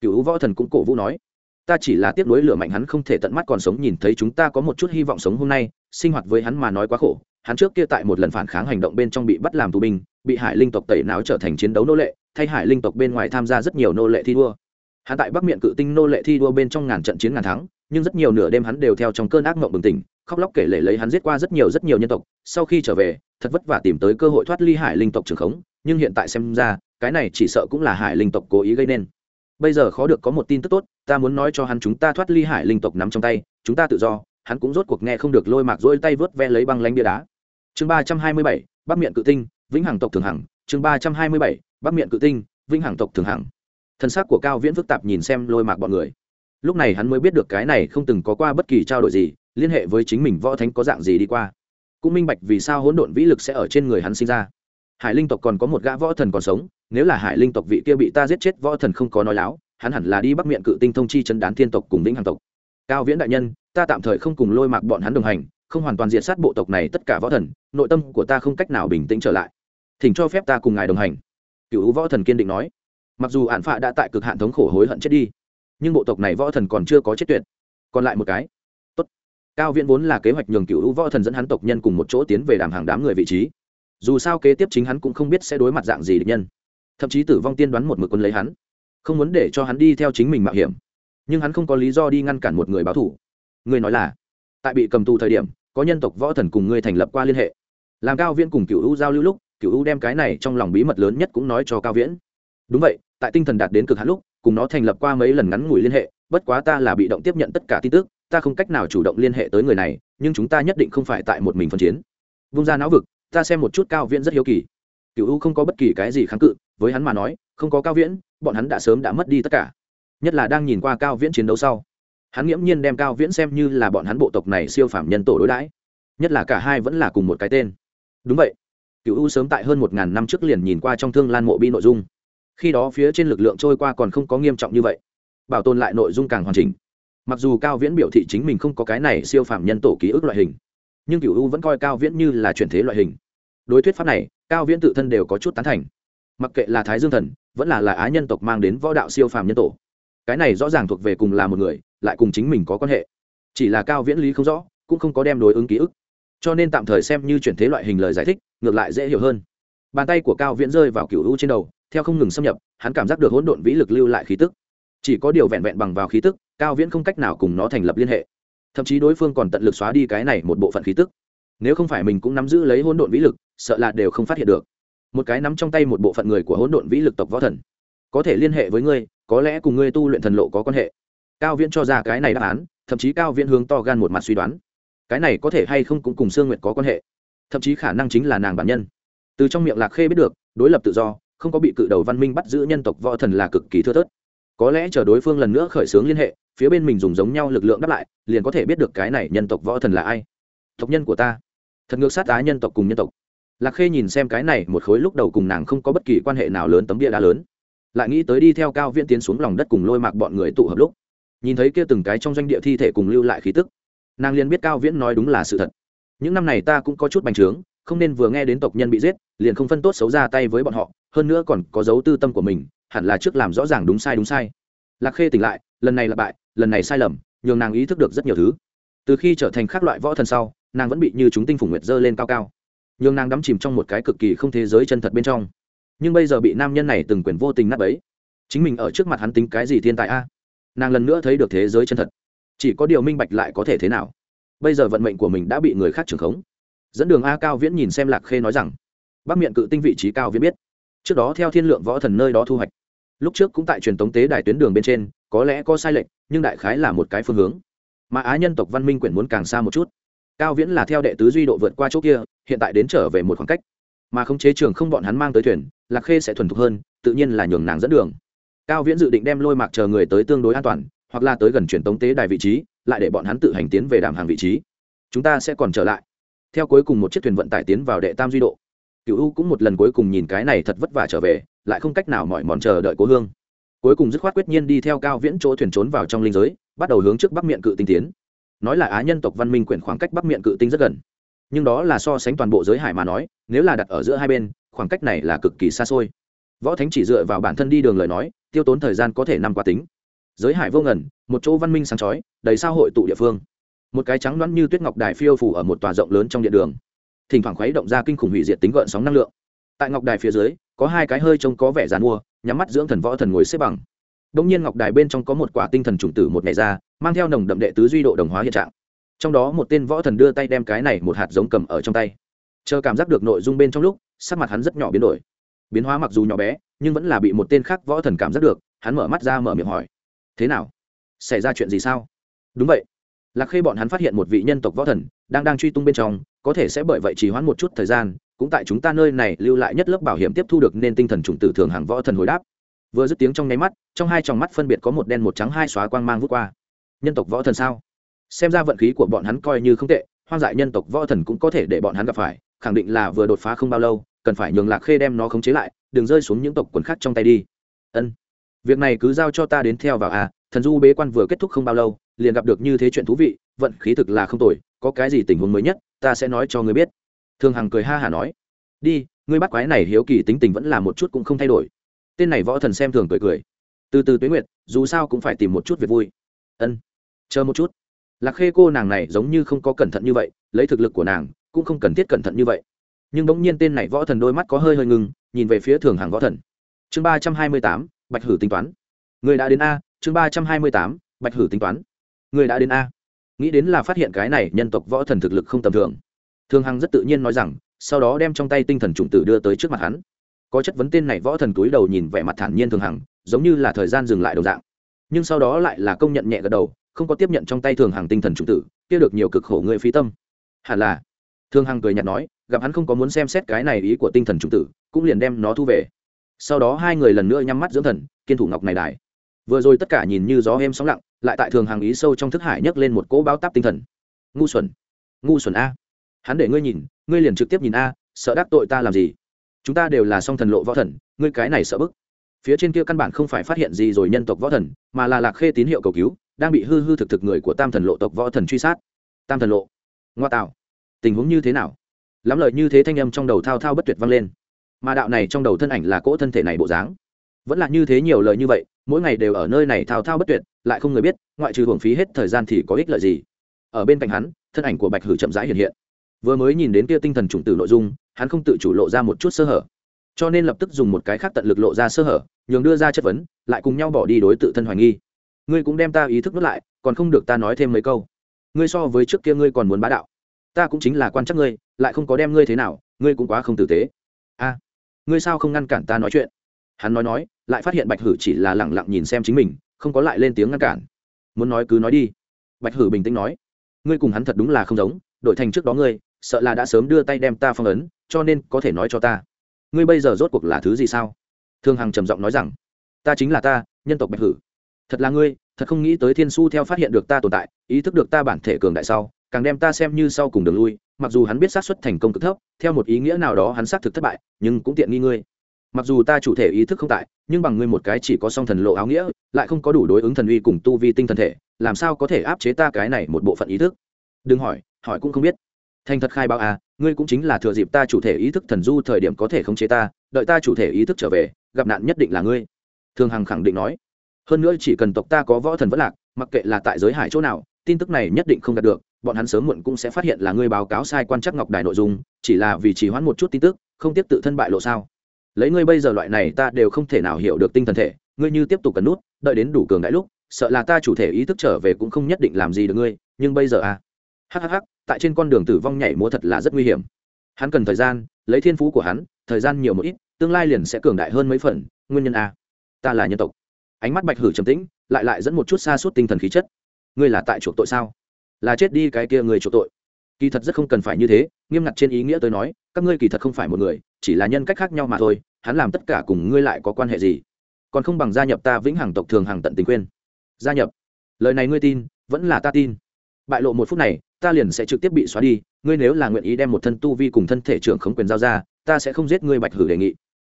Cựu võ thần cũng cổ vũ nói ta chỉ là tiếc nuối lửa mạnh hắn không thể tận mắt còn sống nhìn thấy chúng ta có một chút hy vọng sống hôm nay, sinh hoạt với hắn mà nói quá khổ. Hắn trước kia tại một lần phản kháng hành động bên trong bị bắt làm tù binh, bị hải linh tộc tẩy não trở thành chiến đấu nô lệ, thay hải linh tộc bên ngoài tham gia rất nhiều nô lệ thi đua. Hắn tại bắc miệng cự tinh nô lệ thi đua bên trong ngàn trận chiến ngàn thắng, nhưng rất nhiều nửa đêm hắn đều theo trong cơn ác mộng bừng tỉnh, khóc lóc kể lể lấy hắn giết qua rất nhiều rất nhiều nhân tộc. Sau khi trở về, thật vất vả tìm tới cơ hội thoát ly hải linh tộc trường khống, nhưng hiện tại xem ra, cái này chỉ sợ cũng là hải linh tộc cố ý gây nên bây giờ khó được có một tin tức tốt, ta muốn nói cho hắn chúng ta thoát ly hải linh tộc nắm trong tay, chúng ta tự do, hắn cũng rốt cuộc nghe không được lôi mạc dỗi tay vớt ve lấy băng lánh bia đá. Chương ba trăm hai mươi bảy, bắc miệng cự tinh, vĩnh hằng tộc thường hằng. Chương ba trăm hai mươi bảy, bắc miệng cự tinh, vĩnh hằng tộc thường hằng. Thân xác của cao viễn phức tạp nhìn xem lôi mạc bọn người. Lúc này hắn mới biết được cái này không từng có qua bất kỳ trao đổi gì, liên hệ với chính mình võ thánh có dạng gì đi qua. Cũng minh bạch vì sao hỗn độn vĩ lực sẽ ở trên người hắn sinh ra. Hải linh tộc còn có một gã võ thần còn sống nếu là hải linh tộc vị kia bị ta giết chết, võ thần không có nói láo, hắn hẳn là đi bắc miệng cự tinh thông chi chấn đán thiên tộc cùng vĩnh hằng tộc. Cao viễn đại nhân, ta tạm thời không cùng lôi mạc bọn hắn đồng hành, không hoàn toàn diện sát bộ tộc này tất cả võ thần, nội tâm của ta không cách nào bình tĩnh trở lại. Thỉnh cho phép ta cùng ngài đồng hành. Cựu võ thần kiên định nói. Mặc dù ạn phạ đã tại cực hạn thống khổ hối hận chết đi, nhưng bộ tộc này võ thần còn chưa có chết tuyệt. Còn lại một cái. Tốt. cao viễn vốn là kế hoạch nhường cựu võ thần dẫn hắn tộc nhân cùng một chỗ tiến về đàm hàng đám người vị trí. Dù sao kế tiếp chính hắn cũng không biết sẽ đối mặt dạng gì địch nhân thậm chí tử vong tiên đoán một mực quân lấy hắn, không muốn để cho hắn đi theo chính mình mạo hiểm. Nhưng hắn không có lý do đi ngăn cản một người báo thủ ngươi nói là, tại bị cầm tù thời điểm, có nhân tộc võ thần cùng ngươi thành lập qua liên hệ. Làm cao viễn cùng cựu u giao lưu lúc cựu u đem cái này trong lòng bí mật lớn nhất cũng nói cho cao viễn. Đúng vậy, tại tinh thần đạt đến cực hạn lúc, cùng nó thành lập qua mấy lần ngắn ngủi liên hệ, bất quá ta là bị động tiếp nhận tất cả tin tức, ta không cách nào chủ động liên hệ tới người này, nhưng chúng ta nhất định không phải tại một mình phân chiến. Vung ra não vực, ta xem một chút cao viễn rất hiếu kỳ cựu u không có bất kỳ cái gì kháng cự, với hắn mà nói, không có cao viễn, bọn hắn đã sớm đã mất đi tất cả. Nhất là đang nhìn qua cao viễn chiến đấu sau. Hắn nghiễm nhiên đem cao viễn xem như là bọn hắn bộ tộc này siêu phạm nhân tổ đối đãi. Nhất là cả hai vẫn là cùng một cái tên. Đúng vậy. Cựu u sớm tại hơn một ngàn năm trước liền nhìn qua trong thương lan mộ bi nội dung. Khi đó phía trên lực lượng trôi qua còn không có nghiêm trọng như vậy. Bảo tồn lại nội dung càng hoàn chỉnh. Mặc dù cao viễn biểu thị chính mình không có cái này siêu phạm nhân tổ ký ức loại hình, nhưng cựu u vẫn coi cao viễn như là chuyển thế loại hình đối thuyết pháp này, cao viễn tự thân đều có chút tán thành. Mặc kệ là thái dương thần, vẫn là là á nhân tộc mang đến võ đạo siêu phàm nhân tổ. Cái này rõ ràng thuộc về cùng là một người, lại cùng chính mình có quan hệ. Chỉ là cao viễn lý không rõ, cũng không có đem đối ứng ký ức. Cho nên tạm thời xem như chuyển thế loại hình lời giải thích, ngược lại dễ hiểu hơn. Bàn tay của cao viễn rơi vào cựu u trên đầu, theo không ngừng xâm nhập, hắn cảm giác được hỗn độn vĩ lực lưu lại khí tức. Chỉ có điều vẹn vẹn bằng vào khí tức, cao viễn không cách nào cùng nó thành lập liên hệ. Thậm chí đối phương còn tận lực xóa đi cái này một bộ phận khí tức nếu không phải mình cũng nắm giữ lấy hỗn độn vĩ lực, sợ là đều không phát hiện được. Một cái nắm trong tay một bộ phận người của hỗn độn vĩ lực tộc võ thần. Có thể liên hệ với ngươi, có lẽ cùng ngươi tu luyện thần lộ có quan hệ. Cao viễn cho ra cái này đáp án, thậm chí cao viễn hướng to gan một mặt suy đoán. Cái này có thể hay không cũng cùng sương nguyệt có quan hệ. Thậm chí khả năng chính là nàng bản nhân. Từ trong miệng lạc khê biết được, đối lập tự do, không có bị cự đầu văn minh bắt giữ nhân tộc võ thần là cực kỳ thưa thớt. Có lẽ chờ đối phương lần nữa khởi xướng liên hệ, phía bên mình dùng giống nhau lực lượng đáp lại, liền có thể biết được cái này nhân tộc võ thần là ai. Tộc nhân của ta thật ngược sát á nhân tộc cùng nhân tộc. Lạc khê nhìn xem cái này, một khối lúc đầu cùng nàng không có bất kỳ quan hệ nào lớn tấm bia đá lớn. Lại nghĩ tới đi theo cao viễn tiến xuống lòng đất cùng lôi mạc bọn người tụ hợp lúc, nhìn thấy kia từng cái trong doanh địa thi thể cùng lưu lại khí tức. Nàng liền biết cao viễn nói đúng là sự thật. Những năm này ta cũng có chút bành trướng, không nên vừa nghe đến tộc nhân bị giết, liền không phân tốt xấu ra tay với bọn họ, hơn nữa còn có dấu tư tâm của mình, hẳn là trước làm rõ ràng đúng sai đúng sai. Lạc khê tỉnh lại, lần này là bại, lần này sai lầm, nhường nàng ý thức được rất nhiều thứ. Từ khi trở thành khác loại võ thần sau nàng vẫn bị như chúng tinh phùng nguyệt dơ lên cao cao. Nhường nàng đắm chìm trong một cái cực kỳ không thế giới chân thật bên trong. Nhưng bây giờ bị nam nhân này từng quyền vô tình nát ấy chính mình ở trước mặt hắn tính cái gì thiên tài a? Nàng lần nữa thấy được thế giới chân thật. Chỉ có điều minh bạch lại có thể thế nào. Bây giờ vận mệnh của mình đã bị người khác trưởng khống. Dẫn đường a cao viễn nhìn xem lạc khê nói rằng bắc miệng cự tinh vị trí cao viễn biết. Trước đó theo thiên lượng võ thần nơi đó thu hoạch. Lúc trước cũng tại truyền tống tế đài tuyến đường bên trên, có lẽ có sai lệch, nhưng đại khái là một cái phương hướng. Mà á nhân tộc văn minh quyển muốn càng xa một chút cao viễn là theo đệ tứ duy độ vượt qua chỗ kia, hiện tại đến trở về một khoảng cách. Mà không chế trường không bọn hắn mang tới thuyền, lạc khê sẽ thuần thục hơn, tự nhiên là nhường nàng dẫn đường. Cao viễn dự định đem lôi mạc chờ người tới tương đối an toàn, hoặc là tới gần truyền tống tế đài vị trí, lại để bọn hắn tự hành tiến về đàm hàng vị trí. Chúng ta sẽ còn trở lại. Theo cuối cùng một chiếc thuyền vận tải tiến vào đệ tam duy độ. Cựu u cũng một lần cuối cùng nhìn cái này thật vất vả trở về, lại không cách nào mỏi mòn chờ đợi cố hương. Cuối cùng dứt khoát quyết nhiên đi theo cao viễn chỗ thuyền trốn vào trong linh giới, bắt đầu hướng trước bắc miệng cự tinh tiến nói là á nhân tộc văn minh quyển khoảng cách bắc miệng cự tinh rất gần. Nhưng đó là so sánh toàn bộ giới hải mà nói, nếu là đặt ở giữa hai bên, khoảng cách này là cực kỳ xa xôi. Võ thánh chỉ dựa vào bản thân đi đường lời nói, tiêu tốn thời gian có thể năm qua tính. Giới hải vô ngần, một chỗ văn minh sáng chói, đầy sao hội tụ địa phương. Một cái trắng đoán như tuyết ngọc đài phiêu phủ ở một tòa rộng lớn trong điện đường. Thỉnh thoảng khuấy động ra kinh khủng hủy diệt tính gợn sóng năng lượng. Tại ngọc đài phía dưới, có hai cái hơi trông có vẻ dàn mua, nhắm mắt dưỡng thần võ thần ngồi xếp bằng đông nhiên ngọc đài bên trong có một quả tinh thần trùng tử một ngày ra, mang theo nồng đậm đệ tứ duy độ đồng hóa hiện trạng. Trong đó một tên võ thần đưa tay đem cái này một hạt giống cầm ở trong tay. Chờ cảm giác được nội dung bên trong lúc, sắc mặt hắn rất nhỏ biến đổi. Biến hóa mặc dù nhỏ bé, nhưng vẫn là bị một tên khác võ thần cảm giác được, hắn mở mắt ra mở miệng hỏi. Thế nào? Xảy ra chuyện gì sao? Đúng vậy. Lạc khê bọn hắn phát hiện một vị nhân tộc võ thần đang đang truy tung bên trong, có thể sẽ bởi vậy chỉ hoãn một chút thời gian, cũng tại chúng ta nơi này lưu lại nhất lớp bảo hiểm tiếp thu được nên tinh thần chủng tử thường hàng võ thần hồi đáp vừa dứt tiếng trong nháy mắt, trong hai tròng mắt phân biệt có một đen một trắng hai xóa quang mang vút qua. Nhân tộc võ thần sao? Xem ra vận khí của bọn hắn coi như không tệ, hoang dại nhân tộc võ thần cũng có thể để bọn hắn gặp phải, khẳng định là vừa đột phá không bao lâu, cần phải nhường lạc khê đem nó khống chế lại, đừng rơi xuống những tộc quần khác trong tay đi. Ân. Việc này cứ giao cho ta đến theo vào à thần du bế quan vừa kết thúc không bao lâu, liền gặp được như thế chuyện thú vị, vận khí thực là không tồi, có cái gì tình huống mới nhất, ta sẽ nói cho người biết. Thường hằng cười ha hả nói. Đi, ngươi bắt quái này hiếu kỳ tính tình vẫn là một chút cũng không thay đổi tên này võ thần xem thường cười cười. Từ từ tuế nguyệt, dù sao cũng phải tìm một chút việc vui. Ân, chờ một chút. Lạc khê cô nàng này giống như không có cẩn thận như vậy, lấy thực lực của nàng cũng không cần thiết cẩn thận như vậy. Nhưng bỗng nhiên tên này võ thần đôi mắt có hơi hơi ngừng nhìn về phía thường hàng võ thần. Chương ba trăm hai mươi tám, bạch hử tính toán. Người đã đến a, chương ba trăm hai mươi tám, bạch hử tính toán. Người đã đến a. Nghĩ đến là phát hiện cái này nhân tộc võ thần thực lực không tầm thường. Thường hằng rất tự nhiên nói rằng, sau đó đem trong tay tinh thần chủng tử đưa tới trước mặt hắn có chất vấn tên này võ thần túi đầu nhìn vẻ mặt thản nhiên thường hằng, giống như là thời gian dừng lại đầu dạng. Nhưng sau đó lại là công nhận nhẹ gật đầu, không có tiếp nhận trong tay thường hằng tinh thần trung tử, kia được nhiều cực khổ người phí tâm. Hẳn là, thường hằng cười nhạt nói, gặp hắn không có muốn xem xét cái này ý của tinh thần trung tử, cũng liền đem nó thu về. Sau đó hai người lần nữa nhắm mắt dưỡng thần, kiên thủ ngọc này đài. Vừa rồi tất cả nhìn như gió êm sóng lặng, lại tại thường hàng ý sâu trong thức hải nhấc lên một cỗ báo táp tinh thần. Ngu xuẩn. Ngu xuẩn a. Hắn để ngươi nhìn, ngươi liền trực tiếp nhìn a, sợ đắc tội ta làm gì? Chúng ta đều là song thần lộ võ thần, ngươi cái này sợ bức. Phía trên kia căn bản không phải phát hiện gì rồi nhân tộc võ thần, mà là lạc khê tín hiệu cầu cứu, đang bị hư hư thực thực người của tam thần lộ tộc võ thần truy sát. Tam thần lộ. Ngoa tạo. Tình huống như thế nào? Lắm lời như thế thanh âm trong đầu thao thao bất tuyệt vang lên. Mà đạo này trong đầu thân ảnh là cỗ thân thể này bộ dáng. Vẫn là như thế nhiều lời như vậy, mỗi ngày đều ở nơi này thao thao bất tuyệt, lại không người biết, ngoại trừ hưởng phí hết thời gian thì có ích lợi gì. Ở bên cạnh hắn, thân ảnh của bạch hử chậm rãi hiện hiện. Vừa mới nhìn đến kia tinh thần chủng tử nội dung hắn không tự chủ lộ ra một chút sơ hở. Cho nên lập tức dùng một cái khác tận lực lộ ra sơ hở, nhường đưa ra chất vấn, lại cùng nhau bỏ đi đối tự thân hoài nghi. Ngươi cũng đem ta ý thức nuốt lại, còn không được ta nói thêm mấy câu. Ngươi so với trước kia ngươi còn muốn bá đạo. Ta cũng chính là quan chắc ngươi, lại không có đem ngươi thế nào, ngươi cũng quá không tử tế. A, ngươi sao không ngăn cản ta nói chuyện? Hắn nói nói, lại phát hiện bạch hử chỉ là lẳng lặng nhìn xem chính mình, không có lại lên tiếng ngăn cản. Muốn nói cứ nói đi. Bạch hử bình tĩnh nói, ngươi cùng hắn thật đúng là không giống, đổi thành trước đó ngươi sợ là đã sớm đưa tay đem ta phong ấn, cho nên có thể nói cho ta. Ngươi bây giờ rốt cuộc là thứ gì sao? Thương hằng trầm giọng nói rằng, ta chính là ta, nhân tộc bạch hử. Thật là ngươi, thật không nghĩ tới thiên su theo phát hiện được ta tồn tại, ý thức được ta bản thể cường đại sau, càng đem ta xem như sau cùng đường lui, mặc dù hắn biết xác suất thành công cực thấp, theo một ý nghĩa nào đó hắn xác thực thất bại, nhưng cũng tiện nghi ngươi. Mặc dù ta chủ thể ý thức không tại, nhưng bằng ngươi một cái chỉ có song thần lộ áo nghĩa, lại không có đủ đối ứng thần uy cùng tu vi tinh thần thể, làm sao có thể áp chế ta cái này một bộ phận ý thức? Đừng hỏi hỏi cũng không biết thành thật khai báo à ngươi cũng chính là thừa dịp ta chủ thể ý thức thần du thời điểm có thể khống chế ta, đợi ta chủ thể ý thức trở về, gặp nạn nhất định là ngươi. Thường hằng khẳng định nói. Hơn nữa chỉ cần tộc ta có võ thần vẫn lạc, mặc kệ là tại giới hải chỗ nào, tin tức này nhất định không đạt được, bọn hắn sớm muộn cũng sẽ phát hiện là ngươi báo cáo sai quan chắc ngọc đài nội dung, chỉ là vì trì hoãn một chút tin tức, không tiếp tự thân bại lộ sao? Lấy ngươi bây giờ loại này ta đều không thể nào hiểu được tinh thần thể, ngươi như tiếp tục cần nút, đợi đến đủ cường đại lúc, sợ là ta chủ thể ý thức trở về cũng không nhất định làm gì được ngươi, nhưng bây giờ à. Hhh tại trên con đường tử vong nhảy múa thật là rất nguy hiểm. Hắn cần thời gian, lấy thiên phú của hắn, thời gian nhiều một ít, tương lai liền sẽ cường đại hơn mấy phần, nguyên nhân a. Ta là nhân tộc. Ánh mắt bạch hử trầm tĩnh, lại lại dẫn một chút xa suốt tinh thần khí chất. Ngươi là tại chuộc tội sao? Là chết đi cái kia người chuộc tội. Kỳ thật rất không cần phải như thế, nghiêm ngặt trên ý nghĩa tôi nói, các ngươi kỳ thật không phải một người, chỉ là nhân cách khác nhau mà thôi, hắn làm tất cả cùng ngươi lại có quan hệ gì? Còn không bằng gia nhập ta vĩnh hằng tộc thường hàng tận tình quên gia nhập. Lời này ngươi tin, vẫn là ta tin. Bại lộ một phút này ta liền sẽ trực tiếp bị xóa đi, ngươi nếu là nguyện ý đem một thân tu vi cùng thân thể trưởng khống quyền giao ra, ta sẽ không giết ngươi bạch hử đề nghị.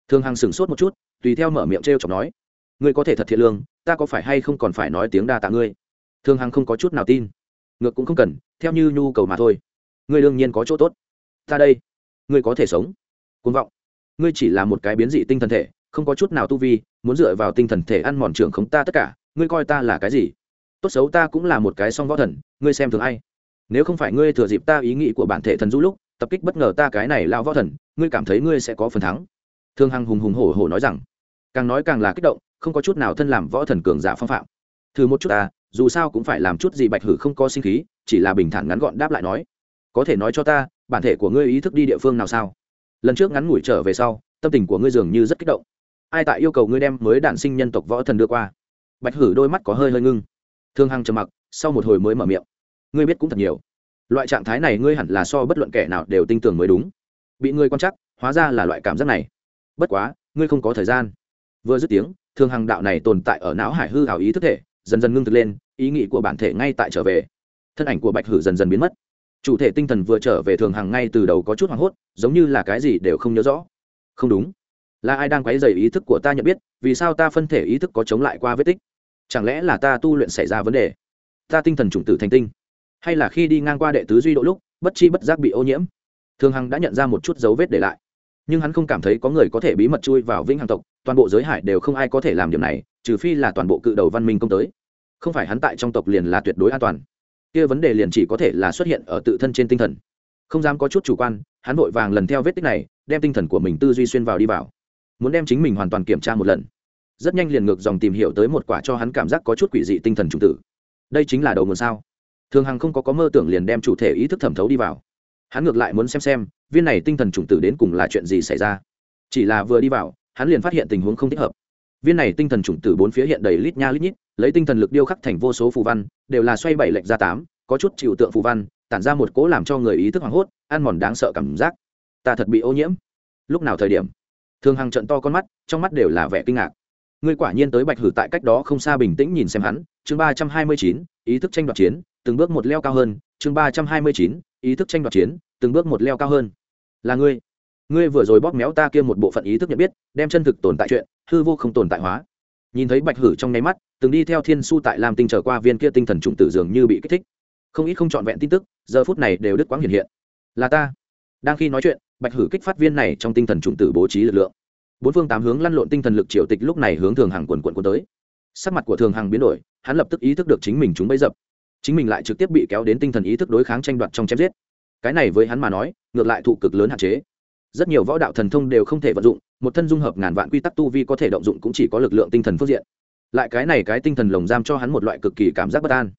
Thường hằng sửng sốt một chút, tùy theo mở miệng t r e o chọc nói, ngươi có thể thật thiện lương, ta có phải hay không còn phải nói tiếng đa tạ ngươi? Thường hằng không có chút nào tin, ngược cũng không cần, theo như nhu cầu mà thôi. Ngươi đương nhiên có chỗ tốt. Ta đây, ngươi có thể sống. Côn vọng. Ngươi chỉ là một cái biến dị tinh thần thể, không có chút nào tu vi, muốn dựa vào tinh thần thể ăn mòn trưởng khống ta tất cả, ngươi coi ta là cái gì? Tốt xấu ta cũng là một cái song võ thần, ngươi xem thường ai? Nếu không phải ngươi thừa dịp ta ý nghĩ của bản thể thần du lúc, tập kích bất ngờ ta cái này lao võ thần, ngươi cảm thấy ngươi sẽ có phần thắng. Thương hằng hùng hùng hổ hổ nói rằng. Càng nói càng là kích động, không có chút nào thân làm võ thần cường giả phong phạm. Thử một chút ta, dù sao cũng phải làm chút gì bạch hử không có sinh khí, chỉ là bình thản ngắn gọn đáp lại nói. Có thể nói cho ta, bản thể của ngươi ý thức đi địa phương nào sao? Lần trước ngắn ngủi trở về sau, tâm tình của ngươi dường như rất kích động. Ai tại yêu cầu ngươi đem mới đản sinh nhân tộc võ thần đưa qua? Bạch hử đôi mắt có hơi hơi ngưng. Thương hằng trầm mặc, sau một hồi mới mở miệng ngươi biết cũng thật nhiều. Loại trạng thái này ngươi hẳn là so bất luận kẻ nào đều tin tưởng mới đúng. Bị ngươi quan chắc hóa ra là loại cảm giác này. Bất quá, ngươi không có thời gian. Vừa dứt tiếng thường hàng đạo này tồn tại ở não hải hư hào ý thức thể, dần dần ngưng thực lên, ý nghĩ của bản thể ngay tại trở về. Thân ảnh của bạch hử dần dần biến mất. Chủ thể tinh thần vừa trở về thường hàng ngay từ đầu có chút hoảng hốt, giống như là cái gì đều không nhớ rõ. Không đúng. Là ai đang quấy dày ý thức của ta nhận biết, vì sao ta phân thể ý thức có chống lại qua vết tích? Chẳng lẽ là ta tu luyện xảy ra vấn đề? Ta tinh thần chủng tử thành tinh hay là khi đi ngang qua đệ tứ duy độ lúc, bất chi bất giác bị ô nhiễm. Thường hằng đã nhận ra một chút dấu vết để lại. Nhưng hắn không cảm thấy có người có thể bí mật chui vào vĩnh hằng tộc, toàn bộ giới hải đều không ai có thể làm điều này, trừ phi là toàn bộ cự đầu văn minh công tới. Không phải hắn tại trong tộc liền là tuyệt đối an toàn. Kia vấn đề liền chỉ có thể là xuất hiện ở tự thân trên tinh thần. Không dám có chút chủ quan, hắn vội vàng lần theo vết tích này, đem tinh thần của mình tư duy xuyên vào đi vào. Muốn đem chính mình hoàn toàn kiểm tra một lần. Rất nhanh liền ngược dòng tìm hiểu tới một quả cho hắn cảm giác có chút quỷ dị tinh thần trung tử. Đây chính là đầu nguồn sao? Thường hằng không có có mơ tưởng liền đem chủ thể ý thức thẩm thấu đi vào. Hắn ngược lại muốn xem xem, viên này tinh thần chủng tử đến cùng là chuyện gì xảy ra. Chỉ là vừa đi vào, hắn liền phát hiện tình huống không thích hợp. Viên này tinh thần chủng tử bốn phía hiện đầy lít nha lít nhít, lấy tinh thần lực điêu khắc thành vô số phù văn, đều là xoay bảy lệch ra tám, có chút chịu tượng phù văn, tản ra một cỗ làm cho người ý thức hoảng hốt, ăn mòn đáng sợ cảm giác. Ta thật bị ô nhiễm. Lúc nào thời điểm? Thường hằng trận to con mắt, trong mắt đều là vẻ kinh ngạc. Ngươi quả nhiên tới bạch hử tại cách đó không xa bình tĩnh nhìn xem hắn. Chương ba trăm hai mươi chín, ý thức tranh đoạt chiến từng bước một leo cao hơn, chương ba trăm hai mươi chín, ý thức tranh đoạt chiến, từng bước một leo cao hơn. Là ngươi. Ngươi vừa rồi bóp méo ta kia một bộ phận ý thức nhận biết, đem chân thực tồn tại chuyện, hư vô không tồn tại hóa. Nhìn thấy bạch hử trong nháy mắt, từng đi theo thiên su tại làm tinh trở qua viên kia tinh thần trùng tử dường như bị kích thích. Không ít không trọn vẹn tin tức, giờ phút này đều đứt quãng hiện hiện. Là ta. Đang khi nói chuyện, bạch hử kích phát viên này trong tinh thần trùng tử bố trí lực lượng. Bốn phương tám hướng lăn lộn tinh thần lực triều tịch lúc này hướng thường hàng quần quận quần tới. Sắc mặt của thường hàng biến đổi, hắn lập tức ý thức được chính mình chúng bấy dập chính mình lại trực tiếp bị kéo đến tinh thần ý thức đối kháng tranh đoạt trong chém giết. Cái này với hắn mà nói, ngược lại thụ cực lớn hạn chế. Rất nhiều võ đạo thần thông đều không thể vận dụng, một thân dung hợp ngàn vạn quy tắc tu vi có thể động dụng cũng chỉ có lực lượng tinh thần phương diện. Lại cái này cái tinh thần lồng giam cho hắn một loại cực kỳ cảm giác bất an.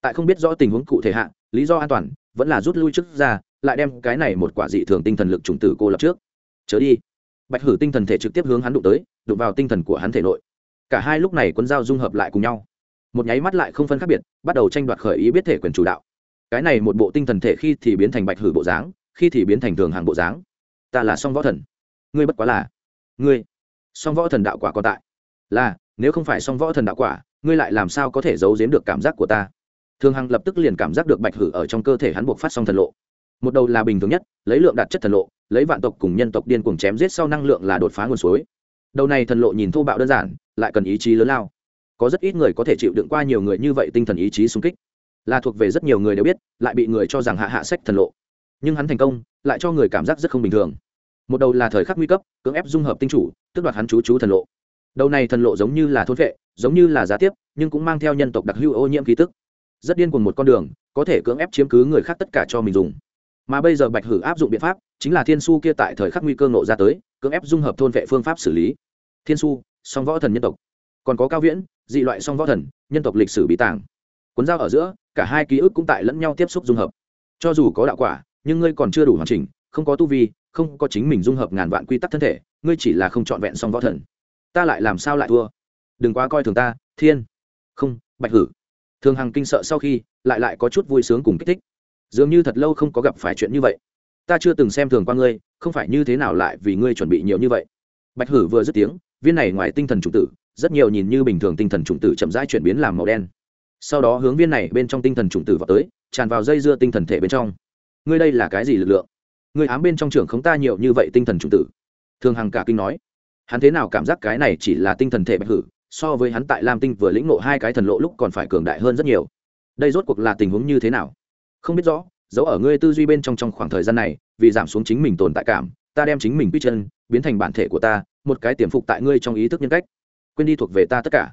Tại không biết rõ tình huống cụ thể hạ, lý do an toàn, vẫn là rút lui trước ra, lại đem cái này một quả dị thường tinh thần lực trùng tử cô lập trước. Chớ đi. Bạch hử tinh thần thể trực tiếp hướng hắn đụng tới, đụng vào tinh thần của hắn thể nội. Cả hai lúc này quân giao dung hợp lại cùng nhau một nháy mắt lại không phân khác biệt, bắt đầu tranh đoạt khởi ý biết thể quyền chủ đạo. Cái này một bộ tinh thần thể khi thì biến thành bạch hử bộ dáng, khi thì biến thành thường hàng bộ dáng. Ta là song võ thần. Ngươi bất quá là. Ngươi. Song võ thần đạo quả còn tại. Là, nếu không phải song võ thần đạo quả, ngươi lại làm sao có thể giấu giếm được cảm giác của ta? Thường hằng lập tức liền cảm giác được bạch hử ở trong cơ thể hắn buộc phát song thần lộ. Một đầu là bình thường nhất, lấy lượng đạt chất thần lộ, lấy vạn tộc cùng nhân tộc điên cuồng chém giết sau năng lượng là đột phá nguồn suối. Đầu này thần lộ nhìn thô bạo đơn giản, lại cần ý chí lớn lao có rất ít người có thể chịu đựng qua nhiều người như vậy tinh thần ý chí xung kích. Là thuộc về rất nhiều người đều biết, lại bị người cho rằng hạ hạ sách thần lộ. Nhưng hắn thành công, lại cho người cảm giác rất không bình thường. Một đầu là thời khắc nguy cấp, cưỡng ép dung hợp tinh chủ tức đoạt hắn chú chú thần lộ. Đầu này thần lộ giống như là thôn vệ, giống như là giá tiếp, nhưng cũng mang theo nhân tộc đặc hữu ô nhiễm khí tức. Rất điên cùng một con đường, có thể cưỡng ép chiếm cứ người khác tất cả cho mình dùng. Mà bây giờ bạch hử áp dụng biện pháp, chính là thiên su kia tại thời khắc nguy cơ nộ ra tới, cưỡng ép dung hợp thôn vệ phương pháp xử lý. Thiên su, song võ thần nhân tộc. Còn có cao viễn dị loại song võ thần, nhân tộc lịch sử bí tàng. Cuốn dao ở giữa, cả hai ký ức cũng tại lẫn nhau tiếp xúc dung hợp. Cho dù có đạo quả, nhưng ngươi còn chưa đủ hoàn chỉnh, không có tu vi, không có chính mình dung hợp ngàn vạn quy tắc thân thể, ngươi chỉ là không trọn vẹn song võ thần. Ta lại làm sao lại thua? Đừng quá coi thường ta, thiên. Không, bạch hử. Thường hằng kinh sợ sau khi, lại lại có chút vui sướng cùng kích thích. Dường như thật lâu không có gặp phải chuyện như vậy. Ta chưa từng xem thường qua ngươi, không phải như thế nào lại vì ngươi chuẩn bị nhiều như vậy. Bạch hử vừa dứt tiếng, viên này ngoài tinh thần chủ tử rất nhiều nhìn như bình thường tinh thần chủng tử chậm rãi chuyển biến làm màu đen. Sau đó hướng viên này bên trong tinh thần chủng tử vào tới, tràn vào dây dưa tinh thần thể bên trong. Ngươi đây là cái gì lực lượng? Ngươi ám bên trong trường không ta nhiều như vậy tinh thần chủng tử. Thường hằng cả kinh nói. Hắn thế nào cảm giác cái này chỉ là tinh thần thể bạch hử, so với hắn tại lam tinh vừa lĩnh ngộ hai cái thần lộ lúc còn phải cường đại hơn rất nhiều. Đây rốt cuộc là tình huống như thế nào? Không biết rõ dấu ở ngươi tư duy bên trong trong khoảng thời gian này, vì giảm xuống chính mình tồn tại cảm, ta đem chính mình quy chân, biến thành bản thể của ta, một cái tiềm phục tại ngươi trong ý thức nhân cách quên đi thuộc về ta tất cả.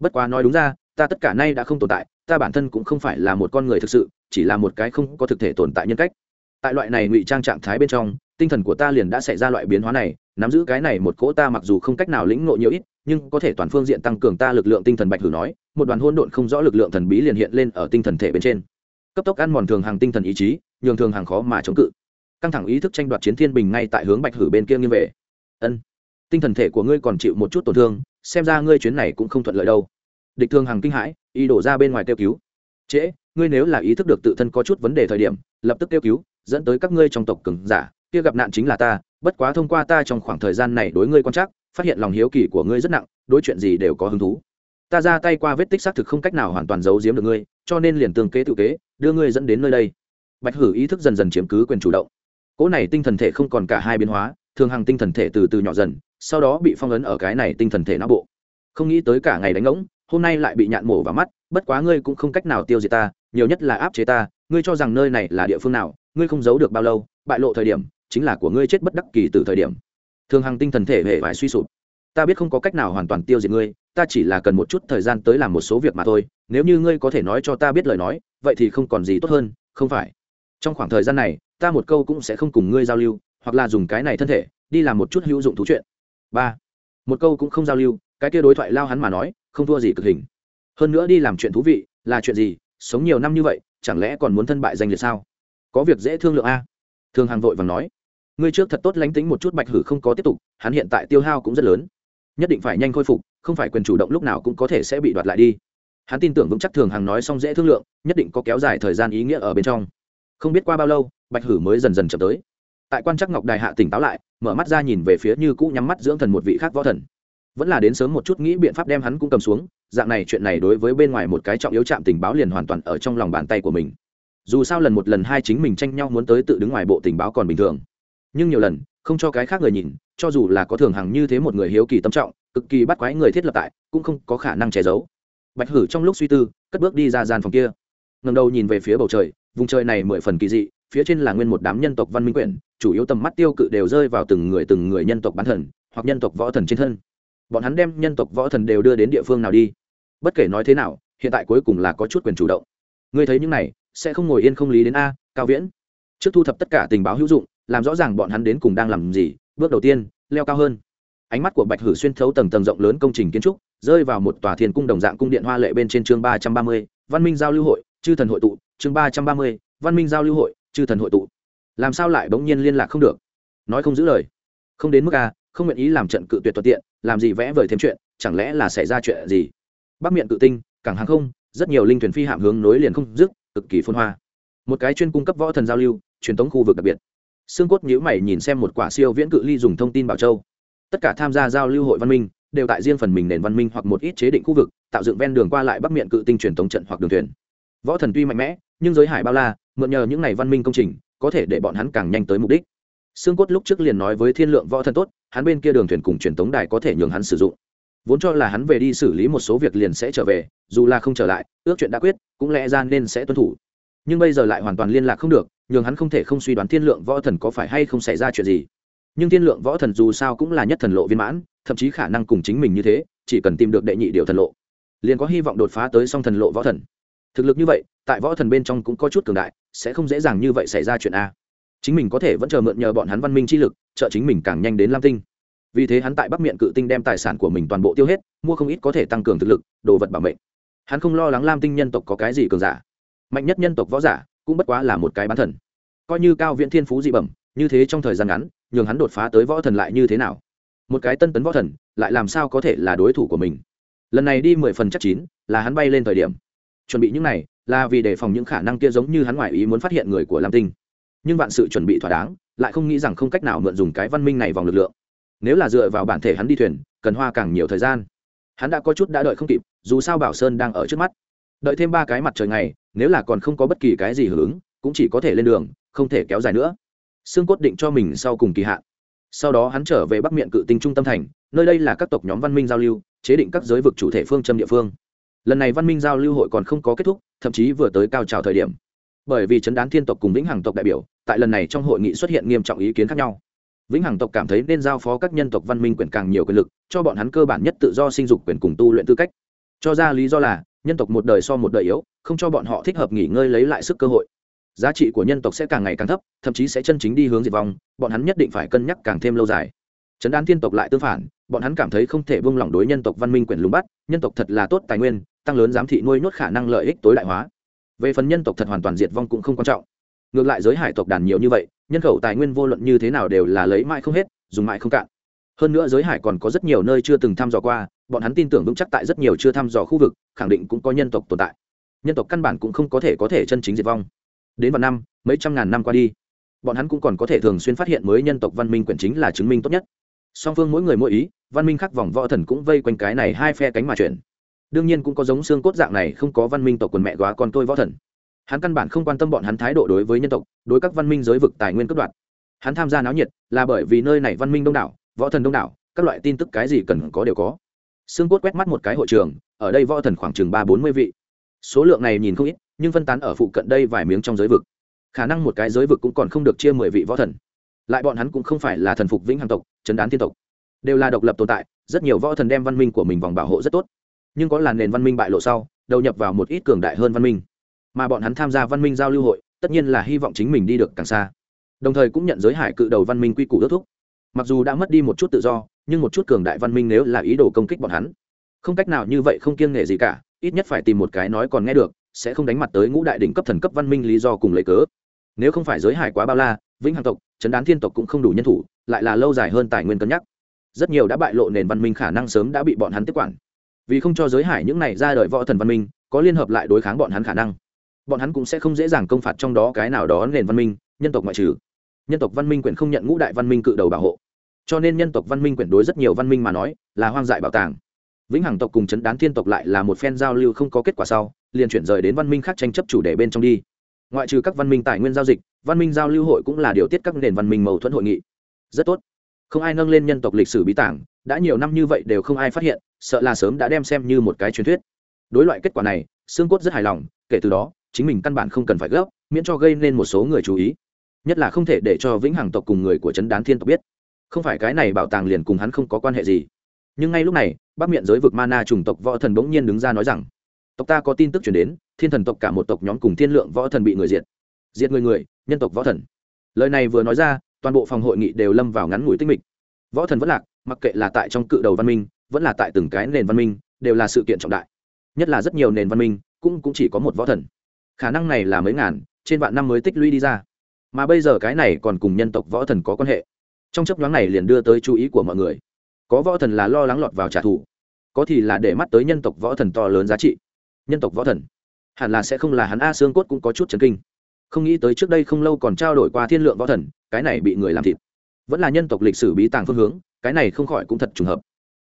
Bất quá nói đúng ra, ta tất cả nay đã không tồn tại, ta bản thân cũng không phải là một con người thực sự, chỉ là một cái không có thực thể tồn tại nhân cách. Tại loại này ngụy trang trạng thái bên trong, tinh thần của ta liền đã xảy ra loại biến hóa này, nắm giữ cái này một cỗ ta mặc dù không cách nào lĩnh ngộ nhiều ít, nhưng có thể toàn phương diện tăng cường ta lực lượng tinh thần bạch hử nói, một đoàn hôn độn không rõ lực lượng thần bí liền hiện lên ở tinh thần thể bên trên. Cấp tốc ăn mòn thường hàng tinh thần ý chí, nhường thường hàng khó mà chống cự. Căng thẳng ý thức tranh đoạt chiến thiên bình ngay tại hướng bạch hử bên kia nghiêng về. Ân, tinh thần thể của ngươi còn chịu một chút tổn thương xem ra ngươi chuyến này cũng không thuận lợi đâu. Địch thương hằng kinh hãi, y đổ ra bên ngoài kêu cứu. Trễ, ngươi nếu là ý thức được tự thân có chút vấn đề thời điểm, lập tức kêu cứu, dẫn tới các ngươi trong tộc cường giả. Kia gặp nạn chính là ta, bất quá thông qua ta trong khoảng thời gian này đối ngươi quan trắc, phát hiện lòng hiếu kỳ của ngươi rất nặng, đối chuyện gì đều có hứng thú. Ta ra tay qua vết tích xác thực không cách nào hoàn toàn giấu giếm được ngươi, cho nên liền tương kế tự kế, đưa ngươi dẫn đến nơi đây. Bạch hử ý thức dần dần chiếm cứ quyền chủ động. Cỗ này tinh thần thể không còn cả hai biến hóa thường hằng tinh thần thể từ từ nhỏ dần, sau đó bị phong ấn ở cái này tinh thần thể não bộ. Không nghĩ tới cả ngày đánh ngỗng, hôm nay lại bị nhạn mổ vào mắt, bất quá ngươi cũng không cách nào tiêu diệt ta, nhiều nhất là áp chế ta, ngươi cho rằng nơi này là địa phương nào, ngươi không giấu được bao lâu, bại lộ thời điểm, chính là của ngươi chết bất đắc kỳ từ thời điểm. Thường hằng tinh thần thể hệ vải suy sụp. Ta biết không có cách nào hoàn toàn tiêu diệt ngươi, ta chỉ là cần một chút thời gian tới làm một số việc mà thôi, nếu như ngươi có thể nói cho ta biết lời nói, vậy thì không còn gì tốt hơn, không phải. Trong khoảng thời gian này, ta một câu cũng sẽ không cùng ngươi giao lưu hoặc là dùng cái này thân thể, đi làm một chút hữu dụng thú chuyện. Ba, một câu cũng không giao lưu, cái kia đối thoại lao hắn mà nói, không thua gì cực hình. Hơn nữa đi làm chuyện thú vị, là chuyện gì, sống nhiều năm như vậy, chẳng lẽ còn muốn thân bại danh liệt sao? Có việc dễ thương lượng a. Thường hàng vội và nói, ngươi trước thật tốt lánh tính một chút bạch hử không có tiếp tục, hắn hiện tại tiêu hao cũng rất lớn. Nhất định phải nhanh khôi phục, không phải quyền chủ động lúc nào cũng có thể sẽ bị đoạt lại đi. Hắn tin tưởng vững chắc thường hàng nói xong dễ thương lượng, nhất định có kéo dài thời gian ý nghĩa ở bên trong. Không biết qua bao lâu, bạch hử mới dần dần chậm tới tại quan chắc ngọc đài hạ tỉnh táo lại, mở mắt ra nhìn về phía như cũ nhắm mắt dưỡng thần một vị khác võ thần. Vẫn là đến sớm một chút nghĩ biện pháp đem hắn cũng cầm xuống, dạng này chuyện này đối với bên ngoài một cái trọng yếu chạm tình báo liền hoàn toàn ở trong lòng bàn tay của mình. Dù sao lần một lần hai chính mình tranh nhau muốn tới tự đứng ngoài bộ tình báo còn bình thường. Nhưng nhiều lần, không cho cái khác người nhìn, cho dù là có thường hằng như thế một người hiếu kỳ tâm trọng, cực kỳ bắt quái người thiết lập tại, cũng không có khả năng che giấu. Bạch hử trong lúc suy tư, cất bước đi ra gian phòng kia. Ngầm đầu nhìn về phía bầu trời, vùng trời này mười phần kỳ dị phía trên là nguyên một đám nhân tộc văn minh quyển, chủ yếu tầm mắt tiêu cự đều rơi vào từng người từng người nhân tộc bán thần, hoặc nhân tộc võ thần trên thân. Bọn hắn đem nhân tộc võ thần đều đưa đến địa phương nào đi? Bất kể nói thế nào, hiện tại cuối cùng là có chút quyền chủ động. Ngươi thấy những này, sẽ không ngồi yên không lý đến a, cao viễn. Trước thu thập tất cả tình báo hữu dụng, làm rõ ràng bọn hắn đến cùng đang làm gì, bước đầu tiên, leo cao hơn. Ánh mắt của bạch hử xuyên thấu tầng tầng rộng lớn công trình kiến trúc, rơi vào một tòa thiên cung đồng dạng cung điện hoa lệ bên trên chương ba trăm ba mươi, văn minh giao lưu hội, chư thần hội tụ, chương ba trăm ba mươi, văn minh giao lưu hội chư thần hội tụ. Làm sao lại bỗng nhiên liên lạc không được? Nói không giữ lời. Không đến mức a không nguyện ý làm trận cự tuyệt thuận tiện, làm gì vẽ vời thêm chuyện, chẳng lẽ là xảy ra chuyện gì? Bắc miệng cự tinh, cảng hàng không, rất nhiều linh thuyền phi hạm hướng nối liền không dứt, cực kỳ phôn hoa. Một cái chuyên cung cấp võ thần giao lưu, truyền thống khu vực đặc biệt. Xương cốt nhữ mày nhìn xem một quả siêu viễn cự ly dùng thông tin bảo châu. Tất cả tham gia giao lưu hội văn minh, đều tại riêng phần mình nền văn minh hoặc một ít chế định khu vực, tạo dựng ven đường qua lại bắc miệng cự tinh truyền thống trận hoặc đường thuyền. Võ thần tuy mạnh mẽ, nhưng giới hải bao la mượn nhờ những ngày văn minh công trình, có thể để bọn hắn càng nhanh tới mục đích. Xương cốt lúc trước liền nói với thiên lượng võ thần tốt, hắn bên kia đường thuyền cùng truyền tống đài có thể nhường hắn sử dụng. Vốn cho là hắn về đi xử lý một số việc liền sẽ trở về, dù là không trở lại, ước chuyện đã quyết, cũng lẽ ra nên sẽ tuân thủ. Nhưng bây giờ lại hoàn toàn liên lạc không được, nhường hắn không thể không suy đoán thiên lượng võ thần có phải hay không xảy ra chuyện gì. Nhưng thiên lượng võ thần dù sao cũng là nhất thần lộ viên mãn, thậm chí khả năng cùng chính mình như thế, chỉ cần tìm được đệ nhị điều thần lộ, liền có hy vọng đột phá tới song thần lộ võ thần. Thực lực như vậy, tại võ thần bên trong cũng có chút cường đại sẽ không dễ dàng như vậy xảy ra chuyện a. Chính mình có thể vẫn chờ mượn nhờ bọn hắn văn minh chi lực, trợ chính mình càng nhanh đến lam tinh. Vì thế hắn tại bắc miệng cự tinh đem tài sản của mình toàn bộ tiêu hết, mua không ít có thể tăng cường thực lực, đồ vật bảo mệnh. Hắn không lo lắng lam tinh nhân tộc có cái gì cường giả. Mạnh nhất nhân tộc võ giả cũng bất quá là một cái bán thần. Coi như cao viễn thiên phú dị bẩm, như thế trong thời gian ngắn, nhường hắn đột phá tới võ thần lại như thế nào? Một cái tân tấn võ thần, lại làm sao có thể là đối thủ của mình? Lần này đi mười phần chắc chín là hắn bay lên thời điểm. Chuẩn bị những này là vì đề phòng những khả năng kia giống như hắn ngoại ý muốn phát hiện người của lam tinh. Nhưng vạn sự chuẩn bị thỏa đáng, lại không nghĩ rằng không cách nào mượn dùng cái văn minh này vòng lực lượng. Nếu là dựa vào bản thể hắn đi thuyền, cần hoa càng nhiều thời gian. Hắn đã có chút đã đợi không kịp, dù sao bảo sơn đang ở trước mắt. Đợi thêm ba cái mặt trời ngày, nếu là còn không có bất kỳ cái gì hưởng ứng, cũng chỉ có thể lên đường, không thể kéo dài nữa. Xương cốt định cho mình sau cùng kỳ hạn. Sau đó hắn trở về bắc miệng cự tinh trung tâm thành, nơi đây là các tộc nhóm văn minh giao lưu, chế định các giới vực chủ thể phương châm địa phương lần này văn minh giao lưu hội còn không có kết thúc, thậm chí vừa tới cao trào thời điểm. Bởi vì chấn đán thiên tộc cùng vĩnh hằng tộc đại biểu, tại lần này trong hội nghị xuất hiện nghiêm trọng ý kiến khác nhau. Vĩnh hằng tộc cảm thấy nên giao phó các nhân tộc văn minh quyền càng nhiều quyền lực, cho bọn hắn cơ bản nhất tự do sinh dục quyền cùng tu luyện tư cách. Cho ra lý do là, nhân tộc một đời so một đời yếu, không cho bọn họ thích hợp nghỉ ngơi lấy lại sức cơ hội. Giá trị của nhân tộc sẽ càng ngày càng thấp, thậm chí sẽ chân chính đi hướng diệt vong, bọn hắn nhất định phải cân nhắc càng thêm lâu dài. Chấn đán thiên tộc lại tương phản bọn hắn cảm thấy không thể buông lỏng đối nhân tộc văn minh quyền lùng bắt, nhân tộc thật là tốt tài nguyên, tăng lớn giám thị nuôi nhốt khả năng lợi ích tối đại hóa. Về phần nhân tộc thật hoàn toàn diệt vong cũng không quan trọng. Ngược lại giới hải tộc đàn nhiều như vậy, nhân khẩu tài nguyên vô luận như thế nào đều là lấy mãi không hết, dùng mãi không cạn. Hơn nữa giới hải còn có rất nhiều nơi chưa từng thăm dò qua, bọn hắn tin tưởng vững chắc tại rất nhiều chưa thăm dò khu vực, khẳng định cũng có nhân tộc tồn tại. Nhân tộc căn bản cũng không có thể có thể chân chính diệt vong. Đến vào năm, mấy trăm ngàn năm qua đi, bọn hắn cũng còn có thể thường xuyên phát hiện mới nhân tộc văn minh quyển chính là chứng minh tốt nhất. Song phương mỗi người mỗi ý văn minh khắc vòng võ thần cũng vây quanh cái này hai phe cánh mà chuyển. Đương nhiên cũng có giống xương cốt dạng này không có văn minh tộc quần mẹ góa con tôi võ thần. Hắn căn bản không quan tâm bọn hắn thái độ đối với nhân tộc, đối các văn minh giới vực tài nguyên cấp đoạn hắn tham gia náo nhiệt là bởi vì nơi này văn minh đông đảo, võ thần đông đảo, các loại tin tức cái gì cần có đều có. Xương cốt quét mắt một cái hội trường, ở đây võ thần khoảng chừng ba bốn mươi vị. Số lượng này nhìn không ít, nhưng phân tán ở phụ cận đây vài miếng trong giới vực. Khả năng một cái giới vực cũng còn không được chia mười vị võ thần. Lại bọn hắn cũng không phải là thần phục vĩnh hằng tộc, chấn đán tiên tộc đều là độc lập tồn tại, rất nhiều võ thần đem văn minh của mình vòng bảo hộ rất tốt. Nhưng có là nền văn minh bại lộ sau, đầu nhập vào một ít cường đại hơn văn minh. Mà bọn hắn tham gia văn minh giao lưu hội, tất nhiên là hy vọng chính mình đi được càng xa. Đồng thời cũng nhận giới hải cự đầu văn minh quy củ ước thúc. Mặc dù đã mất đi một chút tự do, nhưng một chút cường đại văn minh nếu là ý đồ công kích bọn hắn, không cách nào như vậy không kiêng nghệ gì cả, ít nhất phải tìm một cái nói còn nghe được, sẽ không đánh mặt tới ngũ đại đỉnh cấp thần cấp văn minh lý do cùng lấy cớ. Nếu không phải giới hải quá bao la, vĩnh hằng tộc, chấn đán thiên tộc cũng không đủ nhân thủ, lại là lâu dài hơn tài nguyên cân nhắc rất nhiều đã bại lộ nền văn minh khả năng sớm đã bị bọn hắn tiếp quản. Vì không cho giới hải những này ra đời võ thần văn minh, có liên hợp lại đối kháng bọn hắn khả năng. Bọn hắn cũng sẽ không dễ dàng công phạt trong đó cái nào đó nền văn minh, nhân tộc ngoại trừ. Nhân tộc văn minh quyển không nhận ngũ đại văn minh cự đầu bảo hộ. Cho nên nhân tộc văn minh quyển đối rất nhiều văn minh mà nói, là hoang dại bảo tàng. Vĩnh hằng tộc cùng chấn đán thiên tộc lại là một phen giao lưu không có kết quả sau, liền chuyển rời đến văn minh khác tranh chấp chủ đề bên trong đi. Ngoại trừ các văn minh tài nguyên giao dịch, văn minh giao lưu hội cũng là điều tiết các nền văn minh mâu thuẫn hội nghị. Rất tốt không ai nâng lên nhân tộc lịch sử bí tảng, đã nhiều năm như vậy đều không ai phát hiện, sợ là sớm đã đem xem như một cái truyền thuyết. Đối loại kết quả này xương cốt rất hài lòng, kể từ đó, chính mình căn bản không cần phải gấp, miễn cho gây nên một số người chú ý. Nhất là không thể để cho vĩnh hằng tộc cùng người của trấn đán thiên tộc biết. Không phải cái này bảo tàng liền cùng hắn không có quan hệ gì. Nhưng ngay lúc này, bắc miệng giới vực mana chủng tộc võ thần bỗng nhiên đứng ra nói rằng, tộc ta có tin tức chuyển đến, thiên thần tộc cả một tộc nhóm cùng thiên lượng võ thần bị người diệt. Diệt người người, nhân tộc võ thần. Lời này vừa nói ra toàn bộ phòng hội nghị đều lâm vào ngắn ngủi tinh mịch. Võ thần vẫn lạc, mặc kệ là tại trong cự đầu văn minh, vẫn là tại từng cái nền văn minh, đều là sự kiện trọng đại. Nhất là rất nhiều nền văn minh, cũng cũng chỉ có một võ thần. Khả năng này là mấy ngàn, trên vạn năm mới tích lũy đi ra. Mà bây giờ cái này còn cùng nhân tộc võ thần có quan hệ. Trong chấp nhoáng này liền đưa tới chú ý của mọi người. Có võ thần là lo lắng lọt vào trả thù, có thì là để mắt tới nhân tộc võ thần to lớn giá trị. Nhân tộc võ thần, hẳn là sẽ không là hắn a xương cốt cũng có chút chấn kinh không nghĩ tới trước đây không lâu còn trao đổi qua thiên lượng võ thần, cái này bị người làm thịt. Vẫn là nhân tộc lịch sử bí tàng phương hướng, cái này không khỏi cũng thật trùng hợp.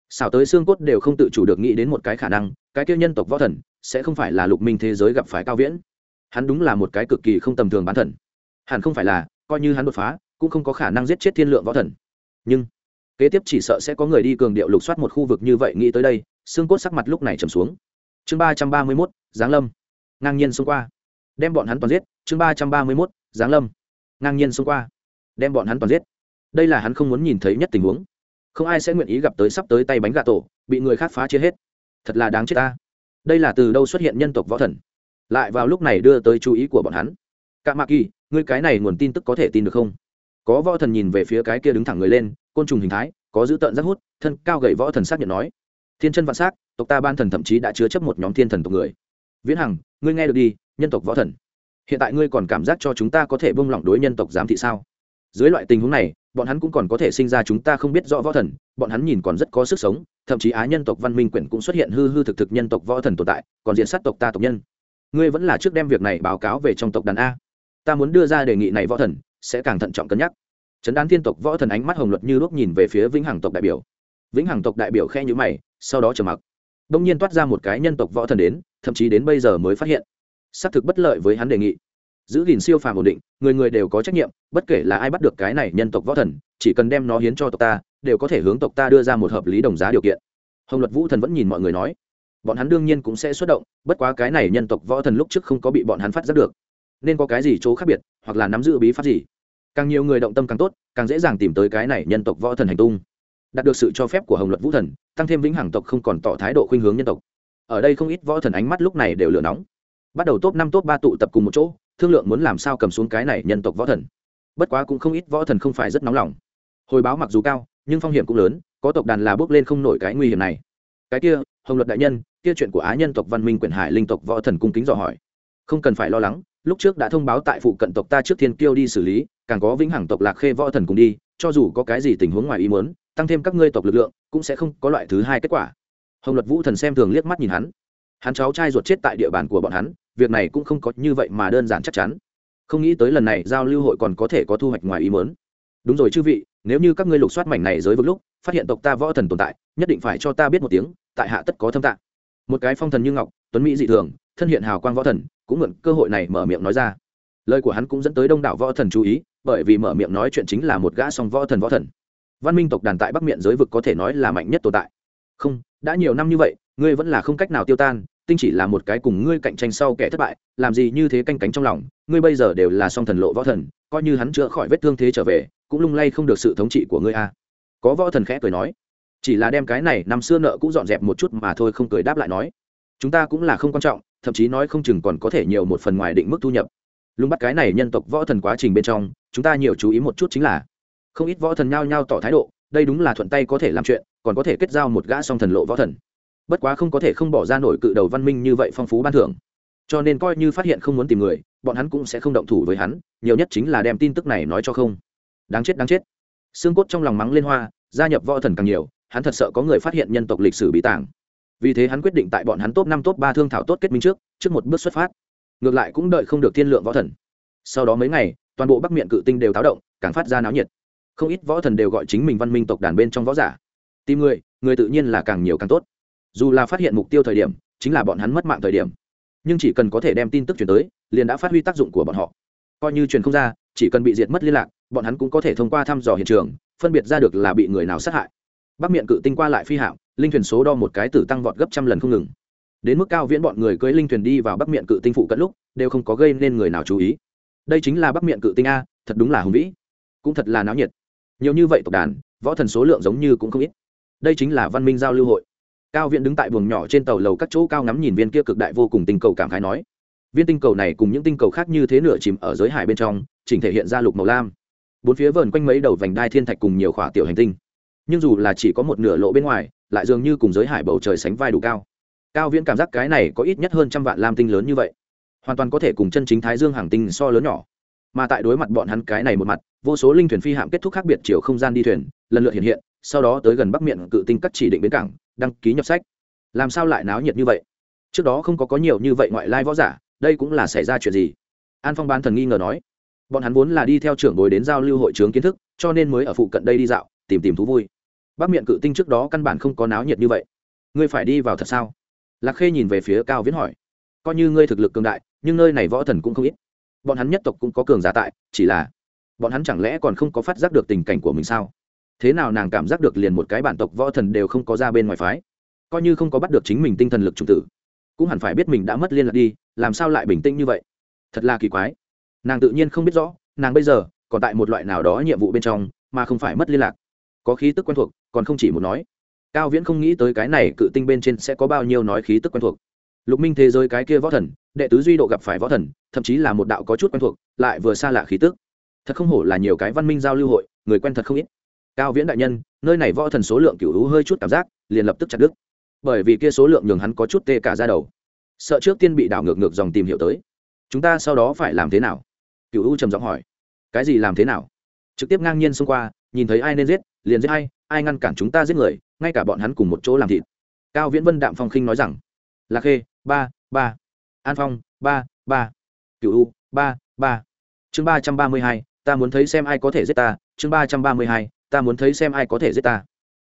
Xảo tới xương cốt đều không tự chủ được nghĩ đến một cái khả năng, cái kia nhân tộc võ thần sẽ không phải là lục minh thế giới gặp phải cao viễn. Hắn đúng là một cái cực kỳ không tầm thường bán thần. Hẳn không phải là, coi như hắn đột phá, cũng không có khả năng giết chết thiên lượng võ thần. Nhưng, kế tiếp chỉ sợ sẽ có người đi cường điệu lục soát một khu vực như vậy nghĩ tới đây, xương cốt sắc mặt lúc này trầm xuống. Chương ba trăm ba mươi mốt, giáng lâm. Ngang nhiên xông qua đem bọn hắn toàn giết, chương ba trăm ba mươi mốt, giáng lâm. Ngang nhiên xông qua. Đem bọn hắn toàn giết. Đây là hắn không muốn nhìn thấy nhất tình huống. Không ai sẽ nguyện ý gặp tới sắp tới tay bánh gà tổ, bị người khác phá chia hết. Thật là đáng chết ta. Đây là từ đâu xuất hiện nhân tộc võ thần? Lại vào lúc này đưa tới chú ý của bọn hắn. Cả mạ kỳ, ngươi cái này nguồn tin tức có thể tin được không? Có võ thần nhìn về phía cái kia đứng thẳng người lên, côn trùng hình thái, có dữ tợn rất hút, thân cao gậy võ thần xác nhận nói. Thiên chân vạn s á c tộc ta ban thần thậm chí đã chứa chấp một nhóm thiên thần tộc người viễn hằng, ngươi nghe được đi, nhân tộc võ thần. Hiện tại ngươi còn cảm giác cho chúng ta có thể bông lỏng đối nhân tộc giám thị sao? Dưới loại tình huống này, bọn hắn cũng còn có thể sinh ra chúng ta không biết rõ võ thần, bọn hắn nhìn còn rất có sức sống, thậm chí á nhân tộc văn minh quyển cũng xuất hiện hư hư thực thực nhân tộc võ thần tồn tại, còn diện sát tộc ta tộc nhân. Ngươi vẫn là trước đem việc này báo cáo về trong tộc đàn a. Ta muốn đưa ra đề nghị này võ thần, sẽ càng thận trọng cân nhắc. Trấn đán thiên tộc võ thần ánh mắt hồng luật như lúc nhìn về phía vĩnh hằng tộc đại biểu. Vĩnh hằng tộc đại biểu khe nhữ mày, sau đó trầm mặc. Đông nhiên toát ra một cái nhân tộc võ thần đến thậm chí đến bây giờ mới phát hiện. Xác thực bất lợi với hắn đề nghị. Giữ gìn siêu phàm ổn định, người người đều có trách nhiệm, bất kể là ai bắt được cái này nhân tộc võ thần, chỉ cần đem nó hiến cho tộc ta, đều có thể hướng tộc ta đưa ra một hợp lý đồng giá điều kiện. Hồng luật vũ thần vẫn nhìn mọi người nói, bọn hắn đương nhiên cũng sẽ xuất động, bất quá cái này nhân tộc võ thần lúc trước không có bị bọn hắn phát giác được. Nên có cái gì chỗ khác biệt, hoặc là nắm giữ bí pháp gì? Càng nhiều người động tâm càng tốt, càng dễ dàng tìm tới cái này nhân tộc võ thần hành tung. Đạt được sự cho phép của hồng luật vũ thần, tăng thêm vĩnh hằng tộc không còn tỏ thái độ khuynh hướng nhân tộc ở đây không ít võ thần ánh mắt lúc này đều lửa nóng. Bắt đầu top năm, top ba tụ tập cùng một chỗ, thương lượng muốn làm sao cầm xuống cái này nhân tộc võ thần. Bất quá cũng không ít võ thần không phải rất nóng lòng. Hồi báo mặc dù cao, nhưng phong hiểm cũng lớn, có tộc đàn là bước lên không nổi cái nguy hiểm này. Cái kia, hồng luật đại nhân, kia chuyện của á nhân tộc văn minh quyền hải linh tộc võ thần cung kính dò hỏi. Không cần phải lo lắng, lúc trước đã thông báo tại phụ cận tộc ta trước thiên kiêu đi xử lý, càng có vĩnh hằng tộc lạc khê võ thần cùng đi, cho dù có cái gì tình huống ngoài ý muốn, tăng thêm các ngươi tộc lực lượng, cũng sẽ không có loại thứ hai kết quả hồng luật vũ thần xem thường liếc mắt nhìn hắn. Hắn cháu trai ruột chết tại địa bàn của bọn hắn, việc này cũng không có như vậy mà đơn giản chắc chắn. Không nghĩ tới lần này giao lưu hội còn có thể có thu hoạch ngoài ý muốn. Đúng rồi chư vị, nếu như các ngươi lục soát mảnh này dưới vực lúc, phát hiện tộc ta võ thần tồn tại, nhất định phải cho ta biết một tiếng, tại hạ tất có thâm tạng. Một cái phong thần như ngọc, tuấn mỹ dị thường, thân hiện hào quang võ thần, cũng mượn cơ hội này mở miệng nói ra. Lời của hắn cũng dẫn tới đông đảo võ thần chú ý, bởi vì mở miệng nói chuyện chính là một gã song võ thần võ thần. Văn minh tộc đàn tại bắc miệng giới vực có thể nói là mạnh nhất tồn tại không, đã nhiều năm như vậy, ngươi vẫn là không cách nào tiêu tan, tinh chỉ là một cái cùng ngươi cạnh tranh sau kẻ thất bại, làm gì như thế canh cánh trong lòng, ngươi bây giờ đều là song thần lộ võ thần, coi như hắn chữa khỏi vết thương thế trở về, cũng lung lay không được sự thống trị của ngươi a. Có võ thần khẽ cười nói, chỉ là đem cái này năm xưa nợ cũng dọn dẹp một chút mà thôi không cười đáp lại nói, chúng ta cũng là không quan trọng, thậm chí nói không chừng còn có thể nhiều một phần ngoài định mức thu nhập. Lùng bắt cái này nhân tộc võ thần quá trình bên trong, chúng ta nhiều chú ý một chút chính là, không ít võ thần nhao nhao tỏ thái độ, đây đúng là thuận tay có thể làm chuyện còn có thể kết giao một gã song thần lộ võ thần. Bất quá không có thể không bỏ ra nổi cự đầu văn minh như vậy phong phú ban thưởng. Cho nên coi như phát hiện không muốn tìm người, bọn hắn cũng sẽ không động thủ với hắn, nhiều nhất chính là đem tin tức này nói cho không. Đáng chết đáng chết. Xương cốt trong lòng mắng lên hoa, gia nhập võ thần càng nhiều, hắn thật sợ có người phát hiện nhân tộc lịch sử bị tàng. Vì thế hắn quyết định tại bọn hắn top năm, top ba thương thảo tốt kết minh trước trước một bước xuất phát. Ngược lại cũng đợi không được thiên lượng võ thần. Sau đó mấy ngày, toàn bộ bắc miệng cự tinh đều táo động, càng phát ra náo nhiệt. Không ít võ thần đều gọi chính mình văn minh tộc đàn bên trong võ giả tìm người người tự nhiên là càng nhiều càng tốt. Dù là phát hiện mục tiêu thời điểm, chính là bọn hắn mất mạng thời điểm. Nhưng chỉ cần có thể đem tin tức chuyển tới, liền đã phát huy tác dụng của bọn họ. Coi như truyền không ra, chỉ cần bị diệt mất liên lạc, bọn hắn cũng có thể thông qua thăm dò hiện trường, phân biệt ra được là bị người nào sát hại. Bắc miệng cự tinh qua lại phi hạm linh thuyền số đo một cái tử tăng vọt gấp trăm lần không ngừng. Đến mức cao viễn bọn người cưới linh thuyền đi vào bắc miệng cự tinh phụ cận lúc, đều không có gây nên người nào chú ý. Đây chính là bắc miệng cự tinh a, thật đúng là hùng vĩ. Cũng thật là náo nhiệt. Nhiều như vậy tộc đàn, võ thần số lượng giống như cũng không ít đây chính là văn minh giao lưu hội. Cao viện đứng tại buồng nhỏ trên tàu lầu các chỗ cao ngắm nhìn viên kia cực đại vô cùng tinh cầu cảm khái nói. Viên tinh cầu này cùng những tinh cầu khác như thế nửa chìm ở giới hải bên trong, chỉnh thể hiện ra lục màu lam. Bốn phía vờn quanh mấy đầu vành đai thiên thạch cùng nhiều khỏa tiểu hành tinh. Nhưng dù là chỉ có một nửa lộ bên ngoài, lại dường như cùng giới hải bầu trời sánh vai đủ cao. Cao viễn cảm giác cái này có ít nhất hơn trăm vạn lam tinh lớn như vậy. Hoàn toàn có thể cùng chân chính thái dương hàng tinh so lớn nhỏ. Mà tại đối mặt bọn hắn cái này một mặt, vô số linh thuyền phi hạm kết thúc khác biệt chiều không gian đi thuyền, lần lượt hiện hiện sau đó tới gần bắc miệng cự tinh các chỉ định bến cảng, đăng ký nhập sách. Làm sao lại náo nhiệt như vậy? Trước đó không có có nhiều như vậy ngoại lai võ giả, đây cũng là xảy ra chuyện gì? An phong ban thần nghi ngờ nói. Bọn hắn vốn là đi theo trưởng bồi đến giao lưu hội trướng kiến thức, cho nên mới ở phụ cận đây đi dạo, tìm tìm thú vui. Bắc miệng cự tinh trước đó căn bản không có náo nhiệt như vậy. Ngươi phải đi vào thật sao? Lạc khê nhìn về phía cao viễn hỏi. Coi như ngươi thực lực cường đại, nhưng nơi này võ thần cũng không ít. Bọn hắn nhất tộc cũng có cường giả tại, chỉ là bọn hắn chẳng lẽ còn không có phát giác được tình cảnh của mình sao? Thế nào nàng cảm giác được liền một cái bản tộc võ thần đều không có ra bên ngoài phái? Coi như không có bắt được chính mình tinh thần lực trung tử, cũng hẳn phải biết mình đã mất liên lạc đi, làm sao lại bình tĩnh như vậy? Thật là kỳ quái. Nàng tự nhiên không biết rõ, nàng bây giờ còn tại một loại nào đó nhiệm vụ bên trong, mà không phải mất liên lạc. Có khí tức quen thuộc, còn không chỉ một nói. Cao viễn không nghĩ tới cái này cự tinh bên trên sẽ có bao nhiêu nói khí tức quen thuộc. Lục minh thế giới cái kia võ thần, đệ tứ duy độ gặp phải võ thần, thậm chí là một đạo có chút quen thuộc, lại vừa xa lạ khí tức. Thật không hổ là nhiều cái văn minh giao lưu hội, người quen thật không ít cao viễn đại nhân nơi này võ thần số lượng cựu hữu hơi chút cảm giác liền lập tức chặt đứt. Bởi vì kia số lượng nhường hắn có chút tê cả ra đầu. Sợ trước tiên bị đảo ngược ngược dòng tìm hiểu tới. Chúng ta sau đó phải làm thế nào? Cựu hữu trầm giọng hỏi. Cái gì làm thế nào? Trực tiếp ngang nhiên xông qua nhìn thấy ai nên giết liền giết ai, ai ngăn cản chúng ta giết người ngay cả bọn hắn cùng một chỗ làm thịt. Cao viễn vân đạm phong khinh nói rằng lạc khê ba ba. An phong ba ba. Cựu u ba ba. Chương ba trăm ba mươi hai ta muốn thấy xem ai có thể giết ta. Chương ba trăm ba mươi hai ta muốn thấy xem ai có thể giết ta.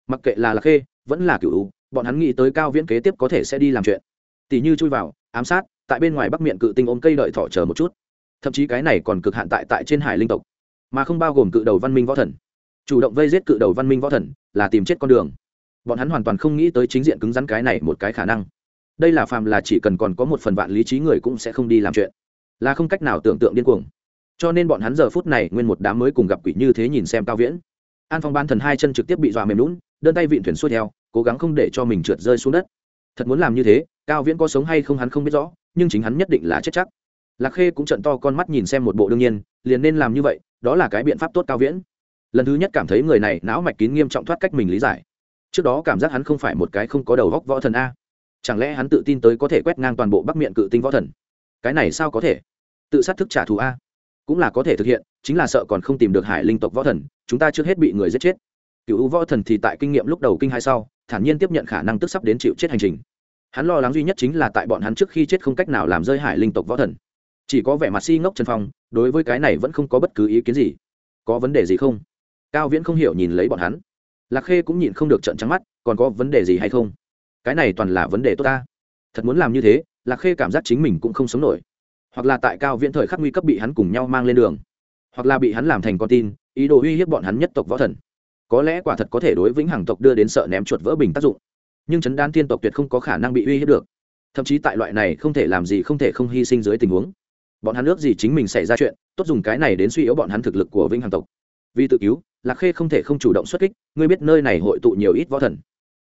Mặc kệ là lạc khê, vẫn là cựu bọn hắn nghĩ tới cao viễn kế tiếp có thể sẽ đi làm chuyện. Tỷ như chui vào, ám sát, tại bên ngoài bắc miệng cự tinh ôm cây đợi thỏ chờ một chút. Thậm chí cái này còn cực hạn tại tại trên hải linh tộc, mà không bao gồm cự đầu văn minh võ thần. Chủ động vây giết cự đầu văn minh võ thần là tìm chết con đường. Bọn hắn hoàn toàn không nghĩ tới chính diện cứng rắn cái này một cái khả năng. Đây là phàm là chỉ cần còn có một phần vạn lý trí người cũng sẽ không đi làm chuyện. Là không cách nào tưởng tượng điên cuồng. Cho nên bọn hắn giờ phút này nguyên một đám mới cùng gặp quỷ như thế nhìn xem cao viễn an phong ban thần hai chân trực tiếp bị dọa mềm lún đơn tay vịn thuyền xuôi theo, cố gắng không để cho mình trượt rơi xuống đất. Thật muốn làm như thế, cao viễn có sống hay không hắn không biết rõ, nhưng chính hắn nhất định là chết chắc. Lạc khê cũng trận to con mắt nhìn xem một bộ đương nhiên, liền nên làm như vậy, đó là cái biện pháp tốt cao viễn. Lần thứ nhất cảm thấy người này não mạch kín nghiêm trọng thoát cách mình lý giải. Trước đó cảm giác hắn không phải một cái không có đầu góc võ thần a. Chẳng lẽ hắn tự tin tới có thể quét ngang toàn bộ bắc miệng cự tinh võ thần? Cái này sao có thể? Tự sát thức trả thù a cũng là có thể thực hiện, chính là sợ còn không tìm được hải linh tộc võ thần, chúng ta trước hết bị người giết chết. Cựu võ thần thì tại kinh nghiệm lúc đầu kinh hai sau, thản nhiên tiếp nhận khả năng tức sắp đến chịu chết hành trình. Hắn lo lắng duy nhất chính là tại bọn hắn trước khi chết không cách nào làm rơi hải linh tộc võ thần. Chỉ có vẻ mặt si ngốc trần phong, đối với cái này vẫn không có bất cứ ý kiến gì. Có vấn đề gì không? Cao viễn không hiểu nhìn lấy bọn hắn. Lạc khê cũng nhìn không được trận trắng mắt, còn có vấn đề gì hay không? Cái này toàn là vấn đề tốt ta. Thật muốn làm như thế, lạc khê cảm giác chính mình cũng không sống nổi hoặc là tại cao viễn thời khắc nguy cấp bị hắn cùng nhau mang lên đường, hoặc là bị hắn làm thành con tin, ý đồ uy hiếp bọn hắn nhất tộc võ thần. Có lẽ quả thật có thể đối vĩnh hằng tộc đưa đến sợ ném chuột vỡ bình tác dụng, nhưng chấn đan thiên tộc tuyệt không có khả năng bị uy hiếp được. Thậm chí tại loại này không thể làm gì không thể không hy sinh dưới tình huống, bọn hắn ước gì chính mình xảy ra chuyện, tốt dùng cái này đến suy yếu bọn hắn thực lực của vĩnh hằng tộc. Vì tự cứu, lạc khê không thể không chủ động xuất kích, ngươi biết nơi này hội tụ nhiều ít võ thần,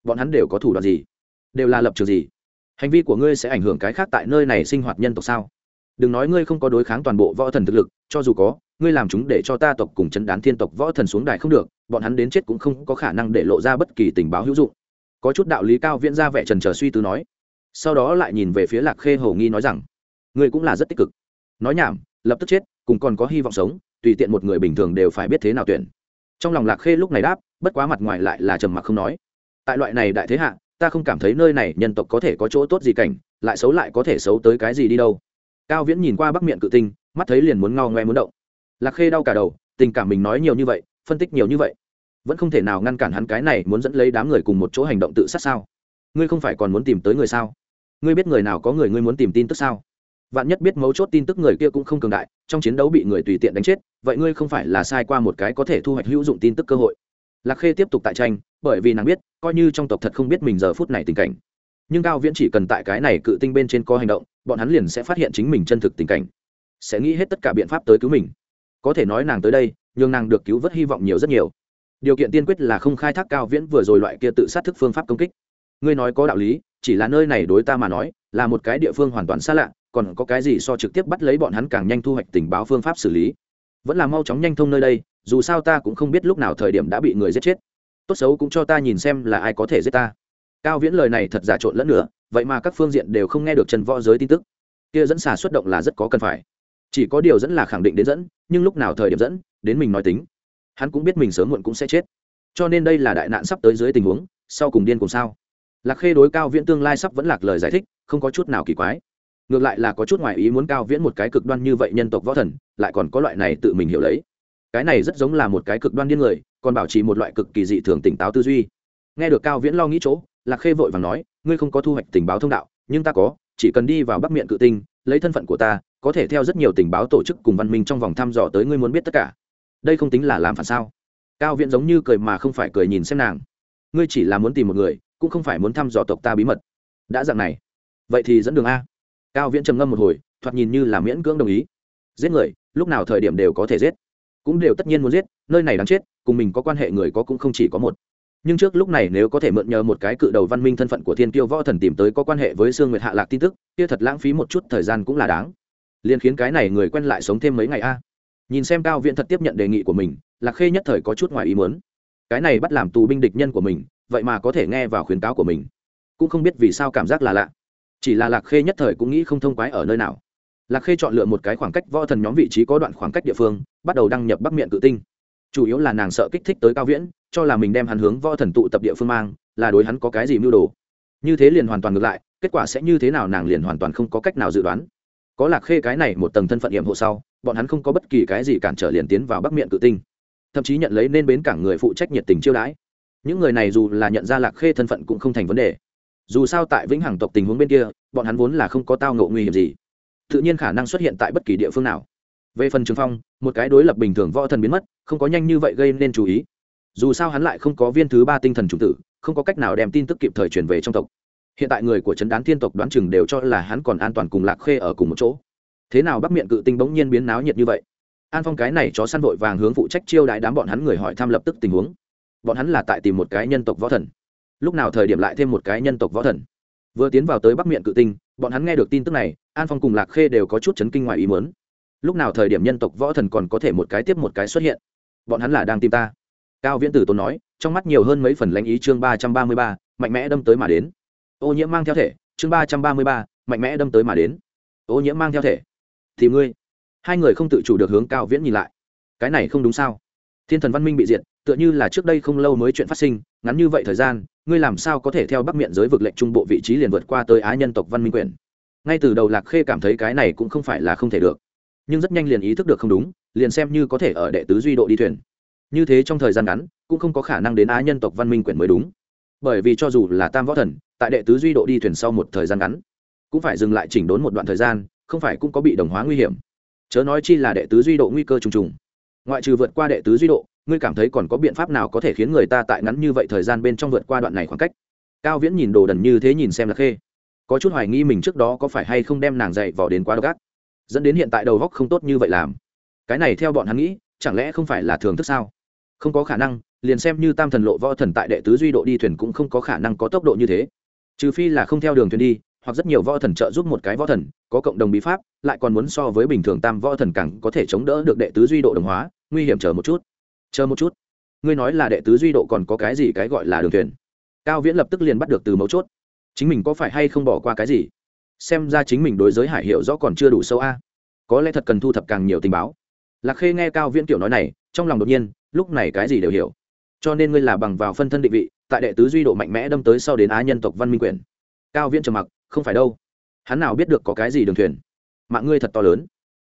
bọn hắn đều có thủ đoạn gì, đều là lập trường gì, hành vi của ngươi sẽ ảnh hưởng cái khác tại nơi này sinh hoạt nhân tộc sao? Đừng nói ngươi không có đối kháng toàn bộ võ thần thực lực, cho dù có, ngươi làm chúng để cho ta tộc cùng chấn đán thiên tộc võ thần xuống đài không được, bọn hắn đến chết cũng không có khả năng để lộ ra bất kỳ tình báo hữu dụng. Có chút đạo lý cao viễn ra vẻ trần trờ suy tư nói. Sau đó lại nhìn về phía lạc khê hầu nghi nói rằng, ngươi cũng là rất tích cực. Nói nhảm, lập tức chết, cùng còn có hy vọng sống, tùy tiện một người bình thường đều phải biết thế nào tuyển. Trong lòng lạc khê lúc này đáp, bất quá mặt ngoài lại là trầm mặc không nói. Tại loại này đại thế hạ, ta không cảm thấy nơi này nhân tộc có thể có chỗ tốt gì cảnh, lại xấu lại có thể xấu tới cái gì đi đâu cao viễn nhìn qua bắc miệng cự tinh, mắt thấy liền muốn ngao ngoe muốn động. Lạc khê đau cả đầu, tình cảm mình nói nhiều như vậy, phân tích nhiều như vậy, vẫn không thể nào ngăn cản hắn cái này muốn dẫn lấy đám người cùng một chỗ hành động tự sát sao? Ngươi không phải còn muốn tìm tới người sao? Ngươi biết người nào có người ngươi muốn tìm tin tức sao? Vạn nhất biết mấu chốt tin tức người kia cũng không cường đại, trong chiến đấu bị người tùy tiện đánh chết, vậy ngươi không phải là sai qua một cái có thể thu hoạch hữu dụng tin tức cơ hội. Lạc khê tiếp tục tại tranh, bởi vì nàng biết, coi như trong tộc thật không biết mình giờ phút này tình cảnh. Nhưng cao viễn chỉ cần tại cái này cự tinh bên trên có hành động bọn hắn liền sẽ phát hiện chính mình chân thực tình cảnh, sẽ nghĩ hết tất cả biện pháp tới cứu mình. Có thể nói nàng tới đây nhưng nàng được cứu vớt hy vọng nhiều rất nhiều. Điều kiện tiên quyết là không khai thác cao viễn vừa rồi loại kia tự sát thức phương pháp công kích. Ngươi nói có đạo lý, chỉ là nơi này đối ta mà nói, là một cái địa phương hoàn toàn xa lạ, còn có cái gì so trực tiếp bắt lấy bọn hắn càng nhanh thu hoạch tình báo phương pháp xử lý. Vẫn là mau chóng nhanh thông nơi đây, dù sao ta cũng không biết lúc nào thời điểm đã bị người giết chết. Tốt xấu cũng cho ta nhìn xem là ai có thể giết ta. Cao viễn lời này thật giả trộn lẫn nữa vậy mà các phương diện đều không nghe được trần võ giới tin tức. Kia dẫn xà xuất động là rất có cần phải. Chỉ có điều dẫn là khẳng định đến dẫn, nhưng lúc nào thời điểm dẫn, đến mình nói tính. Hắn cũng biết mình sớm muộn cũng sẽ chết. Cho nên đây là đại nạn sắp tới dưới tình huống, sau cùng điên cùng sao? Lạc khê đối cao viễn tương lai sắp vẫn lạc lời giải thích, không có chút nào kỳ quái. Ngược lại là có chút ngoại ý muốn cao viễn một cái cực đoan như vậy nhân tộc võ thần, lại còn có loại này tự mình hiểu lấy. Cái này rất giống là một cái cực đoan điên người, còn bảo trì một loại cực kỳ dị thường tỉnh táo tư duy. Nghe được cao viễn lo nghĩ chỗ lạc khê vội vàng nói, ngươi không có thu hoạch tình báo thông đạo, nhưng ta có, chỉ cần đi vào bắc miệng cự tinh, lấy thân phận của ta, có thể theo rất nhiều tình báo tổ chức cùng văn minh trong vòng thăm dò tới ngươi muốn biết tất cả. Đây không tính là làm phản sao? Cao viễn giống như cười mà không phải cười nhìn xem nàng. Ngươi chỉ là muốn tìm một người, cũng không phải muốn thăm dò tộc ta bí mật. Đã dạng này, vậy thì dẫn đường a. Cao viễn trầm ngâm một hồi, thoạt nhìn như là miễn cưỡng đồng ý. Giết người, lúc nào thời điểm đều có thể giết. Cũng đều tất nhiên muốn giết, nơi này đáng chết, cùng mình có quan hệ người có cũng không chỉ có một nhưng trước lúc này nếu có thể mượn nhờ một cái cự đầu văn minh thân phận của thiên tiêu võ thần tìm tới có quan hệ với sương nguyệt hạ lạc tin tức, kia thật lãng phí một chút thời gian cũng là đáng. Liền khiến cái này người quen lại sống thêm mấy ngày a. Nhìn xem cao viện thật tiếp nhận đề nghị của mình, lạc khê nhất thời có chút ngoài ý muốn. Cái này bắt làm tù binh địch nhân của mình, vậy mà có thể nghe vào khuyến cáo của mình. Cũng không biết vì sao cảm giác là lạ. Chỉ là lạc khê nhất thời cũng nghĩ không thông quái ở nơi nào. Lạc khê chọn lựa một cái khoảng cách võ thần nhóm vị trí có đoạn khoảng cách địa phương, bắt đầu đăng nhập bắc miệng tự tinh. Chủ yếu là nàng sợ kích thích tới cao viễn cho là mình đem hắn hướng võ thần tụ tập địa phương mang, là đối hắn có cái gì mưu đồ. Như thế liền hoàn toàn ngược lại, kết quả sẽ như thế nào nàng liền hoàn toàn không có cách nào dự đoán. Có lạc khê cái này một tầng thân phận nhiệm hộ sau, bọn hắn không có bất kỳ cái gì cản trở liền tiến vào bắc miệng cự tinh. Thậm chí nhận lấy nên bến cảng người phụ trách nhiệt tình chiêu đãi. Những người này dù là nhận ra lạc khê thân phận cũng không thành vấn đề. Dù sao tại vĩnh hằng tộc tình huống bên kia, bọn hắn vốn là không có tao ngộ nguy hiểm gì. Tự nhiên khả năng xuất hiện tại bất kỳ địa phương nào. Về phần trường phong, một cái đối lập bình thường võ thần biến mất, không có nhanh như vậy gây nên chú ý dù sao hắn lại không có viên thứ ba tinh thần chủng tử, không có cách nào đem tin tức kịp thời truyền về trong tộc. Hiện tại người của trấn đán thiên tộc đoán chừng đều cho là hắn còn an toàn cùng lạc khê ở cùng một chỗ. Thế nào bắc miệng cự tinh bỗng nhiên biến náo nhiệt như vậy? An phong cái này chó săn vội vàng hướng phụ trách chiêu đại đám bọn hắn người hỏi thăm lập tức tình huống. Bọn hắn là tại tìm một cái nhân tộc võ thần. Lúc nào thời điểm lại thêm một cái nhân tộc võ thần? Vừa tiến vào tới bắc miệng cự tinh, bọn hắn nghe được tin tức này, an phong cùng lạc khê đều có chút chấn kinh ngoài ý muốn. Lúc nào thời điểm nhân tộc võ thần còn có thể một cái tiếp một cái xuất hiện? Bọn hắn là đang tìm ta cao viễn tử Tôn nói, trong mắt nhiều hơn mấy phần lãnh ý chương ba trăm ba mươi ba, mạnh mẽ đâm tới mà đến. Ô nhiễm mang theo thể, chương ba trăm ba mươi ba, mạnh mẽ đâm tới mà đến. Ô nhiễm mang theo thể. Thì ngươi. Hai người không tự chủ được hướng cao viễn nhìn lại. Cái này không đúng sao? Thiên thần văn minh bị diệt, tựa như là trước đây không lâu mới chuyện phát sinh, ngắn như vậy thời gian, ngươi làm sao có thể theo bắc miệng giới vực lệnh trung bộ vị trí liền vượt qua tới á nhân tộc văn minh quyền? Ngay từ đầu lạc khê cảm thấy cái này cũng không phải là không thể được. Nhưng rất nhanh liền ý thức được không đúng, liền xem như có thể ở đệ tứ duy độ đi thuyền như thế trong thời gian ngắn, cũng không có khả năng đến á nhân tộc văn minh quyển mới đúng. Bởi vì cho dù là tam võ thần, tại đệ tứ duy độ đi thuyền sau một thời gian ngắn, cũng phải dừng lại chỉnh đốn một đoạn thời gian, không phải cũng có bị đồng hóa nguy hiểm. Chớ nói chi là đệ tứ duy độ nguy cơ trùng trùng. Ngoại trừ vượt qua đệ tứ duy độ, ngươi cảm thấy còn có biện pháp nào có thể khiến người ta tại ngắn như vậy thời gian bên trong vượt qua đoạn này khoảng cách? Cao viễn nhìn đồ đần như thế nhìn xem là khê. Có chút hoài nghi mình trước đó có phải hay không đem nàng dạy vào đến quá độc ác, dẫn đến hiện tại đầu góc không tốt như vậy làm. Cái này theo bọn hắn nghĩ, chẳng lẽ không phải là thường thức sao? Không có khả năng, liền xem như tam thần lộ võ thần tại đệ tứ duy độ đi thuyền cũng không có khả năng có tốc độ như thế. Trừ phi là không theo đường thuyền đi, hoặc rất nhiều võ thần trợ giúp một cái võ thần, có cộng đồng bí pháp, lại còn muốn so với bình thường tam võ thần càng có thể chống đỡ được đệ tứ duy độ đồng hóa, nguy hiểm chờ một chút. Chờ một chút. Ngươi nói là đệ tứ duy độ còn có cái gì cái gọi là đường thuyền? Cao viễn lập tức liền bắt được từ mấu chốt. Chính mình có phải hay không bỏ qua cái gì? Xem ra chính mình đối giới hải hiệu rõ còn chưa đủ sâu a. Có lẽ thật cần thu thập càng nhiều tình báo. Lạc khê nghe cao viễn kiểu nói này, trong lòng đột nhiên lúc này cái gì đều hiểu. Cho nên ngươi là bằng vào phân thân định vị, tại đệ tứ duy độ mạnh mẽ đâm tới sau đến á nhân tộc văn minh quyền. Cao viễn trầm mặc, không phải đâu. Hắn nào biết được có cái gì đường thuyền. Mạng ngươi thật to lớn.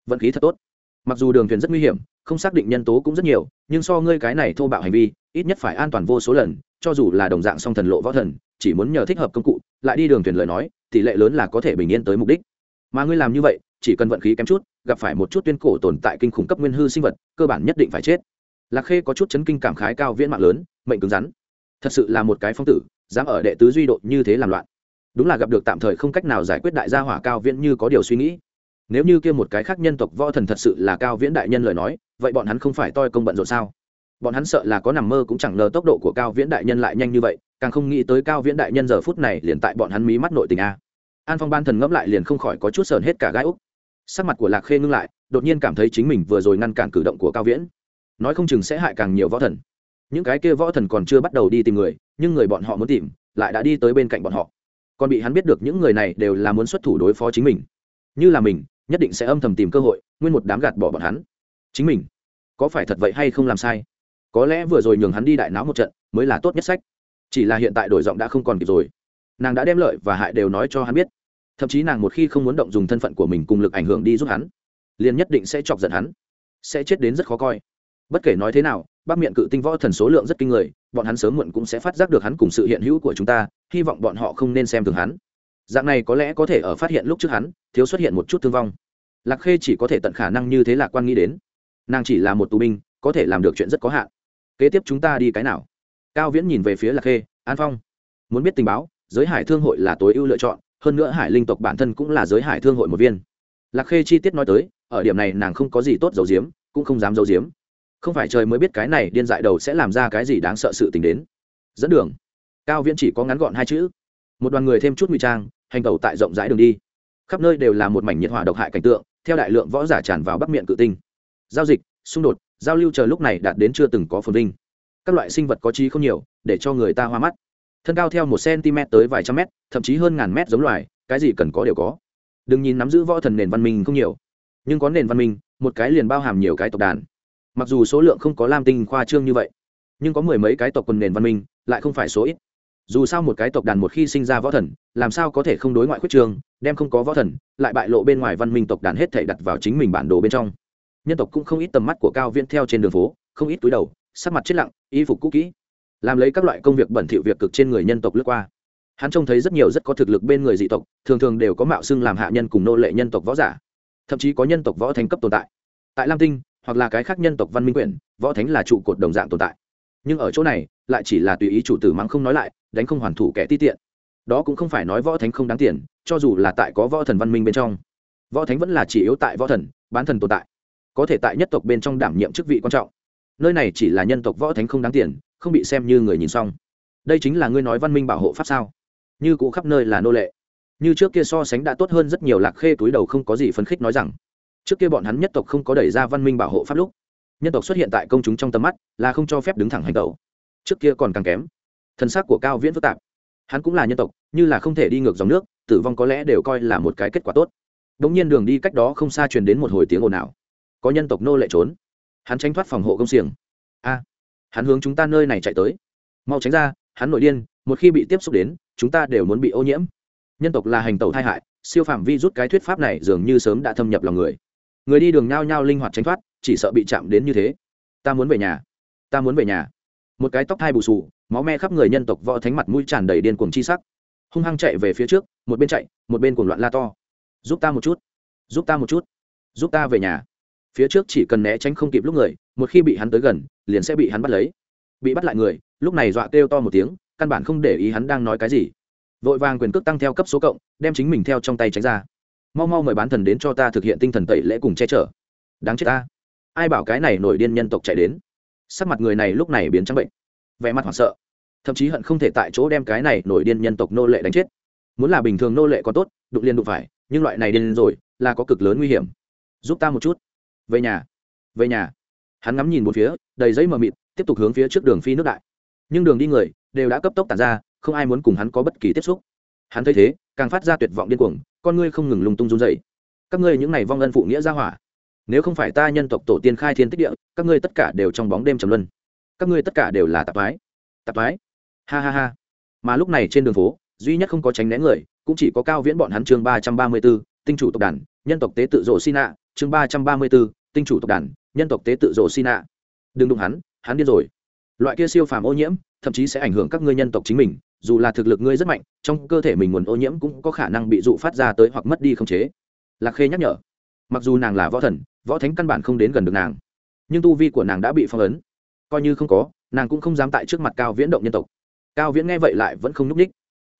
Vận khí thật tốt. Mặc dù đường thuyền rất nguy hiểm, không xác định nhân tố cũng rất nhiều, nhưng so ngươi cái này thô bạo hành vi, ít nhất phải an toàn vô số lần, cho dù là đồng dạng song thần lộ võ thần, chỉ muốn nhờ thích hợp công cụ, lại đi đường thuyền lời nói, tỷ lệ lớn là có thể bình yên tới mục đích. Mà ngươi làm như vậy, chỉ cần vận khí kém chút, gặp phải một chút tuyên cổ tồn tại kinh khủng cấp nguyên hư sinh vật, cơ bản nhất định phải chết lạc khê có chút chấn kinh cảm khái cao viễn mạng lớn, mệnh cứng rắn. Thật sự là một cái phong tử, dám ở đệ tứ duy độ như thế làm loạn. Đúng là gặp được tạm thời không cách nào giải quyết đại gia hỏa cao viễn như có điều suy nghĩ. Nếu như kia một cái khác nhân tộc võ thần thật sự là cao viễn đại nhân lời nói, vậy bọn hắn không phải toi công bận rộn sao? Bọn hắn sợ là có nằm mơ cũng chẳng ngờ tốc độ của cao viễn đại nhân lại nhanh như vậy, càng không nghĩ tới cao viễn đại nhân giờ phút này liền tại bọn hắn mí mắt nội tình a. An phong ban thần ngẫm lại liền không khỏi có chút sờn hết cả gai úc. Sắc mặt của lạc khê ngưng lại, đột nhiên cảm thấy chính mình vừa rồi ngăn cản cử động của cao viễn nói không chừng sẽ hại càng nhiều võ thần. Những cái kia võ thần còn chưa bắt đầu đi tìm người, nhưng người bọn họ muốn tìm, lại đã đi tới bên cạnh bọn họ. Còn bị hắn biết được những người này đều là muốn xuất thủ đối phó chính mình. Như là mình, nhất định sẽ âm thầm tìm cơ hội, nguyên một đám gạt bỏ bọn hắn. Chính mình, có phải thật vậy hay không làm sai? Có lẽ vừa rồi nhường hắn đi đại náo một trận, mới là tốt nhất sách. Chỉ là hiện tại đổi giọng đã không còn kịp rồi. Nàng đã đem lợi và hại đều nói cho hắn biết. Thậm chí nàng một khi không muốn động dùng thân phận của mình cùng lực ảnh hưởng đi giúp hắn, liền nhất định sẽ chọc giận hắn, sẽ chết đến rất khó coi bất kể nói thế nào, bác miệng cự tinh võ thần số lượng rất kinh người, bọn hắn sớm muộn cũng sẽ phát giác được hắn cùng sự hiện hữu của chúng ta, hy vọng bọn họ không nên xem thường hắn. Dạng này có lẽ có thể ở phát hiện lúc trước hắn, thiếu xuất hiện một chút thương vong. Lạc khê chỉ có thể tận khả năng như thế lạc quan nghĩ đến. Nàng chỉ là một tù binh, có thể làm được chuyện rất có hạn. Kế tiếp chúng ta đi cái nào? Cao viễn nhìn về phía lạc khê, an phong. Muốn biết tình báo, giới hải thương hội là tối ưu lựa chọn, hơn nữa hải linh tộc bản thân cũng là giới hải thương hội một viên. Lạc khê chi tiết nói tới, ở điểm này nàng không có gì tốt dầu diếm cũng không dám dầu diếm không phải trời mới biết cái này điên dại đầu sẽ làm ra cái gì đáng sợ sự tình đến. Dẫn đường. Cao viễn chỉ có ngắn gọn hai chữ. Một đoàn người thêm chút nguy trang, hành tẩu tại rộng rãi đường đi. Khắp nơi đều là một mảnh nhiệt hỏa độc hại cảnh tượng, theo đại lượng võ giả tràn vào bắc miệng cự tinh. Giao dịch, xung đột, giao lưu chờ lúc này đạt đến chưa từng có phồn vinh. Các loại sinh vật có chi không nhiều, để cho người ta hoa mắt. Thân cao theo một cm tới vài trăm mét, thậm chí hơn ngàn mét giống loài, cái gì cần có đều có. Đừng nhìn nắm giữ võ thần nền văn minh không nhiều, nhưng có nền văn minh, một cái liền bao hàm nhiều cái tộc đàn mặc dù số lượng không có lam tinh khoa trương như vậy, nhưng có mười mấy cái tộc quần nền văn minh, lại không phải số ít. Dù sao một cái tộc đàn một khi sinh ra võ thần, làm sao có thể không đối ngoại khuyết trường đem không có võ thần, lại bại lộ bên ngoài văn minh tộc đàn hết thể đặt vào chính mình bản đồ bên trong. Nhân tộc cũng không ít tầm mắt của cao viễn theo trên đường phố, không ít túi đầu, sắc mặt chết lặng, y phục cũ kỹ, làm lấy các loại công việc bẩn thỉu việc cực trên người nhân tộc lướt qua. Hắn trông thấy rất nhiều rất có thực lực bên người dị tộc, thường thường đều có mạo xưng làm hạ nhân cùng nô lệ nhân tộc võ giả, thậm chí có nhân tộc võ thành cấp tồn tại. Tại lam tinh hoặc là cái khác nhân tộc văn minh quyển võ thánh là trụ cột đồng dạng tồn tại. Nhưng ở chỗ này, lại chỉ là tùy ý chủ tử mắng không nói lại, đánh không hoàn thủ kẻ ti tiện. Đó cũng không phải nói võ thánh không đáng tiền, cho dù là tại có võ thần văn minh bên trong. Võ thánh vẫn là chỉ yếu tại võ thần, bán thần tồn tại. Có thể tại nhất tộc bên trong đảm nhiệm chức vị quan trọng. Nơi này chỉ là nhân tộc võ thánh không đáng tiền, không bị xem như người nhìn xong. Đây chính là ngươi nói văn minh bảo hộ pháp sao? Như cũ khắp nơi là nô lệ. Như trước kia so sánh đã tốt hơn rất nhiều lạc khê túi đầu không có gì phấn khích nói rằng trước kia bọn hắn nhất tộc không có đẩy ra văn minh bảo hộ pháp lúc, nhân tộc xuất hiện tại công chúng trong tầm mắt là không cho phép đứng thẳng hành tẩu. Trước kia còn càng kém, thân xác của cao viễn phức tạp. Hắn cũng là nhân tộc, như là không thể đi ngược dòng nước, tử vong có lẽ đều coi là một cái kết quả tốt. Đ ỗ n g nhiên đường đi cách đó không xa truyền đến một hồi tiếng ồn ào. Có nhân tộc nô lệ trốn. Hắn tranh thoát phòng hộ công xiềng. A, hắn hướng chúng ta nơi này chạy tới. Mau tránh ra, hắn nội điên, một khi bị tiếp xúc đến, chúng ta đều muốn bị ô nhiễm. Nhân tộc là hành tẩu tai hại, siêu phạm vi rút cái thuyết pháp này dường như sớm đã thâm nhập lòng người người đi đường nhao nhao linh hoạt tránh thoát, chỉ sợ bị chạm đến như thế. Ta muốn về nhà. Ta muốn về nhà. Một cái tóc hai bù sù máu me khắp người nhân tộc võ thánh mặt mũi tràn đầy điên cuồng chi sắc. Hung hăng chạy về phía trước, một bên chạy, một bên cuồng loạn la to. Giúp ta một chút. Giúp ta một chút. Giúp ta về nhà. Phía trước chỉ cần né tránh không kịp lúc người, một khi bị hắn tới gần, liền sẽ bị hắn bắt lấy. Bị bắt lại người, lúc này dọa kêu to một tiếng, căn bản không để ý hắn đang nói cái gì. Vội vàng quyền cước tăng theo cấp số cộng, đem chính mình theo trong tay tránh ra mau mau mời bán thần đến cho ta thực hiện tinh thần tẩy lễ cùng che chở. Đáng chết ta. Ai bảo cái này nổi điên nhân tộc chạy đến. Sắc mặt người này lúc này biến trắng bệnh. Vẻ mặt hoảng sợ. Thậm chí hận không thể tại chỗ đem cái này nổi điên nhân tộc nô lệ đánh chết. Muốn là bình thường nô lệ có tốt, đụng liên đụng phải, nhưng loại này điên rồi, là có cực lớn nguy hiểm. Giúp ta một chút. Về nhà. Về nhà. Hắn ngắm nhìn một phía, đầy giấy mờ mịt, tiếp tục hướng phía trước đường phi nước đại. Nhưng đường đi người, đều đã cấp tốc tàn ra, không ai muốn cùng hắn có bất kỳ tiếp xúc. Hắn thấy thế, càng phát ra tuyệt vọng điên cuồng con ngươi không ngừng lung tung run dậy các ngươi những này vong ân phụ nghĩa ra hỏa, nếu không phải ta nhân tộc tổ tiên khai thiên tích địa, các ngươi tất cả đều trong bóng đêm trầm luân. Các ngươi tất cả đều là tạp ái tạp ái ha ha ha. Mà lúc này trên đường phố, duy nhất không có tránh né người, cũng chỉ có cao viễn bọn hắn chương ba trăm ba mươi b ố tinh chủ tộc đàn, nhân tộc tế tự rộ xin ạ chương ba trăm ba mươi b ố tinh chủ tộc đàn, nhân tộc tế tự rộ xin ạ đừng đụng hắn hắn điên rồi. Loại kia siêu phàm ô nhiễm, thậm chí sẽ ảnh hưởng các ngươi nhân tộc chính mình dù là thực lực ngươi rất mạnh, trong cơ thể mình nguồn ô nhiễm cũng có khả năng bị dụ phát ra tới hoặc mất đi không chế. Lạc khê nhắc nhở. Mặc dù nàng là võ thần, võ thánh căn bản không đến gần được nàng, nhưng tu vi của nàng đã bị phong ấn. Coi như không có, nàng cũng không dám tại trước mặt cao viễn động nhân tộc. Cao viễn nghe vậy lại vẫn không nhúc ních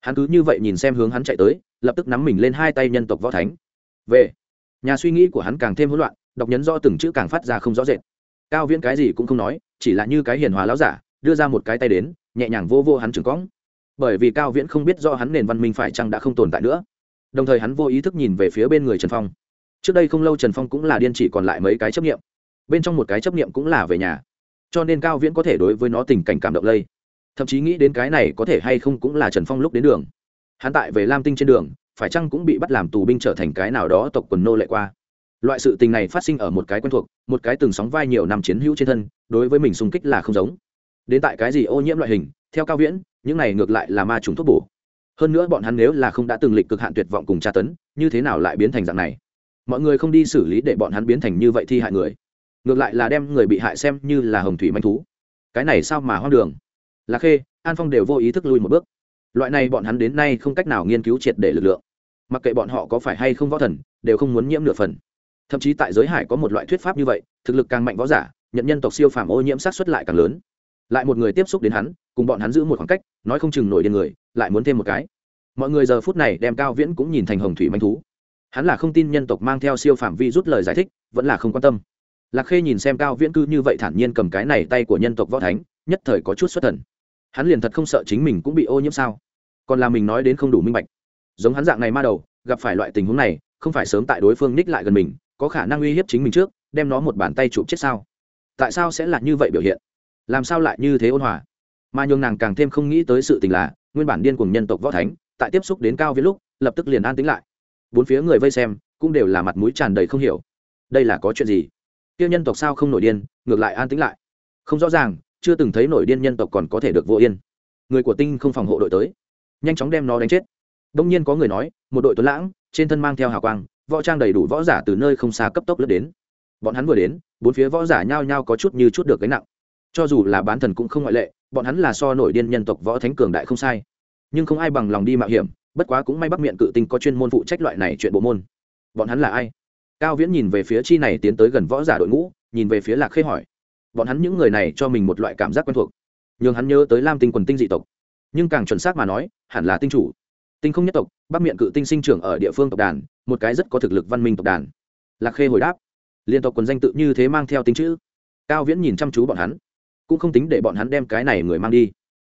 hắn cứ như vậy nhìn xem hướng hắn chạy tới, lập tức nắm mình lên hai tay nhân tộc võ thánh. Về. Nhà suy nghĩ của hắn càng thêm hỗn loạn, đọc nhấn do từng chữ càng phát ra không rõ rệt. Cao viễn cái gì cũng không nói, chỉ là như cái hiền hòa láo giả, đưa ra một cái tay đến, nhẹ nhàng vô vô hắn trừng cõng bởi vì cao viễn không biết do hắn nền văn minh phải chăng đã không tồn tại nữa. Đồng thời hắn vô ý thức nhìn về phía bên người trần phong. Trước đây không lâu trần phong cũng là điên chỉ còn lại mấy cái chấp nghiệm bên trong một cái chấp nghiệm cũng là về nhà. Cho nên cao viễn có thể đối với nó tình cảnh cảm động lây. Thậm chí nghĩ đến cái này có thể hay không cũng là trần phong lúc đến đường. Hắn tại về lam tinh trên đường, phải chăng cũng bị bắt làm tù binh trở thành cái nào đó tộc quần nô lệ qua. Loại sự tình này phát sinh ở một cái quen thuộc, một cái từng sóng vai nhiều năm chiến hữu trên thân, đối với mình xung kích là không giống. Đến tại cái gì ô nhiễm loại hình theo cao viễn, những này ngược lại là ma trùng thuốc bổ. Hơn nữa bọn hắn nếu là không đã từng lịch cực hạn tuyệt vọng cùng tra tấn, như thế nào lại biến thành dạng này? Mọi người không đi xử lý để bọn hắn biến thành như vậy thi hại người. Ngược lại là đem người bị hại xem như là hồng thủy manh thú. Cái này sao mà hoang đường? Là khê, an phong đều vô ý thức lui một bước. Loại này bọn hắn đến nay không cách nào nghiên cứu triệt để lực lượng. Mặc kệ bọn họ có phải hay không võ thần, đều không muốn nhiễm nửa phần. Thậm chí tại giới hải có một loại thuyết pháp như vậy, thực lực càng mạnh võ giả, nhận nhân tộc siêu phàm ô nhiễm sát xuất lại càng lớn lại một người tiếp xúc đến hắn, cùng bọn hắn giữ một khoảng cách, nói không chừng nổi điên người, lại muốn thêm một cái. Mọi người giờ phút này đem cao viễn cũng nhìn thành hồng thủy manh thú. Hắn là không tin nhân tộc mang theo siêu phạm vi rút lời giải thích, vẫn là không quan tâm. Lạc khê nhìn xem cao viễn cư như vậy thản nhiên cầm cái này tay của nhân tộc võ thánh, nhất thời có chút xuất thần. Hắn liền thật không sợ chính mình cũng bị ô nhiễm sao? Còn là mình nói đến không đủ minh bạch. Giống hắn dạng này ma đầu, gặp phải loại tình huống này, không phải sớm tại đối phương ních lại gần mình, có khả năng uy hiếp chính mình trước, đem nó một bàn tay chụp chết sao? Tại sao sẽ là như vậy biểu hiện? Làm sao lại như thế ôn hòa? Mà nhường nàng càng thêm không nghĩ tới sự tình là, nguyên bản điên cùng nhân tộc võ thánh, tại tiếp xúc đến cao viễn lúc, lập tức liền an tính lại. Bốn phía người vây xem, cũng đều là mặt mũi tràn đầy không hiểu. Đây là có chuyện gì? Tiêu nhân tộc sao không nổi điên, ngược lại an tính lại. Không rõ ràng, chưa từng thấy nổi điên nhân tộc còn có thể được vô yên. Người của tinh không phòng hộ đội tới. Nhanh chóng đem nó đánh chết. Đông nhiên có người nói, một đội tuấn lãng, trên thân mang theo hào quang, võ trang đầy đủ võ giả từ nơi không xa cấp tốc lướt đến. Bọn hắn vừa đến, bốn phía võ giả nhao nhao có chút như chút được gánh nặng cho dù là bán thần cũng không ngoại lệ, bọn hắn là so nổi điên nhân tộc võ thánh cường đại không sai. Nhưng không ai bằng lòng đi mạo hiểm, bất quá cũng may bắc miệng cự tinh có chuyên môn phụ trách loại này chuyện bộ môn. Bọn hắn là ai? Cao viễn nhìn về phía chi này tiến tới gần võ giả đội ngũ, nhìn về phía lạc khê hỏi. Bọn hắn những người này cho mình một loại cảm giác quen thuộc. Nhường hắn nhớ tới lam tinh quần tinh dị tộc. Nhưng càng chuẩn xác mà nói, hẳn là tinh chủ. Tinh không nhất tộc, bắc miệng cự tinh sinh trưởng ở địa phương tộc đàn, một cái rất có thực lực văn minh tộc đàn. Lạc khê hồi đáp. Liên tộc quần danh tự như thế mang theo tính chữ. Cao viễn nhìn chăm chú bọn hắn cũng không tính để bọn hắn đem cái này người mang đi.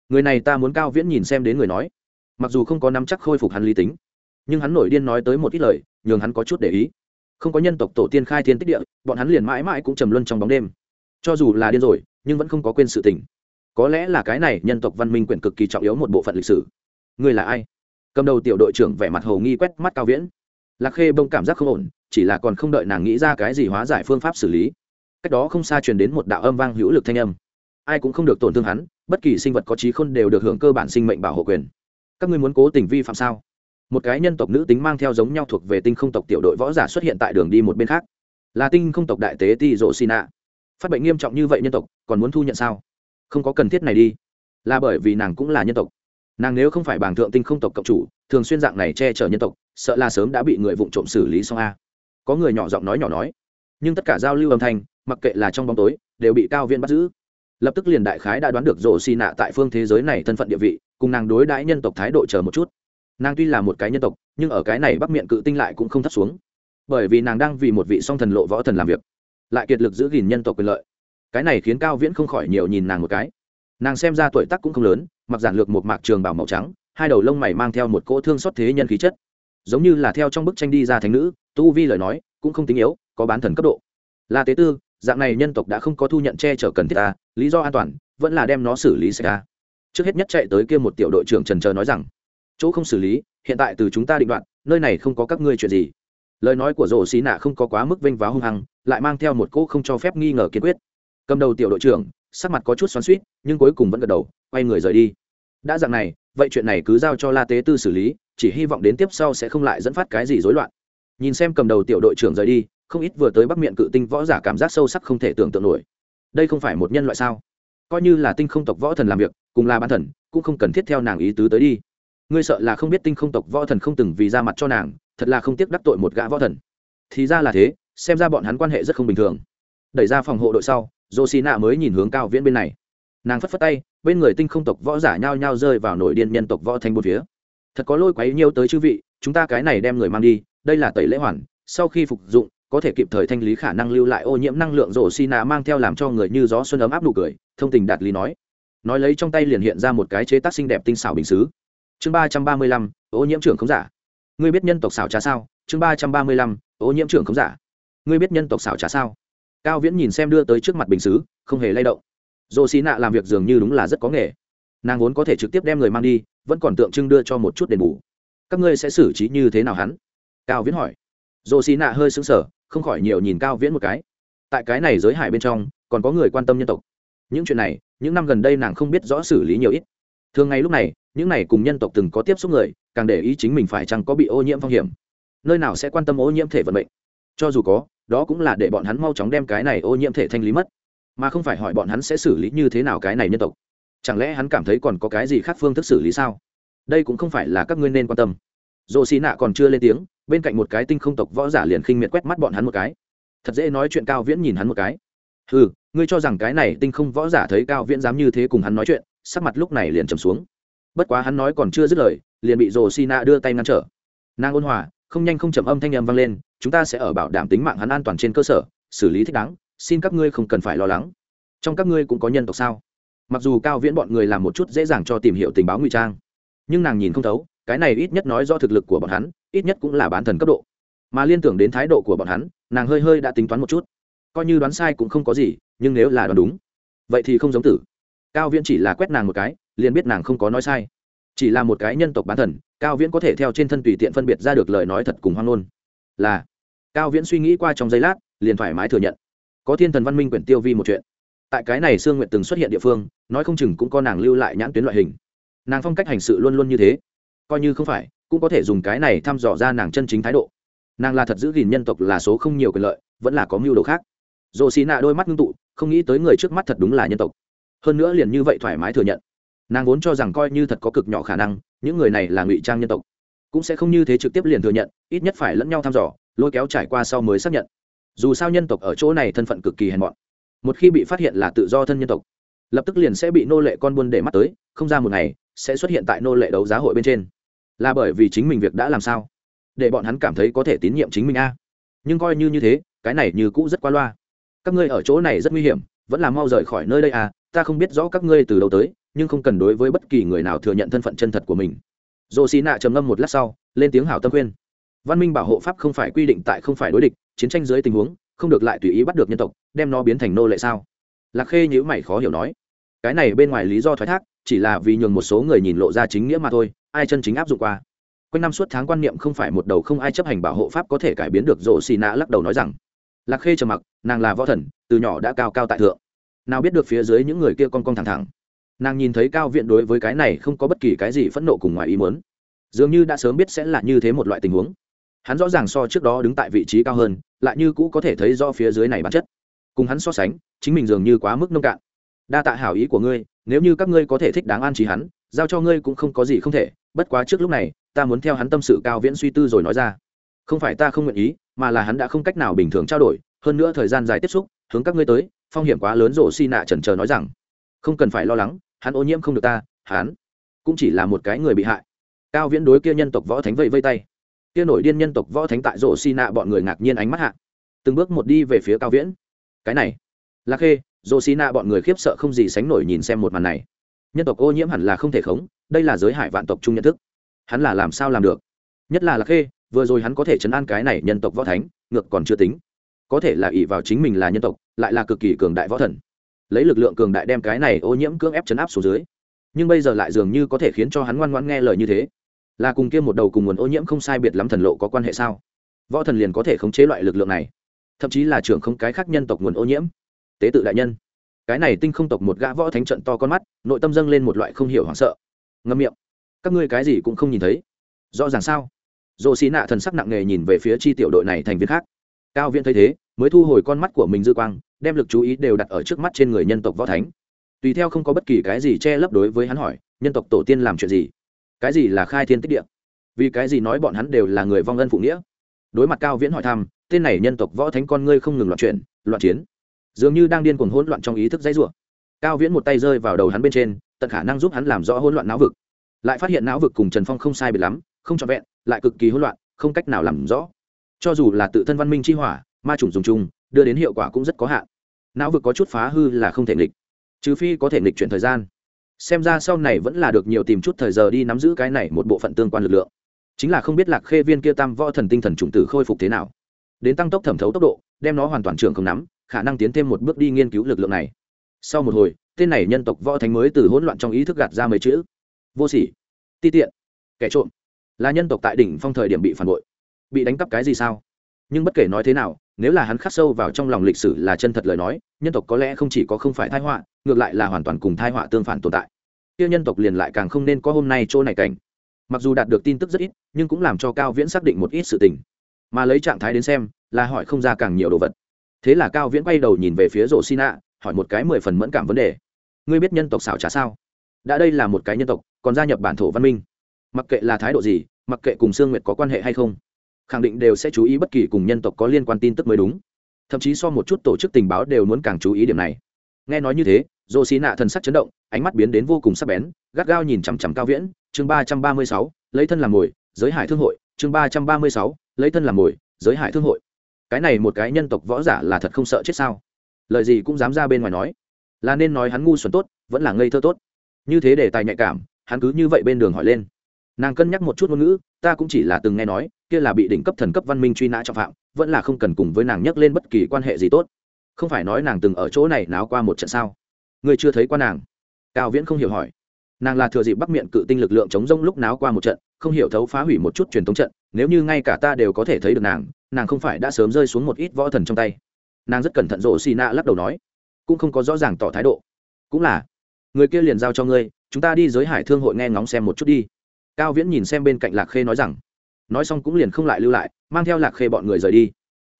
Người này ta muốn cao viễn nhìn xem đến người nói. Mặc dù không có nắm chắc khôi phục hắn lý tính, nhưng hắn nổi điên nói tới một ít lời, nhường hắn có chút để ý. Không có nhân tộc tổ tiên khai thiên tích địa, bọn hắn liền mãi mãi cũng trầm luân trong bóng đêm. Cho dù là điên rồi, nhưng vẫn không có quên sự tình. Có lẽ là cái này nhân tộc văn minh quyển cực kỳ trọng yếu một bộ phận lịch sử. Người là ai? Cầm đầu tiểu đội trưởng vẻ mặt hầu nghi quét mắt cao viễn. Lạc khê bông cảm giác không ổn, chỉ là còn không đợi nàng nghĩ ra cái gì hóa giải phương pháp xử lý. Cách đó không xa truyền đến một đạo âm vang hữu lực thanh âm ai cũng không được tổn thương hắn, bất kỳ sinh vật có trí khôn đều được hưởng cơ bản sinh mệnh bảo hộ quyền. Các ngươi muốn cố tình vi phạm sao? Một cái nhân tộc nữ tính mang theo giống nhau thuộc về tinh không tộc tiểu đội võ giả xuất hiện tại đường đi một bên khác. Là tinh không tộc đại tế ti rộ xì nạ phát bệnh nghiêm trọng như vậy nhân tộc, còn muốn thu nhận sao? Không có cần thiết này đi. Là bởi vì nàng cũng là nhân tộc. Nàng nếu không phải bảng thượng tinh không tộc cộng chủ, thường xuyên dạng này che chở nhân tộc, sợ là sớm đã bị người vụng trộm xử lý xong a. Có người nhỏ giọng nói nhỏ nói. Nhưng tất cả giao lưu âm thanh, mặc kệ là trong bóng tối, đều bị cao viên bắt giữ lập tức liền đại khái đã đoán được rổ xì nạ tại phương thế giới này thân phận địa vị, cùng nàng đối đãi nhân tộc thái độ chờ một chút. Nàng tuy là một cái nhân tộc, nhưng ở cái này bắc miệng cự tinh lại cũng không thấp xuống. Bởi vì nàng đang vì một vị song thần lộ võ thần làm việc, lại kiệt lực giữ gìn nhân tộc quyền lợi. Cái này khiến cao viễn không khỏi nhiều nhìn nàng một cái. Nàng xem ra tuổi tác cũng không lớn, mặc giản lược một mạc trường bảo màu trắng, hai đầu lông mày mang theo một cỗ thương xót thế nhân khí chất. Giống như là theo trong bức tranh đi ra thánh nữ, tu vi lời nói, cũng không tính yếu, có bán thần cấp độ. Là tế tư dạng này nhân tộc đã không có thu nhận che chở cần thiết ta, lý do an toàn vẫn là đem nó xử lý xảy ra trước hết nhất chạy tới kia một tiểu đội trưởng trần trờ nói rằng, chỗ không xử lý, hiện tại từ chúng ta định đoạn, nơi này không có các ngươi chuyện gì. Lời nói của rổ xí nạ không có quá mức vênh váo hung hăng, lại mang theo một cỗ không cho phép nghi ngờ kiên quyết. Cầm đầu tiểu đội trưởng, sắc mặt có chút xoắn suýt nhưng cuối cùng vẫn gật đầu, quay người rời đi. Đã dạng này, vậy chuyện này cứ giao cho la tế tư xử lý, chỉ hy vọng đến tiếp sau sẽ không lại dẫn phát cái gì rối loạn. Nhìn xem cầm đầu tiểu đội trưởng rời đi không ít vừa tới bắc miệng cự tinh võ giả cảm giác sâu sắc không thể tưởng tượng nổi. Đây không phải một nhân loại sao? Coi như là tinh không tộc võ thần làm việc, cùng là ban thần, cũng không cần thiết theo nàng ý tứ tới đi. Ngươi sợ là không biết tinh không tộc võ thần không từng vì ra mặt cho nàng, thật là không tiếc đắc tội một gã võ thần. Thì ra là thế, xem ra bọn hắn quan hệ rất không bình thường. Đẩy ra phòng hộ đội sau dô xì nạ mới nhìn hướng cao viễn bên này. Nàng phất phất tay, bên người tinh không tộc võ giả nhao nhao rơi vào nội điên nhân tộc võ thanh một phía. Thật có lôi quấy nhiêu tới chư vị, chúng ta cái này đem người mang đi, đây là tẩy lễ hoàn, sau khi phục dụng có thể kịp thời thanh lý khả năng lưu lại ô nhiễm năng lượng rổ xi nạ mang theo làm cho người như gió xuân ấm áp nụ cười, thông tình đạt lý nói. Nói lấy trong tay liền hiện ra một cái chế tác xinh đẹp tinh xảo bình xứ. Chương ba trăm ba mươi lăm, ô nhiễm trưởng không giả. Ngươi biết nhân tộc xảo trà sao? Chương ba trăm ba mươi lăm, ô nhiễm trưởng không giả. Ngươi biết nhân tộc xảo trà sao? Cao viễn nhìn xem đưa tới trước mặt bình xứ, không hề lay động. Dồ xì nạ làm việc dường như đúng là rất có nghề. Nàng vốn có thể trực tiếp đem người mang đi, vẫn còn tượng trưng đưa cho một chút đền bù. Các ngươi sẽ xử trí như thế nào hắn? Cao viễn hỏi. Dồ xì nạ hơi sững sờ không khỏi nhiều nhìn cao viễn một cái. Tại cái này giới hải bên trong, còn có người quan tâm nhân tộc. Những chuyện này, những năm gần đây nàng không biết rõ xử lý nhiều ít. Thường ngày lúc này, những này cùng nhân tộc từng có tiếp xúc người, càng để ý chính mình phải chăng có bị ô nhiễm phong hiểm. Nơi nào sẽ quan tâm ô nhiễm thể vận mệnh. Cho dù có, đó cũng là để bọn hắn mau chóng đem cái này ô nhiễm thể thanh lý mất. Mà không phải hỏi bọn hắn sẽ xử lý như thế nào cái này nhân tộc. Chẳng lẽ hắn cảm thấy còn có cái gì khác phương thức xử lý sao? Đây cũng không phải là các ngươi nên quan tâm dồ xì nạ còn chưa lên tiếng, bên cạnh một cái tinh không tộc võ giả liền khinh miệt quét mắt bọn hắn một cái. Thật dễ nói chuyện cao viễn nhìn hắn một cái. Ừ ngươi cho rằng cái này tinh không võ giả thấy cao viễn dám như thế cùng hắn nói chuyện, sắc mặt lúc này liền trầm xuống. Bất quá hắn nói còn chưa dứt lời, liền bị rồ xì nạ đưa tay ngăn trở. Nàng ôn hòa, không nhanh không chậm âm thanh âm vang lên, chúng ta sẽ ở bảo đảm tính mạng hắn an toàn trên cơ sở, xử lý thích đáng, xin các ngươi không cần phải lo lắng. Trong các ngươi cũng có nhân tộc sao? Mặc dù cao viễn bọn người làm một chút dễ dàng cho tìm hiểu tình báo ngụy trang, nhưng nàng nhìn không thấu cái này ít nhất nói do thực lực của bọn hắn, ít nhất cũng là bán thần cấp độ. Mà liên tưởng đến thái độ của bọn hắn, nàng hơi hơi đã tính toán một chút. Coi như đoán sai cũng không có gì, nhưng nếu là đoán đúng, vậy thì không giống tử. Cao viễn chỉ là quét nàng một cái, liền biết nàng không có nói sai. Chỉ là một cái nhân tộc bán thần, cao viễn có thể theo trên thân tùy tiện phân biệt ra được lời nói thật cùng hoang ngôn. Là, cao viễn suy nghĩ qua trong giây lát, liền thoải mái thừa nhận. Có thiên thần văn minh quyển tiêu vi một chuyện. Tại cái này sương nguyện từng xuất hiện địa phương, nói không chừng cũng có nàng lưu lại nhãn tuyến loại hình. Nàng phong cách hành sự luôn luôn như thế coi như không phải, cũng có thể dùng cái này thăm dò ra nàng chân chính thái độ. Nàng là thật giữ gìn nhân tộc là số không nhiều quyền lợi, vẫn là có mưu đồ khác. Dồ xì nạ đôi mắt ngưng tụ, không nghĩ tới người trước mắt thật đúng là nhân tộc. Hơn nữa liền như vậy thoải mái thừa nhận. Nàng vốn cho rằng coi như thật có cực nhỏ khả năng, những người này là ngụy trang nhân tộc. Cũng sẽ không như thế trực tiếp liền thừa nhận, ít nhất phải lẫn nhau thăm dò, lôi kéo trải qua sau mới xác nhận. Dù sao nhân tộc ở chỗ này thân phận cực kỳ hèn mọn. Một khi bị phát hiện là tự do thân nhân tộc, lập tức liền sẽ bị nô lệ con buôn để mắt tới, không ra một ngày, sẽ xuất hiện tại nô lệ đấu giá hội bên trên là bởi vì chính mình việc đã làm sao? Để bọn hắn cảm thấy có thể tín nhiệm chính mình a. Nhưng coi như như thế, cái này như cũ rất qua loa. Các ngươi ở chỗ này rất nguy hiểm, vẫn là mau rời khỏi nơi đây à ta không biết rõ các ngươi từ đâu tới, nhưng không cần đối với bất kỳ người nào thừa nhận thân phận chân thật của mình. Dồ xì nạ trầm ngâm một lát sau, lên tiếng hảo tâm khuyên. Văn minh bảo hộ pháp không phải quy định tại không phải đối địch, chiến tranh dưới tình huống, không được lại tùy ý bắt được nhân tộc, đem nó biến thành nô lệ sao? Lạc khê nhữ mày khó hiểu nói. Cái này bên ngoài lý do thoái thác, chỉ là vì nhường một số người nhìn lộ ra chính nghĩa mà thôi ai chân chính áp dụng qua. Quanh năm suốt tháng quan niệm không phải một đầu không ai chấp hành bảo hộ pháp có thể cải biến được rổ xì nạ lắc đầu nói rằng, lạc khê trầm mặc, nàng là võ thần, từ nhỏ đã cao cao tại thượng. Nào biết được phía dưới những người kia con con thẳng thẳng. Nàng nhìn thấy cao viện đối với cái này không có bất kỳ cái gì phẫn nộ cùng ngoài ý muốn. Dường như đã sớm biết sẽ là như thế một loại tình huống. Hắn rõ ràng so trước đó đứng tại vị trí cao hơn, lại như cũ có thể thấy do phía dưới này bản chất. Cùng hắn so sánh, chính mình dường như quá mức nông cạn. Đa tạ hảo ý của ngươi, nếu như các ngươi có thể thích đáng an trí hắn, giao cho ngươi cũng không có gì không thể bất quá trước lúc này, ta muốn theo hắn tâm sự cao viễn suy tư rồi nói ra. Không phải ta không nguyện ý, mà là hắn đã không cách nào bình thường trao đổi, hơn nữa thời gian dài tiếp xúc, hướng các ngươi tới, phong hiểm quá lớn rổ xi nạ trần trờ nói rằng, không cần phải lo lắng, hắn ô nhiễm không được ta, hắn cũng chỉ là một cái người bị hại. Cao viễn đối kia nhân tộc võ thánh vây vây tay. Kia nổi điên nhân tộc võ thánh tại rổ xi nạ bọn người ngạc nhiên ánh mắt hạ, từng bước một đi về phía cao viễn. Cái này là khê, rổ xi nạ bọn người khiếp sợ không gì sánh nổi nhìn xem một màn này nhân tộc ô nhiễm hẳn là không thể khống, đây là giới hải vạn tộc chung nhận thức. Hắn là làm sao làm được? Nhất là lạc khê, vừa rồi hắn có thể chấn an cái này nhân tộc võ thánh, ngược còn chưa tính. Có thể là ỷ vào chính mình là nhân tộc, lại là cực kỳ cường đại võ thần. Lấy lực lượng cường đại đem cái này ô nhiễm cưỡng ép chấn áp xuống dưới. Nhưng bây giờ lại dường như có thể khiến cho hắn ngoan ngoãn nghe lời như thế. Là cùng kia một đầu cùng nguồn ô nhiễm không sai biệt lắm thần lộ có quan hệ sao? Võ thần liền có thể khống chế loại lực lượng này. Thậm chí là trưởng không cái khác nhân tộc nguồn ô nhiễm. Tế tự đại nhân cái này tinh không tộc một gã võ thánh trận to con mắt, nội tâm dâng lên một loại không hiểu hoảng sợ. Ngâm miệng. Các ngươi cái gì cũng không nhìn thấy. Rõ ràng sao? Dồ xì nạ thần sắc nặng nề nhìn về phía chi tiểu đội này thành viên khác. Cao viễn thấy thế, mới thu hồi con mắt của mình dư quang, đem lực chú ý đều đặt ở trước mắt trên người nhân tộc võ thánh. Tùy theo không có bất kỳ cái gì che lấp đối với hắn hỏi, nhân tộc tổ tiên làm chuyện gì? Cái gì là khai thiên tích địa? Vì cái gì nói bọn hắn đều là người vong ân phụ nghĩa? Đối mặt cao viễn hỏi thăm, tên này nhân tộc võ thánh con ngươi không ngừng loạn chuyển, loạn chiến dường như đang điên cuồng hỗn loạn trong ý thức dãy rủa. Cao viễn một tay rơi vào đầu hắn bên trên, tận khả năng giúp hắn làm rõ hỗn loạn não vực. Lại phát hiện não vực cùng trần phong không sai biệt lắm, không trọn vẹn, lại cực kỳ hỗn loạn, không cách nào làm rõ. Cho dù là tự thân văn minh chi hỏa, ma chủng dùng chung, đưa đến hiệu quả cũng rất có hạn. Não vực có chút phá hư là không thể nghịch, trừ phi có thể nghịch chuyển thời gian. Xem ra sau này vẫn là được nhiều tìm chút thời giờ đi nắm giữ cái này một bộ phận tương quan lực lượng. Chính là không biết lạc khê viên kia tam võ thần tinh thần chủng tử khôi phục thế nào. Đến tăng tốc thẩm thấu tốc độ, đem nó hoàn toàn trường không nắm khả năng tiến thêm một bước đi nghiên cứu lực lượng này. Sau một hồi, tên này nhân tộc võ thánh mới từ hỗn loạn trong ý thức gạt ra mấy chữ. Vô sỉ. Ti tiện. Kẻ trộm. Là nhân tộc tại đỉnh phong thời điểm bị phản bội. Bị đánh cắp cái gì sao? Nhưng bất kể nói thế nào, nếu là hắn khắc sâu vào trong lòng lịch sử là chân thật lời nói, nhân tộc có lẽ không chỉ có không phải thai họa, ngược lại là hoàn toàn cùng thai họa tương phản tồn tại. Kia nhân tộc liền lại càng không nên có hôm nay chỗ này cảnh. Mặc dù đạt được tin tức rất ít, nhưng cũng làm cho cao viễn xác định một ít sự tình. Mà lấy trạng thái đến xem, là hỏi không ra càng nhiều đồ vật thế là cao viễn quay đầu nhìn về phía rổ xi nạ hỏi một cái mười phần mẫn cảm vấn đề. Ngươi biết nhân tộc xảo trá sao? Đã đây là một cái nhân tộc, còn gia nhập bản thổ văn minh. Mặc kệ là thái độ gì, mặc kệ cùng sương nguyệt có quan hệ hay không, khẳng định đều sẽ chú ý bất kỳ cùng nhân tộc có liên quan tin tức mới đúng. Thậm chí so một chút tổ chức tình báo đều muốn càng chú ý điểm này. Nghe nói như thế dô xí nạ thần sắc chấn động, ánh mắt biến đến vô cùng sắc bén, gắt gao nhìn chằm chằm cao viễn. Chương ba trăm ba mươi sáu, lấy thân làm mồi, giới hải thương hội. Chương ba trăm ba mươi sáu, lấy thân làm mồi, giới hải thương hội cái này một cái nhân tộc võ giả là thật không sợ chết sao? Lời gì cũng dám ra bên ngoài nói. Là nên nói hắn ngu xuẩn tốt, vẫn là ngây thơ tốt. Như thế để tài nhạy cảm, hắn cứ như vậy bên đường hỏi lên. Nàng cân nhắc một chút ngôn ngữ, ta cũng chỉ là từng nghe nói, kia là bị đỉnh cấp thần cấp văn minh truy nã trọng phạm, vẫn là không cần cùng với nàng nhắc lên bất kỳ quan hệ gì tốt. Không phải nói nàng từng ở chỗ này náo qua một trận sao? Người chưa thấy qua nàng? Cao viễn không hiểu hỏi. Nàng là thừa dịp bắc miệng cự tinh lực lượng chống rông lúc náo qua một trận, không hiểu thấu phá hủy một chút truyền thống trận, nếu như ngay cả ta đều có thể thấy được nàng nàng không phải đã sớm rơi xuống một ít võ thần trong tay. Nàng rất cẩn thận rộ xì nạ lắc đầu nói, cũng không có rõ ràng tỏ thái độ. Cũng là, người kia liền giao cho ngươi, chúng ta đi giới hải thương hội nghe ngóng xem một chút đi. Cao viễn nhìn xem bên cạnh lạc khê nói rằng, nói xong cũng liền không lại lưu lại, mang theo lạc khê bọn người rời đi.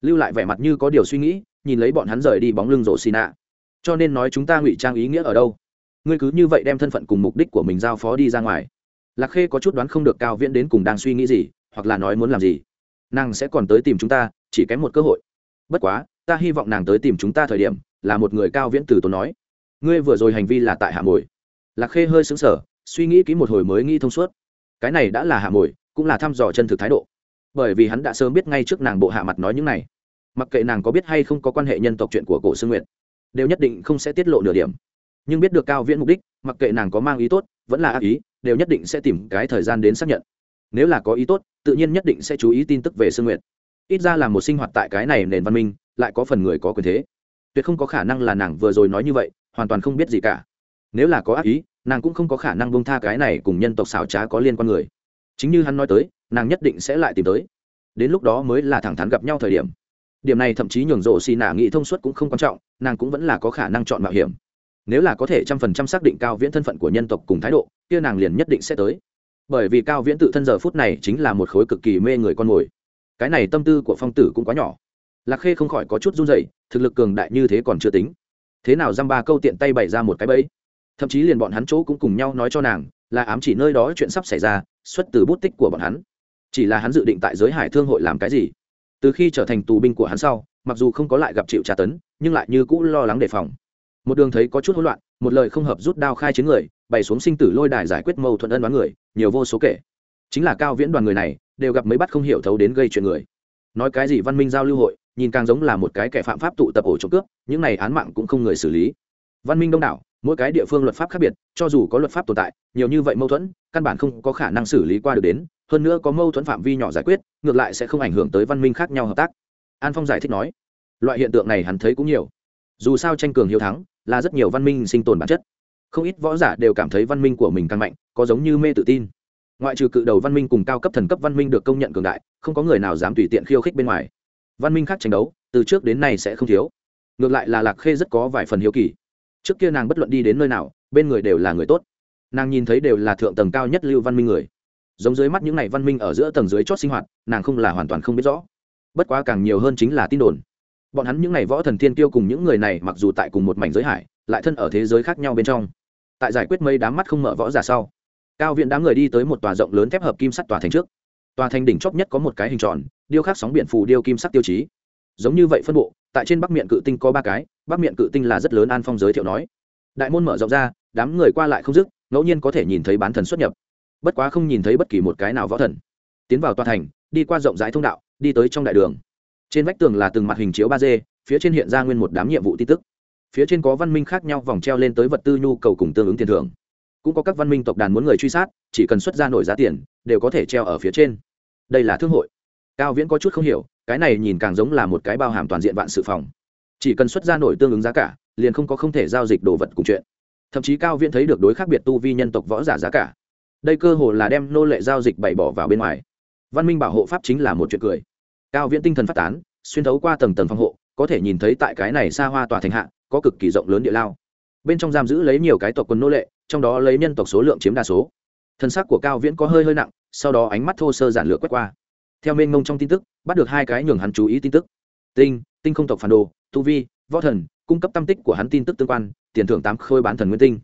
Lưu lại vẻ mặt như có điều suy nghĩ, nhìn lấy bọn hắn rời đi bóng lưng rộ xì nạ. Cho nên nói chúng ta ngụy trang ý nghĩa ở đâu? Ngươi cứ như vậy đem thân phận cùng mục đích của mình giao phó đi ra ngoài. Lạc khê có chút đoán không được cao viễn đến cùng đang suy nghĩ gì, hoặc là nói muốn làm gì nàng sẽ còn tới tìm chúng ta, chỉ kém một cơ hội. Bất quá, ta hy vọng nàng tới tìm chúng ta thời điểm, là một người cao viễn từ tốn nói. Ngươi vừa rồi hành vi là tại hạ mồi. Lạc khê hơi xứng sở suy nghĩ kỹ một hồi mới nghĩ thông suốt. Cái này đã là hạ mồi, cũng là thăm dò chân thực thái độ. Bởi vì hắn đã sớm biết ngay trước nàng bộ hạ mặt nói những này. Mặc kệ nàng có biết hay không có quan hệ nhân tộc chuyện của cổ sương nguyện đều nhất định không sẽ tiết lộ nửa điểm. Nhưng biết được cao viễn mục đích, mặc kệ nàng có mang ý tốt, vẫn là ác ý, đều nhất định sẽ tìm cái thời gian đến xác nhận. Nếu là có ý tốt tự nhiên nhất định sẽ chú ý tin tức về sương nguyện ít ra là một sinh hoạt tại cái này nền văn minh, lại có phần người có quyền thế. Tuyệt không có khả năng là nàng vừa rồi nói như vậy, hoàn toàn không biết gì cả. Nếu là có ác ý, nàng cũng không có khả năng bông tha cái này cùng nhân tộc xảo trá có liên quan người. Chính như hắn nói tới, nàng nhất định sẽ lại tìm tới. Đến lúc đó mới là thẳng thắn gặp nhau thời điểm. Điểm này thậm chí nhường rộ xì nạ nghĩ thông suốt cũng không quan trọng, nàng cũng vẫn là có khả năng chọn mạo hiểm. Nếu là có thể trăm phần trăm xác định cao viễn thân phận của nhân tộc cùng thái độ, kia nàng liền nhất định sẽ tới bởi vì cao viễn tự thân giờ phút này chính là một khối cực kỳ mê người con mồi. Cái này tâm tư của phong tử cũng quá nhỏ. Lạc khê không khỏi có chút run dậy thực lực cường đại như thế còn chưa tính. Thế nào dăm ba câu tiện tay bày ra một cái bẫy? Thậm chí liền bọn hắn chỗ cũng cùng nhau nói cho nàng, là ám chỉ nơi đó chuyện sắp xảy ra, xuất từ bút tích của bọn hắn. Chỉ là hắn dự định tại giới hải thương hội làm cái gì? Từ khi trở thành tù binh của hắn sau, mặc dù không có lại gặp chịu tra tấn, nhưng lại như cũ lo lắng đề phòng một đường thấy có chút hỗn loạn, một lời không hợp rút đao khai chiến người, bày xuống sinh tử lôi đài giải quyết mâu thuẫn ân đoán người, nhiều vô số kể. Chính là cao viễn đoàn người này, đều gặp mấy bắt không hiểu thấu đến gây chuyện người. Nói cái gì văn minh giao lưu hội, nhìn càng giống là một cái kẻ phạm pháp tụ tập ổ trộm cướp, những này án mạng cũng không người xử lý. Văn minh đông đảo, mỗi cái địa phương luật pháp khác biệt, cho dù có luật pháp tồn tại, nhiều như vậy mâu thuẫn, căn bản không có khả năng xử lý qua được đến, hơn nữa có mâu thuẫn phạm vi nhỏ giải quyết, ngược lại sẽ không ảnh hưởng tới văn minh khác nhau hợp tác. An phong giải thích nói, loại hiện tượng này hắn thấy cũng nhiều. Dù sao tranh cường hiếu thắng là rất nhiều văn minh sinh tồn bản chất. Không ít võ giả đều cảm thấy văn minh của mình càng mạnh, có giống như mê tự tin. Ngoại trừ cự đầu văn minh cùng cao cấp thần cấp văn minh được công nhận cường đại, không có người nào dám tùy tiện khiêu khích bên ngoài. Văn minh khác tranh đấu, từ trước đến nay sẽ không thiếu. Ngược lại là lạc khê rất có vài phần hiếu kỳ. Trước kia nàng bất luận đi đến nơi nào, bên người đều là người tốt. Nàng nhìn thấy đều là thượng tầng cao nhất lưu văn minh người. Giống dưới mắt những n à y văn minh ở giữa tầng dưới chót sinh hoạt, nàng không là hoàn toàn không biết rõ. Bất quá càng nhiều hơn chính là tin đồn bọn hắn những n à y võ thần thiên tiêu cùng những người này mặc dù tại cùng một mảnh giới hải, lại thân ở thế giới khác nhau bên trong. Tại giải quyết mấy đám mắt không mở võ giả sau, cao viện đám người đi tới một tòa rộng lớn thép hợp kim sắt tòa thành trước. Tòa thành đỉnh chóp nhất có một cái hình tròn, điêu khắc sóng biển phù điêu kim sắc tiêu chí. Giống như vậy phân bộ, tại trên bắc miệng cự tinh có ba cái, bắc miệng cự tinh là rất lớn an phong giới thiệu nói. Đại môn mở rộng ra, đám người qua lại không dứt, ngẫu nhiên có thể nhìn thấy bán thần xuất nhập. Bất quá không nhìn thấy bất kỳ một cái nào võ thần. Tiến vào tòa thành, đi qua rộng rãi thông đạo, đi tới trong đại đường trên vách tường là từng mặt hình chiếu ba d, phía trên hiện ra nguyên một đám nhiệm vụ tin tức. Phía trên có văn minh khác nhau vòng treo lên tới vật tư nhu cầu cùng tương ứng tiền thưởng. Cũng có các văn minh tộc đàn muốn người truy sát, chỉ cần xuất ra nổi giá tiền, đều có thể treo ở phía trên. Đây là thương hội. Cao viễn có chút không hiểu, cái này nhìn càng giống là một cái bao hàm toàn diện vạn sự phòng. Chỉ cần xuất ra nổi tương ứng giá cả, liền không có không thể giao dịch đồ vật cùng chuyện. Thậm chí cao viễn thấy được đối khác biệt tu vi nhân tộc võ giả giá cả. Đây cơ hồ là đem nô lệ giao dịch bày bỏ vào bên ngoài. Văn minh bảo hộ pháp chính là một chuyện cười cao viễn tinh thần phát tán, xuyên thấu qua tầng tầng phòng hộ, có thể nhìn thấy tại cái này xa hoa tòa thành hạ, có cực kỳ rộng lớn địa lao. Bên trong giam giữ lấy nhiều cái tộc quân nô lệ, trong đó lấy nhân tộc số lượng chiếm đa số. Thân xác của cao viễn có hơi hơi nặng, sau đó ánh mắt thô sơ giản lược quét qua. Theo mênh mông trong tin tức, bắt được hai cái nhường hắn chú ý tin tức. Tinh tinh không tộc phản đồ, tu vi, võ thần, cung cấp tâm tích của hắn tin tức tương quan, tiền thưởng tám khôi bán thần nguyên tinh.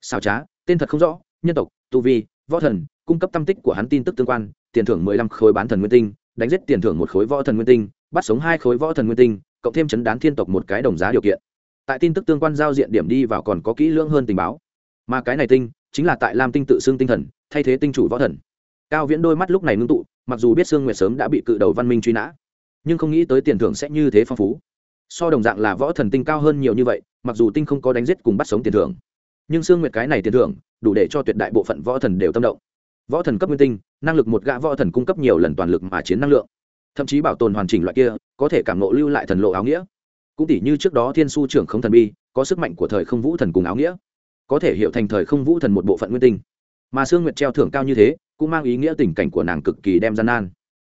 Xào trá, tên thật không rõ, nhân tộc, tu vi, võ thần, cung cấp tâm tích của hắn tin tức tương quan, tiền thưởng mười lăm khối bán thần nguyên tinh đánh giết tiền thưởng một khối võ thần nguyên tinh, bắt sống hai khối võ thần nguyên tinh, cộng thêm chấn đán thiên tộc một cái đồng giá điều kiện. Tại tin tức tương quan giao diện điểm đi vào còn có kỹ lưỡng hơn tình báo. Mà cái này tinh, chính là tại lam tinh tự xưng tinh thần, thay thế tinh chủ võ thần. Cao viễn đôi mắt lúc này ngưng tụ, mặc dù biết sương nguyệt sớm đã bị cự đầu văn minh truy nã, nhưng không nghĩ tới tiền thưởng sẽ như thế phong phú. So đồng dạng là võ thần tinh cao hơn nhiều như vậy, mặc dù tinh không có đánh giết cùng bắt sống tiền thưởng, nhưng sương nguyệt cái này tiền thưởng, đủ để cho tuyệt đại bộ phận võ thần đều tâm động võ thần cấp nguyên tinh, năng lực một gã võ thần cung cấp nhiều lần toàn lực mà chiến năng lượng. Thậm chí bảo tồn hoàn chỉnh loại kia, có thể cảm nộ lưu lại thần lộ áo nghĩa. Cũng tỷ như trước đó thiên su trưởng không thần bi, có sức mạnh của thời không vũ thần cùng áo nghĩa. Có thể hiểu thành thời không vũ thần một bộ phận nguyên tinh. Mà sương nguyệt treo thưởng cao như thế, cũng mang ý nghĩa tình cảnh của nàng cực kỳ đem gian nan.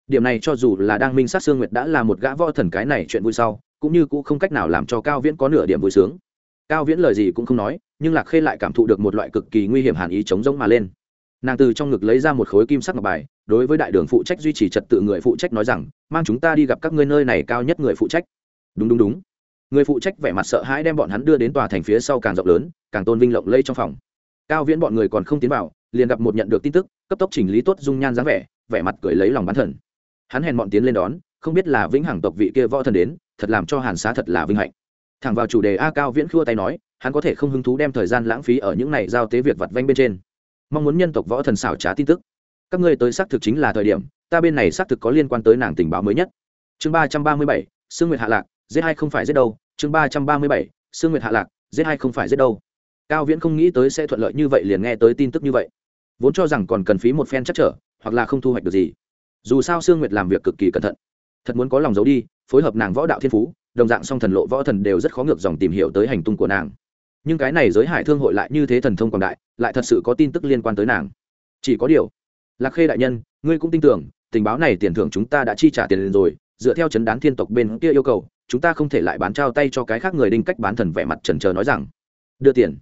Điểm này cho dù là đang minh sát sương nguyệt đã là một gã võ thần cái này chuyện vui sau, cũng như cũng không cách nào làm cho cao viễn có nửa điểm vui sướng. Cao viễn lời gì cũng không nói, nhưng lạc khê lại cảm thụ được một loại cực kỳ nguy hiểm hàn ý chống giống mà lên nàng từ trong ngực lấy ra một khối kim sắc ngọc bài, đối với đại đường phụ trách duy trì trật tự người phụ trách nói rằng, mang chúng ta đi gặp các ngươi nơi này cao nhất người phụ trách. Đúng đúng đúng. Người phụ trách vẻ mặt sợ hãi đem bọn hắn đưa đến tòa thành phía sau càng rộng lớn, càng tôn vinh lộng lây trong phòng. Cao viễn bọn người còn không tiến vào, liền gặp một nhận được tin tức, cấp tốc chỉnh lý tốt dung nhan dáng vẻ vẻ mặt cười lấy lòng bán thần. Hắn hèn bọn tiến lên đón, không biết là vĩnh hằng tộc vị kia võ thần đến, thật làm cho hàn xá thật là vinh hạnh. Thẳng vào chủ đề a cao viễn khua tay nói, hắn có thể không hứng thú đem thời gian lãng phí ở những này giao tế việc vặt vanh bên trên mong muốn nhân tộc võ thần xảo trá tin tức. Các ngươi tới xác thực chính là thời điểm, ta bên này xác thực có liên quan tới nàng tình báo mới nhất. Chương ba trăm ba mươi bảy, sương nguyệt hạ lạc, giết hai không phải giết đâu? Chương ba trăm ba mươi bảy, sương nguyệt hạ lạc, giết hai không phải giết đâu? Cao viễn không nghĩ tới sẽ thuận lợi như vậy liền nghe tới tin tức như vậy. Vốn cho rằng còn cần phí một phen chắc trở, hoặc là không thu hoạch được gì. Dù sao sương nguyệt làm việc cực kỳ cẩn thận. Thật muốn có lòng giấu đi, phối hợp nàng võ đạo thiên phú, đồng dạng song thần lộ võ thần đều rất khó ngược dòng tìm hiểu tới hành tung của nàng nhưng cái này giới hải thương hội lại như thế thần thông quảng đại, lại thật sự có tin tức liên quan tới nàng. Chỉ có điều, lạc khê đại nhân, ngươi cũng tin tưởng, tình báo này tiền thưởng chúng ta đã chi trả tiền rồi, dựa theo chấn đán thiên tộc bên kia yêu cầu, chúng ta không thể lại bán trao tay cho cái khác người đinh cách bán thần vẻ mặt trần trờ nói rằng, đưa tiền.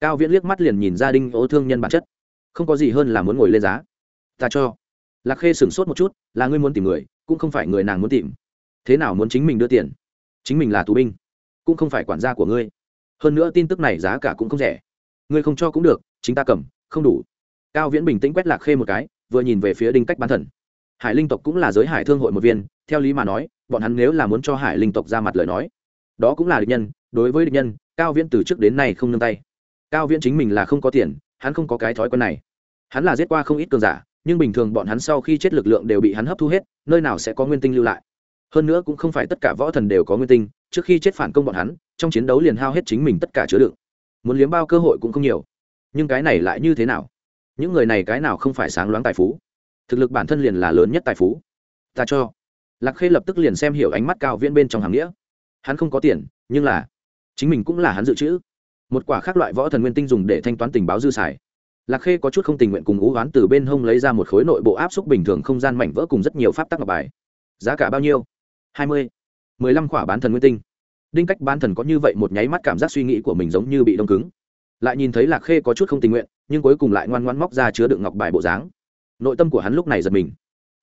Cao viễn liếc mắt liền nhìn gia đình ô thương nhân bản chất. Không có gì hơn là muốn ngồi lên giá. Ta cho. Lạc khê sửng sốt một chút, là ngươi muốn tìm người, cũng không phải người nàng muốn tìm. Thế nào muốn chính mình đưa tiền? Chính mình là tù binh, cũng không phải quản gia của ngươi hơn nữa tin tức này giá cả cũng không rẻ. Ngươi không cho cũng được, chính ta cầm, không đủ. Cao viễn bình tĩnh quét lạc khê một cái, vừa nhìn về phía đinh cách bán thần. Hải linh tộc cũng là giới hải thương hội một viên, theo lý mà nói, bọn hắn nếu là muốn cho hải linh tộc ra mặt lời nói, đó cũng là địch nhân, đối với địch nhân, cao viễn từ trước đến nay không nương tay. Cao viễn chính mình là không có tiền, hắn không có cái thói quen này. Hắn là giết qua không ít cường giả, nhưng bình thường bọn hắn sau khi chết lực lượng đều bị hắn hấp thu hết, nơi nào sẽ có nguyên tinh lưu lại. Hơn nữa cũng không phải tất cả võ thần đều có nguyên tinh, trước khi chết phản công bọn hắn trong chiến đấu liền hao hết chính mình tất cả chứa đựng. Muốn liếm bao cơ hội cũng không nhiều. Nhưng cái này lại như thế nào? Những người này cái nào không phải sáng loáng tài phú? Thực lực bản thân liền là lớn nhất tài phú. Ta cho. Lạc khê lập tức liền xem hiểu ánh mắt cao viễn bên trong hàng nghĩa. Hắn không có tiền, nhưng là chính mình cũng là hắn dự trữ. Một quả khác loại võ thần nguyên tinh dùng để thanh toán tình báo dư xài. Lạc khê có chút không tình nguyện cùng ú oán từ bên hông lấy ra một khối nội bộ áp suất bình thường không gian mảnh vỡ cùng rất nhiều pháp tắc ngọc bài. Giá cả bao nhiêu? Hai mươi. mười lăm quả bán thần nguyên tinh đinh cách bán thần có như vậy một nháy mắt cảm giác suy nghĩ của mình giống như bị đông cứng. Lại nhìn thấy lạc khê có chút không tình nguyện, nhưng cuối cùng lại ngoan ngoan móc ra chứa đựng ngọc bài bộ dáng. Nội tâm của hắn lúc này giật mình.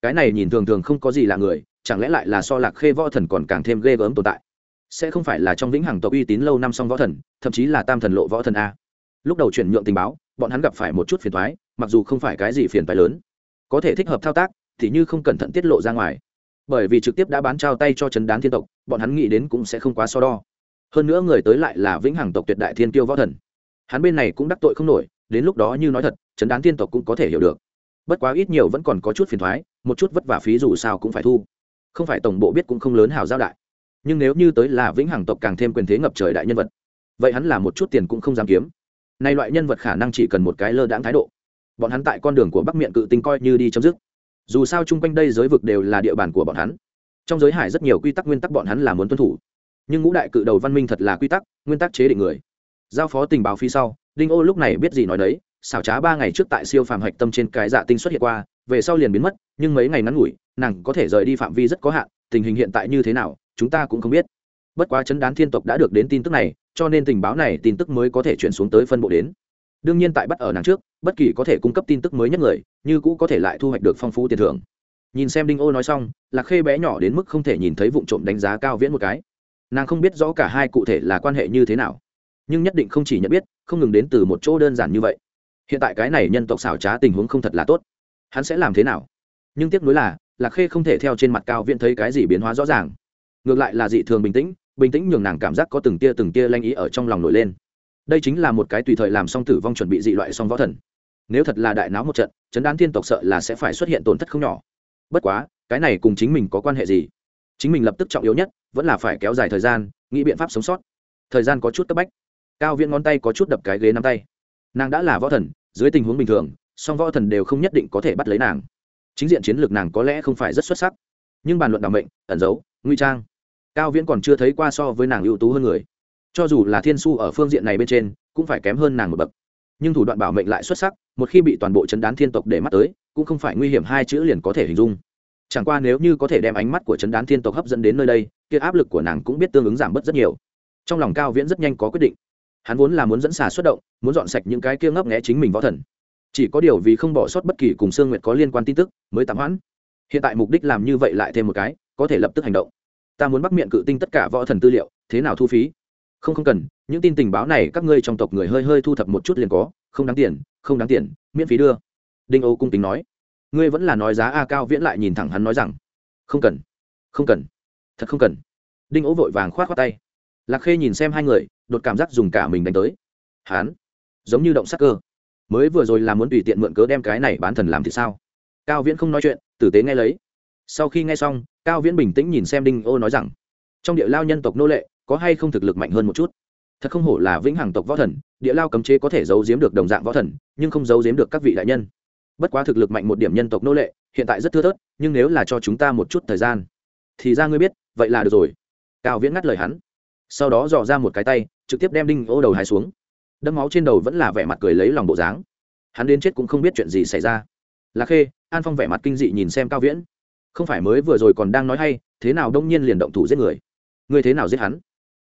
Cái này nhìn thường thường không có gì là người, chẳng lẽ lại là so lạc khê võ thần còn càng thêm ghê gớm tồn tại? Sẽ không phải là trong vĩnh hằng tộc uy tín lâu năm song võ thần, thậm chí là tam thần lộ võ thần a. Lúc đầu chuyển nhượng tình báo, bọn hắn gặp phải một chút phiền thoái mặc dù không phải cái gì phiền thoái lớn. Có thể thích hợp thao tác, thì như không cẩn thận tiết lộ ra ngoài bởi vì trực tiếp đã bán trao tay cho trấn đán thiên tộc, bọn hắn nghĩ đến cũng sẽ không quá so đo. Hơn nữa người tới lại là vĩnh hằng tộc tuyệt đại thiên tiêu võ thần. Hắn bên này cũng đắc tội không nổi, đến lúc đó như nói thật, trấn đán thiên tộc cũng có thể hiểu được. Bất quá ít nhiều vẫn còn có chút phiền thoái, một chút vất vả phí dù sao cũng phải thu. Không phải tổng bộ biết cũng không lớn hào giao đại. Nhưng nếu như tới là vĩnh hằng tộc càng thêm quyền thế ngập trời đại nhân vật, vậy hắn là một chút tiền cũng không dám kiếm. Nay loại nhân vật khả năng chỉ cần một cái lơ đãng thái độ. Bọn hắn tại con đường của bắc miệng cự tinh coi như đi chấm dứt dù sao chung quanh đây giới vực đều là địa bàn của bọn hắn. Trong giới hải rất nhiều quy tắc nguyên tắc bọn hắn là muốn tuân thủ. Nhưng ngũ đại cự đầu văn minh thật là quy tắc, nguyên tắc chế định người. Giao phó tình báo phía sau, đinh ô lúc này biết gì nói đấy, xảo trá ba ngày trước tại siêu phàm hạch tâm trên cái dạ tinh xuất hiện qua, về sau liền biến mất, nhưng mấy ngày ngắn ngủi, nàng có thể rời đi phạm vi rất có hạn, tình hình hiện tại như thế nào, chúng ta cũng không biết. Bất quá chấn đán thiên tộc đã được đến tin tức này, cho nên tình báo này tin tức mới có thể chuyển xuống tới phân bộ đến đương nhiên tại bắt ở nàng trước, bất kỳ có thể cung cấp tin tức mới nhất người, như cũ có thể lại thu hoạch được phong phú tiền thưởng. Nhìn xem đinh ô nói xong, lạc khê bé nhỏ đến mức không thể nhìn thấy vụ trộm đánh giá cao viễn một cái. Nàng không biết rõ cả hai cụ thể là quan hệ như thế nào, nhưng nhất định không chỉ nhận biết, không ngừng đến từ một chỗ đơn giản như vậy. Hiện tại cái này nhân tộc xảo trá tình huống không thật là tốt. Hắn sẽ làm thế nào? Nhưng tiếc nuối là, lạc khê không thể theo trên mặt cao viễn thấy cái gì biến hóa rõ ràng. Ngược lại là dị thường bình tĩnh bình tĩnh nhường nàng cảm giác có từng tia từng tia lanh ý ở trong lòng nổi lên đây chính là một cái tùy thời làm song tử vong chuẩn bị dị loại song võ thần. Nếu thật là đại náo một trận, chấn đán thiên tộc sợ là sẽ phải xuất hiện tổn thất không nhỏ. Bất quá, cái này cùng chính mình có quan hệ gì? Chính mình lập tức trọng yếu nhất, vẫn là phải kéo dài thời gian, nghĩ biện pháp sống sót. Thời gian có chút cấp bách. Cao viễn ngón tay có chút đập cái ghế nắm tay. Nàng đã là võ thần, dưới tình huống bình thường, song võ thần đều không nhất định có thể bắt lấy nàng. Chính diện chiến lược nàng có lẽ không phải rất xuất sắc. Nhưng bàn luận đặc mệnh, ẩn giấu nguy trang. Cao viễn còn chưa thấy qua so với nàng ưu tú hơn người cho dù là thiên su ở phương diện này bên trên, cũng phải kém hơn nàng một bậc. Nhưng thủ đoạn bảo mệnh lại xuất sắc, một khi bị toàn bộ chấn đán thiên tộc để mắt tới, cũng không phải nguy hiểm hai chữ liền có thể hình dung. Chẳng qua nếu như có thể đem ánh mắt của chấn đán thiên tộc hấp dẫn đến nơi đây, kia áp lực của nàng cũng biết tương ứng giảm bớt rất nhiều. Trong lòng cao viễn rất nhanh có quyết định. Hắn vốn là muốn dẫn xà xuất động, muốn dọn sạch những cái kia ngấp nghẽ chính mình võ thần. Chỉ có điều vì không bỏ sót bất kỳ cùng sương nguyệt có liên quan tin tức, mới tạm hoãn. Hiện tại mục đích làm như vậy lại thêm một cái, có thể lập tức hành động. Ta muốn bắt miệng cự tinh tất cả võ thần tư liệu, thế nào thu phí? Không không cần, những tin tình báo này các ngươi trong tộc người hơi hơi thu thập một chút liền có, không đáng tiền, không đáng tiền, miễn phí đưa. Đinh Âu cung tính nói. Ngươi vẫn là nói giá a cao viễn lại nhìn thẳng hắn nói rằng, không cần không cần, thật không cần. Đinh Âu vội vàng k h o á t khoác tay. Lạc khê nhìn xem hai người, đột cảm giác dùng cả mình đánh tới. Hắn, giống như động sắc cơ. Mới vừa rồi là muốn tùy tiện mượn cớ đem cái này bán thần làm thì sao? Cao viễn không nói chuyện, tử tế nghe lấy. Sau khi nghe xong, cao viễn bình tĩnh nhìn xem đinh ô nói rằng, trong địa lao nhân tộc nô lệ có hay không thực lực mạnh hơn một chút? Thật không hổ là vĩnh hằng tộc võ thần, địa lao cấm chế có thể giấu giếm được đồng dạng võ thần, nhưng không giấu giếm được các vị đại nhân. Bất quá thực lực mạnh một điểm nhân tộc nô lệ, hiện tại rất thưa thớt, nhưng nếu là cho chúng ta một chút thời gian, thì ra ngươi biết, vậy là được rồi. Cao viễn ngắt lời hắn. Sau đó dò ra một cái tay, trực tiếp đem đinh ô đầu hai xuống. Đâm máu trên đầu vẫn là vẻ mặt cười lấy lòng bộ dáng. Hắn đến chết cũng không biết chuyện gì xảy ra. Lạc khê, an phong vẻ mặt kinh dị nhìn xem cao viễn. Không phải mới vừa rồi còn đang nói hay, thế nào đông nhiên liền động thủ giết người? Ngươi thế nào giết hắn?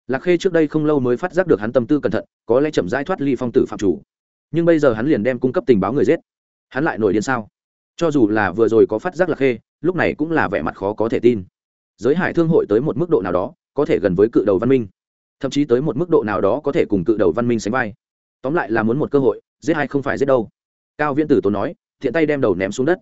Lạc khê trước đây không lâu mới phát giác được hắn tâm tư cẩn thận, có lẽ chậm rãi thoát ly phong tử phạm chủ. Nhưng bây giờ hắn liền đem cung cấp tình báo người giết. Hắn lại nổi điên sao? Cho dù là vừa rồi có phát giác lạc khê, lúc này cũng là vẻ mặt khó có thể tin. Giới hải thương hội tới một mức độ nào đó, có thể gần với cự đầu văn minh. Thậm chí tới một mức độ nào đó có thể cùng cự đầu văn minh sánh vai. Tóm lại là muốn một cơ hội, giết hay không phải giết đâu. Cao viễn tử tốn nói, thiện tay đem đầu ném xuống đất.